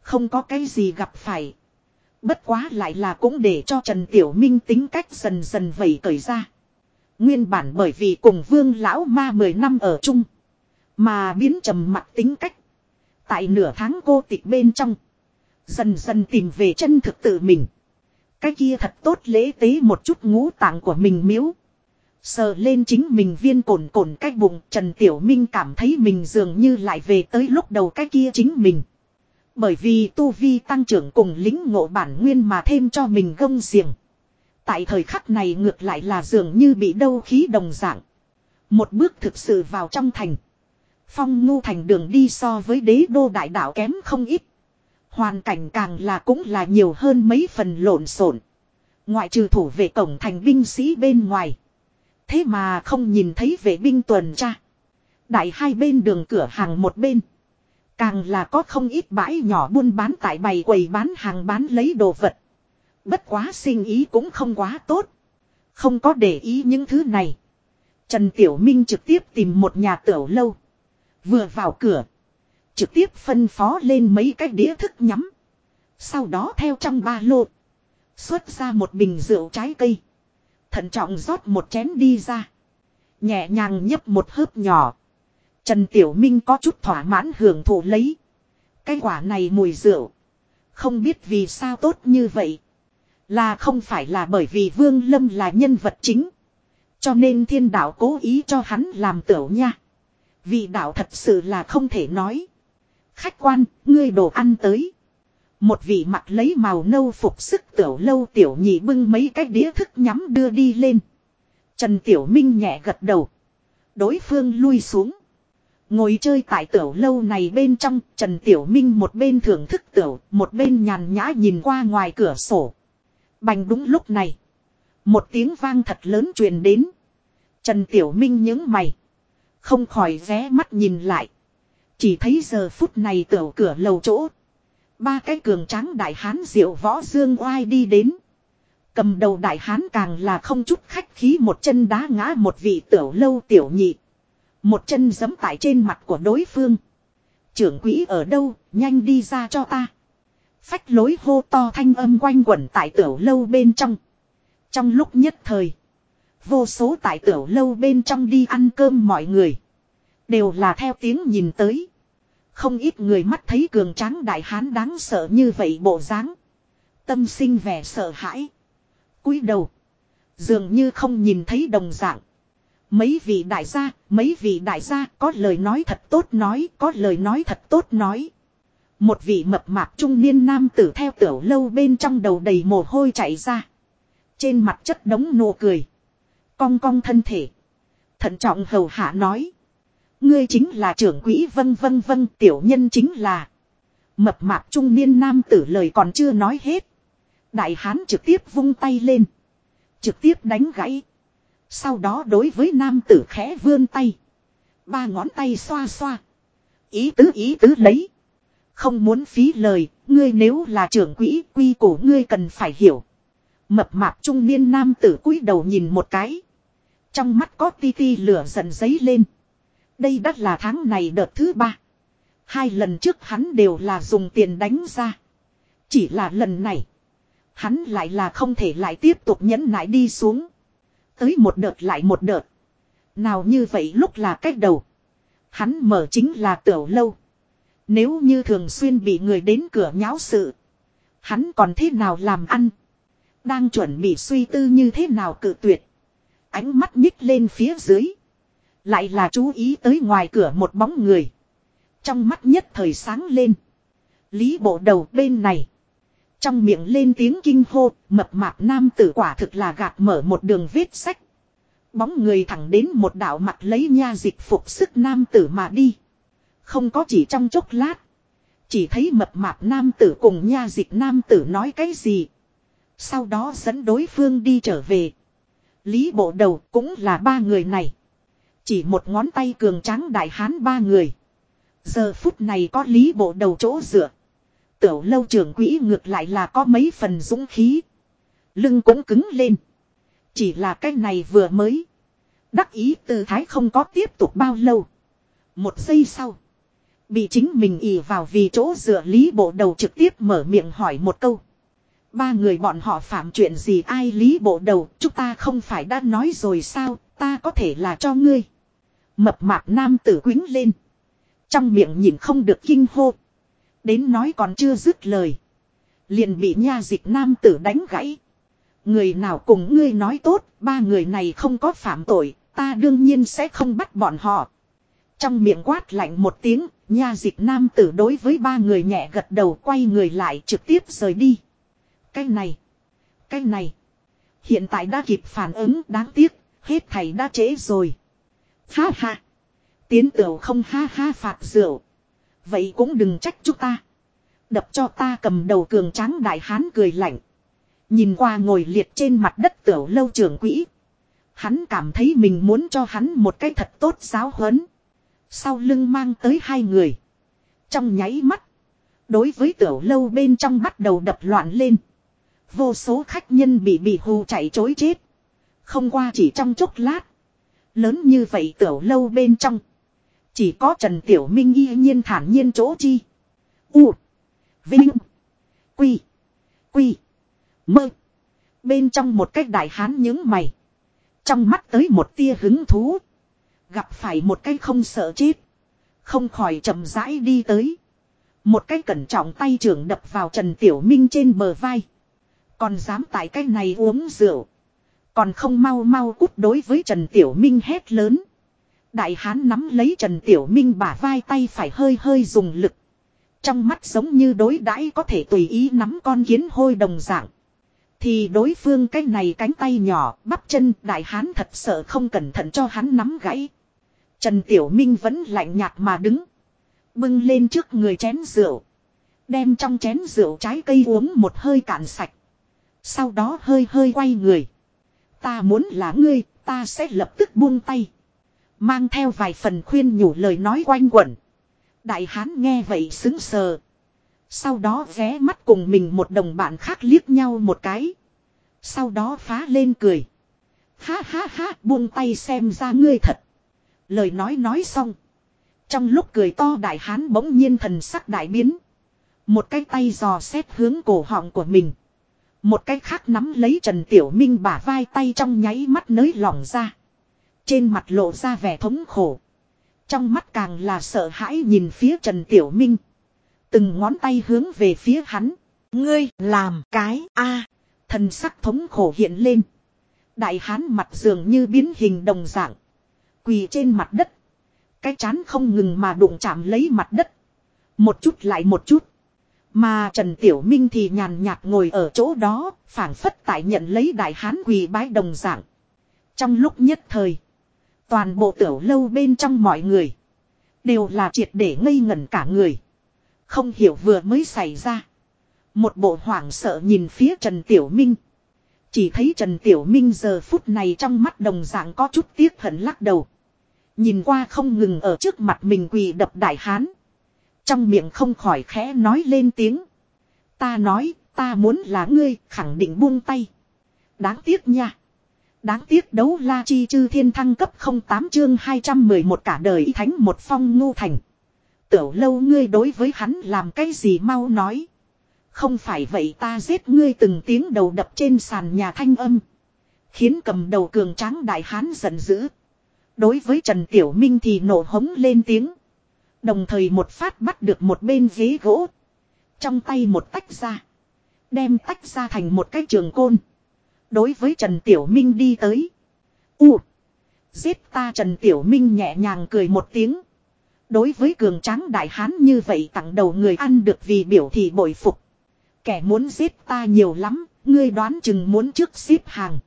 A: Không có cái gì gặp phải. Bất quá lại là cũng để cho Trần Tiểu Minh tính cách dần dần vẩy cởi ra. Nguyên bản bởi vì cùng vương lão ma 10 năm ở chung. Mà biến trầm mặt tính cách. Tại nửa tháng cô tịch bên trong. Dần dần tìm về chân thực tự mình. Cái kia thật tốt lễ tế một chút ngũ tạng của mình miếu. Sờ lên chính mình viên cồn cồn cái bụng, Trần Tiểu Minh cảm thấy mình dường như lại về tới lúc đầu cái kia chính mình. Bởi vì tu vi tăng trưởng cùng lính ngộ bản nguyên mà thêm cho mình gông xiềng. Tại thời khắc này ngược lại là dường như bị đâu khí đồng dạng. Một bước thực sự vào trong thành. Phong ngu thành đường đi so với đế đô đại đạo kém không ít. Hoàn cảnh càng là cũng là nhiều hơn mấy phần lộn xộn. Ngoại trừ thủ vệ cổng thành binh sĩ bên ngoài. Thế mà không nhìn thấy vệ binh tuần tra. Đại hai bên đường cửa hàng một bên. Càng là có không ít bãi nhỏ buôn bán tại bày quầy bán hàng bán lấy đồ vật. Bất quá sinh ý cũng không quá tốt. Không có để ý những thứ này. Trần Tiểu Minh trực tiếp tìm một nhà tiểu lâu. Vừa vào cửa. Trực tiếp phân phó lên mấy cái đĩa thức nhắm. Sau đó theo trong ba lô. Xuất ra một bình rượu trái cây. Thận trọng rót một chén đi ra. Nhẹ nhàng nhấp một hớp nhỏ. Trần Tiểu Minh có chút thỏa mãn hưởng thụ lấy. Cái quả này mùi rượu. Không biết vì sao tốt như vậy. Là không phải là bởi vì Vương Lâm là nhân vật chính. Cho nên thiên đạo cố ý cho hắn làm tiểu nha. vị đạo thật sự là không thể nói. Khách quan, ngươi đồ ăn tới. Một vị mặt lấy màu nâu phục sức tiểu lâu tiểu nhị bưng mấy cái đĩa thức nhắm đưa đi lên. Trần Tiểu Minh nhẹ gật đầu. Đối phương lui xuống. Ngồi chơi tại tiểu lâu này bên trong, Trần Tiểu Minh một bên thưởng thức tiểu, một bên nhàn nhã nhìn qua ngoài cửa sổ. Bành đúng lúc này. Một tiếng vang thật lớn truyền đến. Trần Tiểu Minh những mày. Không khỏi ré mắt nhìn lại. Chỉ thấy giờ phút này tiểu cửa lầu chỗ. Ba cái cường tráng đại hán diệu võ dương oai đi đến. Cầm đầu đại hán càng là không chút khách khí một chân đá ngã một vị tiểu lâu tiểu nhị. Một chân giấm tại trên mặt của đối phương. Trưởng quỹ ở đâu, nhanh đi ra cho ta. Phách lối hô to thanh âm quanh quẩn tại tiểu lâu bên trong. Trong lúc nhất thời. Vô số tại tiểu lâu bên trong đi ăn cơm mọi người. Đều là theo tiếng nhìn tới. Không ít người mắt thấy cường tráng đại hán đáng sợ như vậy bộ dáng. Tâm sinh vẻ sợ hãi. cúi đầu. Dường như không nhìn thấy đồng dạng. Mấy vị đại gia, mấy vị đại gia có lời nói thật tốt nói, có lời nói thật tốt nói. Một vị mập mạp trung niên nam tử theo tiểu lâu bên trong đầu đầy mồ hôi chạy ra. Trên mặt chất đống nụ cười. Cong cong thân thể. Thận trọng hầu hạ nói. Ngươi chính là trưởng quỹ vân vân vân tiểu nhân chính là. Mập mạp trung niên nam tử lời còn chưa nói hết. Đại hán trực tiếp vung tay lên. Trực tiếp đánh gãy. Sau đó đối với nam tử khẽ vươn tay. Ba ngón tay xoa xoa. Ý tứ ý tứ lấy. Không muốn phí lời, ngươi nếu là trưởng quỹ quy củ ngươi cần phải hiểu. Mập mạp trung niên nam tử cúi đầu nhìn một cái. Trong mắt có ti ti lửa dần giấy lên. Đây đã là tháng này đợt thứ ba. Hai lần trước hắn đều là dùng tiền đánh ra. Chỉ là lần này. Hắn lại là không thể lại tiếp tục nhẫn nại đi xuống. Tới một đợt lại một đợt. Nào như vậy lúc là cách đầu. Hắn mở chính là tiểu lâu. Nếu như thường xuyên bị người đến cửa nháo sự. Hắn còn thế nào làm ăn. Đang chuẩn bị suy tư như thế nào cự tuyệt. Ánh mắt nhích lên phía dưới. Lại là chú ý tới ngoài cửa một bóng người. Trong mắt nhất thời sáng lên. Lý bộ đầu bên này. Trong miệng lên tiếng kinh hô, mập mạp nam tử quả thực là gạt mở một đường vết sách. Bóng người thẳng đến một đạo mặt lấy nha dịch phục sức nam tử mà đi. Không có chỉ trong chốc lát. Chỉ thấy mập mạp nam tử cùng nha dịch nam tử nói cái gì. Sau đó dẫn đối phương đi trở về. Lý bộ đầu cũng là ba người này. Chỉ một ngón tay cường tráng đại hán ba người. Giờ phút này có lý bộ đầu chỗ dựa. Tiểu lâu trưởng quỹ ngược lại là có mấy phần dũng khí. Lưng cũng cứng lên. Chỉ là cái này vừa mới. Đắc ý tư thái không có tiếp tục bao lâu. Một giây sau. Bị chính mình ỉ vào vì chỗ dựa lý bộ đầu trực tiếp mở miệng hỏi một câu. Ba người bọn họ phạm chuyện gì ai lý bộ đầu chúng ta không phải đã nói rồi sao ta có thể là cho ngươi. Mập mạp nam tử quính lên. Trong miệng nhìn không được kinh hô. Đến nói còn chưa dứt lời. Liền bị nha dịch nam tử đánh gãy. Người nào cùng ngươi nói tốt, ba người này không có phạm tội, ta đương nhiên sẽ không bắt bọn họ. Trong miệng quát lạnh một tiếng, nha dịch nam tử đối với ba người nhẹ gật đầu quay người lại trực tiếp rời đi. Cái này, cái này, hiện tại đã kịp phản ứng đáng tiếc, hết thầy đã trễ rồi. Ha ha, tiến tiểu không ha ha phạt rượu. Vậy cũng đừng trách chúng ta. Đập cho ta cầm đầu cường tráng đại hán cười lạnh. Nhìn qua ngồi liệt trên mặt đất tiểu lâu trưởng quỹ. Hắn cảm thấy mình muốn cho hắn một cái thật tốt giáo huấn. Sau lưng mang tới hai người. Trong nháy mắt. Đối với tiểu lâu bên trong bắt đầu đập loạn lên. Vô số khách nhân bị bị hù chạy chối chết. Không qua chỉ trong chốc lát. Lớn như vậy tiểu lâu bên trong. Chỉ có Trần Tiểu Minh y nhiên thản nhiên chỗ chi. U. Vinh. Quy. Quy. Mơ. Bên trong một cách đại hán những mày. Trong mắt tới một tia hứng thú. Gặp phải một cái không sợ chết. Không khỏi chậm rãi đi tới. Một cái cẩn trọng tay trưởng đập vào Trần Tiểu Minh trên bờ vai. Còn dám tại cái này uống rượu. Còn không mau mau cút đối với Trần Tiểu Minh hét lớn. Đại hán nắm lấy Trần Tiểu Minh bả vai tay phải hơi hơi dùng lực. Trong mắt giống như đối đãi có thể tùy ý nắm con kiến hôi đồng dạng. Thì đối phương cái này cánh tay nhỏ, bắp chân, đại hán thật sợ không cẩn thận cho hắn nắm gãy. Trần Tiểu Minh vẫn lạnh nhạt mà đứng. Bưng lên trước người chén rượu. Đem trong chén rượu trái cây uống một hơi cạn sạch. Sau đó hơi hơi quay người. Ta muốn là ngươi, ta sẽ lập tức buông tay. Mang theo vài phần khuyên nhủ lời nói quanh quẩn. Đại hán nghe vậy xứng sờ. Sau đó ghé mắt cùng mình một đồng bạn khác liếc nhau một cái. Sau đó phá lên cười. Ha ha ha buông tay xem ra ngươi thật. Lời nói nói xong. Trong lúc cười to đại hán bỗng nhiên thần sắc đại biến. Một cái tay dò xét hướng cổ họng của mình. Một cái khác nắm lấy Trần Tiểu Minh bả vai tay trong nháy mắt nới lỏng ra. Trên mặt lộ ra vẻ thống khổ. Trong mắt càng là sợ hãi nhìn phía Trần Tiểu Minh. Từng ngón tay hướng về phía hắn. Ngươi làm cái a Thần sắc thống khổ hiện lên. Đại hán mặt dường như biến hình đồng dạng. Quỳ trên mặt đất. Cái chán không ngừng mà đụng chạm lấy mặt đất. Một chút lại một chút. Mà Trần Tiểu Minh thì nhàn nhạt ngồi ở chỗ đó, phảng phất tại nhận lấy đại hán quỳ bái đồng dạng. Trong lúc nhất thời, toàn bộ tiểu lâu bên trong mọi người, đều là triệt để ngây ngẩn cả người. Không hiểu vừa mới xảy ra. Một bộ hoảng sợ nhìn phía Trần Tiểu Minh. Chỉ thấy Trần Tiểu Minh giờ phút này trong mắt đồng dạng có chút tiếc hận lắc đầu. Nhìn qua không ngừng ở trước mặt mình quỳ đập đại hán. Trong miệng không khỏi khẽ nói lên tiếng. Ta nói, ta muốn là ngươi, khẳng định buông tay. Đáng tiếc nha. Đáng tiếc đấu la chi chư thiên thăng cấp 08 chương 211 cả đời thánh một phong ngu thành. Tiểu lâu ngươi đối với hắn làm cái gì mau nói. Không phải vậy ta giết ngươi từng tiếng đầu đập trên sàn nhà thanh âm. Khiến cầm đầu cường tráng đại hán giận dữ. Đối với Trần Tiểu Minh thì nổ hống lên tiếng. Đồng thời một phát bắt được một bên ghế gỗ. Trong tay một tách ra. Đem tách ra thành một cái trường côn. Đối với Trần Tiểu Minh đi tới. U. Giết ta Trần Tiểu Minh nhẹ nhàng cười một tiếng. Đối với cường tráng đại hán như vậy tặng đầu người ăn được vì biểu thị bội phục. Kẻ muốn giết ta nhiều lắm, ngươi đoán chừng muốn trước xếp hàng.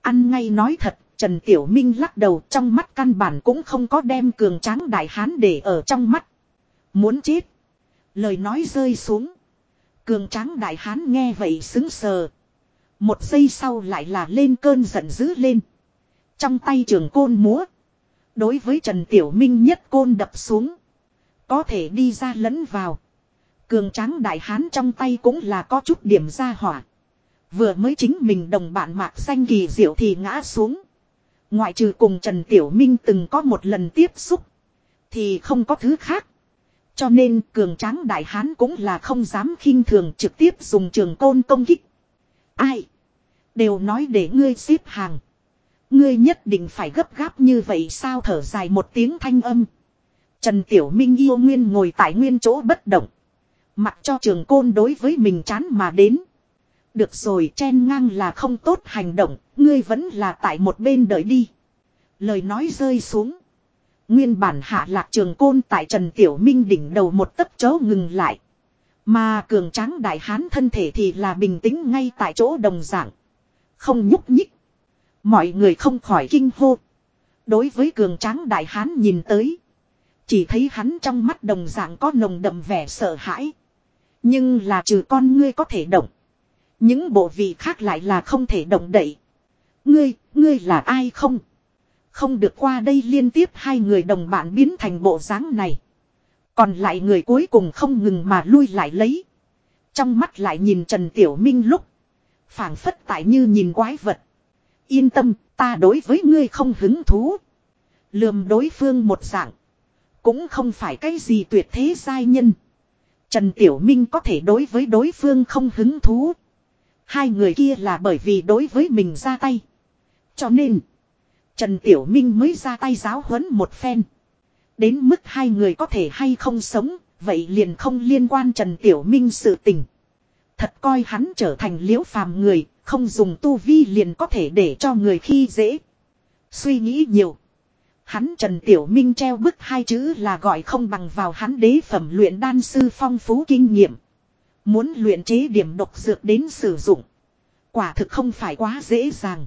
A: Ăn ngay nói thật, Trần Tiểu Minh lắc đầu trong mắt căn bản cũng không có đem cường tráng đại hán để ở trong mắt. Muốn chết. Lời nói rơi xuống. Cường tráng đại hán nghe vậy xứng sờ. Một giây sau lại là lên cơn giận dữ lên. Trong tay trường côn múa. Đối với Trần Tiểu Minh nhất côn đập xuống. Có thể đi ra lẫn vào. Cường tráng đại hán trong tay cũng là có chút điểm ra hỏa. Vừa mới chính mình đồng bạn mạc xanh kỳ diệu thì ngã xuống. Ngoại trừ cùng Trần Tiểu Minh từng có một lần tiếp xúc. Thì không có thứ khác. Cho nên cường tráng đại hán cũng là không dám khinh thường trực tiếp dùng trường côn công kích. Ai? Đều nói để ngươi xếp hàng. Ngươi nhất định phải gấp gáp như vậy sao thở dài một tiếng thanh âm. Trần Tiểu Minh yêu nguyên ngồi tại nguyên chỗ bất động. Mặc cho trường côn đối với mình chán mà đến. Được rồi chen ngang là không tốt hành động, ngươi vẫn là tại một bên đợi đi. Lời nói rơi xuống. Nguyên bản hạ lạc trường côn tại Trần Tiểu Minh đỉnh đầu một tấc chó ngừng lại. Mà cường tráng đại hán thân thể thì là bình tĩnh ngay tại chỗ đồng dạng. Không nhúc nhích. Mọi người không khỏi kinh hô. Đối với cường tráng đại hán nhìn tới. Chỉ thấy hắn trong mắt đồng dạng có nồng đậm vẻ sợ hãi. Nhưng là trừ con ngươi có thể động. Những bộ vị khác lại là không thể động đậy. Ngươi, ngươi là ai không? Không được qua đây liên tiếp hai người đồng bạn biến thành bộ dáng này. Còn lại người cuối cùng không ngừng mà lui lại lấy. Trong mắt lại nhìn Trần Tiểu Minh lúc. phảng phất tại như nhìn quái vật. Yên tâm, ta đối với ngươi không hứng thú. Lườm đối phương một dạng. Cũng không phải cái gì tuyệt thế giai nhân. Trần Tiểu Minh có thể đối với đối phương không hứng thú. Hai người kia là bởi vì đối với mình ra tay. Cho nên, Trần Tiểu Minh mới ra tay giáo huấn một phen. Đến mức hai người có thể hay không sống, vậy liền không liên quan Trần Tiểu Minh sự tình. Thật coi hắn trở thành liễu phàm người, không dùng tu vi liền có thể để cho người khi dễ. Suy nghĩ nhiều. Hắn Trần Tiểu Minh treo bức hai chữ là gọi không bằng vào hắn đế phẩm luyện đan sư phong phú kinh nghiệm. Muốn luyện chế điểm độc dược đến sử dụng. Quả thực không phải quá dễ dàng.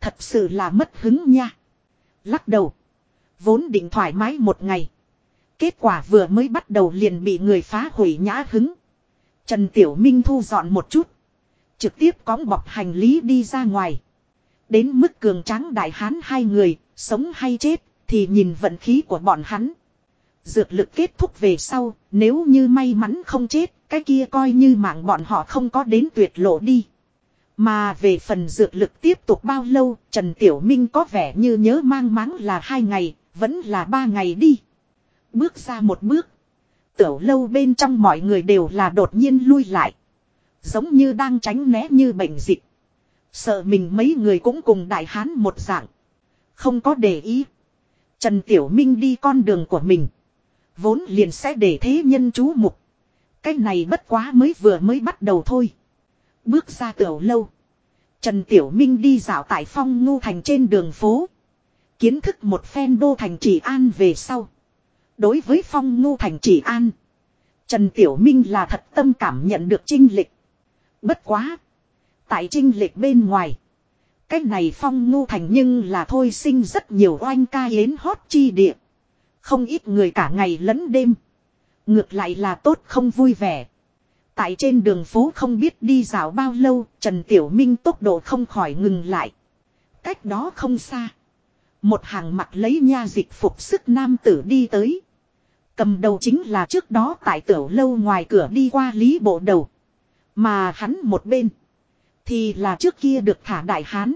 A: Thật sự là mất hứng nha. Lắc đầu. Vốn định thoải mái một ngày. Kết quả vừa mới bắt đầu liền bị người phá hủy nhã hứng. Trần Tiểu Minh thu dọn một chút. Trực tiếp cõng bọc hành lý đi ra ngoài. Đến mức cường tráng đại hán hai người, sống hay chết, thì nhìn vận khí của bọn hắn. Dược lực kết thúc về sau, nếu như may mắn không chết, cái kia coi như mạng bọn họ không có đến tuyệt lộ đi. Mà về phần dược lực tiếp tục bao lâu, Trần Tiểu Minh có vẻ như nhớ mang máng là hai ngày, vẫn là ba ngày đi. Bước ra một bước. Tiểu lâu bên trong mọi người đều là đột nhiên lui lại. Giống như đang tránh né như bệnh dịch. Sợ mình mấy người cũng cùng đại hán một dạng. Không có để ý. Trần Tiểu Minh đi con đường của mình. Vốn liền sẽ để thế nhân chú mục. Cái này bất quá mới vừa mới bắt đầu thôi. Bước ra tiểu lâu. Trần Tiểu Minh đi dạo tại phong ngu thành trên đường phố. Kiến thức một phen đô thành chỉ an về sau. Đối với phong ngu thành chỉ an. Trần Tiểu Minh là thật tâm cảm nhận được trinh lịch. Bất quá. Tại trinh lịch bên ngoài. cách này phong ngu thành nhưng là thôi sinh rất nhiều oanh ca yến hót chi địa. Không ít người cả ngày lẫn đêm. Ngược lại là tốt không vui vẻ. Tại trên đường phố không biết đi dạo bao lâu, Trần Tiểu Minh tốc độ không khỏi ngừng lại. Cách đó không xa. Một hàng mặt lấy nha dịch phục sức nam tử đi tới. Cầm đầu chính là trước đó tại tiểu lâu ngoài cửa đi qua lý bộ đầu. Mà hắn một bên. Thì là trước kia được thả đại hán.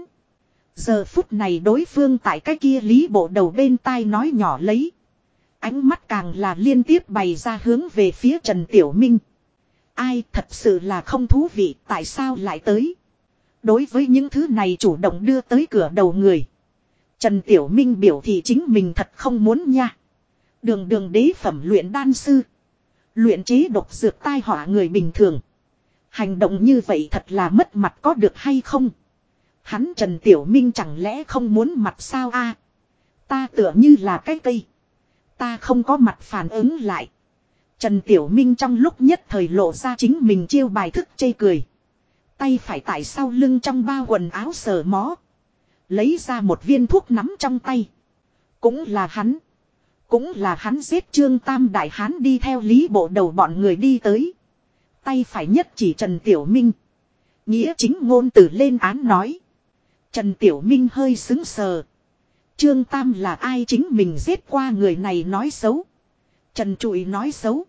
A: Giờ phút này đối phương tại cái kia lý bộ đầu bên tai nói nhỏ lấy. Ánh mắt càng là liên tiếp bày ra hướng về phía Trần Tiểu Minh. Ai thật sự là không thú vị, tại sao lại tới. Đối với những thứ này chủ động đưa tới cửa đầu người. Trần Tiểu Minh biểu thị chính mình thật không muốn nha. Đường đường đế phẩm luyện đan sư. Luyện chế độc dược tai họa người bình thường. Hành động như vậy thật là mất mặt có được hay không? Hắn Trần Tiểu Minh chẳng lẽ không muốn mặt sao a? Ta tựa như là cái cây. Ta không có mặt phản ứng lại. Trần Tiểu Minh trong lúc nhất thời lộ ra chính mình chiêu bài thức chê cười. Tay phải tại sau lưng trong bao quần áo sờ mó. Lấy ra một viên thuốc nắm trong tay. Cũng là hắn. Cũng là hắn giết Trương Tam Đại Hán đi theo lý bộ đầu bọn người đi tới. Tay phải nhất chỉ Trần Tiểu Minh. Nghĩa chính ngôn từ lên án nói. Trần Tiểu Minh hơi xứng sờ. Trương Tam là ai chính mình giết qua người này nói xấu. Trần Trụi nói xấu.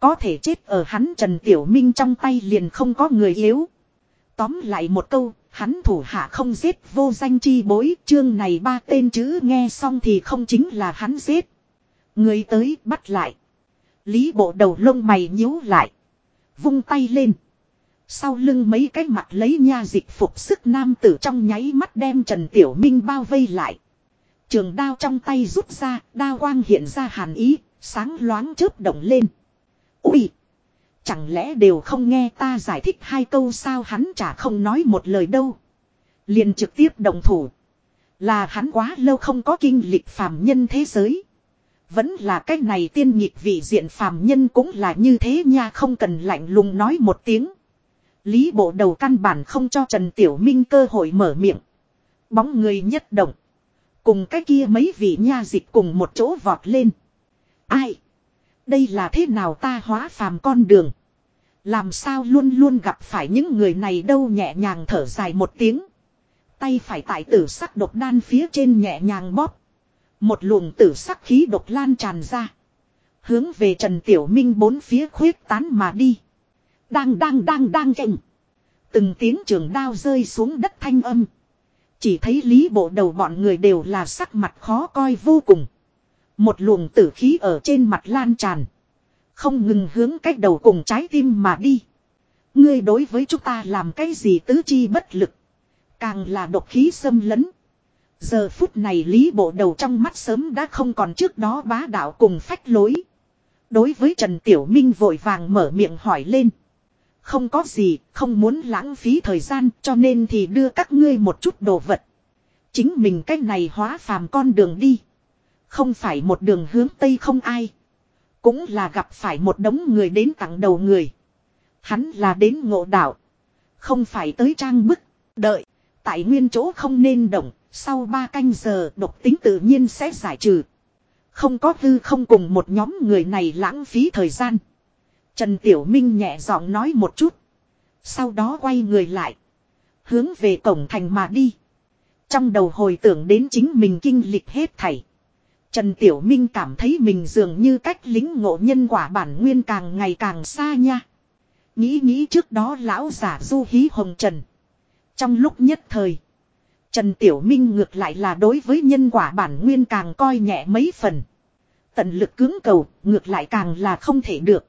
A: Có thể chết ở hắn Trần Tiểu Minh trong tay liền không có người yếu. Tóm lại một câu, hắn thủ hạ không giết vô danh chi bối, chương này ba tên chữ nghe xong thì không chính là hắn giết. Người tới bắt lại. Lý bộ đầu lông mày nhíu lại. Vung tay lên. Sau lưng mấy cái mặt lấy nha dịch phục sức nam tử trong nháy mắt đem Trần Tiểu Minh bao vây lại. Trường đao trong tay rút ra, đao quang hiện ra hàn ý, sáng loáng chớp động lên. Ui! Chẳng lẽ đều không nghe ta giải thích hai câu sao hắn chả không nói một lời đâu. Liền trực tiếp đồng thủ. Là hắn quá lâu không có kinh lịch phàm nhân thế giới. Vẫn là cái này tiên nhịp vị diện phàm nhân cũng là như thế nha không cần lạnh lùng nói một tiếng. Lý bộ đầu căn bản không cho Trần Tiểu Minh cơ hội mở miệng. Bóng người nhất động. Cùng cái kia mấy vị nha dịch cùng một chỗ vọt lên. Ai? Đây là thế nào ta hóa phàm con đường? Làm sao luôn luôn gặp phải những người này đâu nhẹ nhàng thở dài một tiếng. Tay phải tại tử sắc độc đan phía trên nhẹ nhàng bóp. Một luồng tử sắc khí độc lan tràn ra. Hướng về Trần Tiểu Minh bốn phía khuyết tán mà đi. Đang đang đang đang chạy, Từng tiếng trường đao rơi xuống đất thanh âm. Chỉ thấy lý bộ đầu bọn người đều là sắc mặt khó coi vô cùng. Một luồng tử khí ở trên mặt lan tràn. Không ngừng hướng cách đầu cùng trái tim mà đi. Ngươi đối với chúng ta làm cái gì tứ chi bất lực. Càng là độc khí xâm lấn. Giờ phút này lý bộ đầu trong mắt sớm đã không còn trước đó bá đạo cùng phách lối. Đối với Trần Tiểu Minh vội vàng mở miệng hỏi lên. Không có gì, không muốn lãng phí thời gian cho nên thì đưa các ngươi một chút đồ vật. Chính mình cách này hóa phàm con đường đi. Không phải một đường hướng Tây không ai. Cũng là gặp phải một đống người đến tặng đầu người. Hắn là đến ngộ đạo. Không phải tới trang bức. Đợi. Tại nguyên chỗ không nên động. Sau ba canh giờ độc tính tự nhiên sẽ giải trừ. Không có hư không cùng một nhóm người này lãng phí thời gian. Trần Tiểu Minh nhẹ giọng nói một chút. Sau đó quay người lại. Hướng về cổng thành mà đi. Trong đầu hồi tưởng đến chính mình kinh lịch hết thảy. Trần Tiểu Minh cảm thấy mình dường như cách lính ngộ nhân quả bản nguyên càng ngày càng xa nha. Nghĩ nghĩ trước đó lão giả du hí hồng trần. Trong lúc nhất thời. Trần Tiểu Minh ngược lại là đối với nhân quả bản nguyên càng coi nhẹ mấy phần. Tận lực cứng cầu, ngược lại càng là không thể được.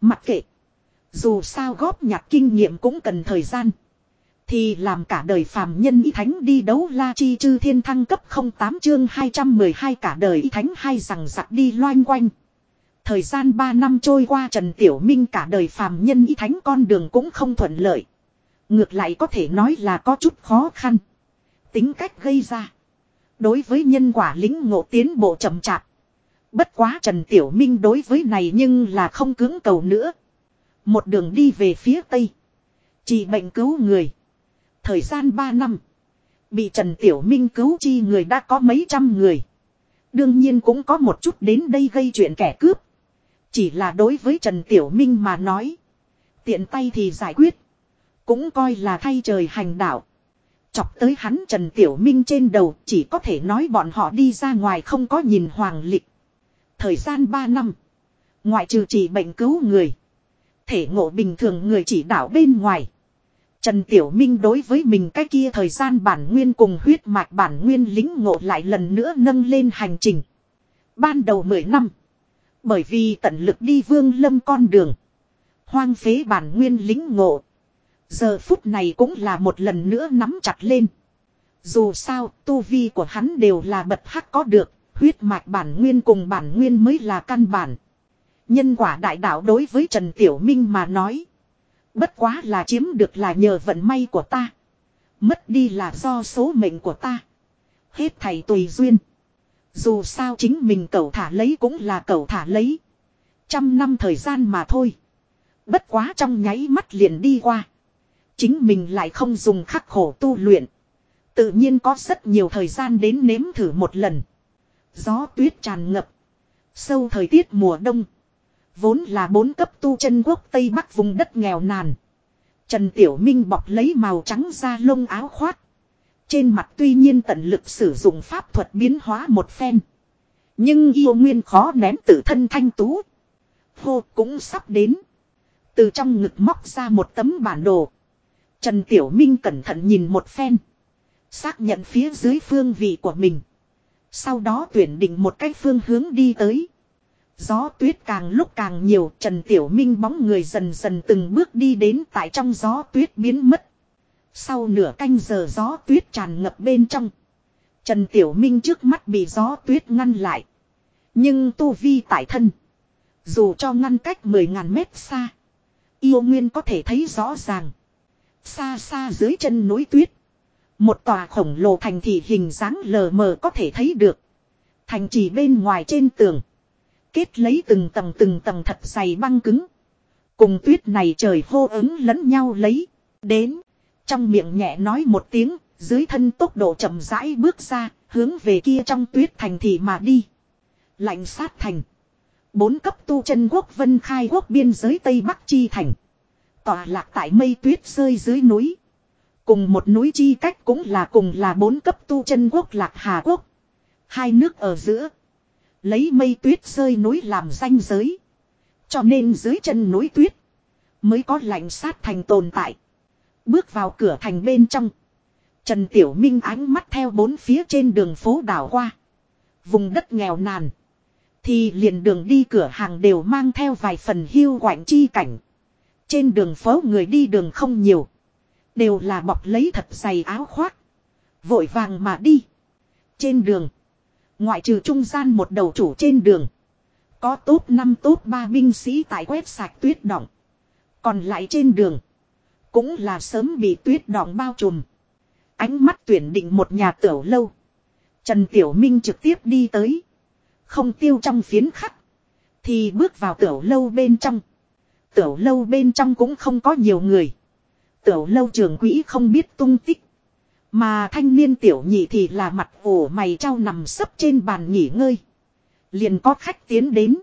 A: Mặc kệ. Dù sao góp nhặt kinh nghiệm cũng cần thời gian. Thì làm cả đời phàm nhân y thánh đi đấu la chi chư thiên thăng cấp 08 chương 212 cả đời y thánh hay rằng giặc đi loanh quanh. Thời gian 3 năm trôi qua Trần Tiểu Minh cả đời phàm nhân y thánh con đường cũng không thuận lợi. Ngược lại có thể nói là có chút khó khăn. Tính cách gây ra. Đối với nhân quả lính ngộ tiến bộ chậm chạp. Bất quá Trần Tiểu Minh đối với này nhưng là không cứng cầu nữa. Một đường đi về phía Tây. Chỉ bệnh cứu người. Thời gian 3 năm. Bị Trần Tiểu Minh cứu chi người đã có mấy trăm người. Đương nhiên cũng có một chút đến đây gây chuyện kẻ cướp. Chỉ là đối với Trần Tiểu Minh mà nói. Tiện tay thì giải quyết. Cũng coi là thay trời hành đạo. Chọc tới hắn Trần Tiểu Minh trên đầu chỉ có thể nói bọn họ đi ra ngoài không có nhìn hoàng lịch. Thời gian 3 năm. Ngoại trừ chỉ bệnh cứu người. Thể ngộ bình thường người chỉ đạo bên ngoài. Trần Tiểu Minh đối với mình cái kia thời gian bản nguyên cùng huyết mạch bản nguyên lính ngộ lại lần nữa nâng lên hành trình. Ban đầu 10 năm. Bởi vì tận lực đi vương lâm con đường. Hoang phế bản nguyên lính ngộ. Giờ phút này cũng là một lần nữa nắm chặt lên. Dù sao, tu vi của hắn đều là bật hắc có được, huyết mạch bản nguyên cùng bản nguyên mới là căn bản. Nhân quả đại đạo đối với Trần Tiểu Minh mà nói. Bất quá là chiếm được là nhờ vận may của ta. Mất đi là do số mệnh của ta. Hết thầy tùy duyên. Dù sao chính mình cậu thả lấy cũng là cậu thả lấy. Trăm năm thời gian mà thôi. Bất quá trong nháy mắt liền đi qua. Chính mình lại không dùng khắc khổ tu luyện. Tự nhiên có rất nhiều thời gian đến nếm thử một lần. Gió tuyết tràn ngập. Sâu thời tiết mùa đông. Vốn là bốn cấp tu chân quốc Tây Bắc vùng đất nghèo nàn. Trần Tiểu Minh bọc lấy màu trắng da lông áo khoác. Trên mặt tuy nhiên tận lực sử dụng pháp thuật biến hóa một phen. Nhưng yêu nguyên khó ném tự thân thanh tú. Hô cũng sắp đến. Từ trong ngực móc ra một tấm bản đồ. Trần Tiểu Minh cẩn thận nhìn một phen. Xác nhận phía dưới phương vị của mình. Sau đó tuyển định một cách phương hướng đi tới. Gió tuyết càng lúc càng nhiều, Trần Tiểu Minh bóng người dần dần từng bước đi đến tại trong gió tuyết biến mất. Sau nửa canh giờ gió tuyết tràn ngập bên trong. Trần Tiểu Minh trước mắt bị gió tuyết ngăn lại. Nhưng tu vi tại thân. Dù cho ngăn cách 10.000 mét xa. Yêu Nguyên có thể thấy rõ ràng. Xa xa dưới chân núi tuyết. Một tòa khổng lồ thành thị hình dáng lờ mờ có thể thấy được. Thành trì bên ngoài trên tường. Kết lấy từng tầng từng tầng thật dày băng cứng. Cùng tuyết này trời hô ứng lẫn nhau lấy. Đến. Trong miệng nhẹ nói một tiếng. Dưới thân tốc độ chậm rãi bước ra. Hướng về kia trong tuyết thành thị mà đi. Lạnh sát thành. Bốn cấp tu chân quốc vân khai quốc biên giới Tây Bắc Chi Thành. Tòa lạc tại mây tuyết rơi dưới núi. Cùng một núi chi cách cũng là cùng là bốn cấp tu chân quốc lạc Hà Quốc. Hai nước ở giữa. Lấy mây tuyết rơi núi làm danh giới. Cho nên dưới chân núi tuyết. Mới có lạnh sát thành tồn tại. Bước vào cửa thành bên trong. Trần Tiểu Minh ánh mắt theo bốn phía trên đường phố đảo qua. Vùng đất nghèo nàn. Thì liền đường đi cửa hàng đều mang theo vài phần hiu quạnh chi cảnh. Trên đường phố người đi đường không nhiều. Đều là bọc lấy thật dày áo khoác. Vội vàng mà đi. Trên đường. Ngoại trừ trung gian một đầu chủ trên đường. Có tốt năm tốt ba binh sĩ tại quét sạch tuyết đỏng. Còn lại trên đường. Cũng là sớm bị tuyết đỏng bao trùm. Ánh mắt tuyển định một nhà tiểu lâu. Trần Tiểu Minh trực tiếp đi tới. Không tiêu trong phiến khắc. Thì bước vào tiểu lâu bên trong. Tiểu lâu bên trong cũng không có nhiều người. Tiểu lâu trường quỹ không biết tung tích. Mà thanh niên tiểu nhị thì là mặt ổ mày trao nằm sấp trên bàn nghỉ ngơi. Liền có khách tiến đến.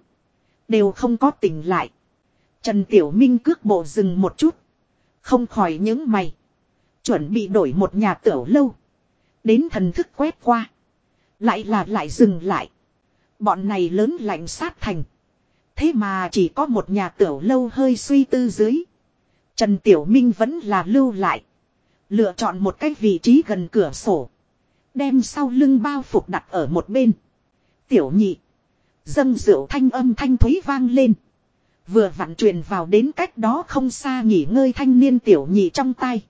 A: Đều không có tỉnh lại. Trần Tiểu Minh cước bộ dừng một chút. Không khỏi những mày. Chuẩn bị đổi một nhà tiểu lâu. Đến thần thức quét qua. Lại là lại dừng lại. Bọn này lớn lạnh sát thành. Thế mà chỉ có một nhà tiểu lâu hơi suy tư dưới. Trần Tiểu Minh vẫn là lưu lại. Lựa chọn một cái vị trí gần cửa sổ. Đem sau lưng bao phục đặt ở một bên. Tiểu nhị. Dâng rượu thanh âm thanh thúy vang lên. Vừa vặn truyền vào đến cách đó không xa nghỉ ngơi thanh niên tiểu nhị trong tay.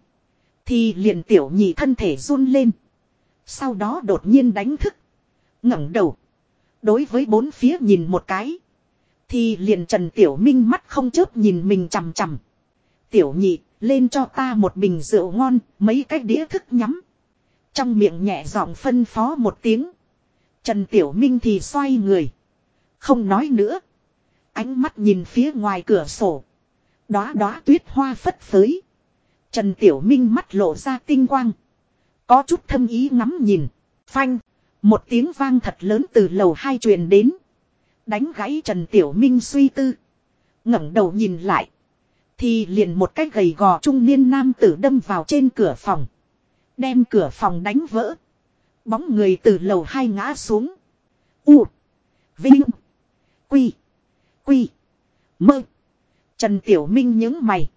A: Thì liền tiểu nhị thân thể run lên. Sau đó đột nhiên đánh thức. ngẩng đầu. Đối với bốn phía nhìn một cái. Thì liền Trần Tiểu Minh mắt không chớp nhìn mình chằm chằm. Tiểu nhị, lên cho ta một bình rượu ngon, mấy cái đĩa thức nhắm. Trong miệng nhẹ giọng phân phó một tiếng. Trần Tiểu Minh thì xoay người. Không nói nữa. Ánh mắt nhìn phía ngoài cửa sổ. Đóa đóa tuyết hoa phất phới. Trần Tiểu Minh mắt lộ ra tinh quang. Có chút thâm ý ngắm nhìn. Phanh. Một tiếng vang thật lớn từ lầu hai truyền đến. Đánh gãy Trần Tiểu Minh suy tư. ngẩng đầu nhìn lại. Thì liền một cái gầy gò trung niên nam tử đâm vào trên cửa phòng. Đem cửa phòng đánh vỡ. Bóng người từ lầu hai ngã xuống. U. Vinh. Quy. Quy. Mơ. Trần Tiểu Minh những mày.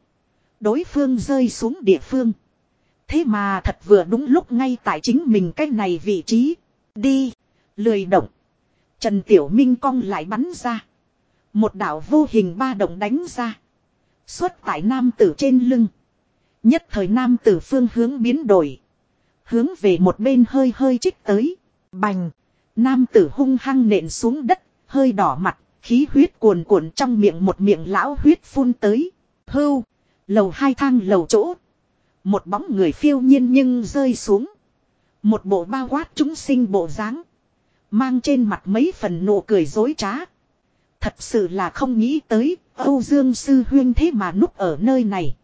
A: Đối phương rơi xuống địa phương. Thế mà thật vừa đúng lúc ngay tại chính mình cái này vị trí. Đi. Lười động. Trần Tiểu Minh cong lại bắn ra. Một đạo vô hình ba động đánh ra. Xuất tại nam tử trên lưng. Nhất thời nam tử phương hướng biến đổi. Hướng về một bên hơi hơi trích tới. Bành. Nam tử hung hăng nện xuống đất. Hơi đỏ mặt. Khí huyết cuồn cuộn trong miệng một miệng lão huyết phun tới. Hưu. Lầu hai thang lầu chỗ. Một bóng người phiêu nhiên nhưng rơi xuống. Một bộ bao quát chúng sinh bộ dáng Mang trên mặt mấy phần nụ cười dối trá. Thật sự là không nghĩ tới, Âu Dương Sư Huyên thế mà núp ở nơi này.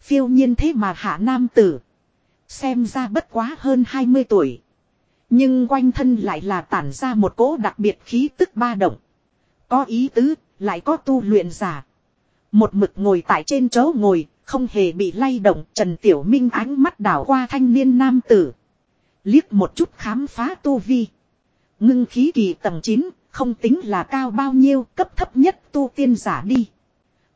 A: Phiêu nhiên thế mà hạ nam tử. Xem ra bất quá hơn 20 tuổi. Nhưng quanh thân lại là tản ra một cỗ đặc biệt khí tức ba động. Có ý tứ, lại có tu luyện giả. Một mực ngồi tại trên chỗ ngồi, không hề bị lay động. Trần Tiểu Minh ánh mắt đảo qua thanh niên nam tử. Liếc một chút khám phá tu vi. Ngưng khí kỳ tầng 9, không tính là cao bao nhiêu, cấp thấp nhất tu tiên giả đi.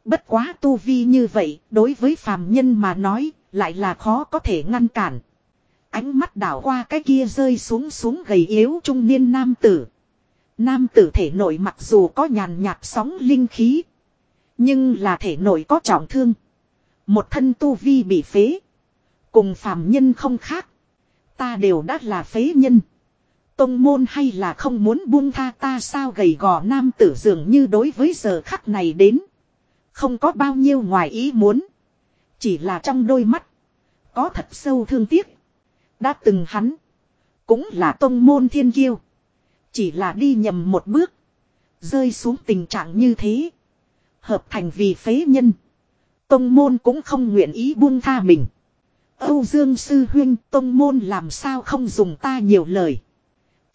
A: Bất quá tu vi như vậy, đối với phàm nhân mà nói, lại là khó có thể ngăn cản. Ánh mắt đảo qua cái kia rơi xuống xuống gầy yếu trung niên nam tử. Nam tử thể nội mặc dù có nhàn nhạt sóng linh khí. Nhưng là thể nội có trọng thương. Một thân tu vi bị phế. Cùng phàm nhân không khác. Ta đều đã là phế nhân. Tông môn hay là không muốn buông tha ta sao gầy gò nam tử dường như đối với giờ khắc này đến. Không có bao nhiêu ngoài ý muốn. Chỉ là trong đôi mắt. Có thật sâu thương tiếc. Đã từng hắn. Cũng là tông môn thiên kiêu. Chỉ là đi nhầm một bước. Rơi xuống tình trạng như thế. Hợp thành vì phế nhân. Tông môn cũng không nguyện ý buông tha mình. Âu Dương Sư Huyên Tông môn làm sao không dùng ta nhiều lời.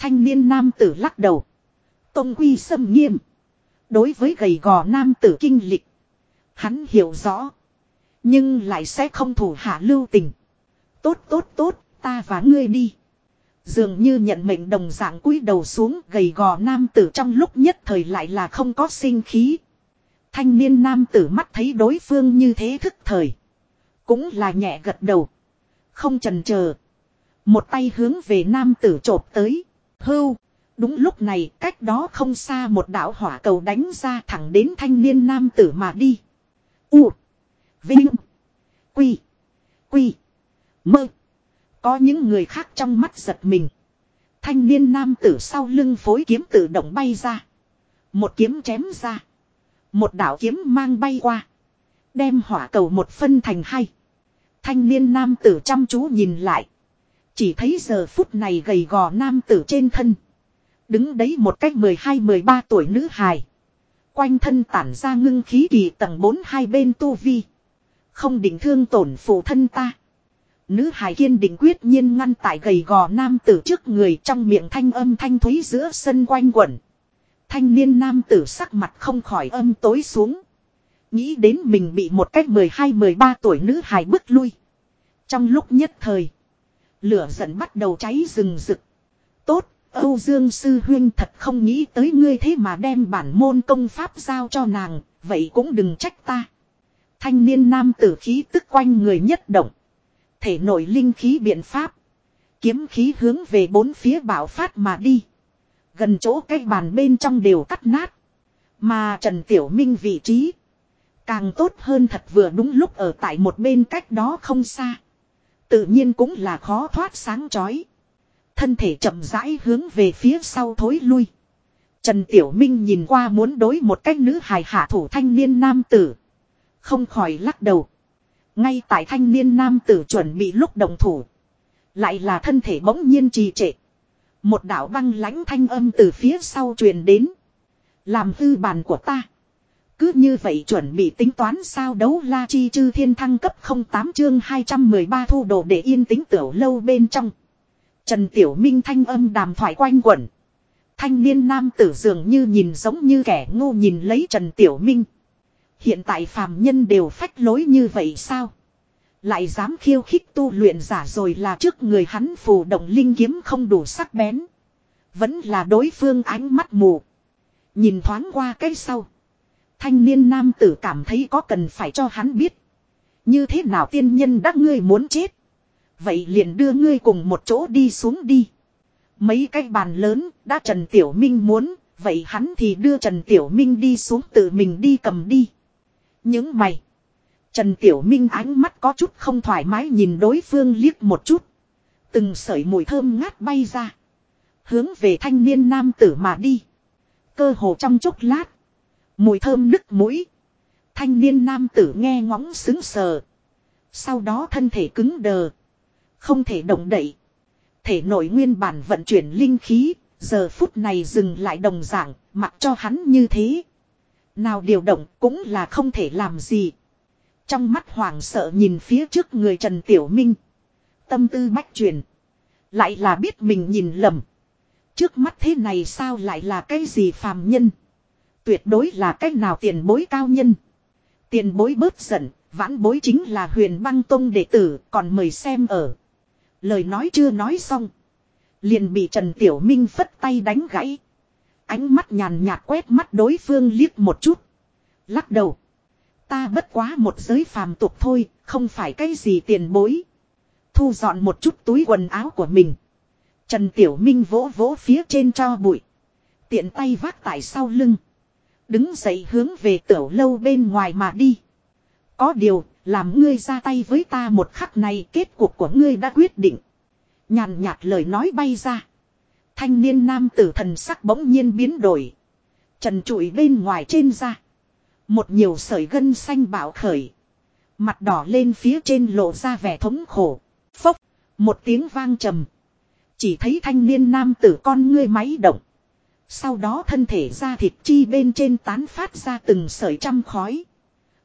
A: Thanh niên nam tử lắc đầu. Tông quy xâm nghiêm. Đối với gầy gò nam tử kinh lịch. Hắn hiểu rõ. Nhưng lại sẽ không thủ hạ lưu tình. Tốt tốt tốt, ta và ngươi đi. Dường như nhận mệnh đồng dạng cúi đầu xuống gầy gò nam tử trong lúc nhất thời lại là không có sinh khí. Thanh niên nam tử mắt thấy đối phương như thế thức thời. Cũng là nhẹ gật đầu. Không trần chờ Một tay hướng về nam tử trộp tới. Hưu. Đúng lúc này, cách đó không xa một đạo hỏa cầu đánh ra thẳng đến thanh niên nam tử mà đi. U. Vinh. Quy. Quy. Mơ. Có những người khác trong mắt giật mình. Thanh niên nam tử sau lưng phối kiếm tự động bay ra. Một kiếm chém ra. Một đạo kiếm mang bay qua. Đem hỏa cầu một phân thành hai. Thanh niên nam tử chăm chú nhìn lại. Chỉ thấy giờ phút này gầy gò nam tử trên thân. Đứng đấy một cách 12-13 tuổi nữ hài. Quanh thân tản ra ngưng khí kỳ tầng 4 hai bên tu vi. Không định thương tổn phụ thân ta. Nữ hài kiên định quyết nhiên ngăn tại gầy gò nam tử trước người trong miệng thanh âm thanh thúy giữa sân quanh quẩn. Thanh niên nam tử sắc mặt không khỏi âm tối xuống. Nghĩ đến mình bị một cách 12-13 tuổi nữ hài bước lui. Trong lúc nhất thời. Lửa giận bắt đầu cháy rừng rực. Tốt, Âu Dương Sư Huyên thật không nghĩ tới ngươi thế mà đem bản môn công pháp giao cho nàng, vậy cũng đừng trách ta. Thanh niên nam tử khí tức quanh người nhất động. Thể nội linh khí biện pháp. Kiếm khí hướng về bốn phía bảo phát mà đi. Gần chỗ cái bàn bên trong đều cắt nát. Mà Trần Tiểu Minh vị trí. Càng tốt hơn thật vừa đúng lúc ở tại một bên cách đó không xa. Tự nhiên cũng là khó thoát sáng chói. Thân thể chậm rãi hướng về phía sau thối lui. Trần Tiểu Minh nhìn qua muốn đối một cách nữ hài hạ thủ thanh niên nam tử. Không khỏi lắc đầu. Ngay tại thanh niên nam tử chuẩn bị lúc đồng thủ. Lại là thân thể bỗng nhiên trì trệ. Một đạo băng lãnh thanh âm từ phía sau truyền đến. Làm hư bàn của ta. Cứ như vậy chuẩn bị tính toán sao đấu la chi chư thiên thăng cấp 08 chương 213 thu đồ để yên tĩnh tiểu lâu bên trong. Trần Tiểu Minh thanh âm đàm thoại quanh quẩn. Thanh niên nam tử dường như nhìn giống như kẻ ngu nhìn lấy Trần Tiểu Minh. Hiện tại phàm nhân đều phách lối như vậy sao? Lại dám khiêu khích tu luyện giả rồi là trước người hắn phù động linh kiếm không đủ sắc bén. Vẫn là đối phương ánh mắt mù. Nhìn thoáng qua cái sau. Thanh niên nam tử cảm thấy có cần phải cho hắn biết. Như thế nào tiên nhân đã ngươi muốn chết. Vậy liền đưa ngươi cùng một chỗ đi xuống đi. Mấy cái bàn lớn đã Trần Tiểu Minh muốn. Vậy hắn thì đưa Trần Tiểu Minh đi xuống tự mình đi cầm đi. Những mày. Trần Tiểu Minh ánh mắt có chút không thoải mái nhìn đối phương liếc một chút. Từng sợi mùi thơm ngát bay ra. Hướng về thanh niên nam tử mà đi. Cơ hồ trong chốc lát. Mùi thơm nức mũi. Thanh niên nam tử nghe ngóng xứng sờ. Sau đó thân thể cứng đờ. Không thể động đậy. Thể nội nguyên bản vận chuyển linh khí. Giờ phút này dừng lại đồng dạng. Mặc cho hắn như thế. Nào điều động cũng là không thể làm gì. Trong mắt hoảng sợ nhìn phía trước người Trần Tiểu Minh. Tâm tư bách truyền. Lại là biết mình nhìn lầm. Trước mắt thế này sao lại là cái gì phàm nhân. Tuyệt đối là cách nào tiền bối cao nhân. Tiền bối bớt giận, vãn bối chính là huyền băng tông đệ tử, còn mời xem ở. Lời nói chưa nói xong. Liền bị Trần Tiểu Minh phất tay đánh gãy. Ánh mắt nhàn nhạt quét mắt đối phương liếc một chút. Lắc đầu. Ta bất quá một giới phàm tục thôi, không phải cái gì tiền bối. Thu dọn một chút túi quần áo của mình. Trần Tiểu Minh vỗ vỗ phía trên cho bụi. Tiện tay vác tại sau lưng. Đứng dậy hướng về tiểu lâu bên ngoài mà đi. Có điều, làm ngươi ra tay với ta một khắc này kết cục của ngươi đã quyết định. Nhàn nhạt lời nói bay ra. Thanh niên nam tử thần sắc bỗng nhiên biến đổi. Trần trụi bên ngoài trên da, Một nhiều sợi gân xanh bạo khởi. Mặt đỏ lên phía trên lộ ra vẻ thống khổ. Phốc. Một tiếng vang trầm. Chỉ thấy thanh niên nam tử con ngươi máy động. Sau đó thân thể ra thịt chi bên trên tán phát ra từng sợi trăm khói.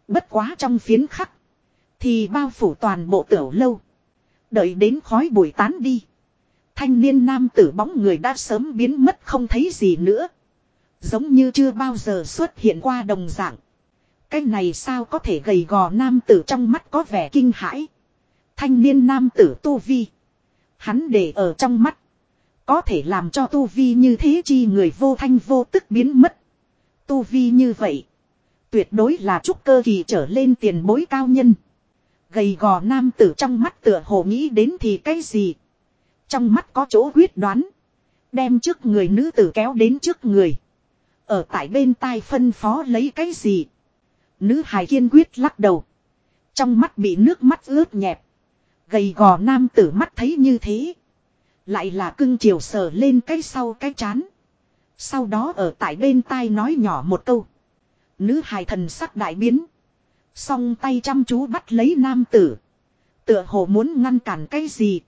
A: Bất quá trong phiến khắc. Thì bao phủ toàn bộ tiểu lâu. Đợi đến khói bụi tán đi. Thanh niên nam tử bóng người đã sớm biến mất không thấy gì nữa. Giống như chưa bao giờ xuất hiện qua đồng dạng. Cái này sao có thể gầy gò nam tử trong mắt có vẻ kinh hãi. Thanh niên nam tử tu vi. Hắn để ở trong mắt. Có thể làm cho tu vi như thế chi người vô thanh vô tức biến mất. Tu vi như vậy. Tuyệt đối là trúc cơ kỳ trở lên tiền bối cao nhân. Gầy gò nam tử trong mắt tựa hồ nghĩ đến thì cái gì. Trong mắt có chỗ quyết đoán. Đem trước người nữ tử kéo đến trước người. Ở tại bên tai phân phó lấy cái gì. Nữ hài kiên quyết lắc đầu. Trong mắt bị nước mắt ướt nhẹp. Gầy gò nam tử mắt thấy như thế. Lại là cưng chiều sờ lên cái sau cái chán. Sau đó ở tại bên tai nói nhỏ một câu. Nữ hài thần sắc đại biến. Song tay chăm chú bắt lấy nam tử. Tựa hồ muốn ngăn cản cái gì.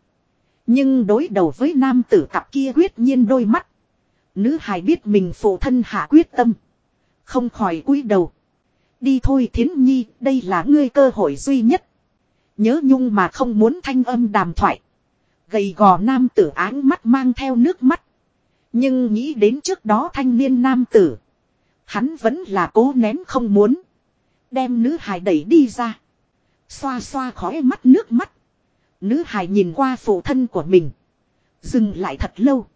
A: Nhưng đối đầu với nam tử cặp kia quyết nhiên đôi mắt. Nữ hài biết mình phụ thân hạ quyết tâm. Không khỏi cúi đầu. Đi thôi thiến nhi, đây là ngươi cơ hội duy nhất. Nhớ nhung mà không muốn thanh âm đàm thoại. Gầy gò nam tử áng mắt mang theo nước mắt. Nhưng nghĩ đến trước đó thanh niên nam tử. Hắn vẫn là cố nén không muốn. Đem nữ hài đẩy đi ra. Xoa xoa khói mắt nước mắt. Nữ hài nhìn qua phụ thân của mình. Dừng lại thật lâu.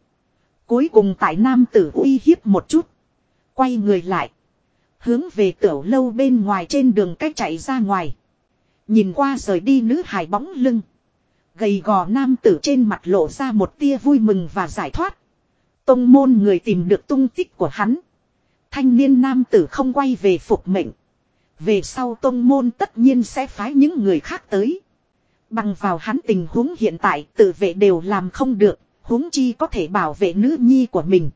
A: Cuối cùng tại nam tử uy hiếp một chút. Quay người lại. Hướng về tiểu lâu bên ngoài trên đường cách chạy ra ngoài. Nhìn qua rời đi nữ hài bóng lưng. Gầy gò nam tử trên mặt lộ ra một tia vui mừng và giải thoát. Tông môn người tìm được tung tích của hắn. Thanh niên nam tử không quay về phục mệnh. Về sau tông môn tất nhiên sẽ phái những người khác tới. Bằng vào hắn tình huống hiện tại tự vệ đều làm không được, huống chi có thể bảo vệ nữ nhi của mình.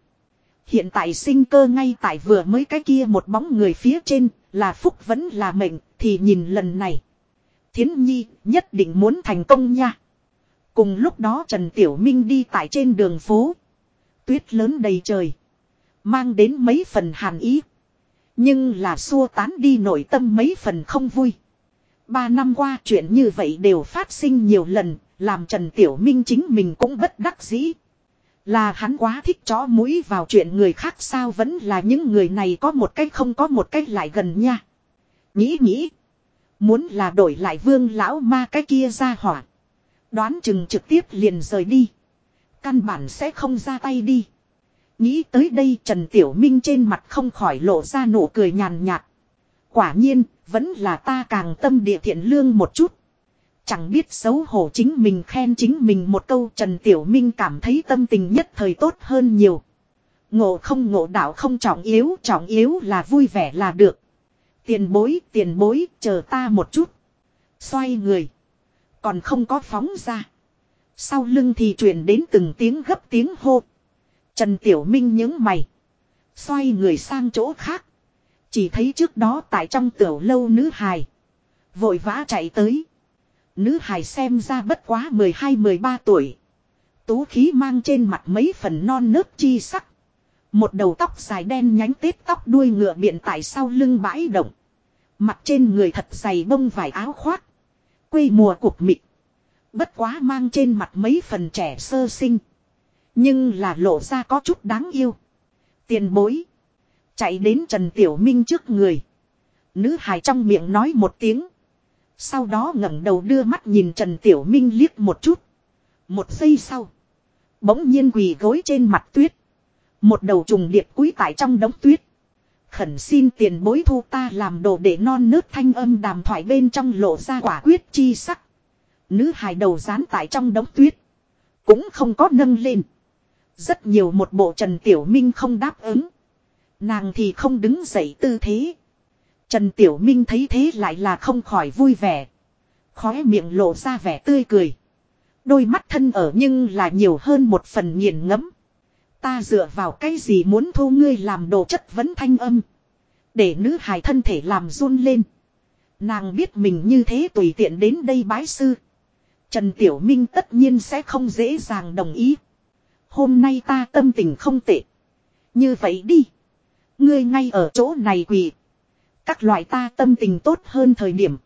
A: Hiện tại sinh cơ ngay tại vừa mới cái kia một bóng người phía trên, là phúc vẫn là mệnh, thì nhìn lần này. Thiến nhi nhất định muốn thành công nha. Cùng lúc đó Trần Tiểu Minh đi tại trên đường phố. Tuyết lớn đầy trời. Mang đến mấy phần hàn ý. Nhưng là xua tán đi nội tâm mấy phần không vui. Ba năm qua chuyện như vậy đều phát sinh nhiều lần, làm Trần Tiểu Minh chính mình cũng bất đắc dĩ. Là hắn quá thích chó mũi vào chuyện người khác sao vẫn là những người này có một cách không có một cách lại gần nha. Nghĩ nghĩ. Muốn là đổi lại vương lão ma cái kia ra hỏa. Đoán chừng trực tiếp liền rời đi. Căn bản sẽ không ra tay đi. Nghĩ tới đây Trần Tiểu Minh trên mặt không khỏi lộ ra nụ cười nhàn nhạt. Quả nhiên, vẫn là ta càng tâm địa thiện lương một chút. Chẳng biết xấu hổ chính mình khen chính mình một câu Trần Tiểu Minh cảm thấy tâm tình nhất thời tốt hơn nhiều. Ngộ không ngộ đạo không trọng yếu, trọng yếu là vui vẻ là được. Tiền bối, tiền bối, chờ ta một chút. Xoay người. Còn không có phóng ra. Sau lưng thì truyền đến từng tiếng gấp tiếng hô. Trần Tiểu Minh nhớ mày. Xoay người sang chỗ khác. Chỉ thấy trước đó tại trong tiểu lâu nữ hài. Vội vã chạy tới. Nữ hài xem ra bất quá 12-13 tuổi. Tú khí mang trên mặt mấy phần non nớt chi sắc. Một đầu tóc dài đen nhánh tết tóc đuôi ngựa biện tại sau lưng bãi động. Mặt trên người thật dày bông vải áo khoác. Quê mùa cục mịt. Bất quá mang trên mặt mấy phần trẻ sơ sinh. Nhưng là lộ ra có chút đáng yêu. Tiền bối. Chạy đến Trần Tiểu Minh trước người. Nữ hài trong miệng nói một tiếng. Sau đó ngẩng đầu đưa mắt nhìn Trần Tiểu Minh liếc một chút. Một giây sau. Bỗng nhiên quỳ gối trên mặt tuyết. Một đầu trùng điệp quý tại trong đống tuyết. Khẩn xin tiền bối thu ta làm đồ để non nớt thanh âm đàm thoại bên trong lộ ra quả quyết chi sắc. Nữ hài đầu dán tại trong đống tuyết. Cũng không có nâng lên. Rất nhiều một bộ Trần Tiểu Minh không đáp ứng. Nàng thì không đứng dậy tư thế. Trần Tiểu Minh thấy thế lại là không khỏi vui vẻ. Khóe miệng lộ ra vẻ tươi cười. Đôi mắt thân ở nhưng là nhiều hơn một phần nghiền ngẫm. Ta dựa vào cái gì muốn thu ngươi làm đồ chất vấn thanh âm. Để nữ hài thân thể làm run lên. Nàng biết mình như thế tùy tiện đến đây bái sư. Trần Tiểu Minh tất nhiên sẽ không dễ dàng đồng ý. Hôm nay ta tâm tình không tệ. Như vậy đi. Ngươi ngay ở chỗ này quỳ. Các loại ta tâm tình tốt hơn thời điểm.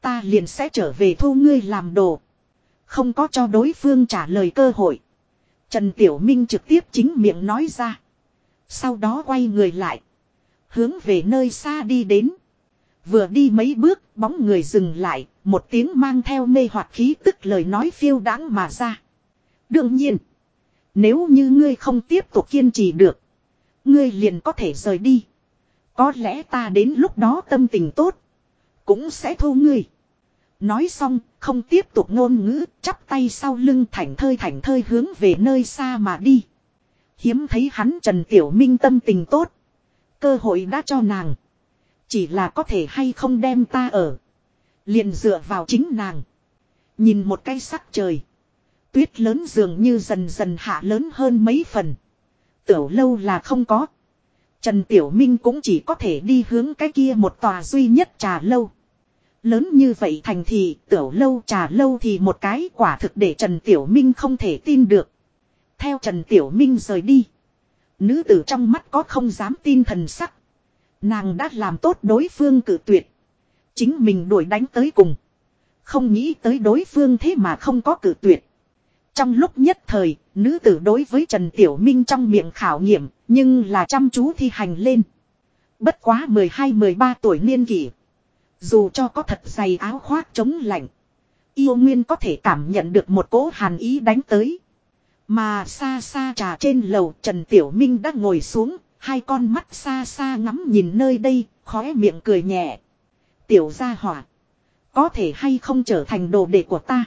A: Ta liền sẽ trở về thu ngươi làm đồ. Không có cho đối phương trả lời cơ hội. Trần Tiểu Minh trực tiếp chính miệng nói ra. Sau đó quay người lại. Hướng về nơi xa đi đến. Vừa đi mấy bước bóng người dừng lại. Một tiếng mang theo mê hoặc khí tức lời nói phiêu đáng mà ra. Đương nhiên. Nếu như ngươi không tiếp tục kiên trì được. Ngươi liền có thể rời đi. Có lẽ ta đến lúc đó tâm tình tốt. Cũng sẽ thu ngươi. Nói xong, không tiếp tục ngôn ngữ, chắp tay sau lưng thảnh thơi thảnh thơi hướng về nơi xa mà đi. Hiếm thấy hắn Trần Tiểu Minh tâm tình tốt. Cơ hội đã cho nàng. Chỉ là có thể hay không đem ta ở. Liền dựa vào chính nàng. Nhìn một cái sắc trời. Tuyết lớn dường như dần dần hạ lớn hơn mấy phần. Tiểu lâu là không có. Trần Tiểu Minh cũng chỉ có thể đi hướng cái kia một tòa duy nhất trà lâu. Lớn như vậy thành thì tiểu lâu trà lâu thì một cái quả thực để Trần Tiểu Minh không thể tin được. Theo Trần Tiểu Minh rời đi. Nữ tử trong mắt có không dám tin thần sắc. Nàng đã làm tốt đối phương cử tuyệt. Chính mình đuổi đánh tới cùng. Không nghĩ tới đối phương thế mà không có cử tuyệt. Trong lúc nhất thời, nữ tử đối với Trần Tiểu Minh trong miệng khảo nghiệm, nhưng là chăm chú thi hành lên. Bất quá 12-13 tuổi niên kỷ. Dù cho có thật dày áo khoác chống lạnh. Yêu Nguyên có thể cảm nhận được một cỗ hàn ý đánh tới. Mà xa xa trà trên lầu Trần Tiểu Minh đã ngồi xuống, hai con mắt xa xa ngắm nhìn nơi đây, khóe miệng cười nhẹ. Tiểu gia hỏa. Có thể hay không trở thành đồ đệ của ta.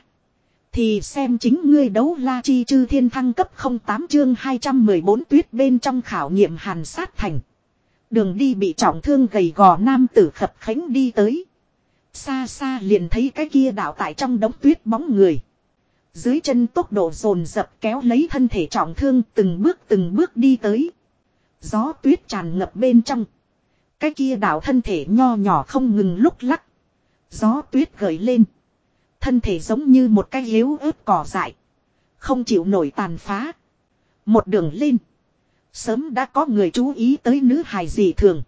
A: Thì xem chính ngươi đấu la chi chư thiên thăng cấp 08 chương 214 tuyết bên trong khảo nghiệm hàn sát thành. Đường đi bị trọng thương gầy gò nam tử khập khánh đi tới. Xa xa liền thấy cái kia đạo tại trong đống tuyết bóng người. Dưới chân tốc độ dồn dập kéo lấy thân thể trọng thương từng bước từng bước đi tới. Gió tuyết tràn ngập bên trong. Cái kia đạo thân thể nho nhỏ không ngừng lúc lắc. Gió tuyết gợi lên. Thân thể giống như một cái yếu ớt cỏ dại. Không chịu nổi tàn phá. Một đường lên. Sớm đã có người chú ý tới nữ hài gì thường.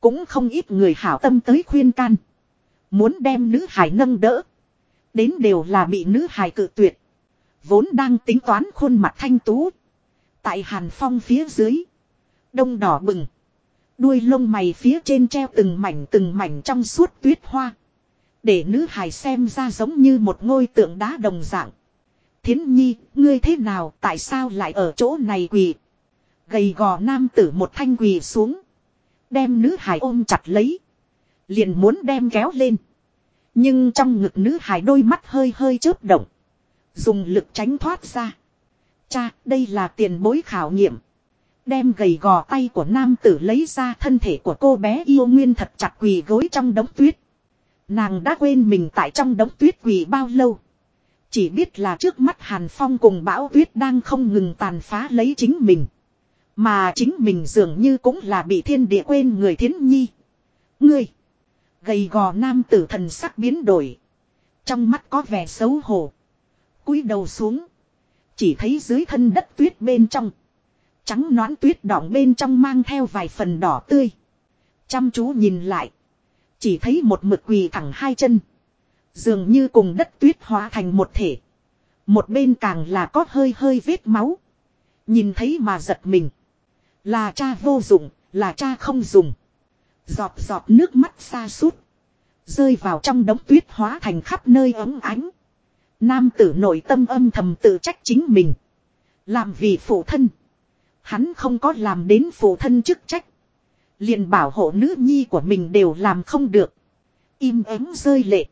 A: Cũng không ít người hảo tâm tới khuyên can. Muốn đem nữ hài nâng đỡ. Đến đều là bị nữ hài cự tuyệt. Vốn đang tính toán khuôn mặt thanh tú. Tại hàn phong phía dưới. Đông đỏ bừng. Đuôi lông mày phía trên treo từng mảnh từng mảnh trong suốt tuyết hoa. Để nữ hài xem ra giống như một ngôi tượng đá đồng dạng. Thiến nhi, ngươi thế nào, tại sao lại ở chỗ này quỳ? Gầy gò nam tử một thanh quỳ xuống. Đem nữ hài ôm chặt lấy. Liền muốn đem kéo lên. Nhưng trong ngực nữ hài đôi mắt hơi hơi chớp động. Dùng lực tránh thoát ra. Cha, đây là tiền bối khảo nghiệm. Đem gầy gò tay của nam tử lấy ra thân thể của cô bé yêu nguyên thật chặt quỳ gối trong đống tuyết. Nàng đã quên mình tại trong đống tuyết quỳ bao lâu. Chỉ biết là trước mắt Hàn Phong cùng bão tuyết đang không ngừng tàn phá lấy chính mình. Mà chính mình dường như cũng là bị thiên địa quên người thiến nhi. Ngươi. Gầy gò nam tử thần sắc biến đổi. Trong mắt có vẻ xấu hổ. cúi đầu xuống. Chỉ thấy dưới thân đất tuyết bên trong. Trắng nõn tuyết đỏng bên trong mang theo vài phần đỏ tươi. Chăm chú nhìn lại. Chỉ thấy một mực quỳ thẳng hai chân. Dường như cùng đất tuyết hóa thành một thể. Một bên càng là có hơi hơi vết máu. Nhìn thấy mà giật mình. Là cha vô dụng, là cha không dùng. Giọt giọt nước mắt xa suốt. Rơi vào trong đống tuyết hóa thành khắp nơi ấm ánh. Nam tử nội tâm âm thầm tự trách chính mình. Làm vì phụ thân. Hắn không có làm đến phụ thân chức trách. liền bảo hộ nữ nhi của mình đều làm không được. Im ắng rơi lệ.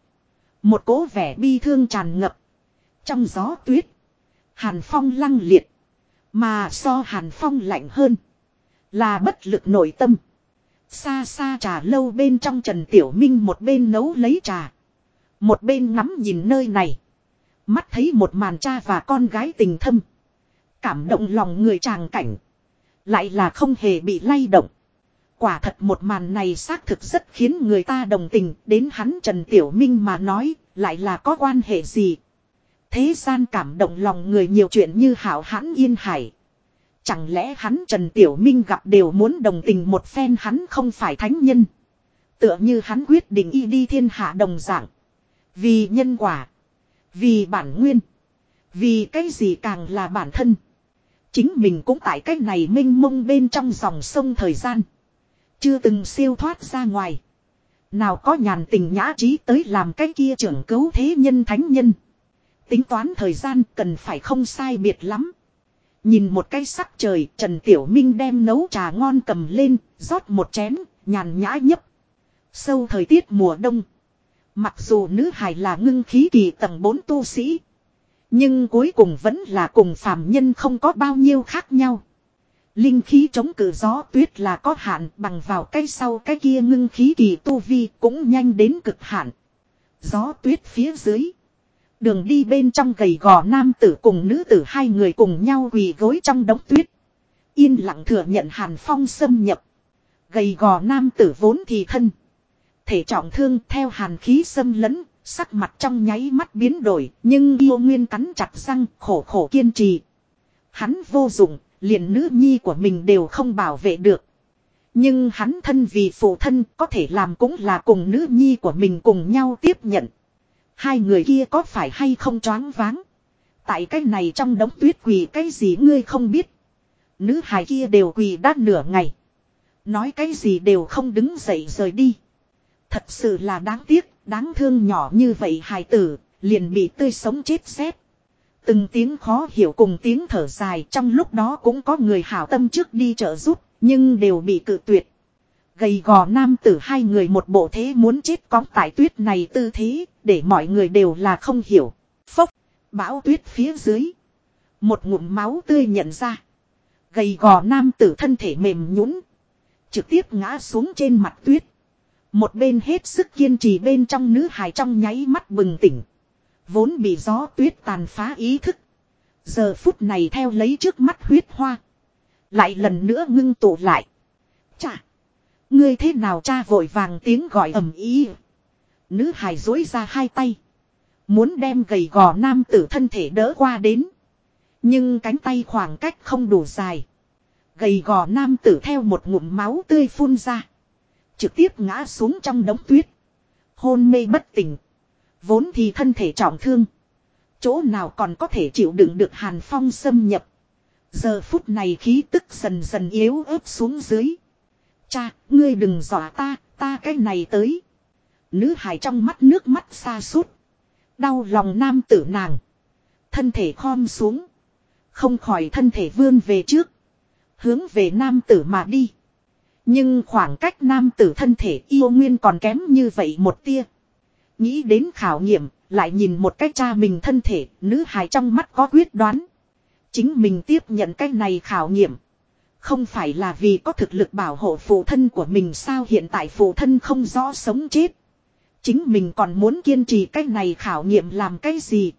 A: Một cố vẻ bi thương tràn ngập. Trong gió tuyết. Hàn phong lăng liệt. Mà so hàn phong lạnh hơn. Là bất lực nội tâm. Xa xa trà lâu bên trong Trần Tiểu Minh một bên nấu lấy trà. Một bên ngắm nhìn nơi này. Mắt thấy một màn cha và con gái tình thâm. Cảm động lòng người chàng cảnh. Lại là không hề bị lay động. Quả thật một màn này xác thực rất khiến người ta đồng tình. Đến hắn Trần Tiểu Minh mà nói. Lại là có quan hệ gì. Thế gian cảm động lòng người nhiều chuyện như hảo hãn yên hải. Chẳng lẽ hắn Trần Tiểu Minh gặp đều muốn đồng tình một phen hắn không phải thánh nhân. Tựa như hắn quyết định y đi thiên hạ đồng dạng. Vì nhân quả. Vì bản nguyên. Vì cái gì càng là bản thân. Chính mình cũng tại cái này minh mông bên trong dòng sông thời gian. Chưa từng siêu thoát ra ngoài. Nào có nhàn tình nhã trí tới làm cái kia trưởng cứu thế nhân thánh nhân. Tính toán thời gian cần phải không sai biệt lắm. Nhìn một cái sắc trời, Trần Tiểu Minh đem nấu trà ngon cầm lên, rót một chén, nhàn nhã nhấp. Sâu thời tiết mùa đông. Mặc dù nữ hài là ngưng khí kỳ tầng 4 tu sĩ. Nhưng cuối cùng vẫn là cùng phàm nhân không có bao nhiêu khác nhau. Linh khí chống cự gió tuyết là có hạn bằng vào cái sau cái kia ngưng khí kỳ tu vi cũng nhanh đến cực hạn. Gió tuyết phía dưới. Đường đi bên trong gầy gò nam tử cùng nữ tử hai người cùng nhau quỳ gối trong đống tuyết. Yên lặng thừa nhận hàn phong xâm nhập. Gầy gò nam tử vốn thì thân. Thể trọng thương theo hàn khí xâm lấn, sắc mặt trong nháy mắt biến đổi, nhưng yêu nguyên cắn chặt răng, khổ khổ kiên trì. Hắn vô dụng, liền nữ nhi của mình đều không bảo vệ được. Nhưng hắn thân vì phụ thân có thể làm cũng là cùng nữ nhi của mình cùng nhau tiếp nhận. Hai người kia có phải hay không choáng váng. Tại cái này trong đống tuyết quỳ cái gì ngươi không biết. Nữ hài kia đều quỳ đã nửa ngày. Nói cái gì đều không đứng dậy rời đi. Thật sự là đáng tiếc, đáng thương nhỏ như vậy hài tử, liền bị tươi sống chết xét. Từng tiếng khó hiểu cùng tiếng thở dài trong lúc đó cũng có người hảo tâm trước đi trợ giúp, nhưng đều bị cự tuyệt. Gầy gò nam tử hai người một bộ thế muốn chết cóng tại tuyết này tư thế, để mọi người đều là không hiểu. Phốc, bão tuyết phía dưới. Một ngụm máu tươi nhận ra. Gầy gò nam tử thân thể mềm nhũn Trực tiếp ngã xuống trên mặt tuyết. Một bên hết sức kiên trì bên trong nữ hài trong nháy mắt bừng tỉnh. Vốn bị gió tuyết tàn phá ý thức. Giờ phút này theo lấy trước mắt huyết hoa. Lại lần nữa ngưng tụ lại. Chà. Ngươi thế nào cha vội vàng tiếng gọi ầm ý. Nữ hài dối ra hai tay. Muốn đem gầy gò nam tử thân thể đỡ qua đến. Nhưng cánh tay khoảng cách không đủ dài. Gầy gò nam tử theo một ngụm máu tươi phun ra. Trực tiếp ngã xuống trong đống tuyết. Hôn mê bất tỉnh. Vốn thì thân thể trọng thương. Chỗ nào còn có thể chịu đựng được hàn phong xâm nhập. Giờ phút này khí tức dần dần yếu ớt xuống dưới. Cha, ngươi đừng dọa ta, ta cái này tới. Nữ hài trong mắt nước mắt xa suốt. Đau lòng nam tử nàng. Thân thể khom xuống. Không khỏi thân thể vươn về trước. Hướng về nam tử mà đi. Nhưng khoảng cách nam tử thân thể yêu nguyên còn kém như vậy một tia. Nghĩ đến khảo nghiệm, lại nhìn một cách cha mình thân thể, nữ hài trong mắt có quyết đoán. Chính mình tiếp nhận cái này khảo nghiệm. Không phải là vì có thực lực bảo hộ phụ thân của mình sao hiện tại phụ thân không rõ sống chết. Chính mình còn muốn kiên trì cái này khảo nghiệm làm cái gì.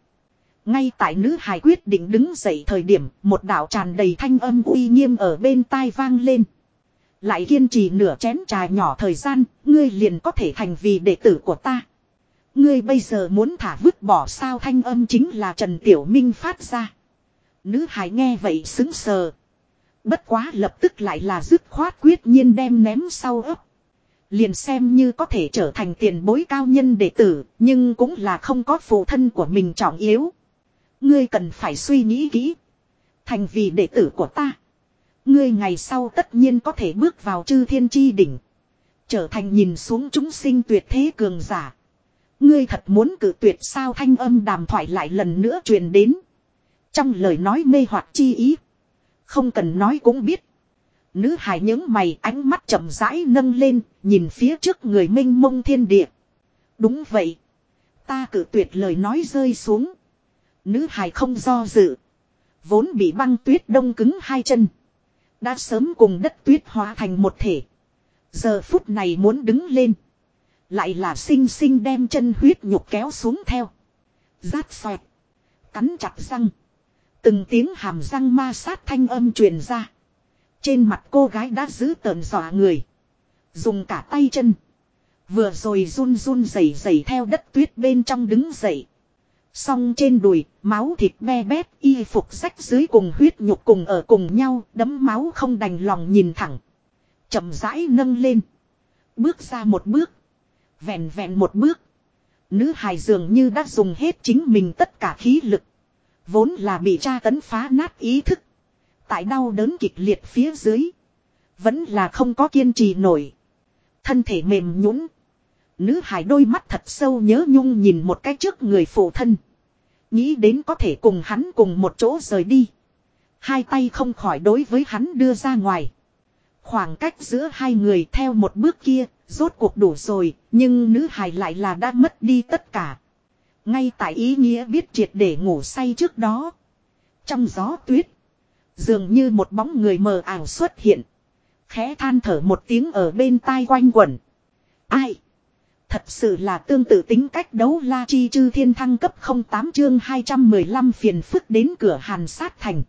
A: Ngay tại nữ hài quyết định đứng dậy thời điểm một đạo tràn đầy thanh âm uy nghiêm ở bên tai vang lên. Lại kiên trì nửa chén trà nhỏ thời gian, ngươi liền có thể thành vì đệ tử của ta. Ngươi bây giờ muốn thả vứt bỏ sao thanh âm chính là Trần Tiểu Minh phát ra. Nữ hài nghe vậy xứng sờ. Bất quá lập tức lại là dứt khoát quyết nhiên đem ném sau ấp. Liền xem như có thể trở thành tiền bối cao nhân đệ tử, nhưng cũng là không có phụ thân của mình trọng yếu. Ngươi cần phải suy nghĩ kỹ. Thành vì đệ tử của ta. Ngươi ngươi ngày sau tất nhiên có thể bước vào chư thiên chi đỉnh. Trở thành nhìn xuống chúng sinh tuyệt thế cường giả. Ngươi thật muốn cử tuyệt sao thanh âm đàm thoại lại lần nữa truyền đến. Trong lời nói mê hoặc chi ý. Không cần nói cũng biết. Nữ hài những mày ánh mắt chậm rãi nâng lên, nhìn phía trước người minh mông thiên địa. Đúng vậy. Ta cử tuyệt lời nói rơi xuống. Nữ hài không do dự. Vốn bị băng tuyết đông cứng hai chân. Đã sớm cùng đất tuyết hóa thành một thể. Giờ phút này muốn đứng lên. Lại là sinh sinh đem chân huyết nhục kéo xuống theo. Rát xoẹt. Cắn chặt răng. Từng tiếng hàm răng ma sát thanh âm truyền ra. Trên mặt cô gái đã giữ tờn dọa người. Dùng cả tay chân. Vừa rồi run run rẩy rẩy theo đất tuyết bên trong đứng dậy. Song trên đùi, máu thịt be bét, y phục rách dưới cùng huyết nhục cùng ở cùng nhau, đấm máu không đành lòng nhìn thẳng. chậm rãi nâng lên. Bước ra một bước. Vẹn vẹn một bước. Nữ hài dường như đã dùng hết chính mình tất cả khí lực. Vốn là bị tra tấn phá nát ý thức. Tại đau đớn kịch liệt phía dưới. Vẫn là không có kiên trì nổi. Thân thể mềm nhũn Nữ hải đôi mắt thật sâu nhớ nhung nhìn một cái trước người phụ thân. Nghĩ đến có thể cùng hắn cùng một chỗ rời đi. Hai tay không khỏi đối với hắn đưa ra ngoài. Khoảng cách giữa hai người theo một bước kia, rốt cuộc đủ rồi, nhưng nữ hải lại là đã mất đi tất cả. Ngay tại ý nghĩa biết triệt để ngủ say trước đó. Trong gió tuyết, dường như một bóng người mờ ảo xuất hiện. Khẽ than thở một tiếng ở bên tai quanh quẩn. Ai? Thật sự là tương tự tính cách đấu la chi chư thiên thăng cấp 08 chương 215 phiền phức đến cửa hàn sát thành.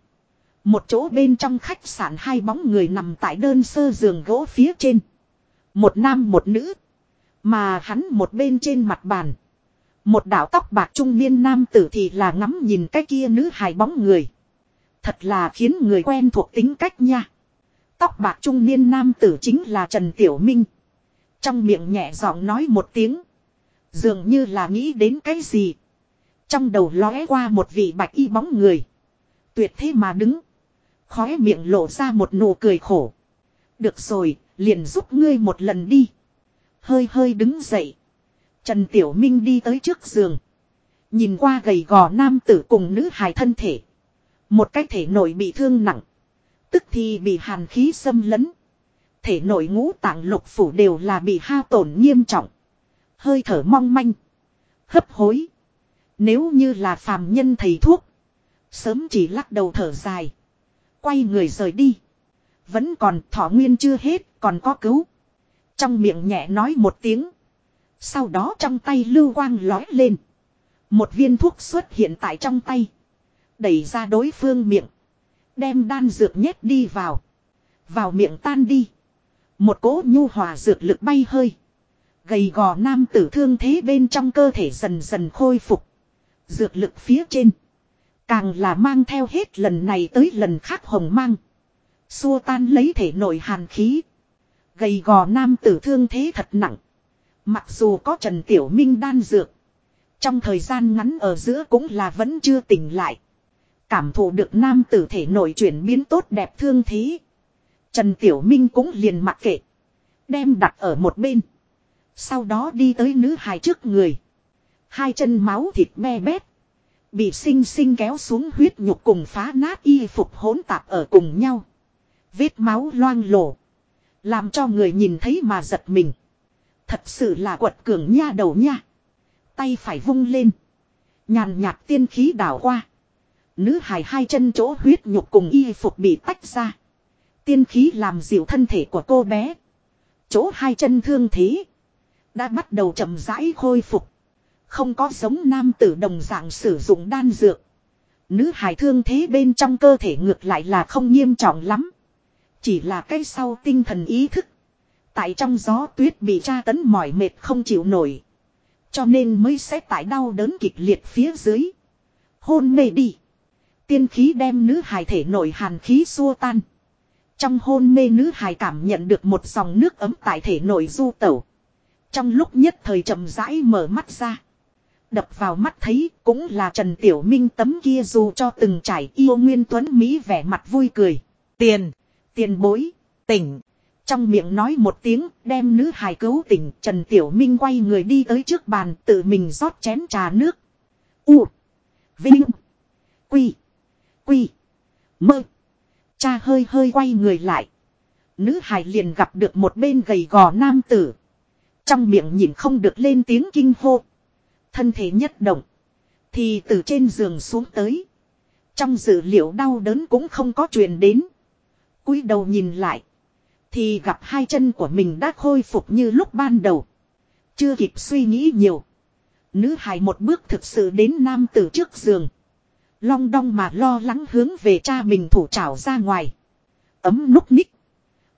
A: Một chỗ bên trong khách sạn hai bóng người nằm tại đơn sơ giường gỗ phía trên. Một nam một nữ. Mà hắn một bên trên mặt bàn. Một đạo tóc bạc trung niên nam tử thì là ngắm nhìn cái kia nữ hài bóng người. Thật là khiến người quen thuộc tính cách nha. Tóc bạc trung niên nam tử chính là Trần Tiểu Minh. Trong miệng nhẹ giọng nói một tiếng. Dường như là nghĩ đến cái gì. Trong đầu lóe qua một vị bạch y bóng người. Tuyệt thế mà đứng. Khóe miệng lộ ra một nụ cười khổ. Được rồi, liền giúp ngươi một lần đi. Hơi hơi đứng dậy. Trần Tiểu Minh đi tới trước giường. Nhìn qua gầy gò nam tử cùng nữ hài thân thể. Một cái thể nội bị thương nặng. Tức thì bị hàn khí xâm lấn. Thể nội ngũ tạng lục phủ đều là bị hao tổn nghiêm trọng. Hơi thở mong manh. Hấp hối. Nếu như là phàm nhân thầy thuốc. Sớm chỉ lắc đầu thở dài. Quay người rời đi. Vẫn còn thọ nguyên chưa hết, còn có cứu. Trong miệng nhẹ nói một tiếng. Sau đó trong tay lưu quang lói lên. Một viên thuốc xuất hiện tại trong tay. Đẩy ra đối phương miệng. Đem đan dược nhét đi vào. Vào miệng tan đi. Một cỗ nhu hòa dược lực bay hơi. Gầy gò nam tử thương thế bên trong cơ thể dần dần khôi phục. Dược lực phía trên. Càng là mang theo hết lần này tới lần khác hồng mang. Xua tan lấy thể nội hàn khí. Gầy gò nam tử thương thế thật nặng. Mặc dù có Trần Tiểu Minh đan dược. Trong thời gian ngắn ở giữa cũng là vẫn chưa tỉnh lại. Cảm thụ được nam tử thể nội chuyển biến tốt đẹp thương thế. Trần Tiểu Minh cũng liền mặc kệ. Đem đặt ở một bên. Sau đó đi tới nữ hài trước người. Hai chân máu thịt me bét. Bị sinh sinh kéo xuống huyết nhục cùng phá nát y phục hỗn tạp ở cùng nhau. Vết máu loang lổ. Làm cho người nhìn thấy mà giật mình. Thật sự là quật cường nha đầu nha. Tay phải vung lên. Nhàn nhạt tiên khí đảo qua. Nữ hài hai chân chỗ huyết nhục cùng y phục bị tách ra. Tiên khí làm dịu thân thể của cô bé. Chỗ hai chân thương thế. Đã bắt đầu chậm rãi khôi phục. Không có giống nam tử đồng dạng sử dụng đan dược. Nữ hài thương thế bên trong cơ thể ngược lại là không nghiêm trọng lắm. Chỉ là cái sau tinh thần ý thức. Tại trong gió tuyết bị tra tấn mỏi mệt không chịu nổi. Cho nên mới sẽ tại đau đớn kịch liệt phía dưới. Hôn mê đi. Tiên khí đem nữ hài thể nội hàn khí xua tan. Trong hôn mê nữ hài cảm nhận được một dòng nước ấm tại thể nội du tẩu. Trong lúc nhất thời chậm rãi mở mắt ra. Đập vào mắt thấy cũng là Trần Tiểu Minh tấm kia dù cho từng trải yêu nguyên tuấn Mỹ vẻ mặt vui cười. Tiền. Tiền bối, tỉnh. Trong miệng nói một tiếng, đem nữ hài cứu tỉnh, Trần Tiểu Minh quay người đi tới trước bàn, tự mình rót chén trà nước. U. Vinh. Quy. Quy. Mơ. Cha hơi hơi quay người lại. Nữ hài liền gặp được một bên gầy gò nam tử. Trong miệng nhìn không được lên tiếng kinh hô. Thân thể nhất động. Thì từ trên giường xuống tới. Trong dự liệu đau đớn cũng không có truyền đến. cúi đầu nhìn lại. Thì gặp hai chân của mình đã khôi phục như lúc ban đầu. Chưa kịp suy nghĩ nhiều. Nữ hài một bước thực sự đến nam tử trước giường. Long đong mà lo lắng hướng về cha mình thủ trảo ra ngoài. Ấm núc ních.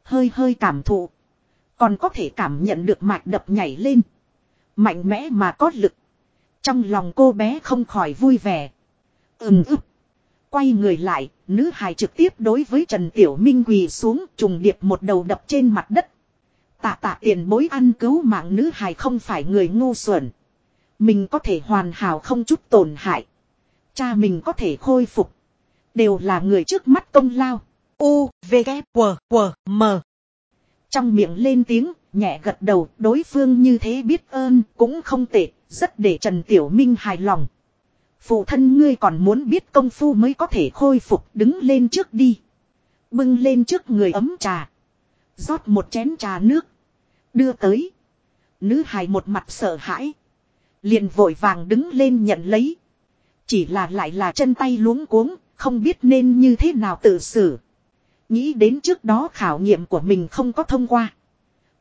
A: Hơi hơi cảm thụ. Còn có thể cảm nhận được mạch đập nhảy lên. Mạnh mẽ mà có lực. Trong lòng cô bé không khỏi vui vẻ. Ừm ức. Quay người lại, nữ hài trực tiếp đối với Trần Tiểu Minh quỳ xuống trùng điệp một đầu đập trên mặt đất. Tạ tạ tiền bối ăn cứu mạng nữ hài không phải người ngu xuẩn. Mình có thể hoàn hảo không chút tổn hại. Cha mình có thể khôi phục. Đều là người trước mắt công lao. U, V, K, W, W, M. Trong miệng lên tiếng, nhẹ gật đầu, đối phương như thế biết ơn, cũng không tệ, rất để Trần Tiểu Minh hài lòng. Phụ thân ngươi còn muốn biết công phu mới có thể khôi phục đứng lên trước đi. Bưng lên trước người ấm trà. rót một chén trà nước. Đưa tới. Nữ hài một mặt sợ hãi. Liền vội vàng đứng lên nhận lấy. Chỉ là lại là chân tay luống cuống, không biết nên như thế nào tự xử. Nghĩ đến trước đó khảo nghiệm của mình không có thông qua.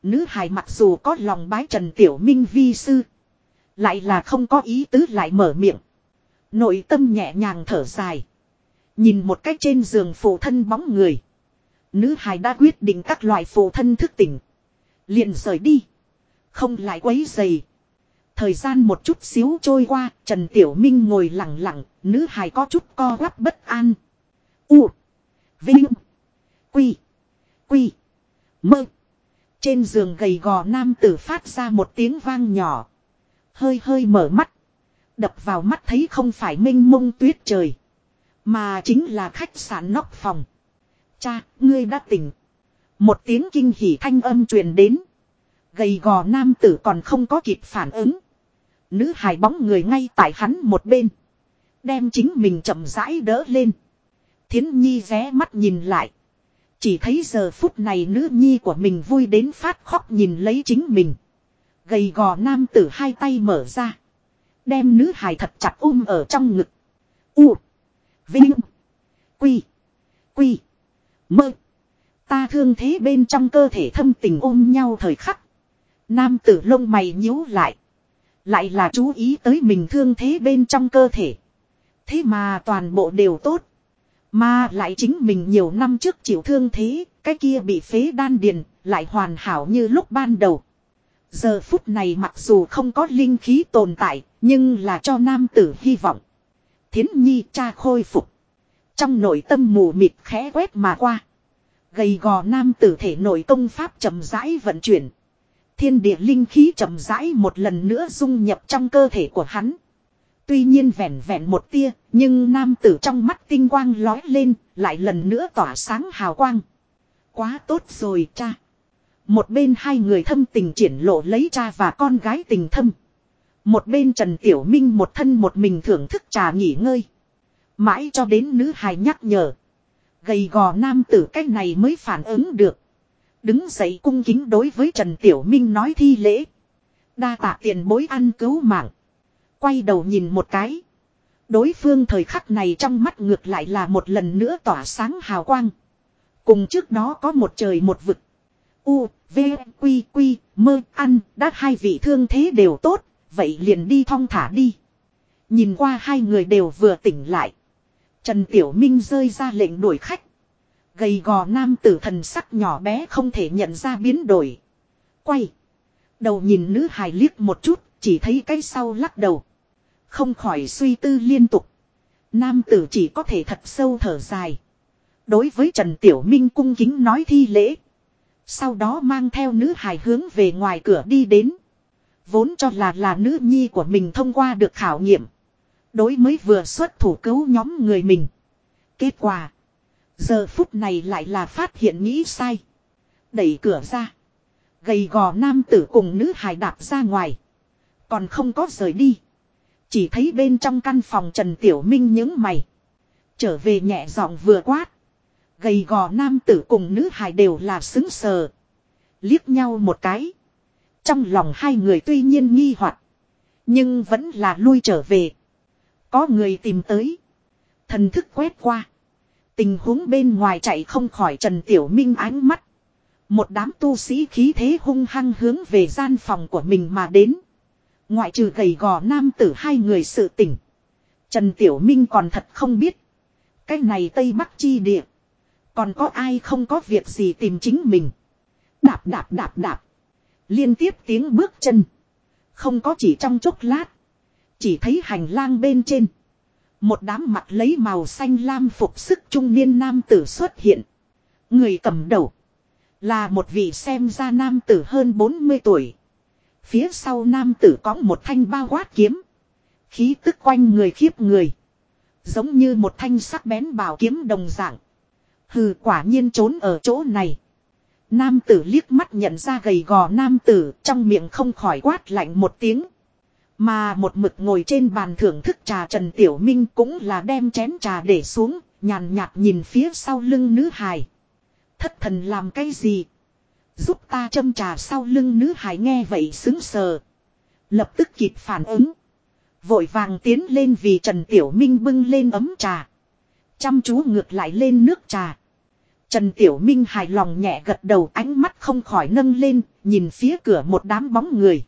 A: Nữ hài mặc dù có lòng bái Trần Tiểu Minh vi sư. Lại là không có ý tứ lại mở miệng. Nội tâm nhẹ nhàng thở dài. Nhìn một cách trên giường phụ thân bóng người. Nữ hài đã quyết định các loại phụ thân thức tỉnh. Liền rời đi. Không lại quấy dày. Thời gian một chút xíu trôi qua, Trần Tiểu Minh ngồi lặng lặng, nữ hài có chút co quắp bất an. U. Vinh. Quy. Quy. Mơ. Trên giường gầy gò nam tử phát ra một tiếng vang nhỏ. Hơi hơi mở mắt. Đập vào mắt thấy không phải minh mông tuyết trời. Mà chính là khách sạn nóc phòng. Cha, ngươi đã tỉnh. Một tiếng kinh hỉ thanh âm truyền đến. Gầy gò nam tử còn không có kịp phản ứng. Nữ hài bóng người ngay tại hắn một bên. Đem chính mình chậm rãi đỡ lên. Thiến Nhi ré mắt nhìn lại. Chỉ thấy giờ phút này nữ nhi của mình vui đến phát khóc nhìn lấy chính mình. Gầy gò nam tử hai tay mở ra. Đem nữ hài thật chặt ôm ở trong ngực. U. Vinh. Quy. Quy. Mơ. Ta thương thế bên trong cơ thể thâm tình ôm nhau thời khắc. Nam tử lông mày nhíu lại. Lại là chú ý tới mình thương thế bên trong cơ thể. Thế mà toàn bộ đều tốt. Mà lại chính mình nhiều năm trước chịu thương thế, cái kia bị phế đan điền, lại hoàn hảo như lúc ban đầu. Giờ phút này mặc dù không có linh khí tồn tại, nhưng là cho nam tử hy vọng. Thiến nhi cha khôi phục. Trong nội tâm mù mịt khẽ quét mà qua. Gầy gò nam tử thể nội công pháp chậm rãi vận chuyển. Thiên địa linh khí chậm rãi một lần nữa dung nhập trong cơ thể của hắn. Tuy nhiên vẹn vẹn một tia, nhưng nam tử trong mắt tinh quang lói lên, lại lần nữa tỏa sáng hào quang. Quá tốt rồi cha. Một bên hai người thâm tình triển lộ lấy cha và con gái tình thâm. Một bên Trần Tiểu Minh một thân một mình thưởng thức trà nghỉ ngơi. Mãi cho đến nữ hài nhắc nhở. Gầy gò nam tử cách này mới phản ứng được. Đứng dậy cung kính đối với Trần Tiểu Minh nói thi lễ. Đa tạ tiền bối ăn cứu mạng. Quay đầu nhìn một cái. Đối phương thời khắc này trong mắt ngược lại là một lần nữa tỏa sáng hào quang. Cùng trước đó có một trời một vực. U, V, Quy, Quy, mơ, ăn, đã hai vị thương thế đều tốt, vậy liền đi thong thả đi. Nhìn qua hai người đều vừa tỉnh lại. Trần Tiểu Minh rơi ra lệnh đuổi khách. Gầy gò nam tử thần sắc nhỏ bé không thể nhận ra biến đổi. Quay. Đầu nhìn nữ hài liếc một chút, chỉ thấy cái sau lắc đầu. Không khỏi suy tư liên tục. Nam tử chỉ có thể thật sâu thở dài. Đối với Trần Tiểu Minh cung kính nói thi lễ. Sau đó mang theo nữ hài hướng về ngoài cửa đi đến. Vốn cho là là nữ nhi của mình thông qua được khảo nghiệm. Đối mới vừa xuất thủ cứu nhóm người mình. Kết quả. Giờ phút này lại là phát hiện nghĩ sai. Đẩy cửa ra. Gầy gò nam tử cùng nữ hài đạp ra ngoài. Còn không có rời đi. Chỉ thấy bên trong căn phòng Trần Tiểu Minh những mày. Trở về nhẹ giọng vừa quát. Gầy gò nam tử cùng nữ hài đều là xứng sờ. Liếc nhau một cái. Trong lòng hai người tuy nhiên nghi hoặc, Nhưng vẫn là lui trở về. Có người tìm tới. Thần thức quét qua. Tình huống bên ngoài chạy không khỏi Trần Tiểu Minh ánh mắt. Một đám tu sĩ khí thế hung hăng hướng về gian phòng của mình mà đến. Ngoại trừ gầy gò nam tử hai người sự tỉnh. Trần Tiểu Minh còn thật không biết. Cái này Tây Bắc chi địa. Còn có ai không có việc gì tìm chính mình. Đạp đạp đạp đạp. Liên tiếp tiếng bước chân. Không có chỉ trong chốc lát. Chỉ thấy hành lang bên trên. Một đám mặt lấy màu xanh lam phục sức trung niên nam tử xuất hiện. Người cầm đầu. Là một vị xem ra nam tử hơn 40 tuổi. Phía sau nam tử có một thanh bao quát kiếm. Khí tức quanh người khiếp người. Giống như một thanh sắc bén bảo kiếm đồng dạng. Hừ, quả nhiên trốn ở chỗ này. Nam tử liếc mắt nhận ra gầy gò nam tử trong miệng không khỏi quát lạnh một tiếng. Mà một mực ngồi trên bàn thưởng thức trà Trần Tiểu Minh cũng là đem chén trà để xuống, nhàn nhạt nhìn phía sau lưng nữ hài. Thất thần làm cái gì? Giúp ta châm trà sau lưng nữ hài nghe vậy xứng sờ. Lập tức kịp phản ứng. Vội vàng tiến lên vì Trần Tiểu Minh bưng lên ấm trà. Chăm chú ngược lại lên nước trà. Trần Tiểu Minh hài lòng nhẹ gật đầu ánh mắt không khỏi nâng lên, nhìn phía cửa một đám bóng người.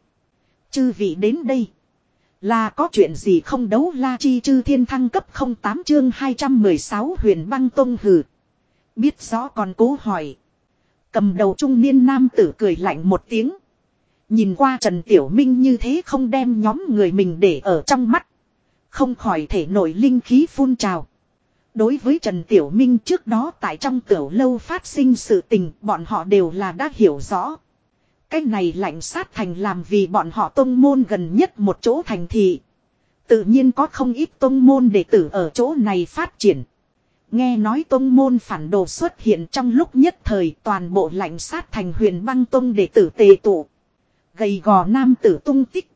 A: Chư vị đến đây. Là có chuyện gì không đấu la chi chư thiên thăng cấp 08 chương 216 huyền băng tông hừ. Biết rõ còn cố hỏi. Cầm đầu trung niên nam tử cười lạnh một tiếng. Nhìn qua Trần Tiểu Minh như thế không đem nhóm người mình để ở trong mắt. Không khỏi thể nổi linh khí phun trào. Đối với Trần Tiểu Minh trước đó tại trong tiểu lâu phát sinh sự tình, bọn họ đều là đã hiểu rõ. Cái này lạnh sát thành làm vì bọn họ tông môn gần nhất một chỗ thành thị. Tự nhiên có không ít tông môn đệ tử ở chỗ này phát triển. Nghe nói tông môn phản đồ xuất hiện trong lúc nhất thời, toàn bộ lạnh sát thành huyền băng tông đệ tử tề tụ. Gầy gò nam tử tung tích.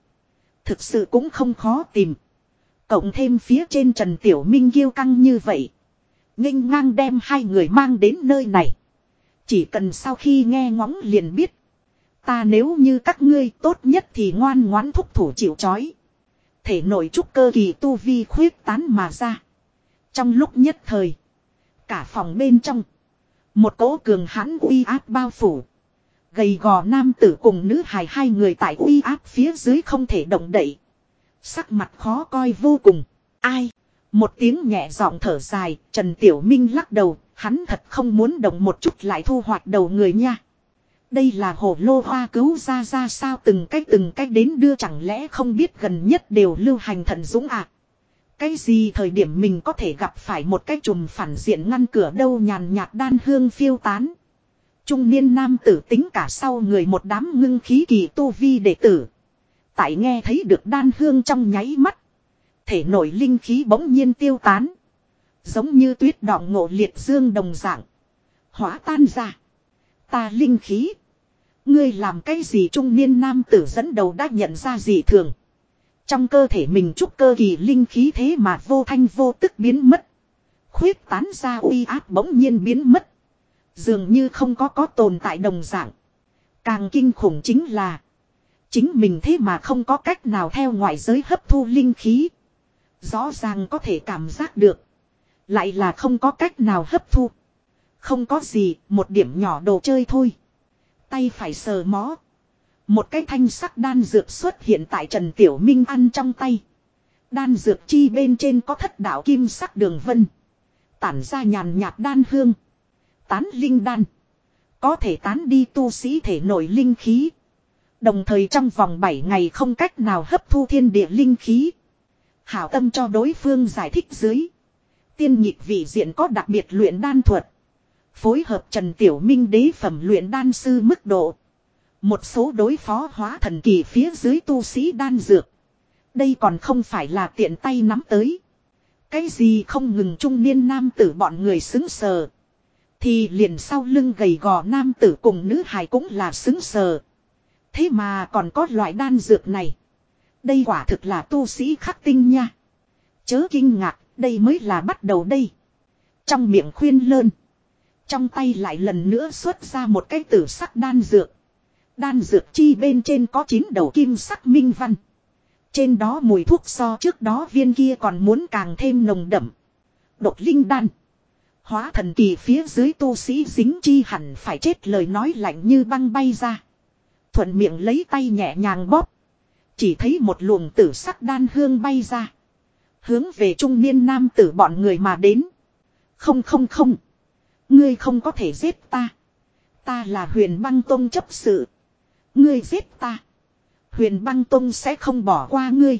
A: Thực sự cũng không khó tìm. Cộng thêm phía trên Trần Tiểu Minh kiêu căng như vậy. nghênh ngang đem hai người mang đến nơi này. Chỉ cần sau khi nghe ngóng liền biết. Ta nếu như các ngươi tốt nhất thì ngoan ngoãn thúc thủ chịu chói. Thể nội trúc cơ kỳ tu vi khuyết tán mà ra. Trong lúc nhất thời. Cả phòng bên trong. Một cỗ cường hãn uy áp bao phủ. Gầy gò nam tử cùng nữ hài hai người tại uy áp phía dưới không thể động đậy. Sắc mặt khó coi vô cùng. Ai? Một tiếng nhẹ giọng thở dài, Trần Tiểu Minh lắc đầu, hắn thật không muốn động một chút lại thu hoạch đầu người nha. Đây là hồ lô hoa cứu ra ra sao từng cách từng cách đến đưa chẳng lẽ không biết gần nhất đều lưu hành thần dũng à. Cái gì thời điểm mình có thể gặp phải một cái trùm phản diện ngăn cửa đâu nhàn nhạt đan hương phiêu tán. Trung niên nam tử tính cả sau người một đám ngưng khí kỳ tu vi đệ tử. Tại nghe thấy được đan hương trong nháy mắt. Thể nổi linh khí bỗng nhiên tiêu tán. Giống như tuyết đọng ngộ liệt dương đồng dạng. Hóa tan ra. Ta linh khí. Ngươi làm cái gì trung niên nam tử dẫn đầu đã nhận ra gì thường. Trong cơ thể mình trúc cơ kỳ linh khí thế mà vô thanh vô tức biến mất. Khuyết tán ra uy áp bỗng nhiên biến mất. Dường như không có có tồn tại đồng dạng. Càng kinh khủng chính là. Chính mình thế mà không có cách nào theo ngoại giới hấp thu linh khí. Rõ ràng có thể cảm giác được. Lại là không có cách nào hấp thu. Không có gì, một điểm nhỏ đồ chơi thôi. Tay phải sờ mó. Một cái thanh sắc đan dược xuất hiện tại Trần Tiểu Minh ăn trong tay. Đan dược chi bên trên có thất đạo kim sắc đường vân. Tản ra nhàn nhạt đan hương. Tán linh đan. Có thể tán đi tu sĩ thể nội linh khí. Đồng thời trong vòng 7 ngày không cách nào hấp thu thiên địa linh khí. Hảo tâm cho đối phương giải thích dưới. Tiên nhịp vị diện có đặc biệt luyện đan thuật. Phối hợp Trần Tiểu Minh đế phẩm luyện đan sư mức độ. Một số đối phó hóa thần kỳ phía dưới tu sĩ đan dược. Đây còn không phải là tiện tay nắm tới. Cái gì không ngừng trung niên nam tử bọn người xứng sờ. Thì liền sau lưng gầy gò nam tử cùng nữ hài cũng là xứng sờ. Thế mà còn có loại đan dược này. Đây quả thực là tu sĩ khắc tinh nha. Chớ kinh ngạc, đây mới là bắt đầu đây. Trong miệng khuyên lơn. Trong tay lại lần nữa xuất ra một cái tử sắc đan dược. Đan dược chi bên trên có chín đầu kim sắc minh văn. Trên đó mùi thuốc so trước đó viên kia còn muốn càng thêm nồng đậm. Độc linh đan. Hóa thần kỳ phía dưới tu sĩ dính chi hẳn phải chết lời nói lạnh như băng bay ra. Thuận miệng lấy tay nhẹ nhàng bóp. Chỉ thấy một luồng tử sắc đan hương bay ra. Hướng về trung niên nam tử bọn người mà đến. Không không không. Ngươi không có thể giết ta. Ta là huyền băng tông chấp sự. Ngươi giết ta. Huyền băng tông sẽ không bỏ qua ngươi.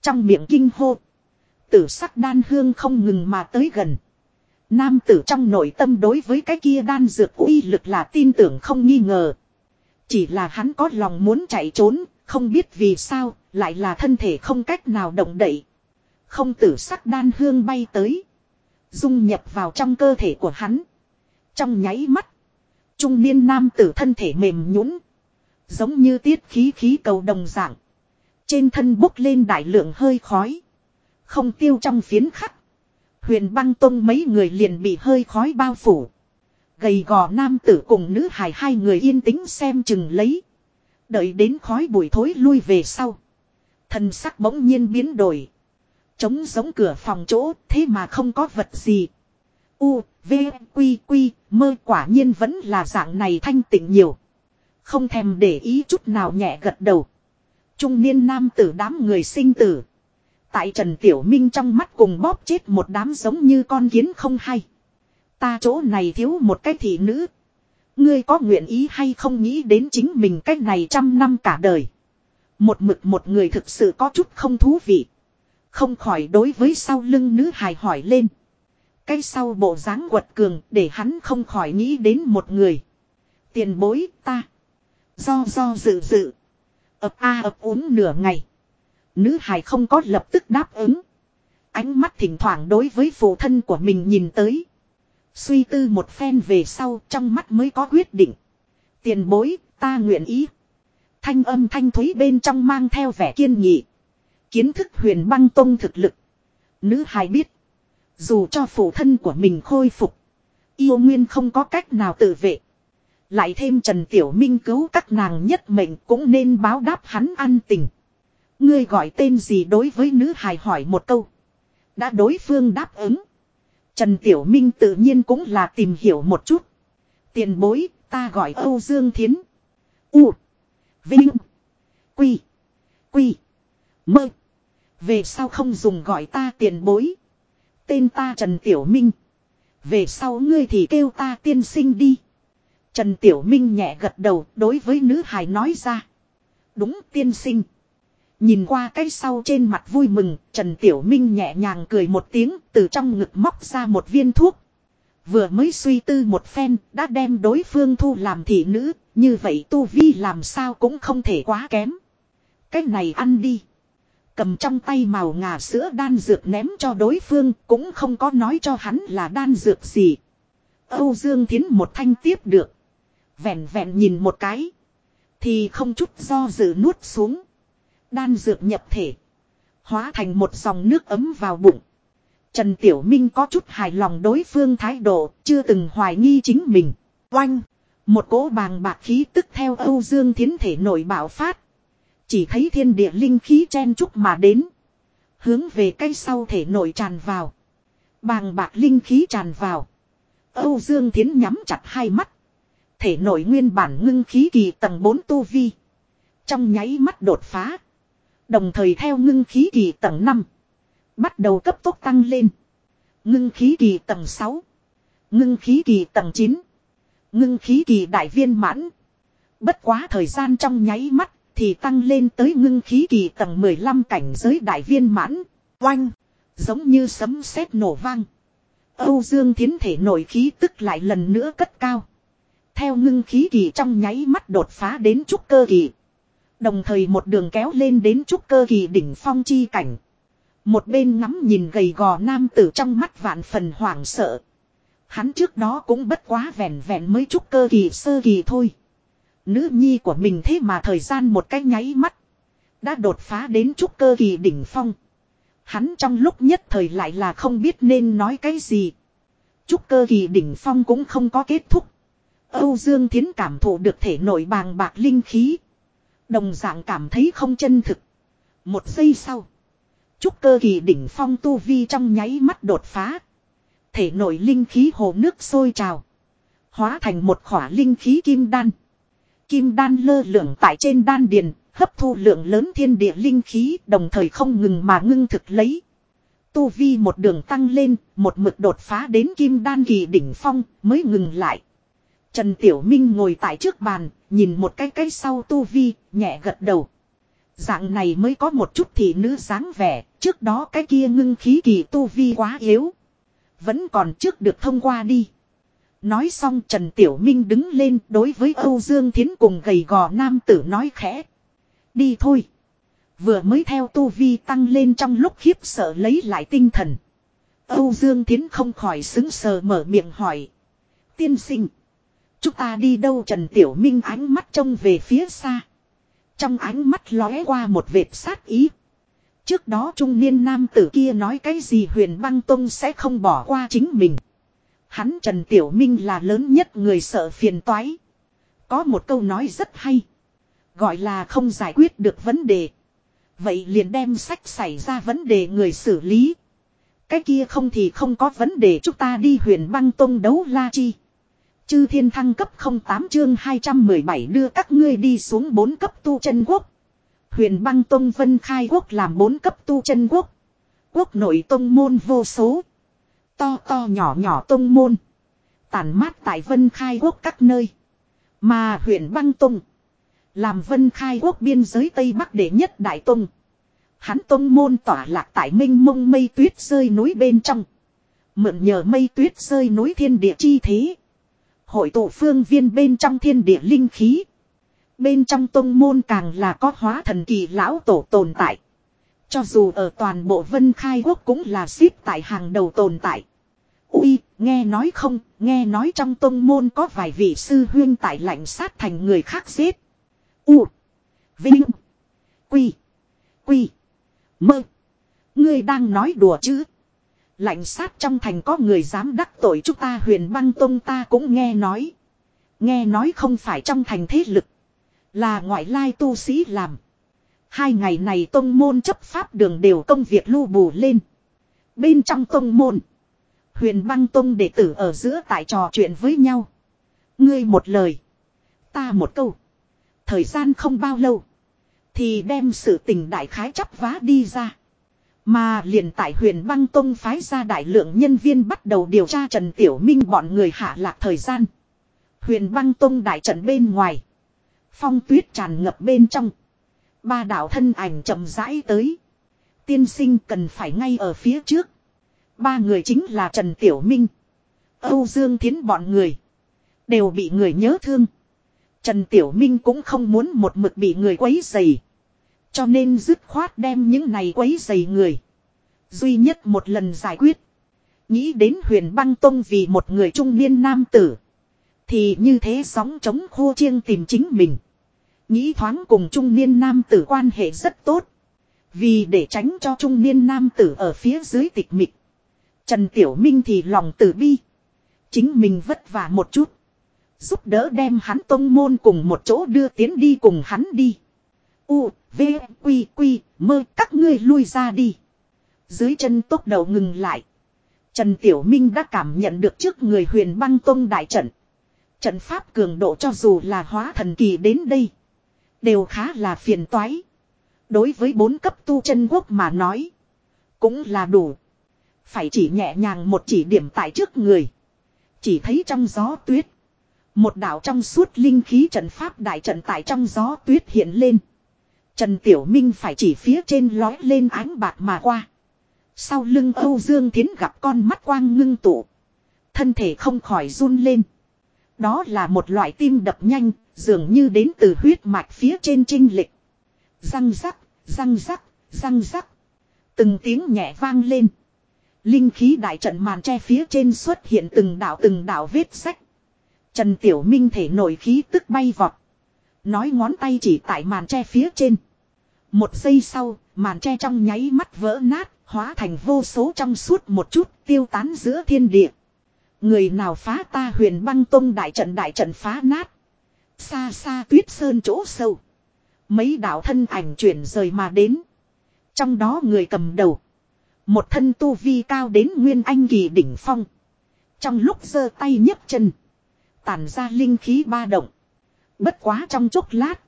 A: Trong miệng kinh hô. Tử sắc đan hương không ngừng mà tới gần. Nam tử trong nội tâm đối với cái kia đan dược uy lực là tin tưởng không nghi ngờ. Chỉ là hắn có lòng muốn chạy trốn, không biết vì sao, lại là thân thể không cách nào động đậy. Không tử sắc đan hương bay tới. Dung nhập vào trong cơ thể của hắn. Trong nháy mắt. Trung niên nam tử thân thể mềm nhũn Giống như tiết khí khí cầu đồng dạng. Trên thân bốc lên đại lượng hơi khói. Không tiêu trong phiến khắc. Huyền băng tông mấy người liền bị hơi khói bao phủ. Gầy gò nam tử cùng nữ hài hai người yên tĩnh xem chừng lấy. Đợi đến khói bụi thối lui về sau. Thần sắc bỗng nhiên biến đổi. Trống giống cửa phòng chỗ thế mà không có vật gì. U, V, Quy, Quy, mơ quả nhiên vẫn là dạng này thanh tịnh nhiều. Không thèm để ý chút nào nhẹ gật đầu. Trung niên nam tử đám người sinh tử. Tại Trần Tiểu Minh trong mắt cùng bóp chết một đám giống như con kiến không hay. Ta chỗ này thiếu một cái thị nữ. Ngươi có nguyện ý hay không nghĩ đến chính mình cách này trăm năm cả đời. Một mực một người thực sự có chút không thú vị. Không khỏi đối với sau lưng nữ hài hỏi lên. Cái sau bộ dáng quật cường để hắn không khỏi nghĩ đến một người. Tiền bối ta. Do do dự dự. ập a ập uống nửa ngày. Nữ hài không có lập tức đáp ứng. Ánh mắt thỉnh thoảng đối với phụ thân của mình nhìn tới. Suy tư một phen về sau trong mắt mới có quyết định. Tiền bối, ta nguyện ý. Thanh âm thanh thúy bên trong mang theo vẻ kiên nghị. Kiến thức huyền băng tông thực lực. Nữ hài biết. Dù cho phụ thân của mình khôi phục. Yêu nguyên không có cách nào tự vệ. Lại thêm Trần Tiểu Minh cứu các nàng nhất mệnh cũng nên báo đáp hắn an tình. Ngươi gọi tên gì đối với nữ hài hỏi một câu. Đã đối phương đáp ứng. Trần Tiểu Minh tự nhiên cũng là tìm hiểu một chút. Tiền bối, ta gọi Âu Dương Thiến. U. Vinh. Quy. Quy. Mơ. Về sau không dùng gọi ta tiền bối. Tên ta Trần Tiểu Minh. Về sau ngươi thì kêu ta tiên sinh đi. Trần Tiểu Minh nhẹ gật đầu đối với nữ hài nói ra. Đúng tiên sinh. Nhìn qua cái sau trên mặt vui mừng, Trần Tiểu Minh nhẹ nhàng cười một tiếng, từ trong ngực móc ra một viên thuốc. Vừa mới suy tư một phen, đã đem đối phương thu làm thị nữ, như vậy tu vi làm sao cũng không thể quá kém. Cái này ăn đi. Cầm trong tay màu ngà sữa đan dược ném cho đối phương, cũng không có nói cho hắn là đan dược gì. Âu Dương Thiến một thanh tiếp được. Vẹn vẹn nhìn một cái. Thì không chút do dự nuốt xuống. Đan dược nhập thể. Hóa thành một dòng nước ấm vào bụng. Trần Tiểu Minh có chút hài lòng đối phương thái độ, chưa từng hoài nghi chính mình. Oanh! Một cỗ bàng bạc khí tức theo Âu Dương Thiến thể nội bạo phát. Chỉ thấy thiên địa linh khí chen chúc mà đến. Hướng về cây sau thể nội tràn vào. Bàng bạc linh khí tràn vào. Âu Dương Thiến nhắm chặt hai mắt. Thể nội nguyên bản ngưng khí kỳ tầng 4 tu vi. Trong nháy mắt đột phá. Đồng thời theo ngưng khí kỳ tầng 5. Bắt đầu cấp tốc tăng lên. Ngưng khí kỳ tầng 6. Ngưng khí kỳ tầng 9. Ngưng khí kỳ đại viên mãn. Bất quá thời gian trong nháy mắt thì tăng lên tới ngưng khí kỳ tầng 15 cảnh giới đại viên mãn. Oanh. Giống như sấm sét nổ vang. Âu Dương Thiến thể nổi khí tức lại lần nữa cất cao. Theo ngưng khí kỳ trong nháy mắt đột phá đến trúc cơ kỳ. Đồng thời một đường kéo lên đến trúc cơ kỳ đỉnh phong chi cảnh. Một bên ngắm nhìn gầy gò nam tử trong mắt vạn phần hoảng sợ. Hắn trước đó cũng bất quá vẹn vẹn mới chút cơ kỳ sơ kỳ thôi. Nữ nhi của mình thế mà thời gian một cái nháy mắt. Đã đột phá đến chút cơ kỳ đỉnh phong. Hắn trong lúc nhất thời lại là không biết nên nói cái gì. Chút cơ kỳ đỉnh phong cũng không có kết thúc. Âu Dương Thiến cảm thụ được thể nội bàng bạc linh khí. Đồng dạng cảm thấy không chân thực. Một giây sau. Trúc cơ kỳ đỉnh phong tu vi trong nháy mắt đột phá. Thể nội linh khí hồ nước sôi trào. Hóa thành một khỏa linh khí kim đan. Kim đan lơ lửng tại trên đan điền, hấp thu lượng lớn thiên địa linh khí đồng thời không ngừng mà ngưng thực lấy. Tu vi một đường tăng lên, một mực đột phá đến kim đan kỳ đỉnh phong mới ngừng lại. Trần Tiểu Minh ngồi tại trước bàn, nhìn một cái cái sau tu vi, nhẹ gật đầu. Dạng này mới có một chút thị nữ dáng vẻ, trước đó cái kia ngưng khí kỳ tu vi quá yếu. Vẫn còn trước được thông qua đi. Nói xong Trần Tiểu Minh đứng lên đối với Âu Dương Thiến cùng gầy gò nam tử nói khẽ. Đi thôi. Vừa mới theo tu vi tăng lên trong lúc khiếp sợ lấy lại tinh thần. Âu Dương Thiến không khỏi xứng sờ mở miệng hỏi. Tiên sinh. Chúng ta đi đâu Trần Tiểu Minh ánh mắt trông về phía xa. Trong ánh mắt lóe qua một vệt sát ý. Trước đó trung niên nam tử kia nói cái gì huyền băng tông sẽ không bỏ qua chính mình. Hắn Trần Tiểu Minh là lớn nhất người sợ phiền toái. Có một câu nói rất hay. Gọi là không giải quyết được vấn đề. Vậy liền đem sách xảy ra vấn đề người xử lý. Cái kia không thì không có vấn đề chúng ta đi huyền băng tông đấu la chi. Chư thiên thăng cấp 08 chương 217 đưa các ngươi đi xuống 4 cấp tu chân quốc. Huyền băng tông vân khai quốc làm 4 cấp tu chân quốc. Quốc nội tông môn vô số. To to nhỏ nhỏ tông môn. Tản mát tại vân khai quốc các nơi. Mà huyện băng tông. Làm vân khai quốc biên giới Tây Bắc đệ nhất đại tông. Hắn tông môn tỏa lạc tại minh mông mây tuyết rơi núi bên trong. Mượn nhờ mây tuyết rơi núi thiên địa chi thế. Hội tụ phương viên bên trong thiên địa linh khí. Bên trong tông môn càng là có hóa thần kỳ lão tổ tồn tại. Cho dù ở toàn bộ vân khai quốc cũng là xếp tại hàng đầu tồn tại. Ui, nghe nói không, nghe nói trong tông môn có vài vị sư huyên tại lạnh sát thành người khác giết. U. Vinh. Quy. Quy. Mơ. Ngươi đang nói đùa chứ. Lạnh sát trong thành có người dám đắc tội chúng ta, huyền băng tông ta cũng nghe nói. Nghe nói không phải trong thành thế lực. Là ngoại lai tu sĩ làm. Hai ngày này tông môn chấp pháp đường đều công việc lưu bù lên. Bên trong tông môn. Huyền băng tông đệ tử ở giữa tại trò chuyện với nhau. Ngươi một lời. Ta một câu. Thời gian không bao lâu. Thì đem sự tình đại khái chấp vá đi ra. Mà liền tại huyền băng tông phái ra đại lượng nhân viên bắt đầu điều tra Trần Tiểu Minh bọn người hạ lạc thời gian. Huyền băng tông đại trận bên ngoài. Phong tuyết tràn ngập bên trong. Ba đạo thân ảnh chậm rãi tới. Tiên sinh cần phải ngay ở phía trước. Ba người chính là Trần Tiểu Minh. Âu Dương Thiến bọn người. Đều bị người nhớ thương. Trần Tiểu Minh cũng không muốn một mực bị người quấy dày. Cho nên dứt khoát đem những này quấy dày người. Duy nhất một lần giải quyết. Nghĩ đến huyền băng tông vì một người trung niên nam tử. Thì như thế sóng chống khô chiêng tìm chính mình. Nghĩ thoáng cùng trung niên nam tử quan hệ rất tốt. Vì để tránh cho trung niên nam tử ở phía dưới tịch mịch. Trần Tiểu Minh thì lòng tử bi. Chính mình vất vả một chút. Giúp đỡ đem hắn tông môn cùng một chỗ đưa tiến đi cùng hắn đi. U, V, Quy, Quy, mơ các ngươi lui ra đi. Dưới chân tốc đầu ngừng lại. Trần Tiểu Minh đã cảm nhận được trước người huyền băng tông đại trận. Trận pháp cường độ cho dù là hóa thần kỳ đến đây. Đều khá là phiền toái. Đối với bốn cấp tu chân quốc mà nói. Cũng là đủ. Phải chỉ nhẹ nhàng một chỉ điểm tại trước người. Chỉ thấy trong gió tuyết. Một đảo trong suốt linh khí trận pháp đại trận tại trong gió tuyết hiện lên. Trần Tiểu Minh phải chỉ phía trên lói lên ánh bạc mà qua. Sau lưng Âu Dương Thiến gặp con mắt quang ngưng tụ. Thân thể không khỏi run lên. Đó là một loại tim đập nhanh, dường như đến từ huyết mạch phía trên trinh lịch. Răng rắc, răng rắc, răng rắc. Từng tiếng nhẹ vang lên. Linh khí đại trận màn che phía trên xuất hiện từng đạo từng đạo vết sách. Trần Tiểu Minh thể nổi khí tức bay vọt. Nói ngón tay chỉ tại màn tre phía trên. Một giây sau, màn tre trong nháy mắt vỡ nát, hóa thành vô số trong suốt một chút, tiêu tán giữa thiên địa. Người nào phá ta huyền băng tông đại trận đại trận phá nát. Xa xa tuyết sơn chỗ sâu. Mấy đạo thân ảnh chuyển rời mà đến. Trong đó người cầm đầu. Một thân tu vi cao đến nguyên anh kỳ đỉnh phong. Trong lúc giơ tay nhấc chân. Tản ra linh khí ba động. Bất quá trong chốc lát.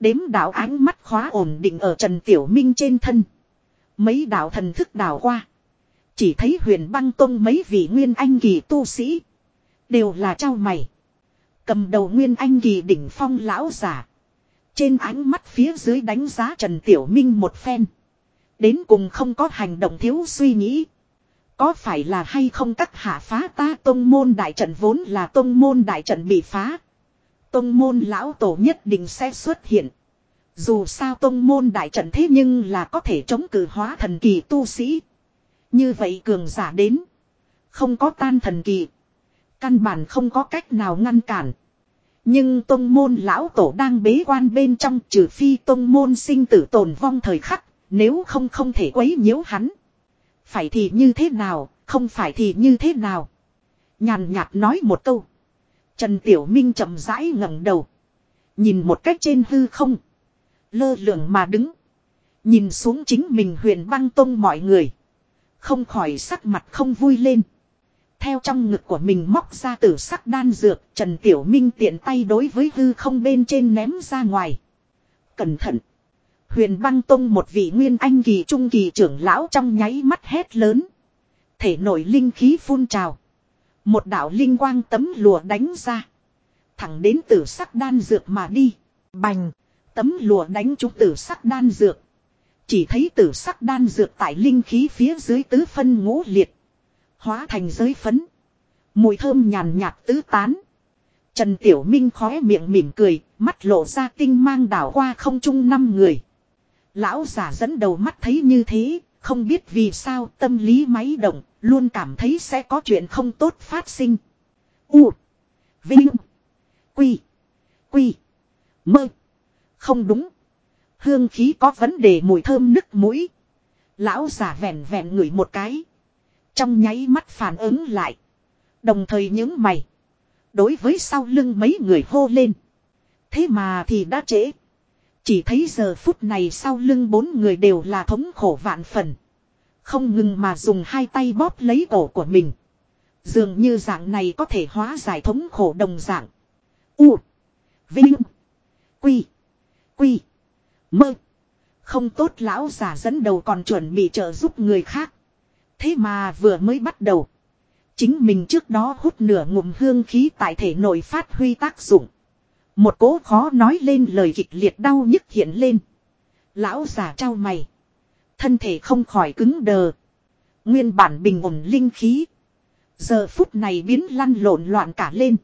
A: Đếm đạo ánh mắt khóa ổn định ở Trần Tiểu Minh trên thân. Mấy đạo thần thức đảo qua. Chỉ thấy huyền băng tông mấy vị nguyên anh kỳ tu sĩ. Đều là trao mày. Cầm đầu nguyên anh kỳ đỉnh phong lão giả. Trên ánh mắt phía dưới đánh giá Trần Tiểu Minh một phen. Đến cùng không có hành động thiếu suy nghĩ. Có phải là hay không các hạ phá ta tông môn đại trận vốn là tông môn đại trận bị phá. Tông môn lão tổ nhất định sẽ xuất hiện. Dù sao tông môn đại trận thế nhưng là có thể chống cử hóa thần kỳ tu sĩ. Như vậy cường giả đến. Không có tan thần kỳ. Căn bản không có cách nào ngăn cản. Nhưng tông môn lão tổ đang bế quan bên trong trừ phi tông môn sinh tử tồn vong thời khắc. Nếu không không thể quấy nhiễu hắn. Phải thì như thế nào, không phải thì như thế nào. Nhàn nhạt nói một câu. Trần Tiểu Minh chậm rãi ngẩng đầu. Nhìn một cách trên hư không. Lơ lửng mà đứng. Nhìn xuống chính mình huyền băng tông mọi người. Không khỏi sắc mặt không vui lên. Theo trong ngực của mình móc ra tử sắc đan dược. Trần Tiểu Minh tiện tay đối với hư không bên trên ném ra ngoài. Cẩn thận. Huyền băng tông một vị nguyên anh kỳ trung kỳ trưởng lão trong nháy mắt hét lớn. Thể nổi linh khí phun trào. Một đạo linh quang tấm lùa đánh ra. Thẳng đến tử sắc đan dược mà đi. Bành. Tấm lùa đánh trúng tử sắc đan dược. Chỉ thấy tử sắc đan dược tại linh khí phía dưới tứ phân ngũ liệt. Hóa thành giới phấn. Mùi thơm nhàn nhạt tứ tán. Trần Tiểu Minh khóe miệng mỉm cười, mắt lộ ra tinh mang đảo qua không trung năm người. Lão giả dẫn đầu mắt thấy như thế, không biết vì sao tâm lý máy động, luôn cảm thấy sẽ có chuyện không tốt phát sinh. U. Vinh. Quy. Quy. Mơ. Không đúng. Hương khí có vấn đề mùi thơm nức mũi. Lão giả vẹn vẹn ngửi một cái. Trong nháy mắt phản ứng lại. Đồng thời những mày. Đối với sau lưng mấy người hô lên. Thế mà thì đã trễ. Chỉ thấy giờ phút này sau lưng bốn người đều là thống khổ vạn phần. Không ngừng mà dùng hai tay bóp lấy cổ của mình. Dường như dạng này có thể hóa giải thống khổ đồng dạng. U. Vinh. Quy. Quy. Mơ. Không tốt lão giả dẫn đầu còn chuẩn bị trợ giúp người khác. Thế mà vừa mới bắt đầu. Chính mình trước đó hút nửa ngụm hương khí tại thể nội phát huy tác dụng. Một cố khó nói lên lời kịch liệt đau nhức hiện lên. Lão giả trao mày. Thân thể không khỏi cứng đờ. Nguyên bản bình ổn linh khí. Giờ phút này biến lăn lộn loạn cả lên.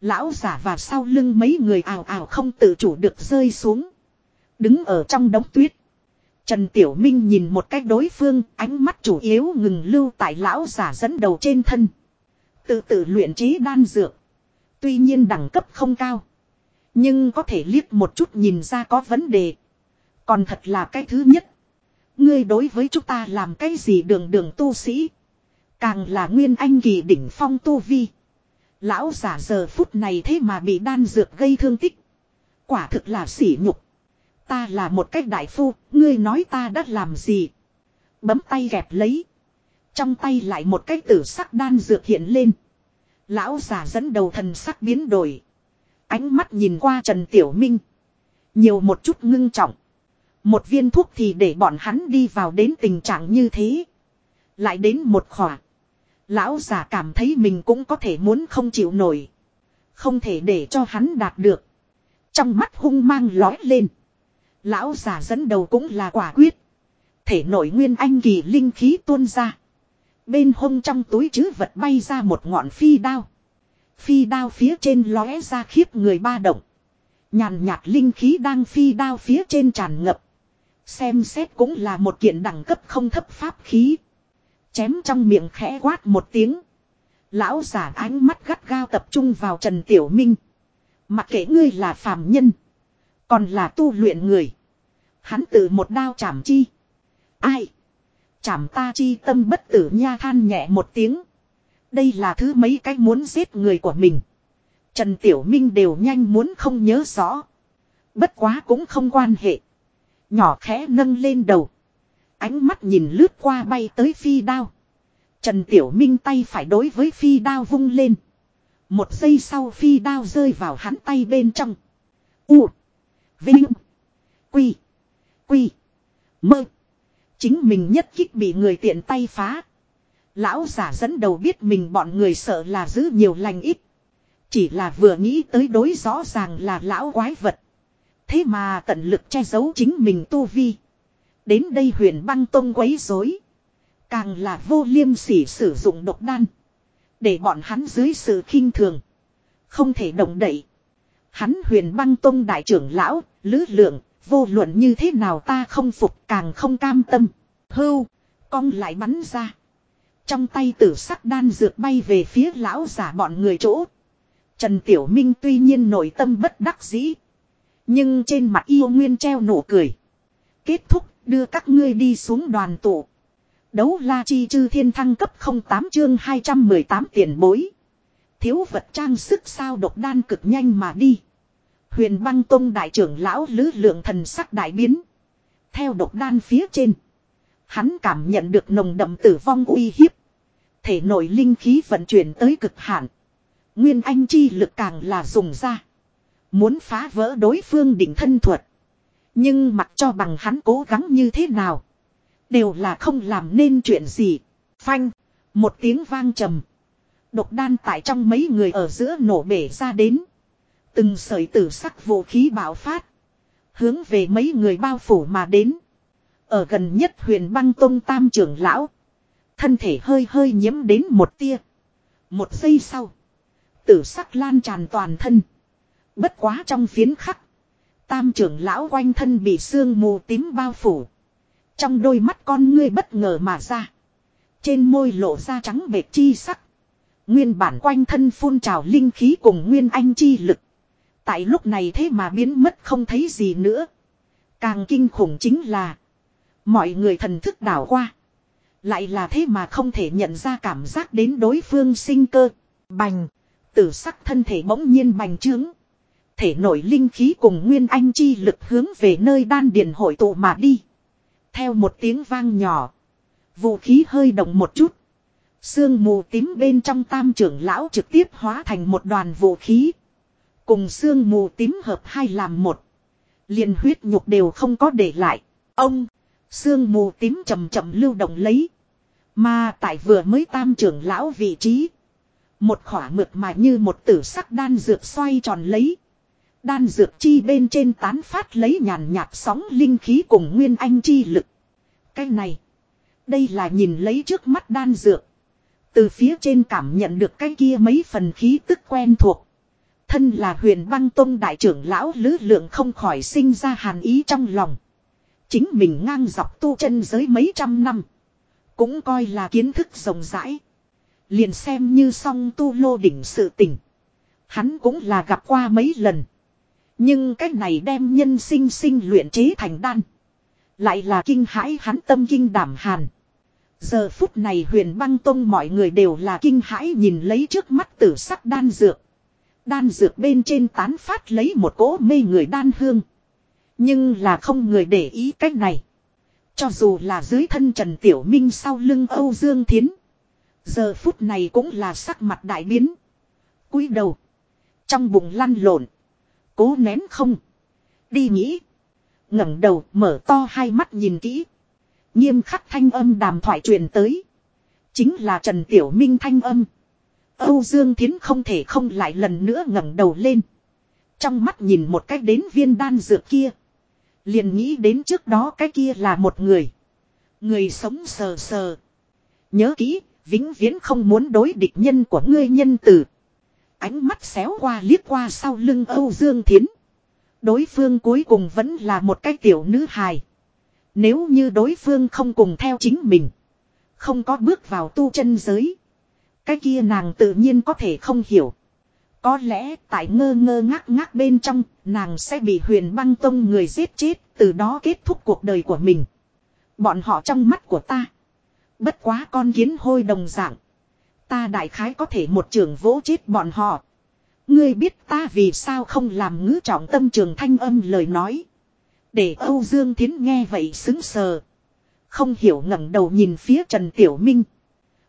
A: Lão giả và sau lưng mấy người ảo ảo không tự chủ được rơi xuống. Đứng ở trong đống tuyết. Trần Tiểu Minh nhìn một cách đối phương, ánh mắt chủ yếu ngừng lưu tại lão giả dẫn đầu trên thân. Tự tự luyện trí đan dược. Tuy nhiên đẳng cấp không cao. Nhưng có thể liếc một chút nhìn ra có vấn đề. Còn thật là cái thứ nhất. Ngươi đối với chúng ta làm cái gì đường đường tu sĩ. Càng là nguyên anh kỳ đỉnh phong tu vi. Lão giả giờ phút này thế mà bị đan dược gây thương tích. Quả thực là sỉ nhục. Ta là một cách đại phu, ngươi nói ta đã làm gì. Bấm tay gẹp lấy. Trong tay lại một cái tử sắc đan dược hiện lên. Lão giả dẫn đầu thần sắc biến đổi. Ánh mắt nhìn qua Trần Tiểu Minh. Nhiều một chút ngưng trọng. Một viên thuốc thì để bọn hắn đi vào đến tình trạng như thế. Lại đến một khỏa. Lão già cảm thấy mình cũng có thể muốn không chịu nổi. Không thể để cho hắn đạt được. Trong mắt hung mang lói lên. Lão già dẫn đầu cũng là quả quyết. Thể nội nguyên anh kỳ linh khí tuôn ra. Bên hông trong túi chứ vật bay ra một ngọn phi đao. Phi đao phía trên lóe ra khiếp người ba động. Nhàn nhạt linh khí đang phi đao phía trên tràn ngập. Xem xét cũng là một kiện đẳng cấp không thấp pháp khí. Chém trong miệng khẽ quát một tiếng. Lão giả ánh mắt gắt gao tập trung vào Trần Tiểu Minh. Mặc kệ ngươi là phàm nhân. Còn là tu luyện người. Hắn tự một đao chảm chi. Ai? Chảm ta chi tâm bất tử nha than nhẹ một tiếng. Đây là thứ mấy cách muốn giết người của mình. Trần Tiểu Minh đều nhanh muốn không nhớ rõ. Bất quá cũng không quan hệ. Nhỏ khẽ nâng lên đầu. Ánh mắt nhìn lướt qua bay tới phi đao. Trần Tiểu Minh tay phải đối với phi đao vung lên. Một giây sau phi đao rơi vào hắn tay bên trong. U. Vinh. Quy. Quy. Mơ. Chính mình nhất kích bị người tiện tay phá. Lão giả dẫn đầu biết mình bọn người sợ là giữ nhiều lành ít. Chỉ là vừa nghĩ tới đối rõ ràng là lão quái vật. Thế mà tận lực che giấu chính mình tu vi. Đến đây huyền băng tông quấy rối. Càng là vô liêm sỉ sử dụng độc đan. Để bọn hắn dưới sự khinh thường. Không thể động đậy. Hắn huyền băng tông đại trưởng lão, lữ lượng, vô luận như thế nào ta không phục càng không cam tâm. Hưu, cong lại bắn ra. Trong tay tử sắc đan dược bay về phía lão giả bọn người chỗ. Trần Tiểu Minh tuy nhiên nội tâm bất đắc dĩ. Nhưng trên mặt yêu nguyên treo nụ cười. Kết thúc, đưa các ngươi đi xuống đoàn tụ. Đấu la chi chư thiên thăng cấp 08 chương 218 tiền bối. Thiếu vật trang sức sao độc đan cực nhanh mà đi. Huyền băng tông đại trưởng lão lứ lượng thần sắc đại biến. Theo độc đan phía trên. Hắn cảm nhận được nồng đậm tử vong uy hiếp. Thể nội linh khí vận chuyển tới cực hạn. Nguyên anh chi lực càng là dùng ra. Muốn phá vỡ đối phương định thân thuật. Nhưng mặc cho bằng hắn cố gắng như thế nào. Đều là không làm nên chuyện gì. Phanh. Một tiếng vang trầm. Độc đan tại trong mấy người ở giữa nổ bể ra đến. Từng sợi tử sắc vũ khí bạo phát. Hướng về mấy người bao phủ mà đến. Ở gần nhất huyền băng tông tam trưởng lão. Thân thể hơi hơi nhiễm đến một tia. Một giây sau. Tử sắc lan tràn toàn thân. Bất quá trong phiến khắc. Tam trưởng lão quanh thân bị sương mù tím bao phủ. Trong đôi mắt con ngươi bất ngờ mà ra. Trên môi lộ ra trắng bệt chi sắc. Nguyên bản quanh thân phun trào linh khí cùng nguyên anh chi lực. Tại lúc này thế mà biến mất không thấy gì nữa. Càng kinh khủng chính là. Mọi người thần thức đảo qua. Lại là thế mà không thể nhận ra cảm giác đến đối phương sinh cơ. Bành. Tử sắc thân thể bỗng nhiên bành trướng. Thể nội linh khí cùng nguyên anh chi lực hướng về nơi đan điền hội tụ mà đi. Theo một tiếng vang nhỏ. Vũ khí hơi động một chút. Sương mù tím bên trong tam trưởng lão trực tiếp hóa thành một đoàn vũ khí. Cùng sương mù tím hợp hai làm một. liền huyết nhục đều không có để lại. Ông, sương mù tím chậm chậm lưu động lấy. Mà tại vừa mới tam trưởng lão vị trí. Một khỏa mượt mà như một tử sắc đan dược xoay tròn lấy. Đan dược chi bên trên tán phát lấy nhàn nhạt sóng linh khí cùng nguyên anh chi lực. Cái này. Đây là nhìn lấy trước mắt đan dược. Từ phía trên cảm nhận được cái kia mấy phần khí tức quen thuộc. Thân là huyền băng tông đại trưởng lão lứ lượng không khỏi sinh ra hàn ý trong lòng. Chính mình ngang dọc tu chân giới mấy trăm năm. Cũng coi là kiến thức rộng rãi. Liền xem như song tu lô đỉnh sự tình. Hắn cũng là gặp qua mấy lần. Nhưng cái này đem nhân sinh sinh luyện chế thành đan. Lại là kinh hãi hắn tâm kinh đảm hàn. Giờ phút này huyền băng tông mọi người đều là kinh hãi nhìn lấy trước mắt tử sắc đan dược. Đan dược bên trên tán phát lấy một cỗ mê người đan hương. Nhưng là không người để ý cách này. Cho dù là dưới thân Trần Tiểu Minh sau lưng Âu Dương Thiến. Giờ phút này cũng là sắc mặt đại biến. cúi đầu. Trong bụng lăn lộn. Cố nén không. Đi nghĩ. ngẩng đầu mở to hai mắt nhìn kỹ. Nghiêm khắc thanh âm đàm thoại truyền tới. Chính là Trần Tiểu Minh thanh âm. Âu Dương Thiến không thể không lại lần nữa ngẩng đầu lên. Trong mắt nhìn một cách đến viên đan dược kia. Liền nghĩ đến trước đó cái kia là một người. Người sống sờ sờ. Nhớ kỹ, vĩnh viễn không muốn đối địch nhân của ngươi nhân tử. Ánh mắt xéo qua liếc qua sau lưng Âu Dương Thiến. Đối phương cuối cùng vẫn là một cái tiểu nữ hài. Nếu như đối phương không cùng theo chính mình. Không có bước vào tu chân giới. Cái kia nàng tự nhiên có thể không hiểu. Có lẽ tại ngơ ngơ ngác ngác bên trong, nàng sẽ bị huyền băng tông người giết chết, từ đó kết thúc cuộc đời của mình. Bọn họ trong mắt của ta. Bất quá con kiến hôi đồng dạng. Ta đại khái có thể một trường vỗ chết bọn họ. Ngươi biết ta vì sao không làm ngữ trọng tâm trường thanh âm lời nói. Để Âu Dương Thiến nghe vậy xứng sờ. Không hiểu ngẩng đầu nhìn phía Trần Tiểu Minh.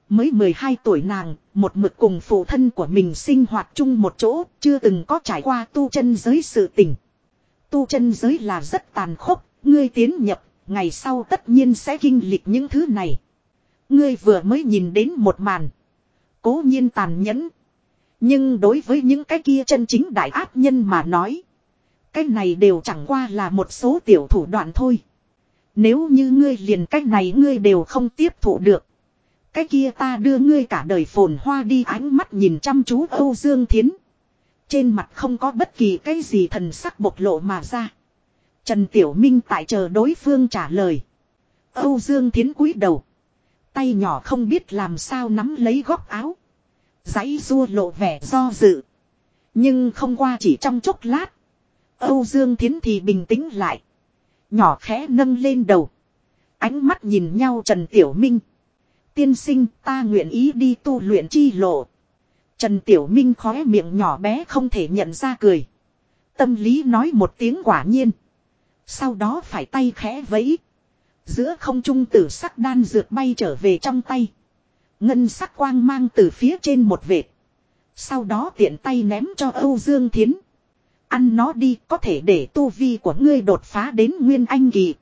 A: Mới 12 tuổi nàng, một mực cùng phụ thân của mình sinh hoạt chung một chỗ, chưa từng có trải qua tu chân giới sự tình. Tu chân giới là rất tàn khốc, ngươi tiến nhập, ngày sau tất nhiên sẽ kinh lịch những thứ này. Ngươi vừa mới nhìn đến một màn. Cố nhiên tàn nhẫn. Nhưng đối với những cái kia chân chính đại ác nhân mà nói. Cái này đều chẳng qua là một số tiểu thủ đoạn thôi. Nếu như ngươi liền cách này ngươi đều không tiếp thụ được. Cái kia ta đưa ngươi cả đời phồn hoa đi ánh mắt nhìn chăm chú Âu Dương Thiến. Trên mặt không có bất kỳ cái gì thần sắc bộc lộ mà ra. Trần Tiểu Minh tại chờ đối phương trả lời. Âu Dương Thiến cúi đầu. Tay nhỏ không biết làm sao nắm lấy góc áo. Giấy rua lộ vẻ do dự. Nhưng không qua chỉ trong chốc lát. Âu Dương Thiến thì bình tĩnh lại. Nhỏ khẽ nâng lên đầu. Ánh mắt nhìn nhau Trần Tiểu Minh. Tiên sinh, ta nguyện ý đi tu luyện chi lộ. Trần Tiểu Minh khóe miệng nhỏ bé không thể nhận ra cười. Tâm lý nói một tiếng quả nhiên. Sau đó phải tay khẽ vẫy. Giữa không trung tử sắc đan dược bay trở về trong tay. Ngân sắc quang mang từ phía trên một vệt. Sau đó tiện tay ném cho Âu Dương Thiến. Ăn nó đi, có thể để tu vi của ngươi đột phá đến nguyên anh kỳ.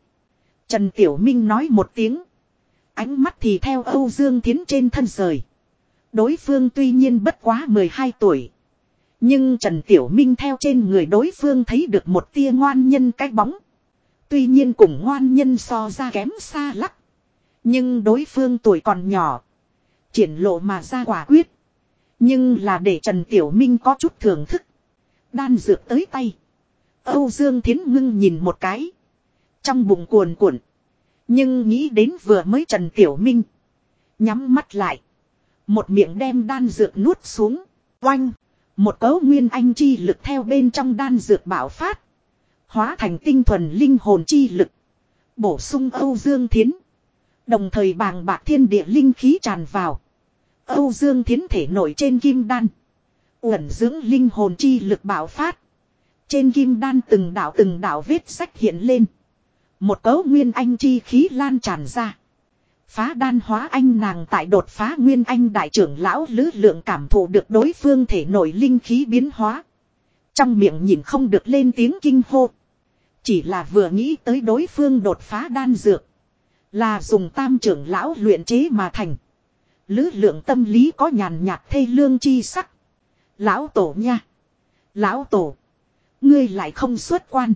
A: Trần Tiểu Minh nói một tiếng. Ánh mắt thì theo Âu Dương Thiến trên thân rời. Đối phương tuy nhiên bất quá 12 tuổi. Nhưng Trần Tiểu Minh theo trên người đối phương thấy được một tia ngoan nhân cái bóng. Tuy nhiên cùng ngoan nhân so ra kém xa lắc. Nhưng đối phương tuổi còn nhỏ. Triển lộ mà ra quả quyết. Nhưng là để Trần Tiểu Minh có chút thưởng thức. Đan dược tới tay. Âu Dương Thiến ngưng nhìn một cái. Trong bụng cuồn cuộn. Nhưng nghĩ đến vừa mới Trần Tiểu Minh. Nhắm mắt lại. Một miệng đem đan dược nuốt xuống. Oanh. Một cấu nguyên anh chi lực theo bên trong đan dược bảo phát. Hóa thành tinh thuần linh hồn chi lực. Bổ sung Âu Dương Thiến. Đồng thời bàng bạc thiên địa linh khí tràn vào. Âu Dương Thiến thể nổi trên kim đan. Uẩn dưỡng linh hồn chi lực bảo phát. Trên kim đan từng đạo từng đạo vết sách hiện lên. Một cấu nguyên anh chi khí lan tràn ra. Phá đan hóa anh nàng tại đột phá nguyên anh đại trưởng lão lứ lượng cảm thụ được đối phương thể nổi linh khí biến hóa. Trong miệng nhìn không được lên tiếng kinh hô. Chỉ là vừa nghĩ tới đối phương đột phá đan dược. Là dùng tam trưởng lão luyện chế mà thành. Lứ lượng tâm lý có nhàn nhạt thê lương chi sắc. Lão tổ nha. Lão tổ. Ngươi lại không xuất quan.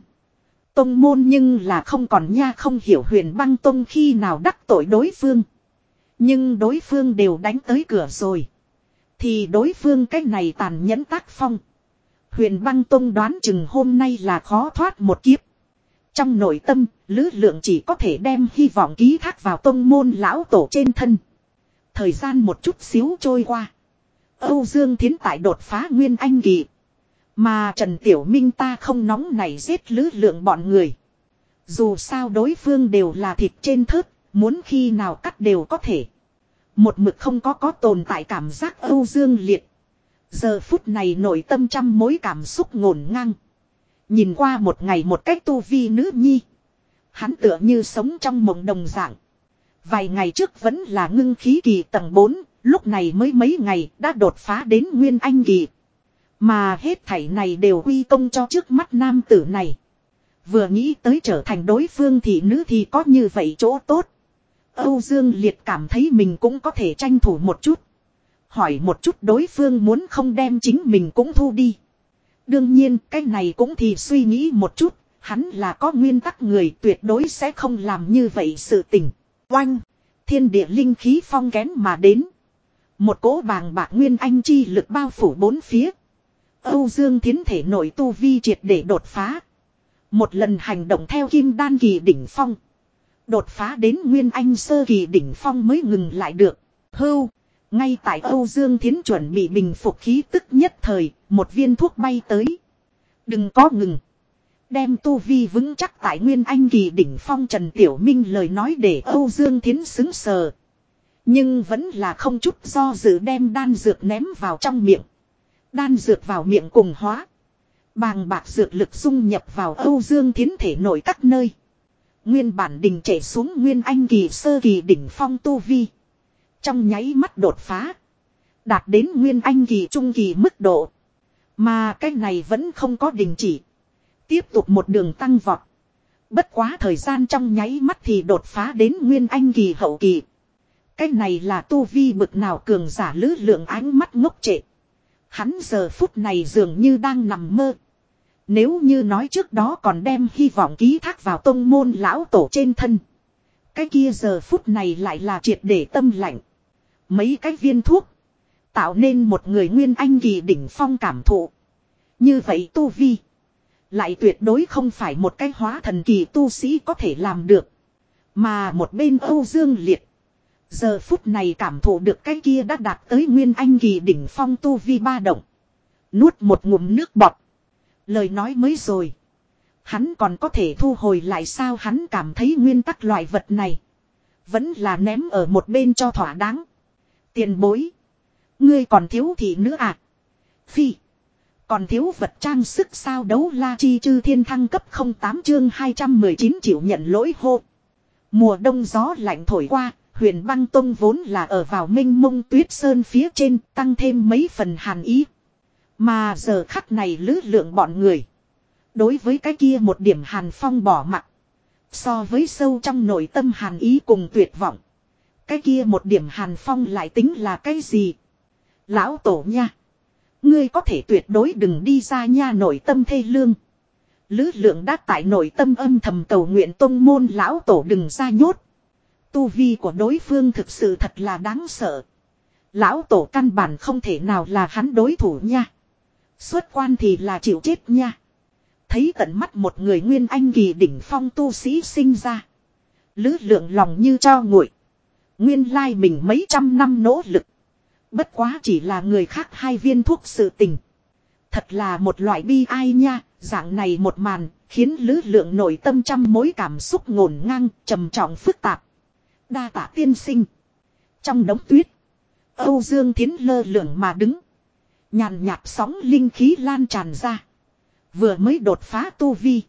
A: Tông môn nhưng là không còn nha không hiểu huyền băng tông khi nào đắc tội đối phương. Nhưng đối phương đều đánh tới cửa rồi. Thì đối phương cái này tàn nhẫn tác phong. Huyền băng tông đoán chừng hôm nay là khó thoát một kiếp. Trong nội tâm, lữ lượng chỉ có thể đem hy vọng ký thác vào tông môn lão tổ trên thân. Thời gian một chút xíu trôi qua. Âu Dương Thiến tại đột phá Nguyên Anh Kỳ. Mà Trần Tiểu Minh ta không nóng này giết lữ lượng bọn người. Dù sao đối phương đều là thịt trên thớt, muốn khi nào cắt đều có thể. Một mực không có có tồn tại cảm giác Âu Dương liệt. Giờ phút này nội tâm trăm mối cảm xúc ngổn ngang. Nhìn qua một ngày một cách tu vi nữ nhi. Hắn tựa như sống trong mộng đồng dạng. Vài ngày trước vẫn là ngưng khí kỳ tầng 4, lúc này mới mấy ngày đã đột phá đến nguyên anh kỳ. Mà hết thảy này đều quy công cho trước mắt nam tử này. Vừa nghĩ tới trở thành đối phương thì nữ thì có như vậy chỗ tốt. Âu Dương Liệt cảm thấy mình cũng có thể tranh thủ một chút. Hỏi một chút đối phương muốn không đem chính mình cũng thu đi. Đương nhiên, cái này cũng thì suy nghĩ một chút. Hắn là có nguyên tắc người tuyệt đối sẽ không làm như vậy sự tình. Oanh! Thiên địa linh khí phong kén mà đến. Một cỗ bàng bạc nguyên anh chi lực bao phủ bốn phía. Âu Dương Thiến thể nội tu vi triệt để đột phá. Một lần hành động theo kim đan kỳ đỉnh phong. Đột phá đến Nguyên Anh sơ kỳ đỉnh phong mới ngừng lại được. Hưu. Ngay tại Âu Dương Thiến chuẩn bị bình phục khí tức nhất thời, một viên thuốc bay tới. Đừng có ngừng. Đem tu vi vững chắc tại Nguyên Anh kỳ đỉnh phong Trần Tiểu Minh lời nói để Âu Dương Thiến xứng sờ. Nhưng vẫn là không chút do dự đem đan dược ném vào trong miệng. Đan dược vào miệng cùng hóa. Bàng bạc dược lực dung nhập vào Âu Dương Thiến thể nội các nơi. Nguyên bản đình trệ xuống Nguyên Anh kỳ sơ kỳ đỉnh phong tu vi. Trong nháy mắt đột phá. Đạt đến Nguyên Anh kỳ trung kỳ mức độ. Mà cái này vẫn không có đình chỉ. Tiếp tục một đường tăng vọt. Bất quá thời gian trong nháy mắt thì đột phá đến Nguyên Anh kỳ hậu kỳ. Cái này là tu vi bực nào cường giả lứ lượng ánh mắt ngốc trệ. Hắn giờ phút này dường như đang nằm mơ. Nếu như nói trước đó còn đem hy vọng ký thác vào tông môn lão tổ trên thân. Cái kia giờ phút này lại là triệt để tâm lạnh. Mấy cái viên thuốc. Tạo nên một người nguyên anh kỳ đỉnh phong cảm thụ. Như vậy tu vi. Lại tuyệt đối không phải một cái hóa thần kỳ tu sĩ có thể làm được. Mà một bên Âu Dương Liệt. Giờ phút này cảm thụ được cái kia đã đạt tới nguyên anh kỳ đỉnh phong tu vi ba động. Nuốt một ngụm nước bọt. Lời nói mới rồi. Hắn còn có thể thu hồi lại sao hắn cảm thấy nguyên tắc loại vật này. Vẫn là ném ở một bên cho thỏa đáng. Tiền bối. Ngươi còn thiếu thị nữa à? Phi. Còn thiếu vật trang sức sao đấu la chi chư thiên thăng cấp 08 chương 219 chịu nhận lỗi hô. Mùa đông gió lạnh thổi qua, huyền băng tông vốn là ở vào minh mông tuyết sơn phía trên, tăng thêm mấy phần hàn ý. Mà giờ khắc này lữ lượng bọn người. Đối với cái kia một điểm hàn phong bỏ mặt. So với sâu trong nội tâm hàn ý cùng tuyệt vọng. Cái kia một điểm hàn phong lại tính là cái gì? Lão tổ nha. Ngươi có thể tuyệt đối đừng đi ra nha nội tâm thê lương. Lứ lượng đã tại nội tâm âm thầm cầu nguyện tông môn lão tổ đừng ra nhốt. Tu vi của đối phương thực sự thật là đáng sợ. Lão tổ căn bản không thể nào là hắn đối thủ nha. Xuất quan thì là chịu chết nha. Thấy tận mắt một người nguyên anh kỳ đỉnh phong tu sĩ sinh ra. Lứ lượng lòng như cho nguội. Nguyên lai mình mấy trăm năm nỗ lực. Bất quá chỉ là người khác hai viên thuốc sự tình. Thật là một loại bi ai nha, dạng này một màn, khiến lứ lượng nội tâm trăm mối cảm xúc ngổn ngang, trầm trọng phức tạp. Đa tạ tiên sinh. Trong đống tuyết, Âu Dương Thiến lơ lửng mà đứng. Nhàn nhạt sóng linh khí lan tràn ra. Vừa mới đột phá tu vi.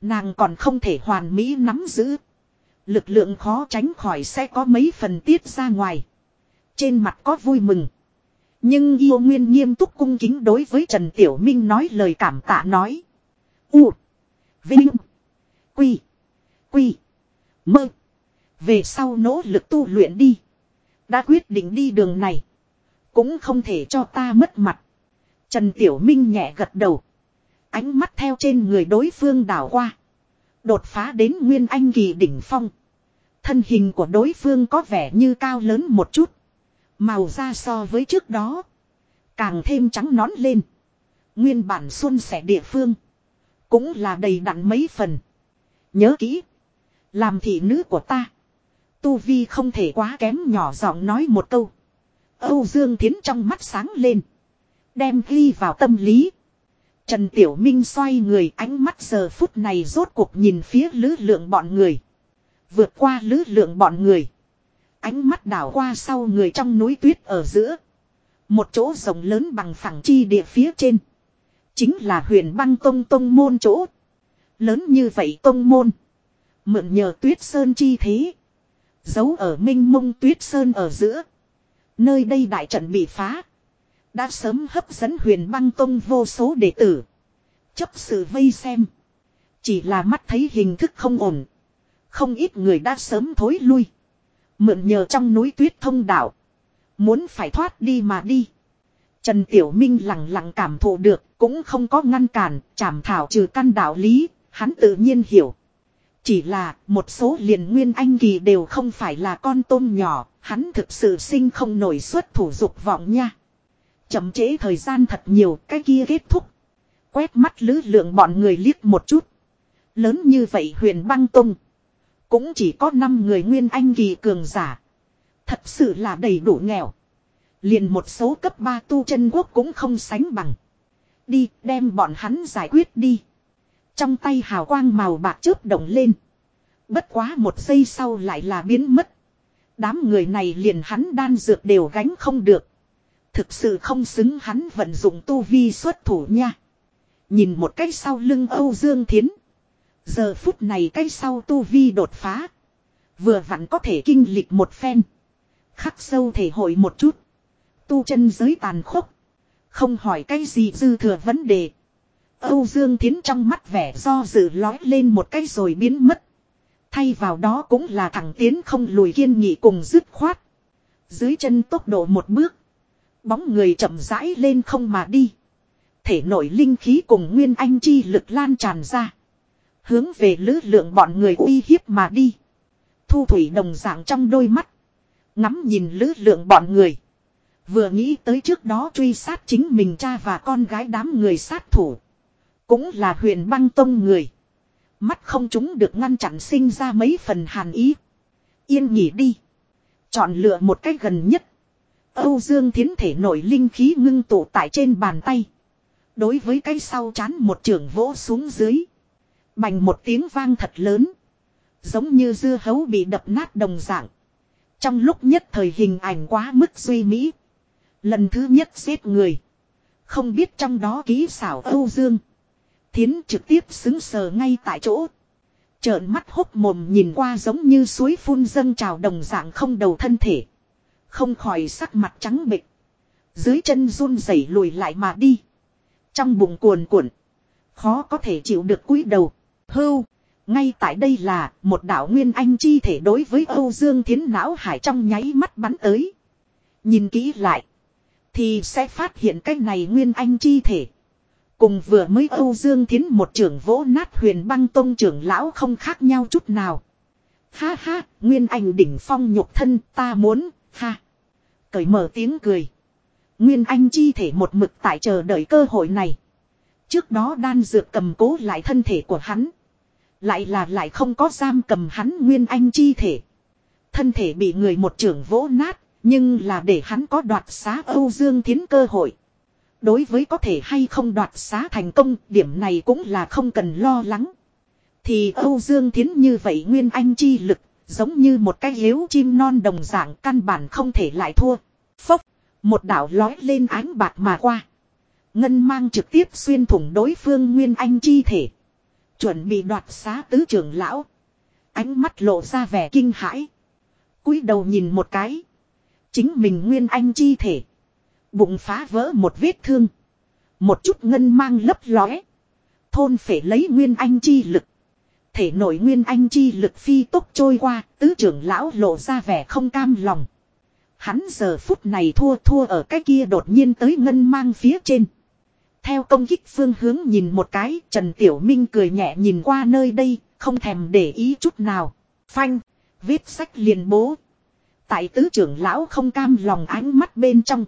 A: Nàng còn không thể hoàn mỹ nắm giữ. Lực lượng khó tránh khỏi sẽ có mấy phần tiết ra ngoài. Trên mặt có vui mừng. Nhưng yêu nguyên nghiêm túc cung kính đối với Trần Tiểu Minh nói lời cảm tạ nói. U. Vinh. Quy. Quy. Mơ. Về sau nỗ lực tu luyện đi. Đã quyết định đi đường này. Cũng không thể cho ta mất mặt. Trần Tiểu Minh nhẹ gật đầu. Ánh mắt theo trên người đối phương đảo qua. Đột phá đến Nguyên Anh kỳ đỉnh phong. Thân hình của đối phương có vẻ như cao lớn một chút. Màu da so với trước đó. Càng thêm trắng nón lên. Nguyên bản xuân sẻ địa phương. Cũng là đầy đặn mấy phần. Nhớ kỹ. Làm thị nữ của ta. Tu Vi không thể quá kém nhỏ giọng nói một câu. Âu Dương Thiến trong mắt sáng lên. Đem ghi vào tâm lý. Trần Tiểu Minh xoay người, ánh mắt giờ phút này rốt cuộc nhìn phía lứ lượng bọn người. Vượt qua lữ lượng bọn người. Ánh mắt đảo qua sau người trong núi tuyết ở giữa. Một chỗ rộng lớn bằng phẳng chi địa phía trên. Chính là huyền băng tông tông môn chỗ. Lớn như vậy tông môn. Mượn nhờ tuyết sơn chi thế. Giấu ở minh mông tuyết sơn ở giữa. Nơi đây đại trận bị phá. Đã sớm hấp dẫn huyền băng tông vô số đệ tử. Chấp sự vây xem. Chỉ là mắt thấy hình thức không ổn. Không ít người đã sớm thối lui. Mượn nhờ trong núi tuyết thông đạo. Muốn phải thoát đi mà đi. Trần Tiểu Minh lặng lặng cảm thụ được, cũng không có ngăn cản, chảm thảo trừ căn đạo lý, hắn tự nhiên hiểu. Chỉ là, một số liền nguyên anh kỳ đều không phải là con tôm nhỏ, hắn thực sự sinh không nổi xuất thủ dục vọng nha. Chậm chế thời gian thật nhiều, cái kia kết thúc. Quét mắt lứ lượng bọn người liếc một chút. Lớn như vậy huyền băng tung. Cũng chỉ có 5 người nguyên anh kỳ cường giả. Thật sự là đầy đủ nghèo. Liền một số cấp 3 tu chân quốc cũng không sánh bằng. Đi, đem bọn hắn giải quyết đi. Trong tay hào quang màu bạc chớp động lên. Bất quá một giây sau lại là biến mất. Đám người này liền hắn đan dược đều gánh không được. Thực sự không xứng hắn vận dụng tu vi xuất thủ nha. Nhìn một cách sau lưng Âu Dương Thiến. Giờ phút này cái sau tu vi đột phá. Vừa vặn có thể kinh lịch một phen. Khắc sâu thể hội một chút. Tu chân giới tàn khốc. Không hỏi cái gì dư thừa vấn đề. Âu Dương Thiến trong mắt vẻ do dự lói lên một cái rồi biến mất. Thay vào đó cũng là thẳng tiến không lùi kiên nghị cùng dứt khoát. Dưới chân tốc độ một bước. Bóng người chậm rãi lên không mà đi. Thể nội linh khí cùng nguyên anh chi lực lan tràn ra. Hướng về lữ lượng bọn người uy hiếp mà đi. Thu thủy đồng dạng trong đôi mắt. Ngắm nhìn lữ lượng bọn người. Vừa nghĩ tới trước đó truy sát chính mình cha và con gái đám người sát thủ. Cũng là huyền băng tông người. Mắt không chúng được ngăn chặn sinh ra mấy phần hàn ý. Yên nghỉ đi. Chọn lựa một cách gần nhất. Âu Dương Thiến thể nổi linh khí ngưng tụ tại trên bàn tay. Đối với cái sau chán một trường vỗ xuống dưới. Bành một tiếng vang thật lớn. Giống như dưa hấu bị đập nát đồng dạng. Trong lúc nhất thời hình ảnh quá mức duy mỹ. Lần thứ nhất giết người. Không biết trong đó ký xảo Âu Dương. Thiến trực tiếp xứng sờ ngay tại chỗ. Trợn mắt hốc mồm nhìn qua giống như suối phun dâng trào đồng dạng không đầu thân thể. Không khỏi sắc mặt trắng bệch. Dưới chân run rẩy lùi lại mà đi. Trong bụng cuồn cuộn. Khó có thể chịu được cúi đầu. Hưu. Ngay tại đây là một đạo nguyên anh chi thể đối với Âu Dương Thiến não hải trong nháy mắt bắn tới. Nhìn kỹ lại. Thì sẽ phát hiện cái này nguyên anh chi thể. Cùng vừa mới Âu Dương Thiến một trưởng vỗ nát huyền băng tông trưởng lão không khác nhau chút nào. Ha ha, nguyên anh đỉnh phong nhục thân ta muốn, ha. Cởi mở tiếng cười. Nguyên anh chi thể một mực tại chờ đợi cơ hội này. Trước đó đan dược cầm cố lại thân thể của hắn. Lại là lại không có giam cầm hắn nguyên anh chi thể. Thân thể bị người một trưởng vỗ nát, nhưng là để hắn có đoạt xá Âu Dương Thiến cơ hội. Đối với có thể hay không đoạt xá thành công, điểm này cũng là không cần lo lắng. Thì Âu Dương Thiến như vậy nguyên anh chi lực, giống như một cái hiếu chim non đồng dạng căn bản không thể lại thua. Phốc, một đảo lói lên ánh bạc mà qua. Ngân mang trực tiếp xuyên thủng đối phương nguyên anh chi thể. Chuẩn bị đoạt xá tứ trưởng lão. Ánh mắt lộ ra vẻ kinh hãi. cúi đầu nhìn một cái. Chính mình nguyên anh chi thể. Bụng phá vỡ một vết thương. Một chút ngân mang lấp lóe. Thôn phải lấy nguyên anh chi lực. Thể nội nguyên anh chi lực phi tốc trôi qua, tứ trưởng lão lộ ra vẻ không cam lòng. Hắn giờ phút này thua thua ở cái kia đột nhiên tới ngân mang phía trên. Theo công kích phương hướng nhìn một cái, Trần Tiểu Minh cười nhẹ nhìn qua nơi đây, không thèm để ý chút nào. Phanh, viết sách liền bố. Tại tứ trưởng lão không cam lòng ánh mắt bên trong.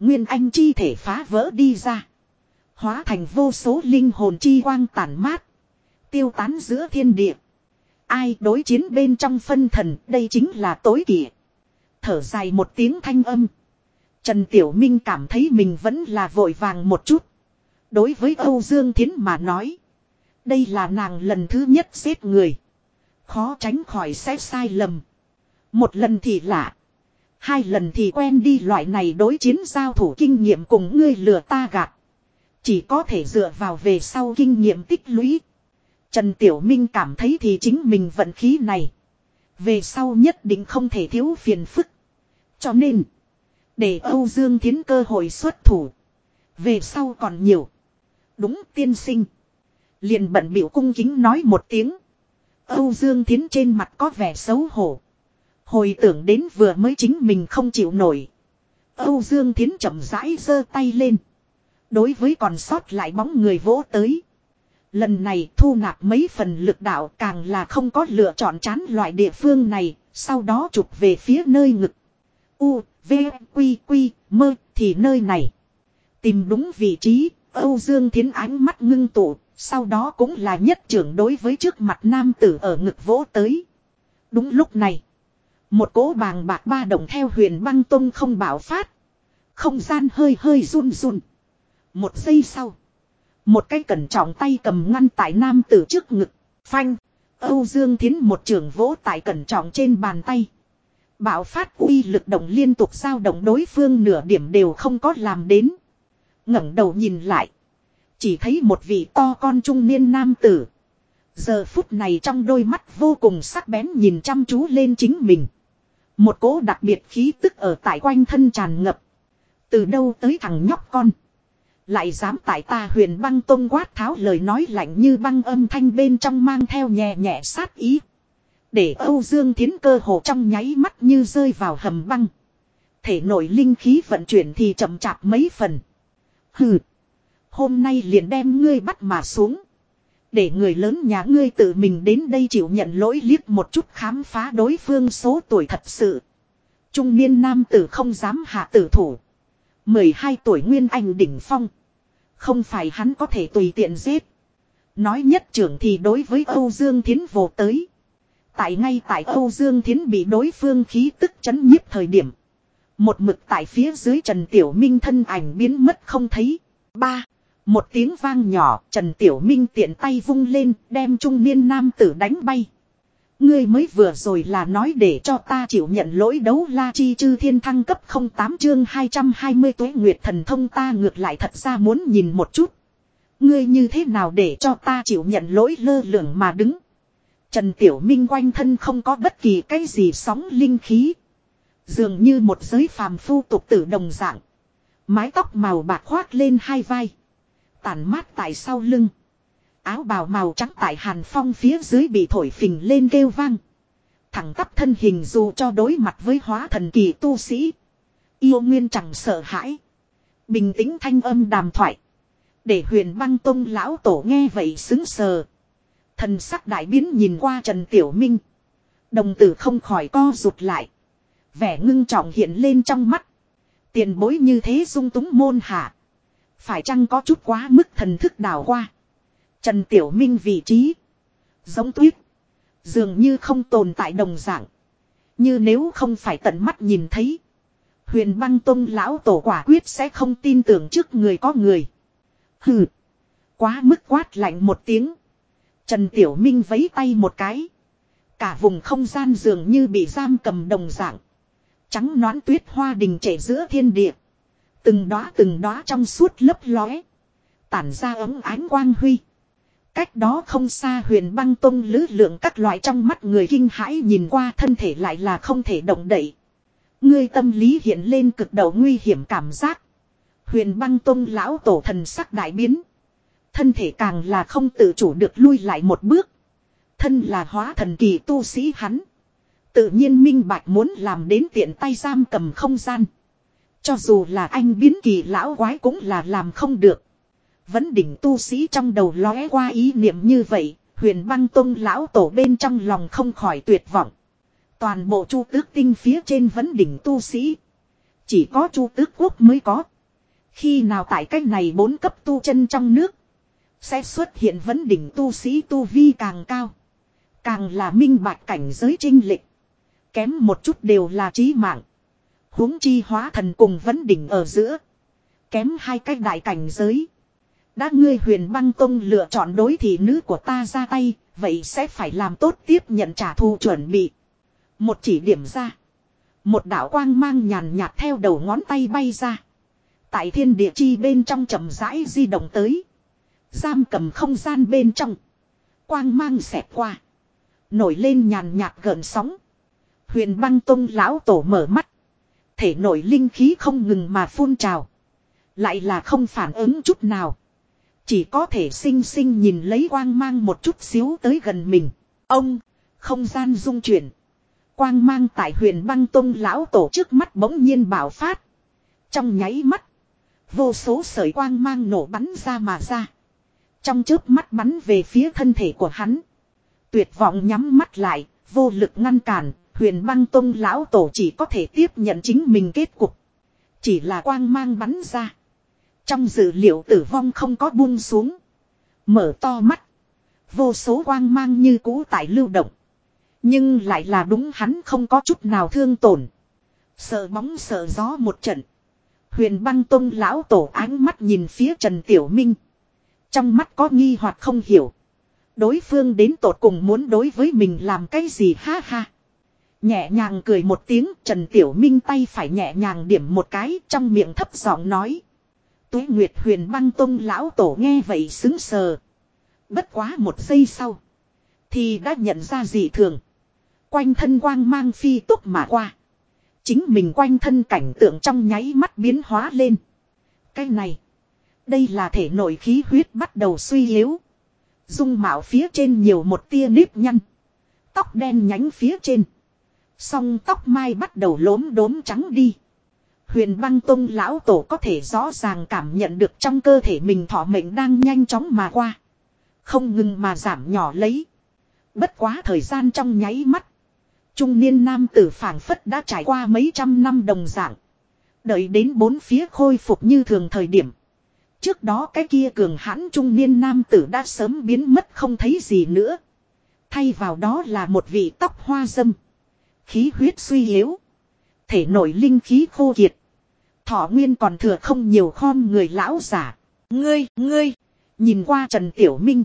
A: Nguyên anh chi thể phá vỡ đi ra. Hóa thành vô số linh hồn chi quang tản mát. Tiêu tán giữa thiên địa. Ai đối chiến bên trong phân thần đây chính là tối kỷ. Thở dài một tiếng thanh âm. Trần Tiểu Minh cảm thấy mình vẫn là vội vàng một chút. Đối với Âu Dương Thiến mà nói. Đây là nàng lần thứ nhất giết người. Khó tránh khỏi sẽ sai lầm. Một lần thì lạ. Hai lần thì quen đi loại này đối chiến giao thủ kinh nghiệm cùng ngươi lừa ta gạt. Chỉ có thể dựa vào về sau kinh nghiệm tích lũy. Trần Tiểu Minh cảm thấy thì chính mình vận khí này. Về sau nhất định không thể thiếu phiền phức. Cho nên. Để Âu Dương Thiến cơ hội xuất thủ. Về sau còn nhiều. Đúng tiên sinh. Liền bận biểu cung kính nói một tiếng. Âu Dương Thiến trên mặt có vẻ xấu hổ. Hồi tưởng đến vừa mới chính mình không chịu nổi. Âu Dương Thiến chậm rãi giơ tay lên. Đối với còn sót lại bóng người vỗ tới. Lần này thu nạp mấy phần lực đạo càng là không có lựa chọn chán loại địa phương này, sau đó chụp về phía nơi ngực. U, V, Quy, Quy, mơ, thì nơi này. Tìm đúng vị trí, Âu Dương Thiến ánh mắt ngưng tụ, sau đó cũng là nhất trưởng đối với trước mặt nam tử ở ngực vỗ tới. Đúng lúc này. Một cỗ bàng bạc ba đồng theo huyền băng tông không bảo phát. Không gian hơi hơi run run. Một giây sau. Một cái cẩn trọng tay cầm ngăn tại nam tử trước ngực. Phanh. Âu Dương Thiến một trường vỗ tại cẩn trọng trên bàn tay. Bảo phát uy lực động liên tục sao động đối phương nửa điểm đều không có làm đến ngẩng đầu nhìn lại. Chỉ thấy một vị to con trung niên nam tử. Giờ phút này trong đôi mắt vô cùng sắc bén nhìn chăm chú lên chính mình. Một cỗ đặc biệt khí tức ở tại quanh thân tràn ngập. Từ đâu tới thằng nhóc con. Lại dám tại ta huyền băng tôn quát tháo lời nói lạnh như băng âm thanh bên trong mang theo nhẹ nhẹ sát ý. Để Âu Dương Thiến cơ hồ trong nháy mắt như rơi vào hầm băng. Thể nội linh khí vận chuyển thì chậm chạp mấy phần. Hừ. Hôm nay liền đem ngươi bắt mà xuống. Để người lớn nhà ngươi tự mình đến đây chịu nhận lỗi liếc một chút khám phá đối phương số tuổi thật sự. Trung niên nam tử không dám hạ tử thủ. 12 tuổi nguyên anh đỉnh phong. Không phải hắn có thể tùy tiện giết. Nói nhất trưởng thì đối với Âu Dương Thiến vô tới. Tại ngay tại Âu Dương Thiến bị đối phương khí tức chấn nhiếp thời điểm. Một mực tại phía dưới Trần Tiểu Minh thân ảnh biến mất không thấy. Ba. Một tiếng vang nhỏ, Trần Tiểu Minh tiện tay vung lên, đem trung niên nam tử đánh bay. Ngươi mới vừa rồi là nói để cho ta chịu nhận lỗi đấu la chi chư thiên thăng cấp 08 chương 220 tuế nguyệt thần thông ta ngược lại thật ra muốn nhìn một chút. Ngươi như thế nào để cho ta chịu nhận lỗi lơ lửng mà đứng. Trần Tiểu Minh quanh thân không có bất kỳ cái gì sóng linh khí. Dường như một giới phàm phu tục tử đồng dạng. Mái tóc màu bạc khoác lên hai vai. Tản mát tại sau lưng. Áo bào màu trắng tại hàn phong phía dưới bị thổi phình lên kêu vang. Thẳng tắp thân hình dù cho đối mặt với hóa thần kỳ tu sĩ. Yêu nguyên chẳng sợ hãi. Bình tĩnh thanh âm đàm thoại. Để huyền băng tông lão tổ nghe vậy xứng sờ. Thần sắc đại biến nhìn qua Trần Tiểu Minh. Đồng tử không khỏi co rụt lại. Vẻ ngưng trọng hiện lên trong mắt. Tiền bối như thế dung túng môn hạ. Phải chăng có chút quá mức thần thức đào qua. Trần Tiểu Minh vị trí. Giống tuyết. Dường như không tồn tại đồng dạng. Như nếu không phải tận mắt nhìn thấy. Huyền băng tông lão tổ quả quyết sẽ không tin tưởng trước người có người. Hừ. Quá mức quát lạnh một tiếng. Trần Tiểu Minh vấy tay một cái. Cả vùng không gian dường như bị giam cầm đồng dạng. Trắng nón tuyết hoa đình chảy giữa thiên địa. Từng đóa từng đóa trong suốt lấp lóe. Tản ra ấm ánh quang huy. Cách đó không xa huyền băng tông lữ lượng các loại trong mắt người kinh hãi nhìn qua thân thể lại là không thể động đậy. Ngươi tâm lý hiện lên cực đầu nguy hiểm cảm giác. Huyền băng tông lão tổ thần sắc đại biến. Thân thể càng là không tự chủ được lui lại một bước. Thân là hóa thần kỳ tu sĩ hắn. Tự nhiên minh bạch muốn làm đến tiện tay giam cầm không gian. Cho dù là anh biến kỳ lão quái cũng là làm không được. Vẫn đỉnh tu sĩ trong đầu lóe qua ý niệm như vậy, huyền băng tông lão tổ bên trong lòng không khỏi tuyệt vọng. Toàn bộ chu tước tinh phía trên vấn đỉnh tu sĩ. Chỉ có chu tước quốc mới có. Khi nào tại cách này bốn cấp tu chân trong nước. Sẽ xuất hiện vấn đỉnh tu sĩ tu vi càng cao. Càng là minh bạch cảnh giới trinh lịch. Kém một chút đều là trí mạng huống chi hóa thần cùng vấn đỉnh ở giữa. Kém hai cách đại cảnh giới. Đã ngươi huyền băng tông lựa chọn đối thị nữ của ta ra tay, vậy sẽ phải làm tốt tiếp nhận trả thù chuẩn bị. Một chỉ điểm ra. Một đạo quang mang nhàn nhạt theo đầu ngón tay bay ra. Tại thiên địa chi bên trong chậm rãi di động tới. Giam cầm không gian bên trong. Quang mang xẹt qua. Nổi lên nhàn nhạt gợn sóng. Huyền băng tông lão tổ mở mắt thể nội linh khí không ngừng mà phun trào. Lại là không phản ứng chút nào. Chỉ có thể sinh sinh nhìn lấy quang mang một chút xíu tới gần mình. Ông, không gian dung chuyển. Quang mang tại huyền băng tông lão tổ trước mắt bỗng nhiên bảo phát. Trong nháy mắt. Vô số sợi quang mang nổ bắn ra mà ra. Trong chớp mắt bắn về phía thân thể của hắn. Tuyệt vọng nhắm mắt lại, vô lực ngăn cản, Huyền băng tông lão tổ chỉ có thể tiếp nhận chính mình kết cục. Chỉ là quang mang bắn ra. Trong dữ liệu tử vong không có buông xuống. Mở to mắt. Vô số quang mang như cũ tại lưu động. Nhưng lại là đúng hắn không có chút nào thương tổn. Sợ bóng sợ gió một trận. Huyền băng tông lão tổ ánh mắt nhìn phía Trần Tiểu Minh. Trong mắt có nghi hoặc không hiểu. Đối phương đến tột cùng muốn đối với mình làm cái gì ha ha. Nhẹ nhàng cười một tiếng, Trần Tiểu Minh tay phải nhẹ nhàng điểm một cái, trong miệng thấp giọng nói. Tuế Nguyệt huyền băng tông lão tổ nghe vậy xứng sờ. Bất quá một giây sau. Thì đã nhận ra gì thường. Quanh thân quang mang phi túc mà qua. Chính mình quanh thân cảnh tượng trong nháy mắt biến hóa lên. Cái này. Đây là thể nội khí huyết bắt đầu suy yếu. Dung mạo phía trên nhiều một tia nếp nhăn. Tóc đen nhánh phía trên. Song tóc mai bắt đầu lốm đốm trắng đi. Huyền băng tông lão tổ có thể rõ ràng cảm nhận được trong cơ thể mình thọ mệnh đang nhanh chóng mà qua. Không ngừng mà giảm nhỏ lấy. Bất quá thời gian trong nháy mắt. Trung niên nam tử phảng phất đã trải qua mấy trăm năm đồng dạng. Đợi đến bốn phía khôi phục như thường thời điểm. Trước đó cái kia cường hãn trung niên nam tử đã sớm biến mất không thấy gì nữa. Thay vào đó là một vị tóc hoa dâm. Khí huyết suy yếu. Thể nội linh khí khô kiệt. Thọ nguyên còn thừa không nhiều khom người lão giả. Ngươi, ngươi. Nhìn qua Trần Tiểu Minh.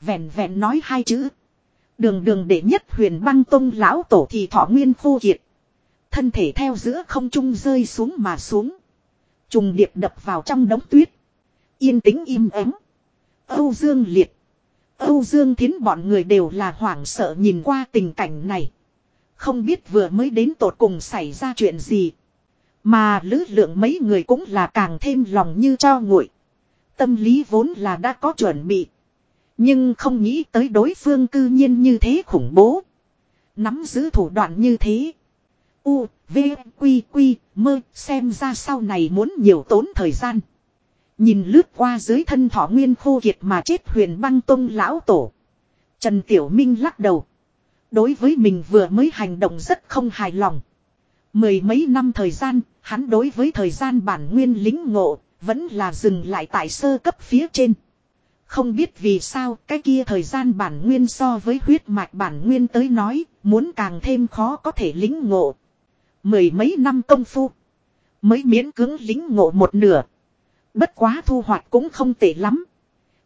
A: Vẹn vẹn nói hai chữ. Đường đường để nhất huyền băng tông lão tổ thì thọ nguyên khô kiệt. Thân thể theo giữa không trung rơi xuống mà xuống. Trùng điệp đập vào trong đống tuyết. Yên tĩnh im ắng. Âu Dương liệt. Âu Dương thiến bọn người đều là hoảng sợ nhìn qua tình cảnh này. Không biết vừa mới đến tột cùng xảy ra chuyện gì. Mà lữ lượng mấy người cũng là càng thêm lòng như cho nguội. Tâm lý vốn là đã có chuẩn bị. Nhưng không nghĩ tới đối phương cư nhiên như thế khủng bố. Nắm giữ thủ đoạn như thế. U, V, Quy, Quy, mơ, xem ra sau này muốn nhiều tốn thời gian. Nhìn lướt qua dưới thân thọ nguyên khô kiệt mà chết huyền băng tông lão tổ. Trần Tiểu Minh lắc đầu. Đối với mình vừa mới hành động rất không hài lòng. Mười mấy năm thời gian, hắn đối với thời gian bản nguyên lính ngộ, vẫn là dừng lại tại sơ cấp phía trên. Không biết vì sao cái kia thời gian bản nguyên so với huyết mạch bản nguyên tới nói, muốn càng thêm khó có thể lính ngộ. Mười mấy năm công phu, mới miễn cưỡng lính ngộ một nửa. Bất quá thu hoạch cũng không tệ lắm.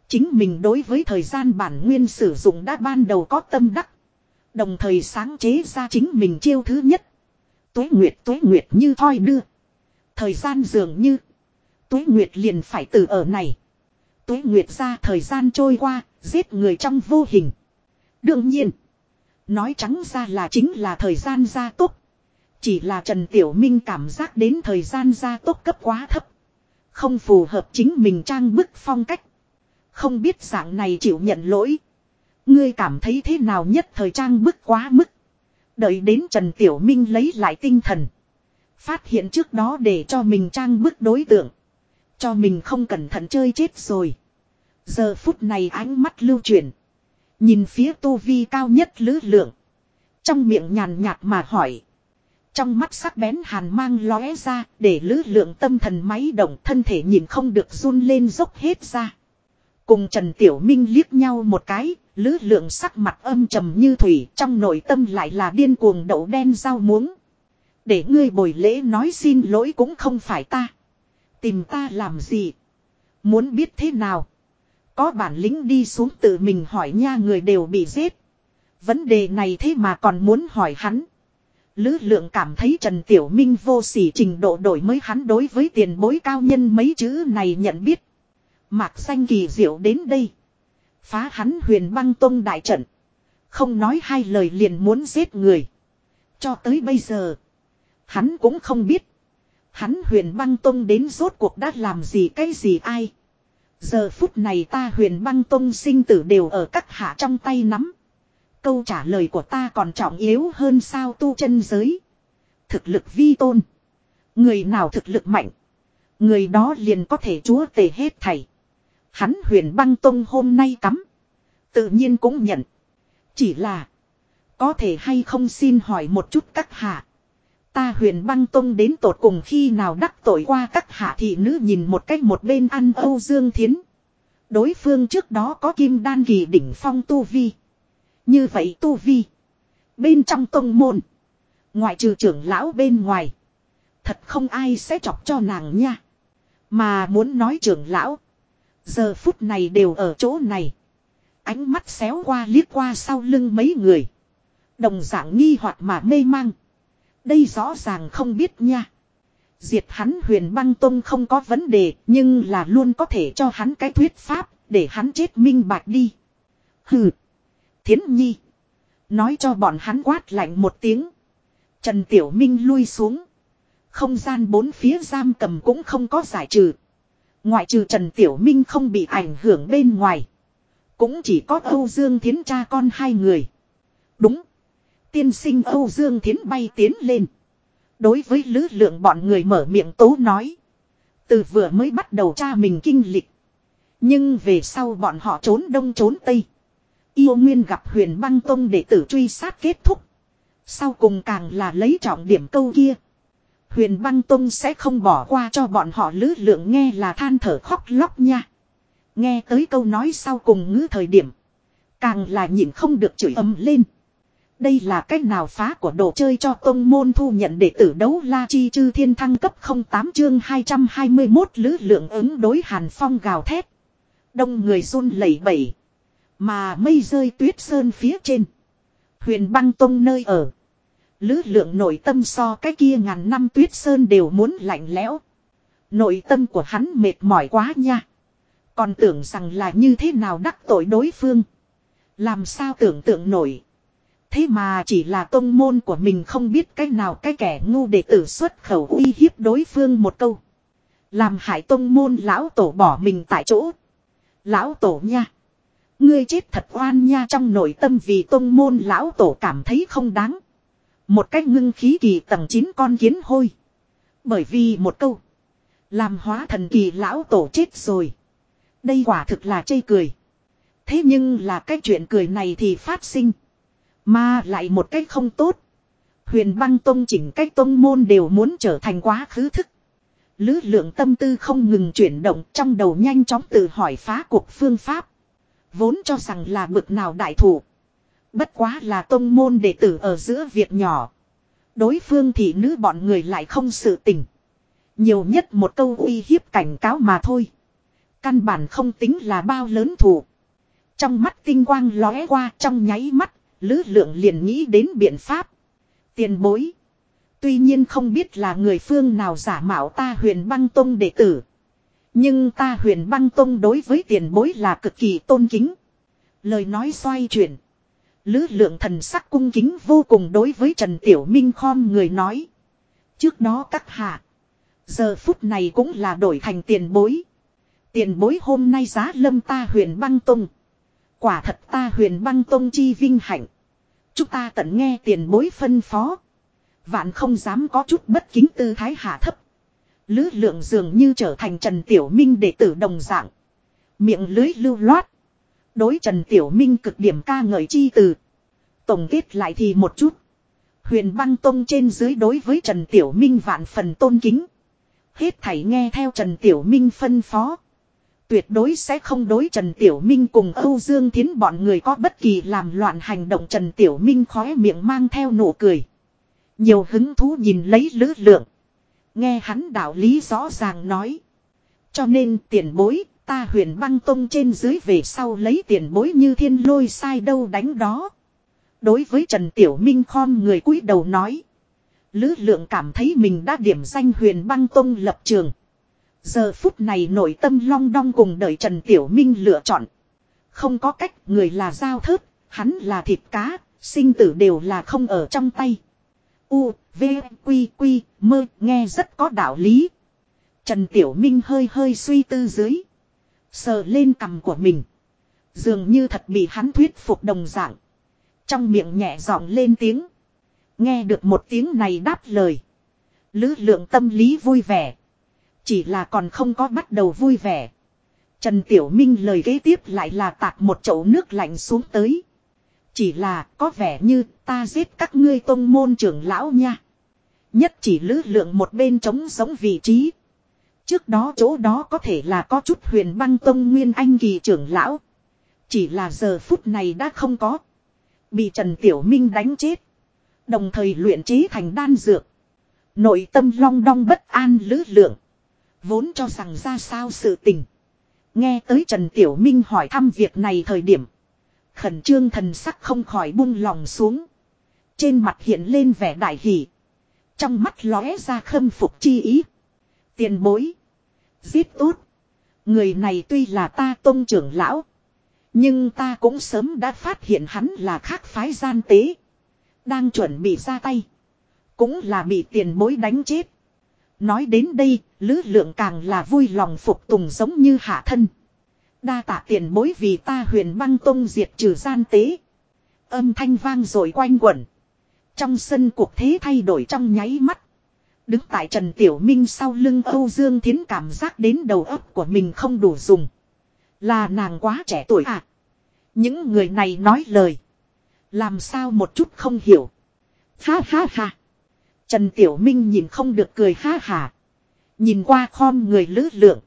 A: Chính mình đối với thời gian bản nguyên sử dụng đã ban đầu có tâm đắc. Đồng thời sáng chế ra chính mình chiêu thứ nhất. Tuế Nguyệt Tuế Nguyệt như thoi đưa. Thời gian dường như. Tuế Nguyệt liền phải từ ở này. Tuế Nguyệt ra thời gian trôi qua, giết người trong vô hình. Đương nhiên. Nói trắng ra là chính là thời gian gia tốc. Chỉ là Trần Tiểu Minh cảm giác đến thời gian gia tốc cấp quá thấp. Không phù hợp chính mình trang bức phong cách. Không biết dạng này chịu nhận lỗi. Ngươi cảm thấy thế nào nhất thời trang bức quá mức. Đợi đến Trần Tiểu Minh lấy lại tinh thần. Phát hiện trước đó để cho mình trang bức đối tượng. Cho mình không cẩn thận chơi chết rồi. Giờ phút này ánh mắt lưu chuyển. Nhìn phía tu vi cao nhất lứ lượng. Trong miệng nhàn nhạt mà hỏi. Trong mắt sắc bén hàn mang lóe ra để lứ lượng tâm thần máy động thân thể nhìn không được run lên dốc hết ra. Cùng Trần Tiểu Minh liếc nhau một cái, lứ lượng sắc mặt âm trầm như thủy, trong nội tâm lại là điên cuồng đậu đen rau muống. Để ngươi bồi lễ nói xin lỗi cũng không phải ta. Tìm ta làm gì? Muốn biết thế nào? Có bản lĩnh đi xuống tự mình hỏi nha người đều bị giết. Vấn đề này thế mà còn muốn hỏi hắn. Lữ lượng cảm thấy Trần Tiểu Minh vô sỉ trình độ đổi mới hắn đối với tiền bối cao nhân mấy chữ này nhận biết. Mạc xanh kỳ diệu đến đây. Phá hắn huyền băng tông đại trận. Không nói hai lời liền muốn giết người. Cho tới bây giờ. Hắn cũng không biết. Hắn huyền băng tông đến rốt cuộc đã làm gì cái gì ai. Giờ phút này ta huyền băng tông sinh tử đều ở các hạ trong tay nắm. Câu trả lời của ta còn trọng yếu hơn sao tu chân giới. Thực lực vi tôn. Người nào thực lực mạnh. Người đó liền có thể chúa tể hết thảy. Hắn huyền băng tông hôm nay cắm. Tự nhiên cũng nhận. Chỉ là. Có thể hay không xin hỏi một chút các hạ. Ta huyền băng tông đến tột cùng khi nào đắc tội qua các hạ thị nữ nhìn một cách một bên ăn Âu Dương Thiến. Đối phương trước đó có kim đan kỳ đỉnh phong tu vi. Như vậy tu vi. Bên trong tông môn. Ngoại trừ trưởng lão bên ngoài. Thật không ai sẽ chọc cho nàng nha. Mà muốn nói trưởng lão. Giờ phút này đều ở chỗ này. Ánh mắt xéo qua liếc qua sau lưng mấy người. Đồng dạng nghi hoặc mà mê mang. Đây rõ ràng không biết nha. Diệt hắn huyền băng tông không có vấn đề, nhưng là luôn có thể cho hắn cái thuyết pháp, để hắn chết minh bạch đi. Hừ. Thiến nhi. Nói cho bọn hắn quát lạnh một tiếng. Trần Tiểu Minh lui xuống. Không gian bốn phía giam cầm cũng không có giải trừ. Ngoại trừ Trần Tiểu Minh không bị ảnh hưởng bên ngoài. Cũng chỉ có Âu Dương Thiến cha con hai người. Đúng. Tiên sinh Âu Dương Thiến bay tiến lên. Đối với lứ lượng bọn người mở miệng tố nói. Từ vừa mới bắt đầu cha mình kinh lịch. Nhưng về sau bọn họ trốn đông trốn tây. Yêu Nguyên gặp huyền băng tông để tử truy sát kết thúc. Sau cùng càng là lấy trọng điểm câu kia. Huyền băng tông sẽ không bỏ qua cho bọn họ lứ lượng nghe là than thở khóc lóc nha. Nghe tới câu nói sau cùng ngữ thời điểm. Càng là nhịn không được chửi ầm lên. Đây là cách nào phá của đồ chơi cho tông môn thu nhận đệ tử đấu la chi chư thiên thăng cấp 08 chương 221 lứ lượng ứng đối hàn phong gào thét. Đông người run lẩy bẩy. Mà mây rơi tuyết sơn phía trên. Huyền băng tông nơi ở. Lữ lượng nội tâm so cái kia ngàn năm tuyết sơn đều muốn lạnh lẽo. Nội tâm của hắn mệt mỏi quá nha. Còn tưởng rằng là như thế nào đắc tội đối phương. Làm sao tưởng tượng nổi. Thế mà chỉ là tôn môn của mình không biết cái nào cái kẻ ngu để tử xuất khẩu uy hiếp đối phương một câu. Làm hại tôn môn lão tổ bỏ mình tại chỗ. Lão tổ nha. Ngươi chết thật oan nha trong nội tâm vì tôn môn lão tổ cảm thấy không đáng. Một cách ngưng khí kỳ tầng 9 con kiến hôi. Bởi vì một câu. Làm hóa thần kỳ lão tổ chết rồi. Đây quả thực là chây cười. Thế nhưng là cái chuyện cười này thì phát sinh. Mà lại một cách không tốt. Huyền băng tông chỉnh cách tông môn đều muốn trở thành quá khứ thức. Lứ lượng tâm tư không ngừng chuyển động trong đầu nhanh chóng tự hỏi phá cuộc phương pháp. Vốn cho rằng là bực nào đại thủ. Bất quá là tông môn đệ tử ở giữa việc nhỏ. Đối phương thị nữ bọn người lại không sự tình. Nhiều nhất một câu uy hiếp cảnh cáo mà thôi. Căn bản không tính là bao lớn thủ. Trong mắt tinh quang lóe qua trong nháy mắt, lữ lượng liền nghĩ đến biện pháp. Tiền bối. Tuy nhiên không biết là người phương nào giả mạo ta huyền băng tông đệ tử. Nhưng ta huyền băng tông đối với tiền bối là cực kỳ tôn kính. Lời nói xoay chuyển. Lữ lượng thần sắc cung kính vô cùng đối với Trần Tiểu Minh khom người nói. Trước đó các hạ. Giờ phút này cũng là đổi thành tiền bối. Tiền bối hôm nay giá lâm ta huyền băng tông. Quả thật ta huyền băng tông chi vinh hạnh. Chúng ta tận nghe tiền bối phân phó. Vạn không dám có chút bất kính tư thái hạ thấp. Lữ lượng dường như trở thành Trần Tiểu Minh đệ tử đồng dạng. Miệng lưới lưu loát. Đối Trần Tiểu Minh cực điểm ca ngợi chi từ. Tổng kết lại thì một chút. Huyền băng tông trên dưới đối với Trần Tiểu Minh vạn phần tôn kính. Hết thảy nghe theo Trần Tiểu Minh phân phó. Tuyệt đối sẽ không đối Trần Tiểu Minh cùng Âu Dương Thiến bọn người có bất kỳ làm loạn hành động Trần Tiểu Minh khóe miệng mang theo nụ cười. Nhiều hứng thú nhìn lấy lữ lượng. Nghe hắn đạo lý rõ ràng nói. Cho nên tiền bối, ta huyền băng tông trên dưới về sau lấy tiền bối như thiên lôi sai đâu đánh đó. Đối với Trần Tiểu Minh khom người cúi đầu nói. Lữ lượng cảm thấy mình đã điểm danh huyền băng tông lập trường. Giờ phút này nội tâm long đong cùng đợi Trần Tiểu Minh lựa chọn. Không có cách người là giao thớt, hắn là thịt cá, sinh tử đều là không ở trong tay. U, V, Quy, Quy, mơ, nghe rất có đạo lý. Trần Tiểu Minh hơi hơi suy tư dưới. Sờ lên cằm của mình. Dường như thật bị hắn thuyết phục đồng dạng. Trong miệng nhẹ giọng lên tiếng. Nghe được một tiếng này đáp lời. Lứ lượng tâm lý vui vẻ. Chỉ là còn không có bắt đầu vui vẻ. Trần Tiểu Minh lời kế tiếp lại là tạt một chậu nước lạnh xuống tới. Chỉ là có vẻ như ta giết các ngươi tôn môn trưởng lão nha. Nhất chỉ lữ lượng một bên trống giống vị trí. Trước đó chỗ đó có thể là có chút huyền băng tông nguyên anh kỳ trưởng lão. Chỉ là giờ phút này đã không có. Bị Trần Tiểu Minh đánh chết. Đồng thời luyện chế thành đan dược. Nội tâm long đong bất an lứ lượng. Vốn cho rằng ra sao sự tình. Nghe tới Trần Tiểu Minh hỏi thăm việc này thời điểm. Khẩn trương thần sắc không khỏi buông lòng xuống. Trên mặt hiện lên vẻ đại hỷ. Trong mắt lóe ra khâm phục chi ý. Tiền bối. Giết tốt. Người này tuy là ta tôn trưởng lão. Nhưng ta cũng sớm đã phát hiện hắn là khác phái gian tế. Đang chuẩn bị ra tay. Cũng là bị tiền bối đánh chết. Nói đến đây, lữ lượng càng là vui lòng phục tùng giống như hạ thân. Đa tạ tiền bối vì ta huyền băng tông diệt trừ gian tế. Âm thanh vang rồi quanh quẩn. Trong sân cuộc thế thay đổi trong nháy mắt. Đứng tại Trần Tiểu Minh sau lưng Âu Dương Thiến cảm giác đến đầu óc của mình không đủ dùng. Là nàng quá trẻ tuổi à. Những người này nói lời. Làm sao một chút không hiểu. Ha ha ha. Trần Tiểu Minh nhìn không được cười ha ha. Nhìn qua khom người lữ lượng.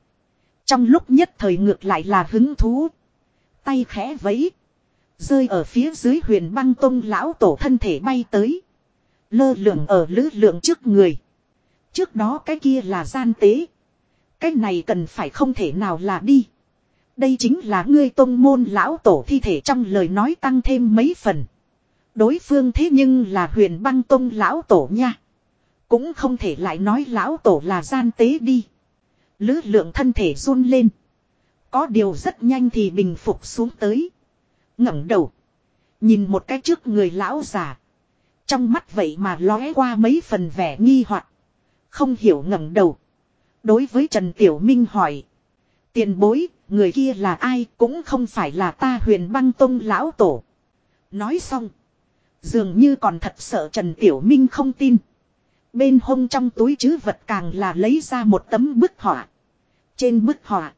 A: Trong lúc nhất thời ngược lại là hứng thú. Tay khẽ vẫy. Rơi ở phía dưới huyền băng tông lão tổ thân thể bay tới. Lơ lượng ở lữ lượng trước người. Trước đó cái kia là gian tế. Cái này cần phải không thể nào là đi. Đây chính là ngươi tông môn lão tổ thi thể trong lời nói tăng thêm mấy phần. Đối phương thế nhưng là huyền băng tông lão tổ nha. Cũng không thể lại nói lão tổ là gian tế đi. Lứ lượng thân thể run lên. Có điều rất nhanh thì bình phục xuống tới. ngẩng đầu. Nhìn một cái trước người lão già. Trong mắt vậy mà lóe qua mấy phần vẻ nghi hoặc không hiểu ngẩng đầu. Đối với Trần Tiểu Minh hỏi. Tiền bối, người kia là ai cũng không phải là ta huyền băng tông lão tổ. Nói xong. Dường như còn thật sợ Trần Tiểu Minh không tin. Bên hông trong túi chứ vật càng là lấy ra một tấm bức họa. Trên bức họa.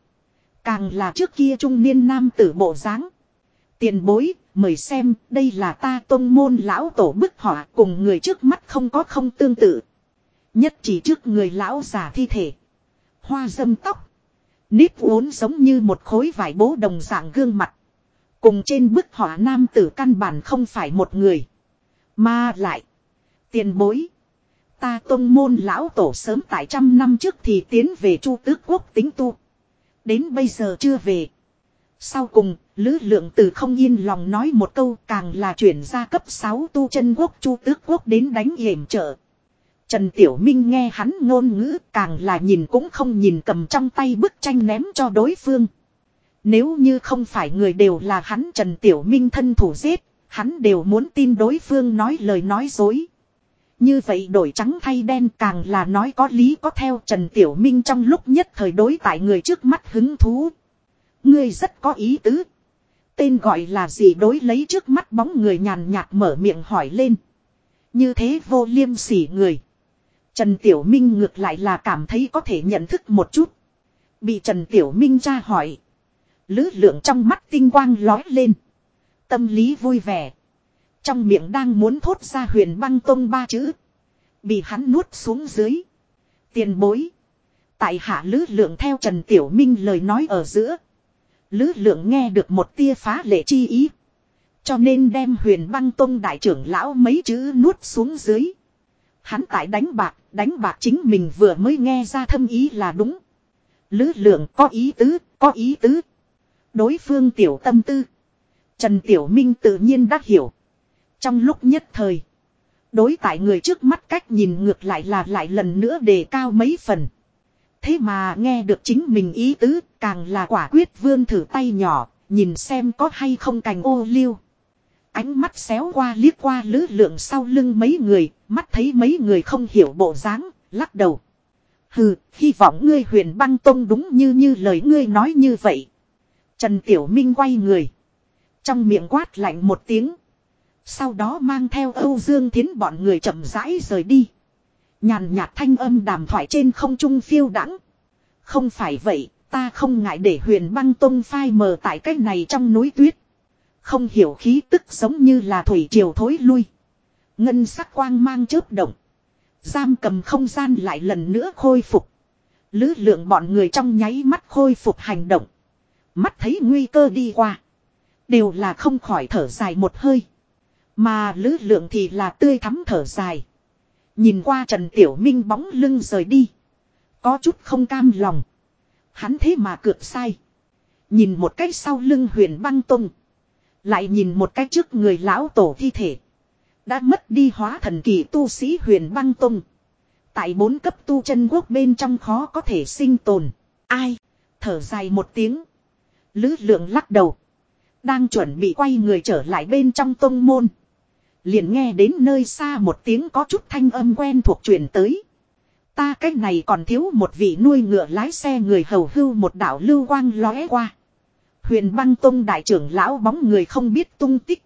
A: Càng là trước kia trung niên nam tử bộ dáng Tiền bối, mời xem, đây là ta tôn môn lão tổ bức họa cùng người trước mắt không có không tương tự. Nhất chỉ trước người lão già thi thể. Hoa dâm tóc. Nếp uốn giống như một khối vải bố đồng dạng gương mặt. Cùng trên bức họa nam tử căn bản không phải một người. Mà lại. Tiền bối. Ta tông môn lão tổ sớm tại trăm năm trước thì tiến về chu tước quốc tính tu. Đến bây giờ chưa về. Sau cùng, Lữ Lượng tử không yên lòng nói một câu càng là chuyển ra cấp 6 tu chân quốc chu tước quốc đến đánh hiểm trợ. Trần Tiểu Minh nghe hắn ngôn ngữ càng là nhìn cũng không nhìn cầm trong tay bức tranh ném cho đối phương. Nếu như không phải người đều là hắn Trần Tiểu Minh thân thủ giết, hắn đều muốn tin đối phương nói lời nói dối. Như vậy đổi trắng thay đen càng là nói có lý có theo Trần Tiểu Minh trong lúc nhất thời đối tại người trước mắt hứng thú. Ngươi rất có ý tứ. Tên gọi là gì đối lấy trước mắt bóng người nhàn nhạt mở miệng hỏi lên. Như thế vô liêm sỉ người. Trần Tiểu Minh ngược lại là cảm thấy có thể nhận thức một chút. Bị Trần Tiểu Minh ra hỏi. Lứ lượng trong mắt tinh quang lói lên. Tâm lý vui vẻ. Trong miệng đang muốn thốt ra huyền băng tông ba chữ. Bị hắn nuốt xuống dưới. Tiền bối. Tại hạ lứ lượng theo Trần Tiểu Minh lời nói ở giữa. Lứ lượng nghe được một tia phá lệ chi ý. Cho nên đem huyền băng tông đại trưởng lão mấy chữ nuốt xuống dưới. Hắn tại đánh bạc, đánh bạc chính mình vừa mới nghe ra thâm ý là đúng. Lứ lượng có ý tứ, có ý tứ. Đối phương tiểu tâm tư. Trần Tiểu Minh tự nhiên đã hiểu. Trong lúc nhất thời. Đối tại người trước mắt cách nhìn ngược lại là lại lần nữa đề cao mấy phần. Thế mà nghe được chính mình ý tứ, càng là quả quyết vươn thử tay nhỏ, nhìn xem có hay không cành ô liu. Ánh mắt xéo qua liếc qua lữ lượng sau lưng mấy người, mắt thấy mấy người không hiểu bộ dáng, lắc đầu. Hừ, hy vọng ngươi huyền băng tông đúng như như lời ngươi nói như vậy. Trần Tiểu Minh quay người. Trong miệng quát lạnh một tiếng. Sau đó mang theo Âu Dương Thiến bọn người chậm rãi rời đi. Nhàn nhạt thanh âm đàm thoại trên không trung phiêu đãng. Không phải vậy, ta không ngại để huyền băng tông phai mờ tại cách này trong núi tuyết. Không hiểu khí tức giống như là thủy triều thối lui. Ngân sắc quang mang chớp động. Giam cầm không gian lại lần nữa khôi phục. Lứ lượng bọn người trong nháy mắt khôi phục hành động. Mắt thấy nguy cơ đi qua. Đều là không khỏi thở dài một hơi. Mà lữ lượng thì là tươi thắm thở dài. Nhìn qua Trần Tiểu Minh bóng lưng rời đi. Có chút không cam lòng. Hắn thế mà cược sai. Nhìn một cách sau lưng huyền băng tung. Lại nhìn một cách trước người lão tổ thi thể. Đã mất đi hóa thần kỳ tu sĩ huyền băng tông Tại bốn cấp tu chân quốc bên trong khó có thể sinh tồn. Ai? Thở dài một tiếng. Lứ lượng lắc đầu. Đang chuẩn bị quay người trở lại bên trong tông môn. Liền nghe đến nơi xa một tiếng có chút thanh âm quen thuộc truyền tới. Ta cách này còn thiếu một vị nuôi ngựa lái xe người hầu hưu một đạo lưu quang lóe qua. Huyền băng tông đại trưởng lão bóng người không biết tung tích.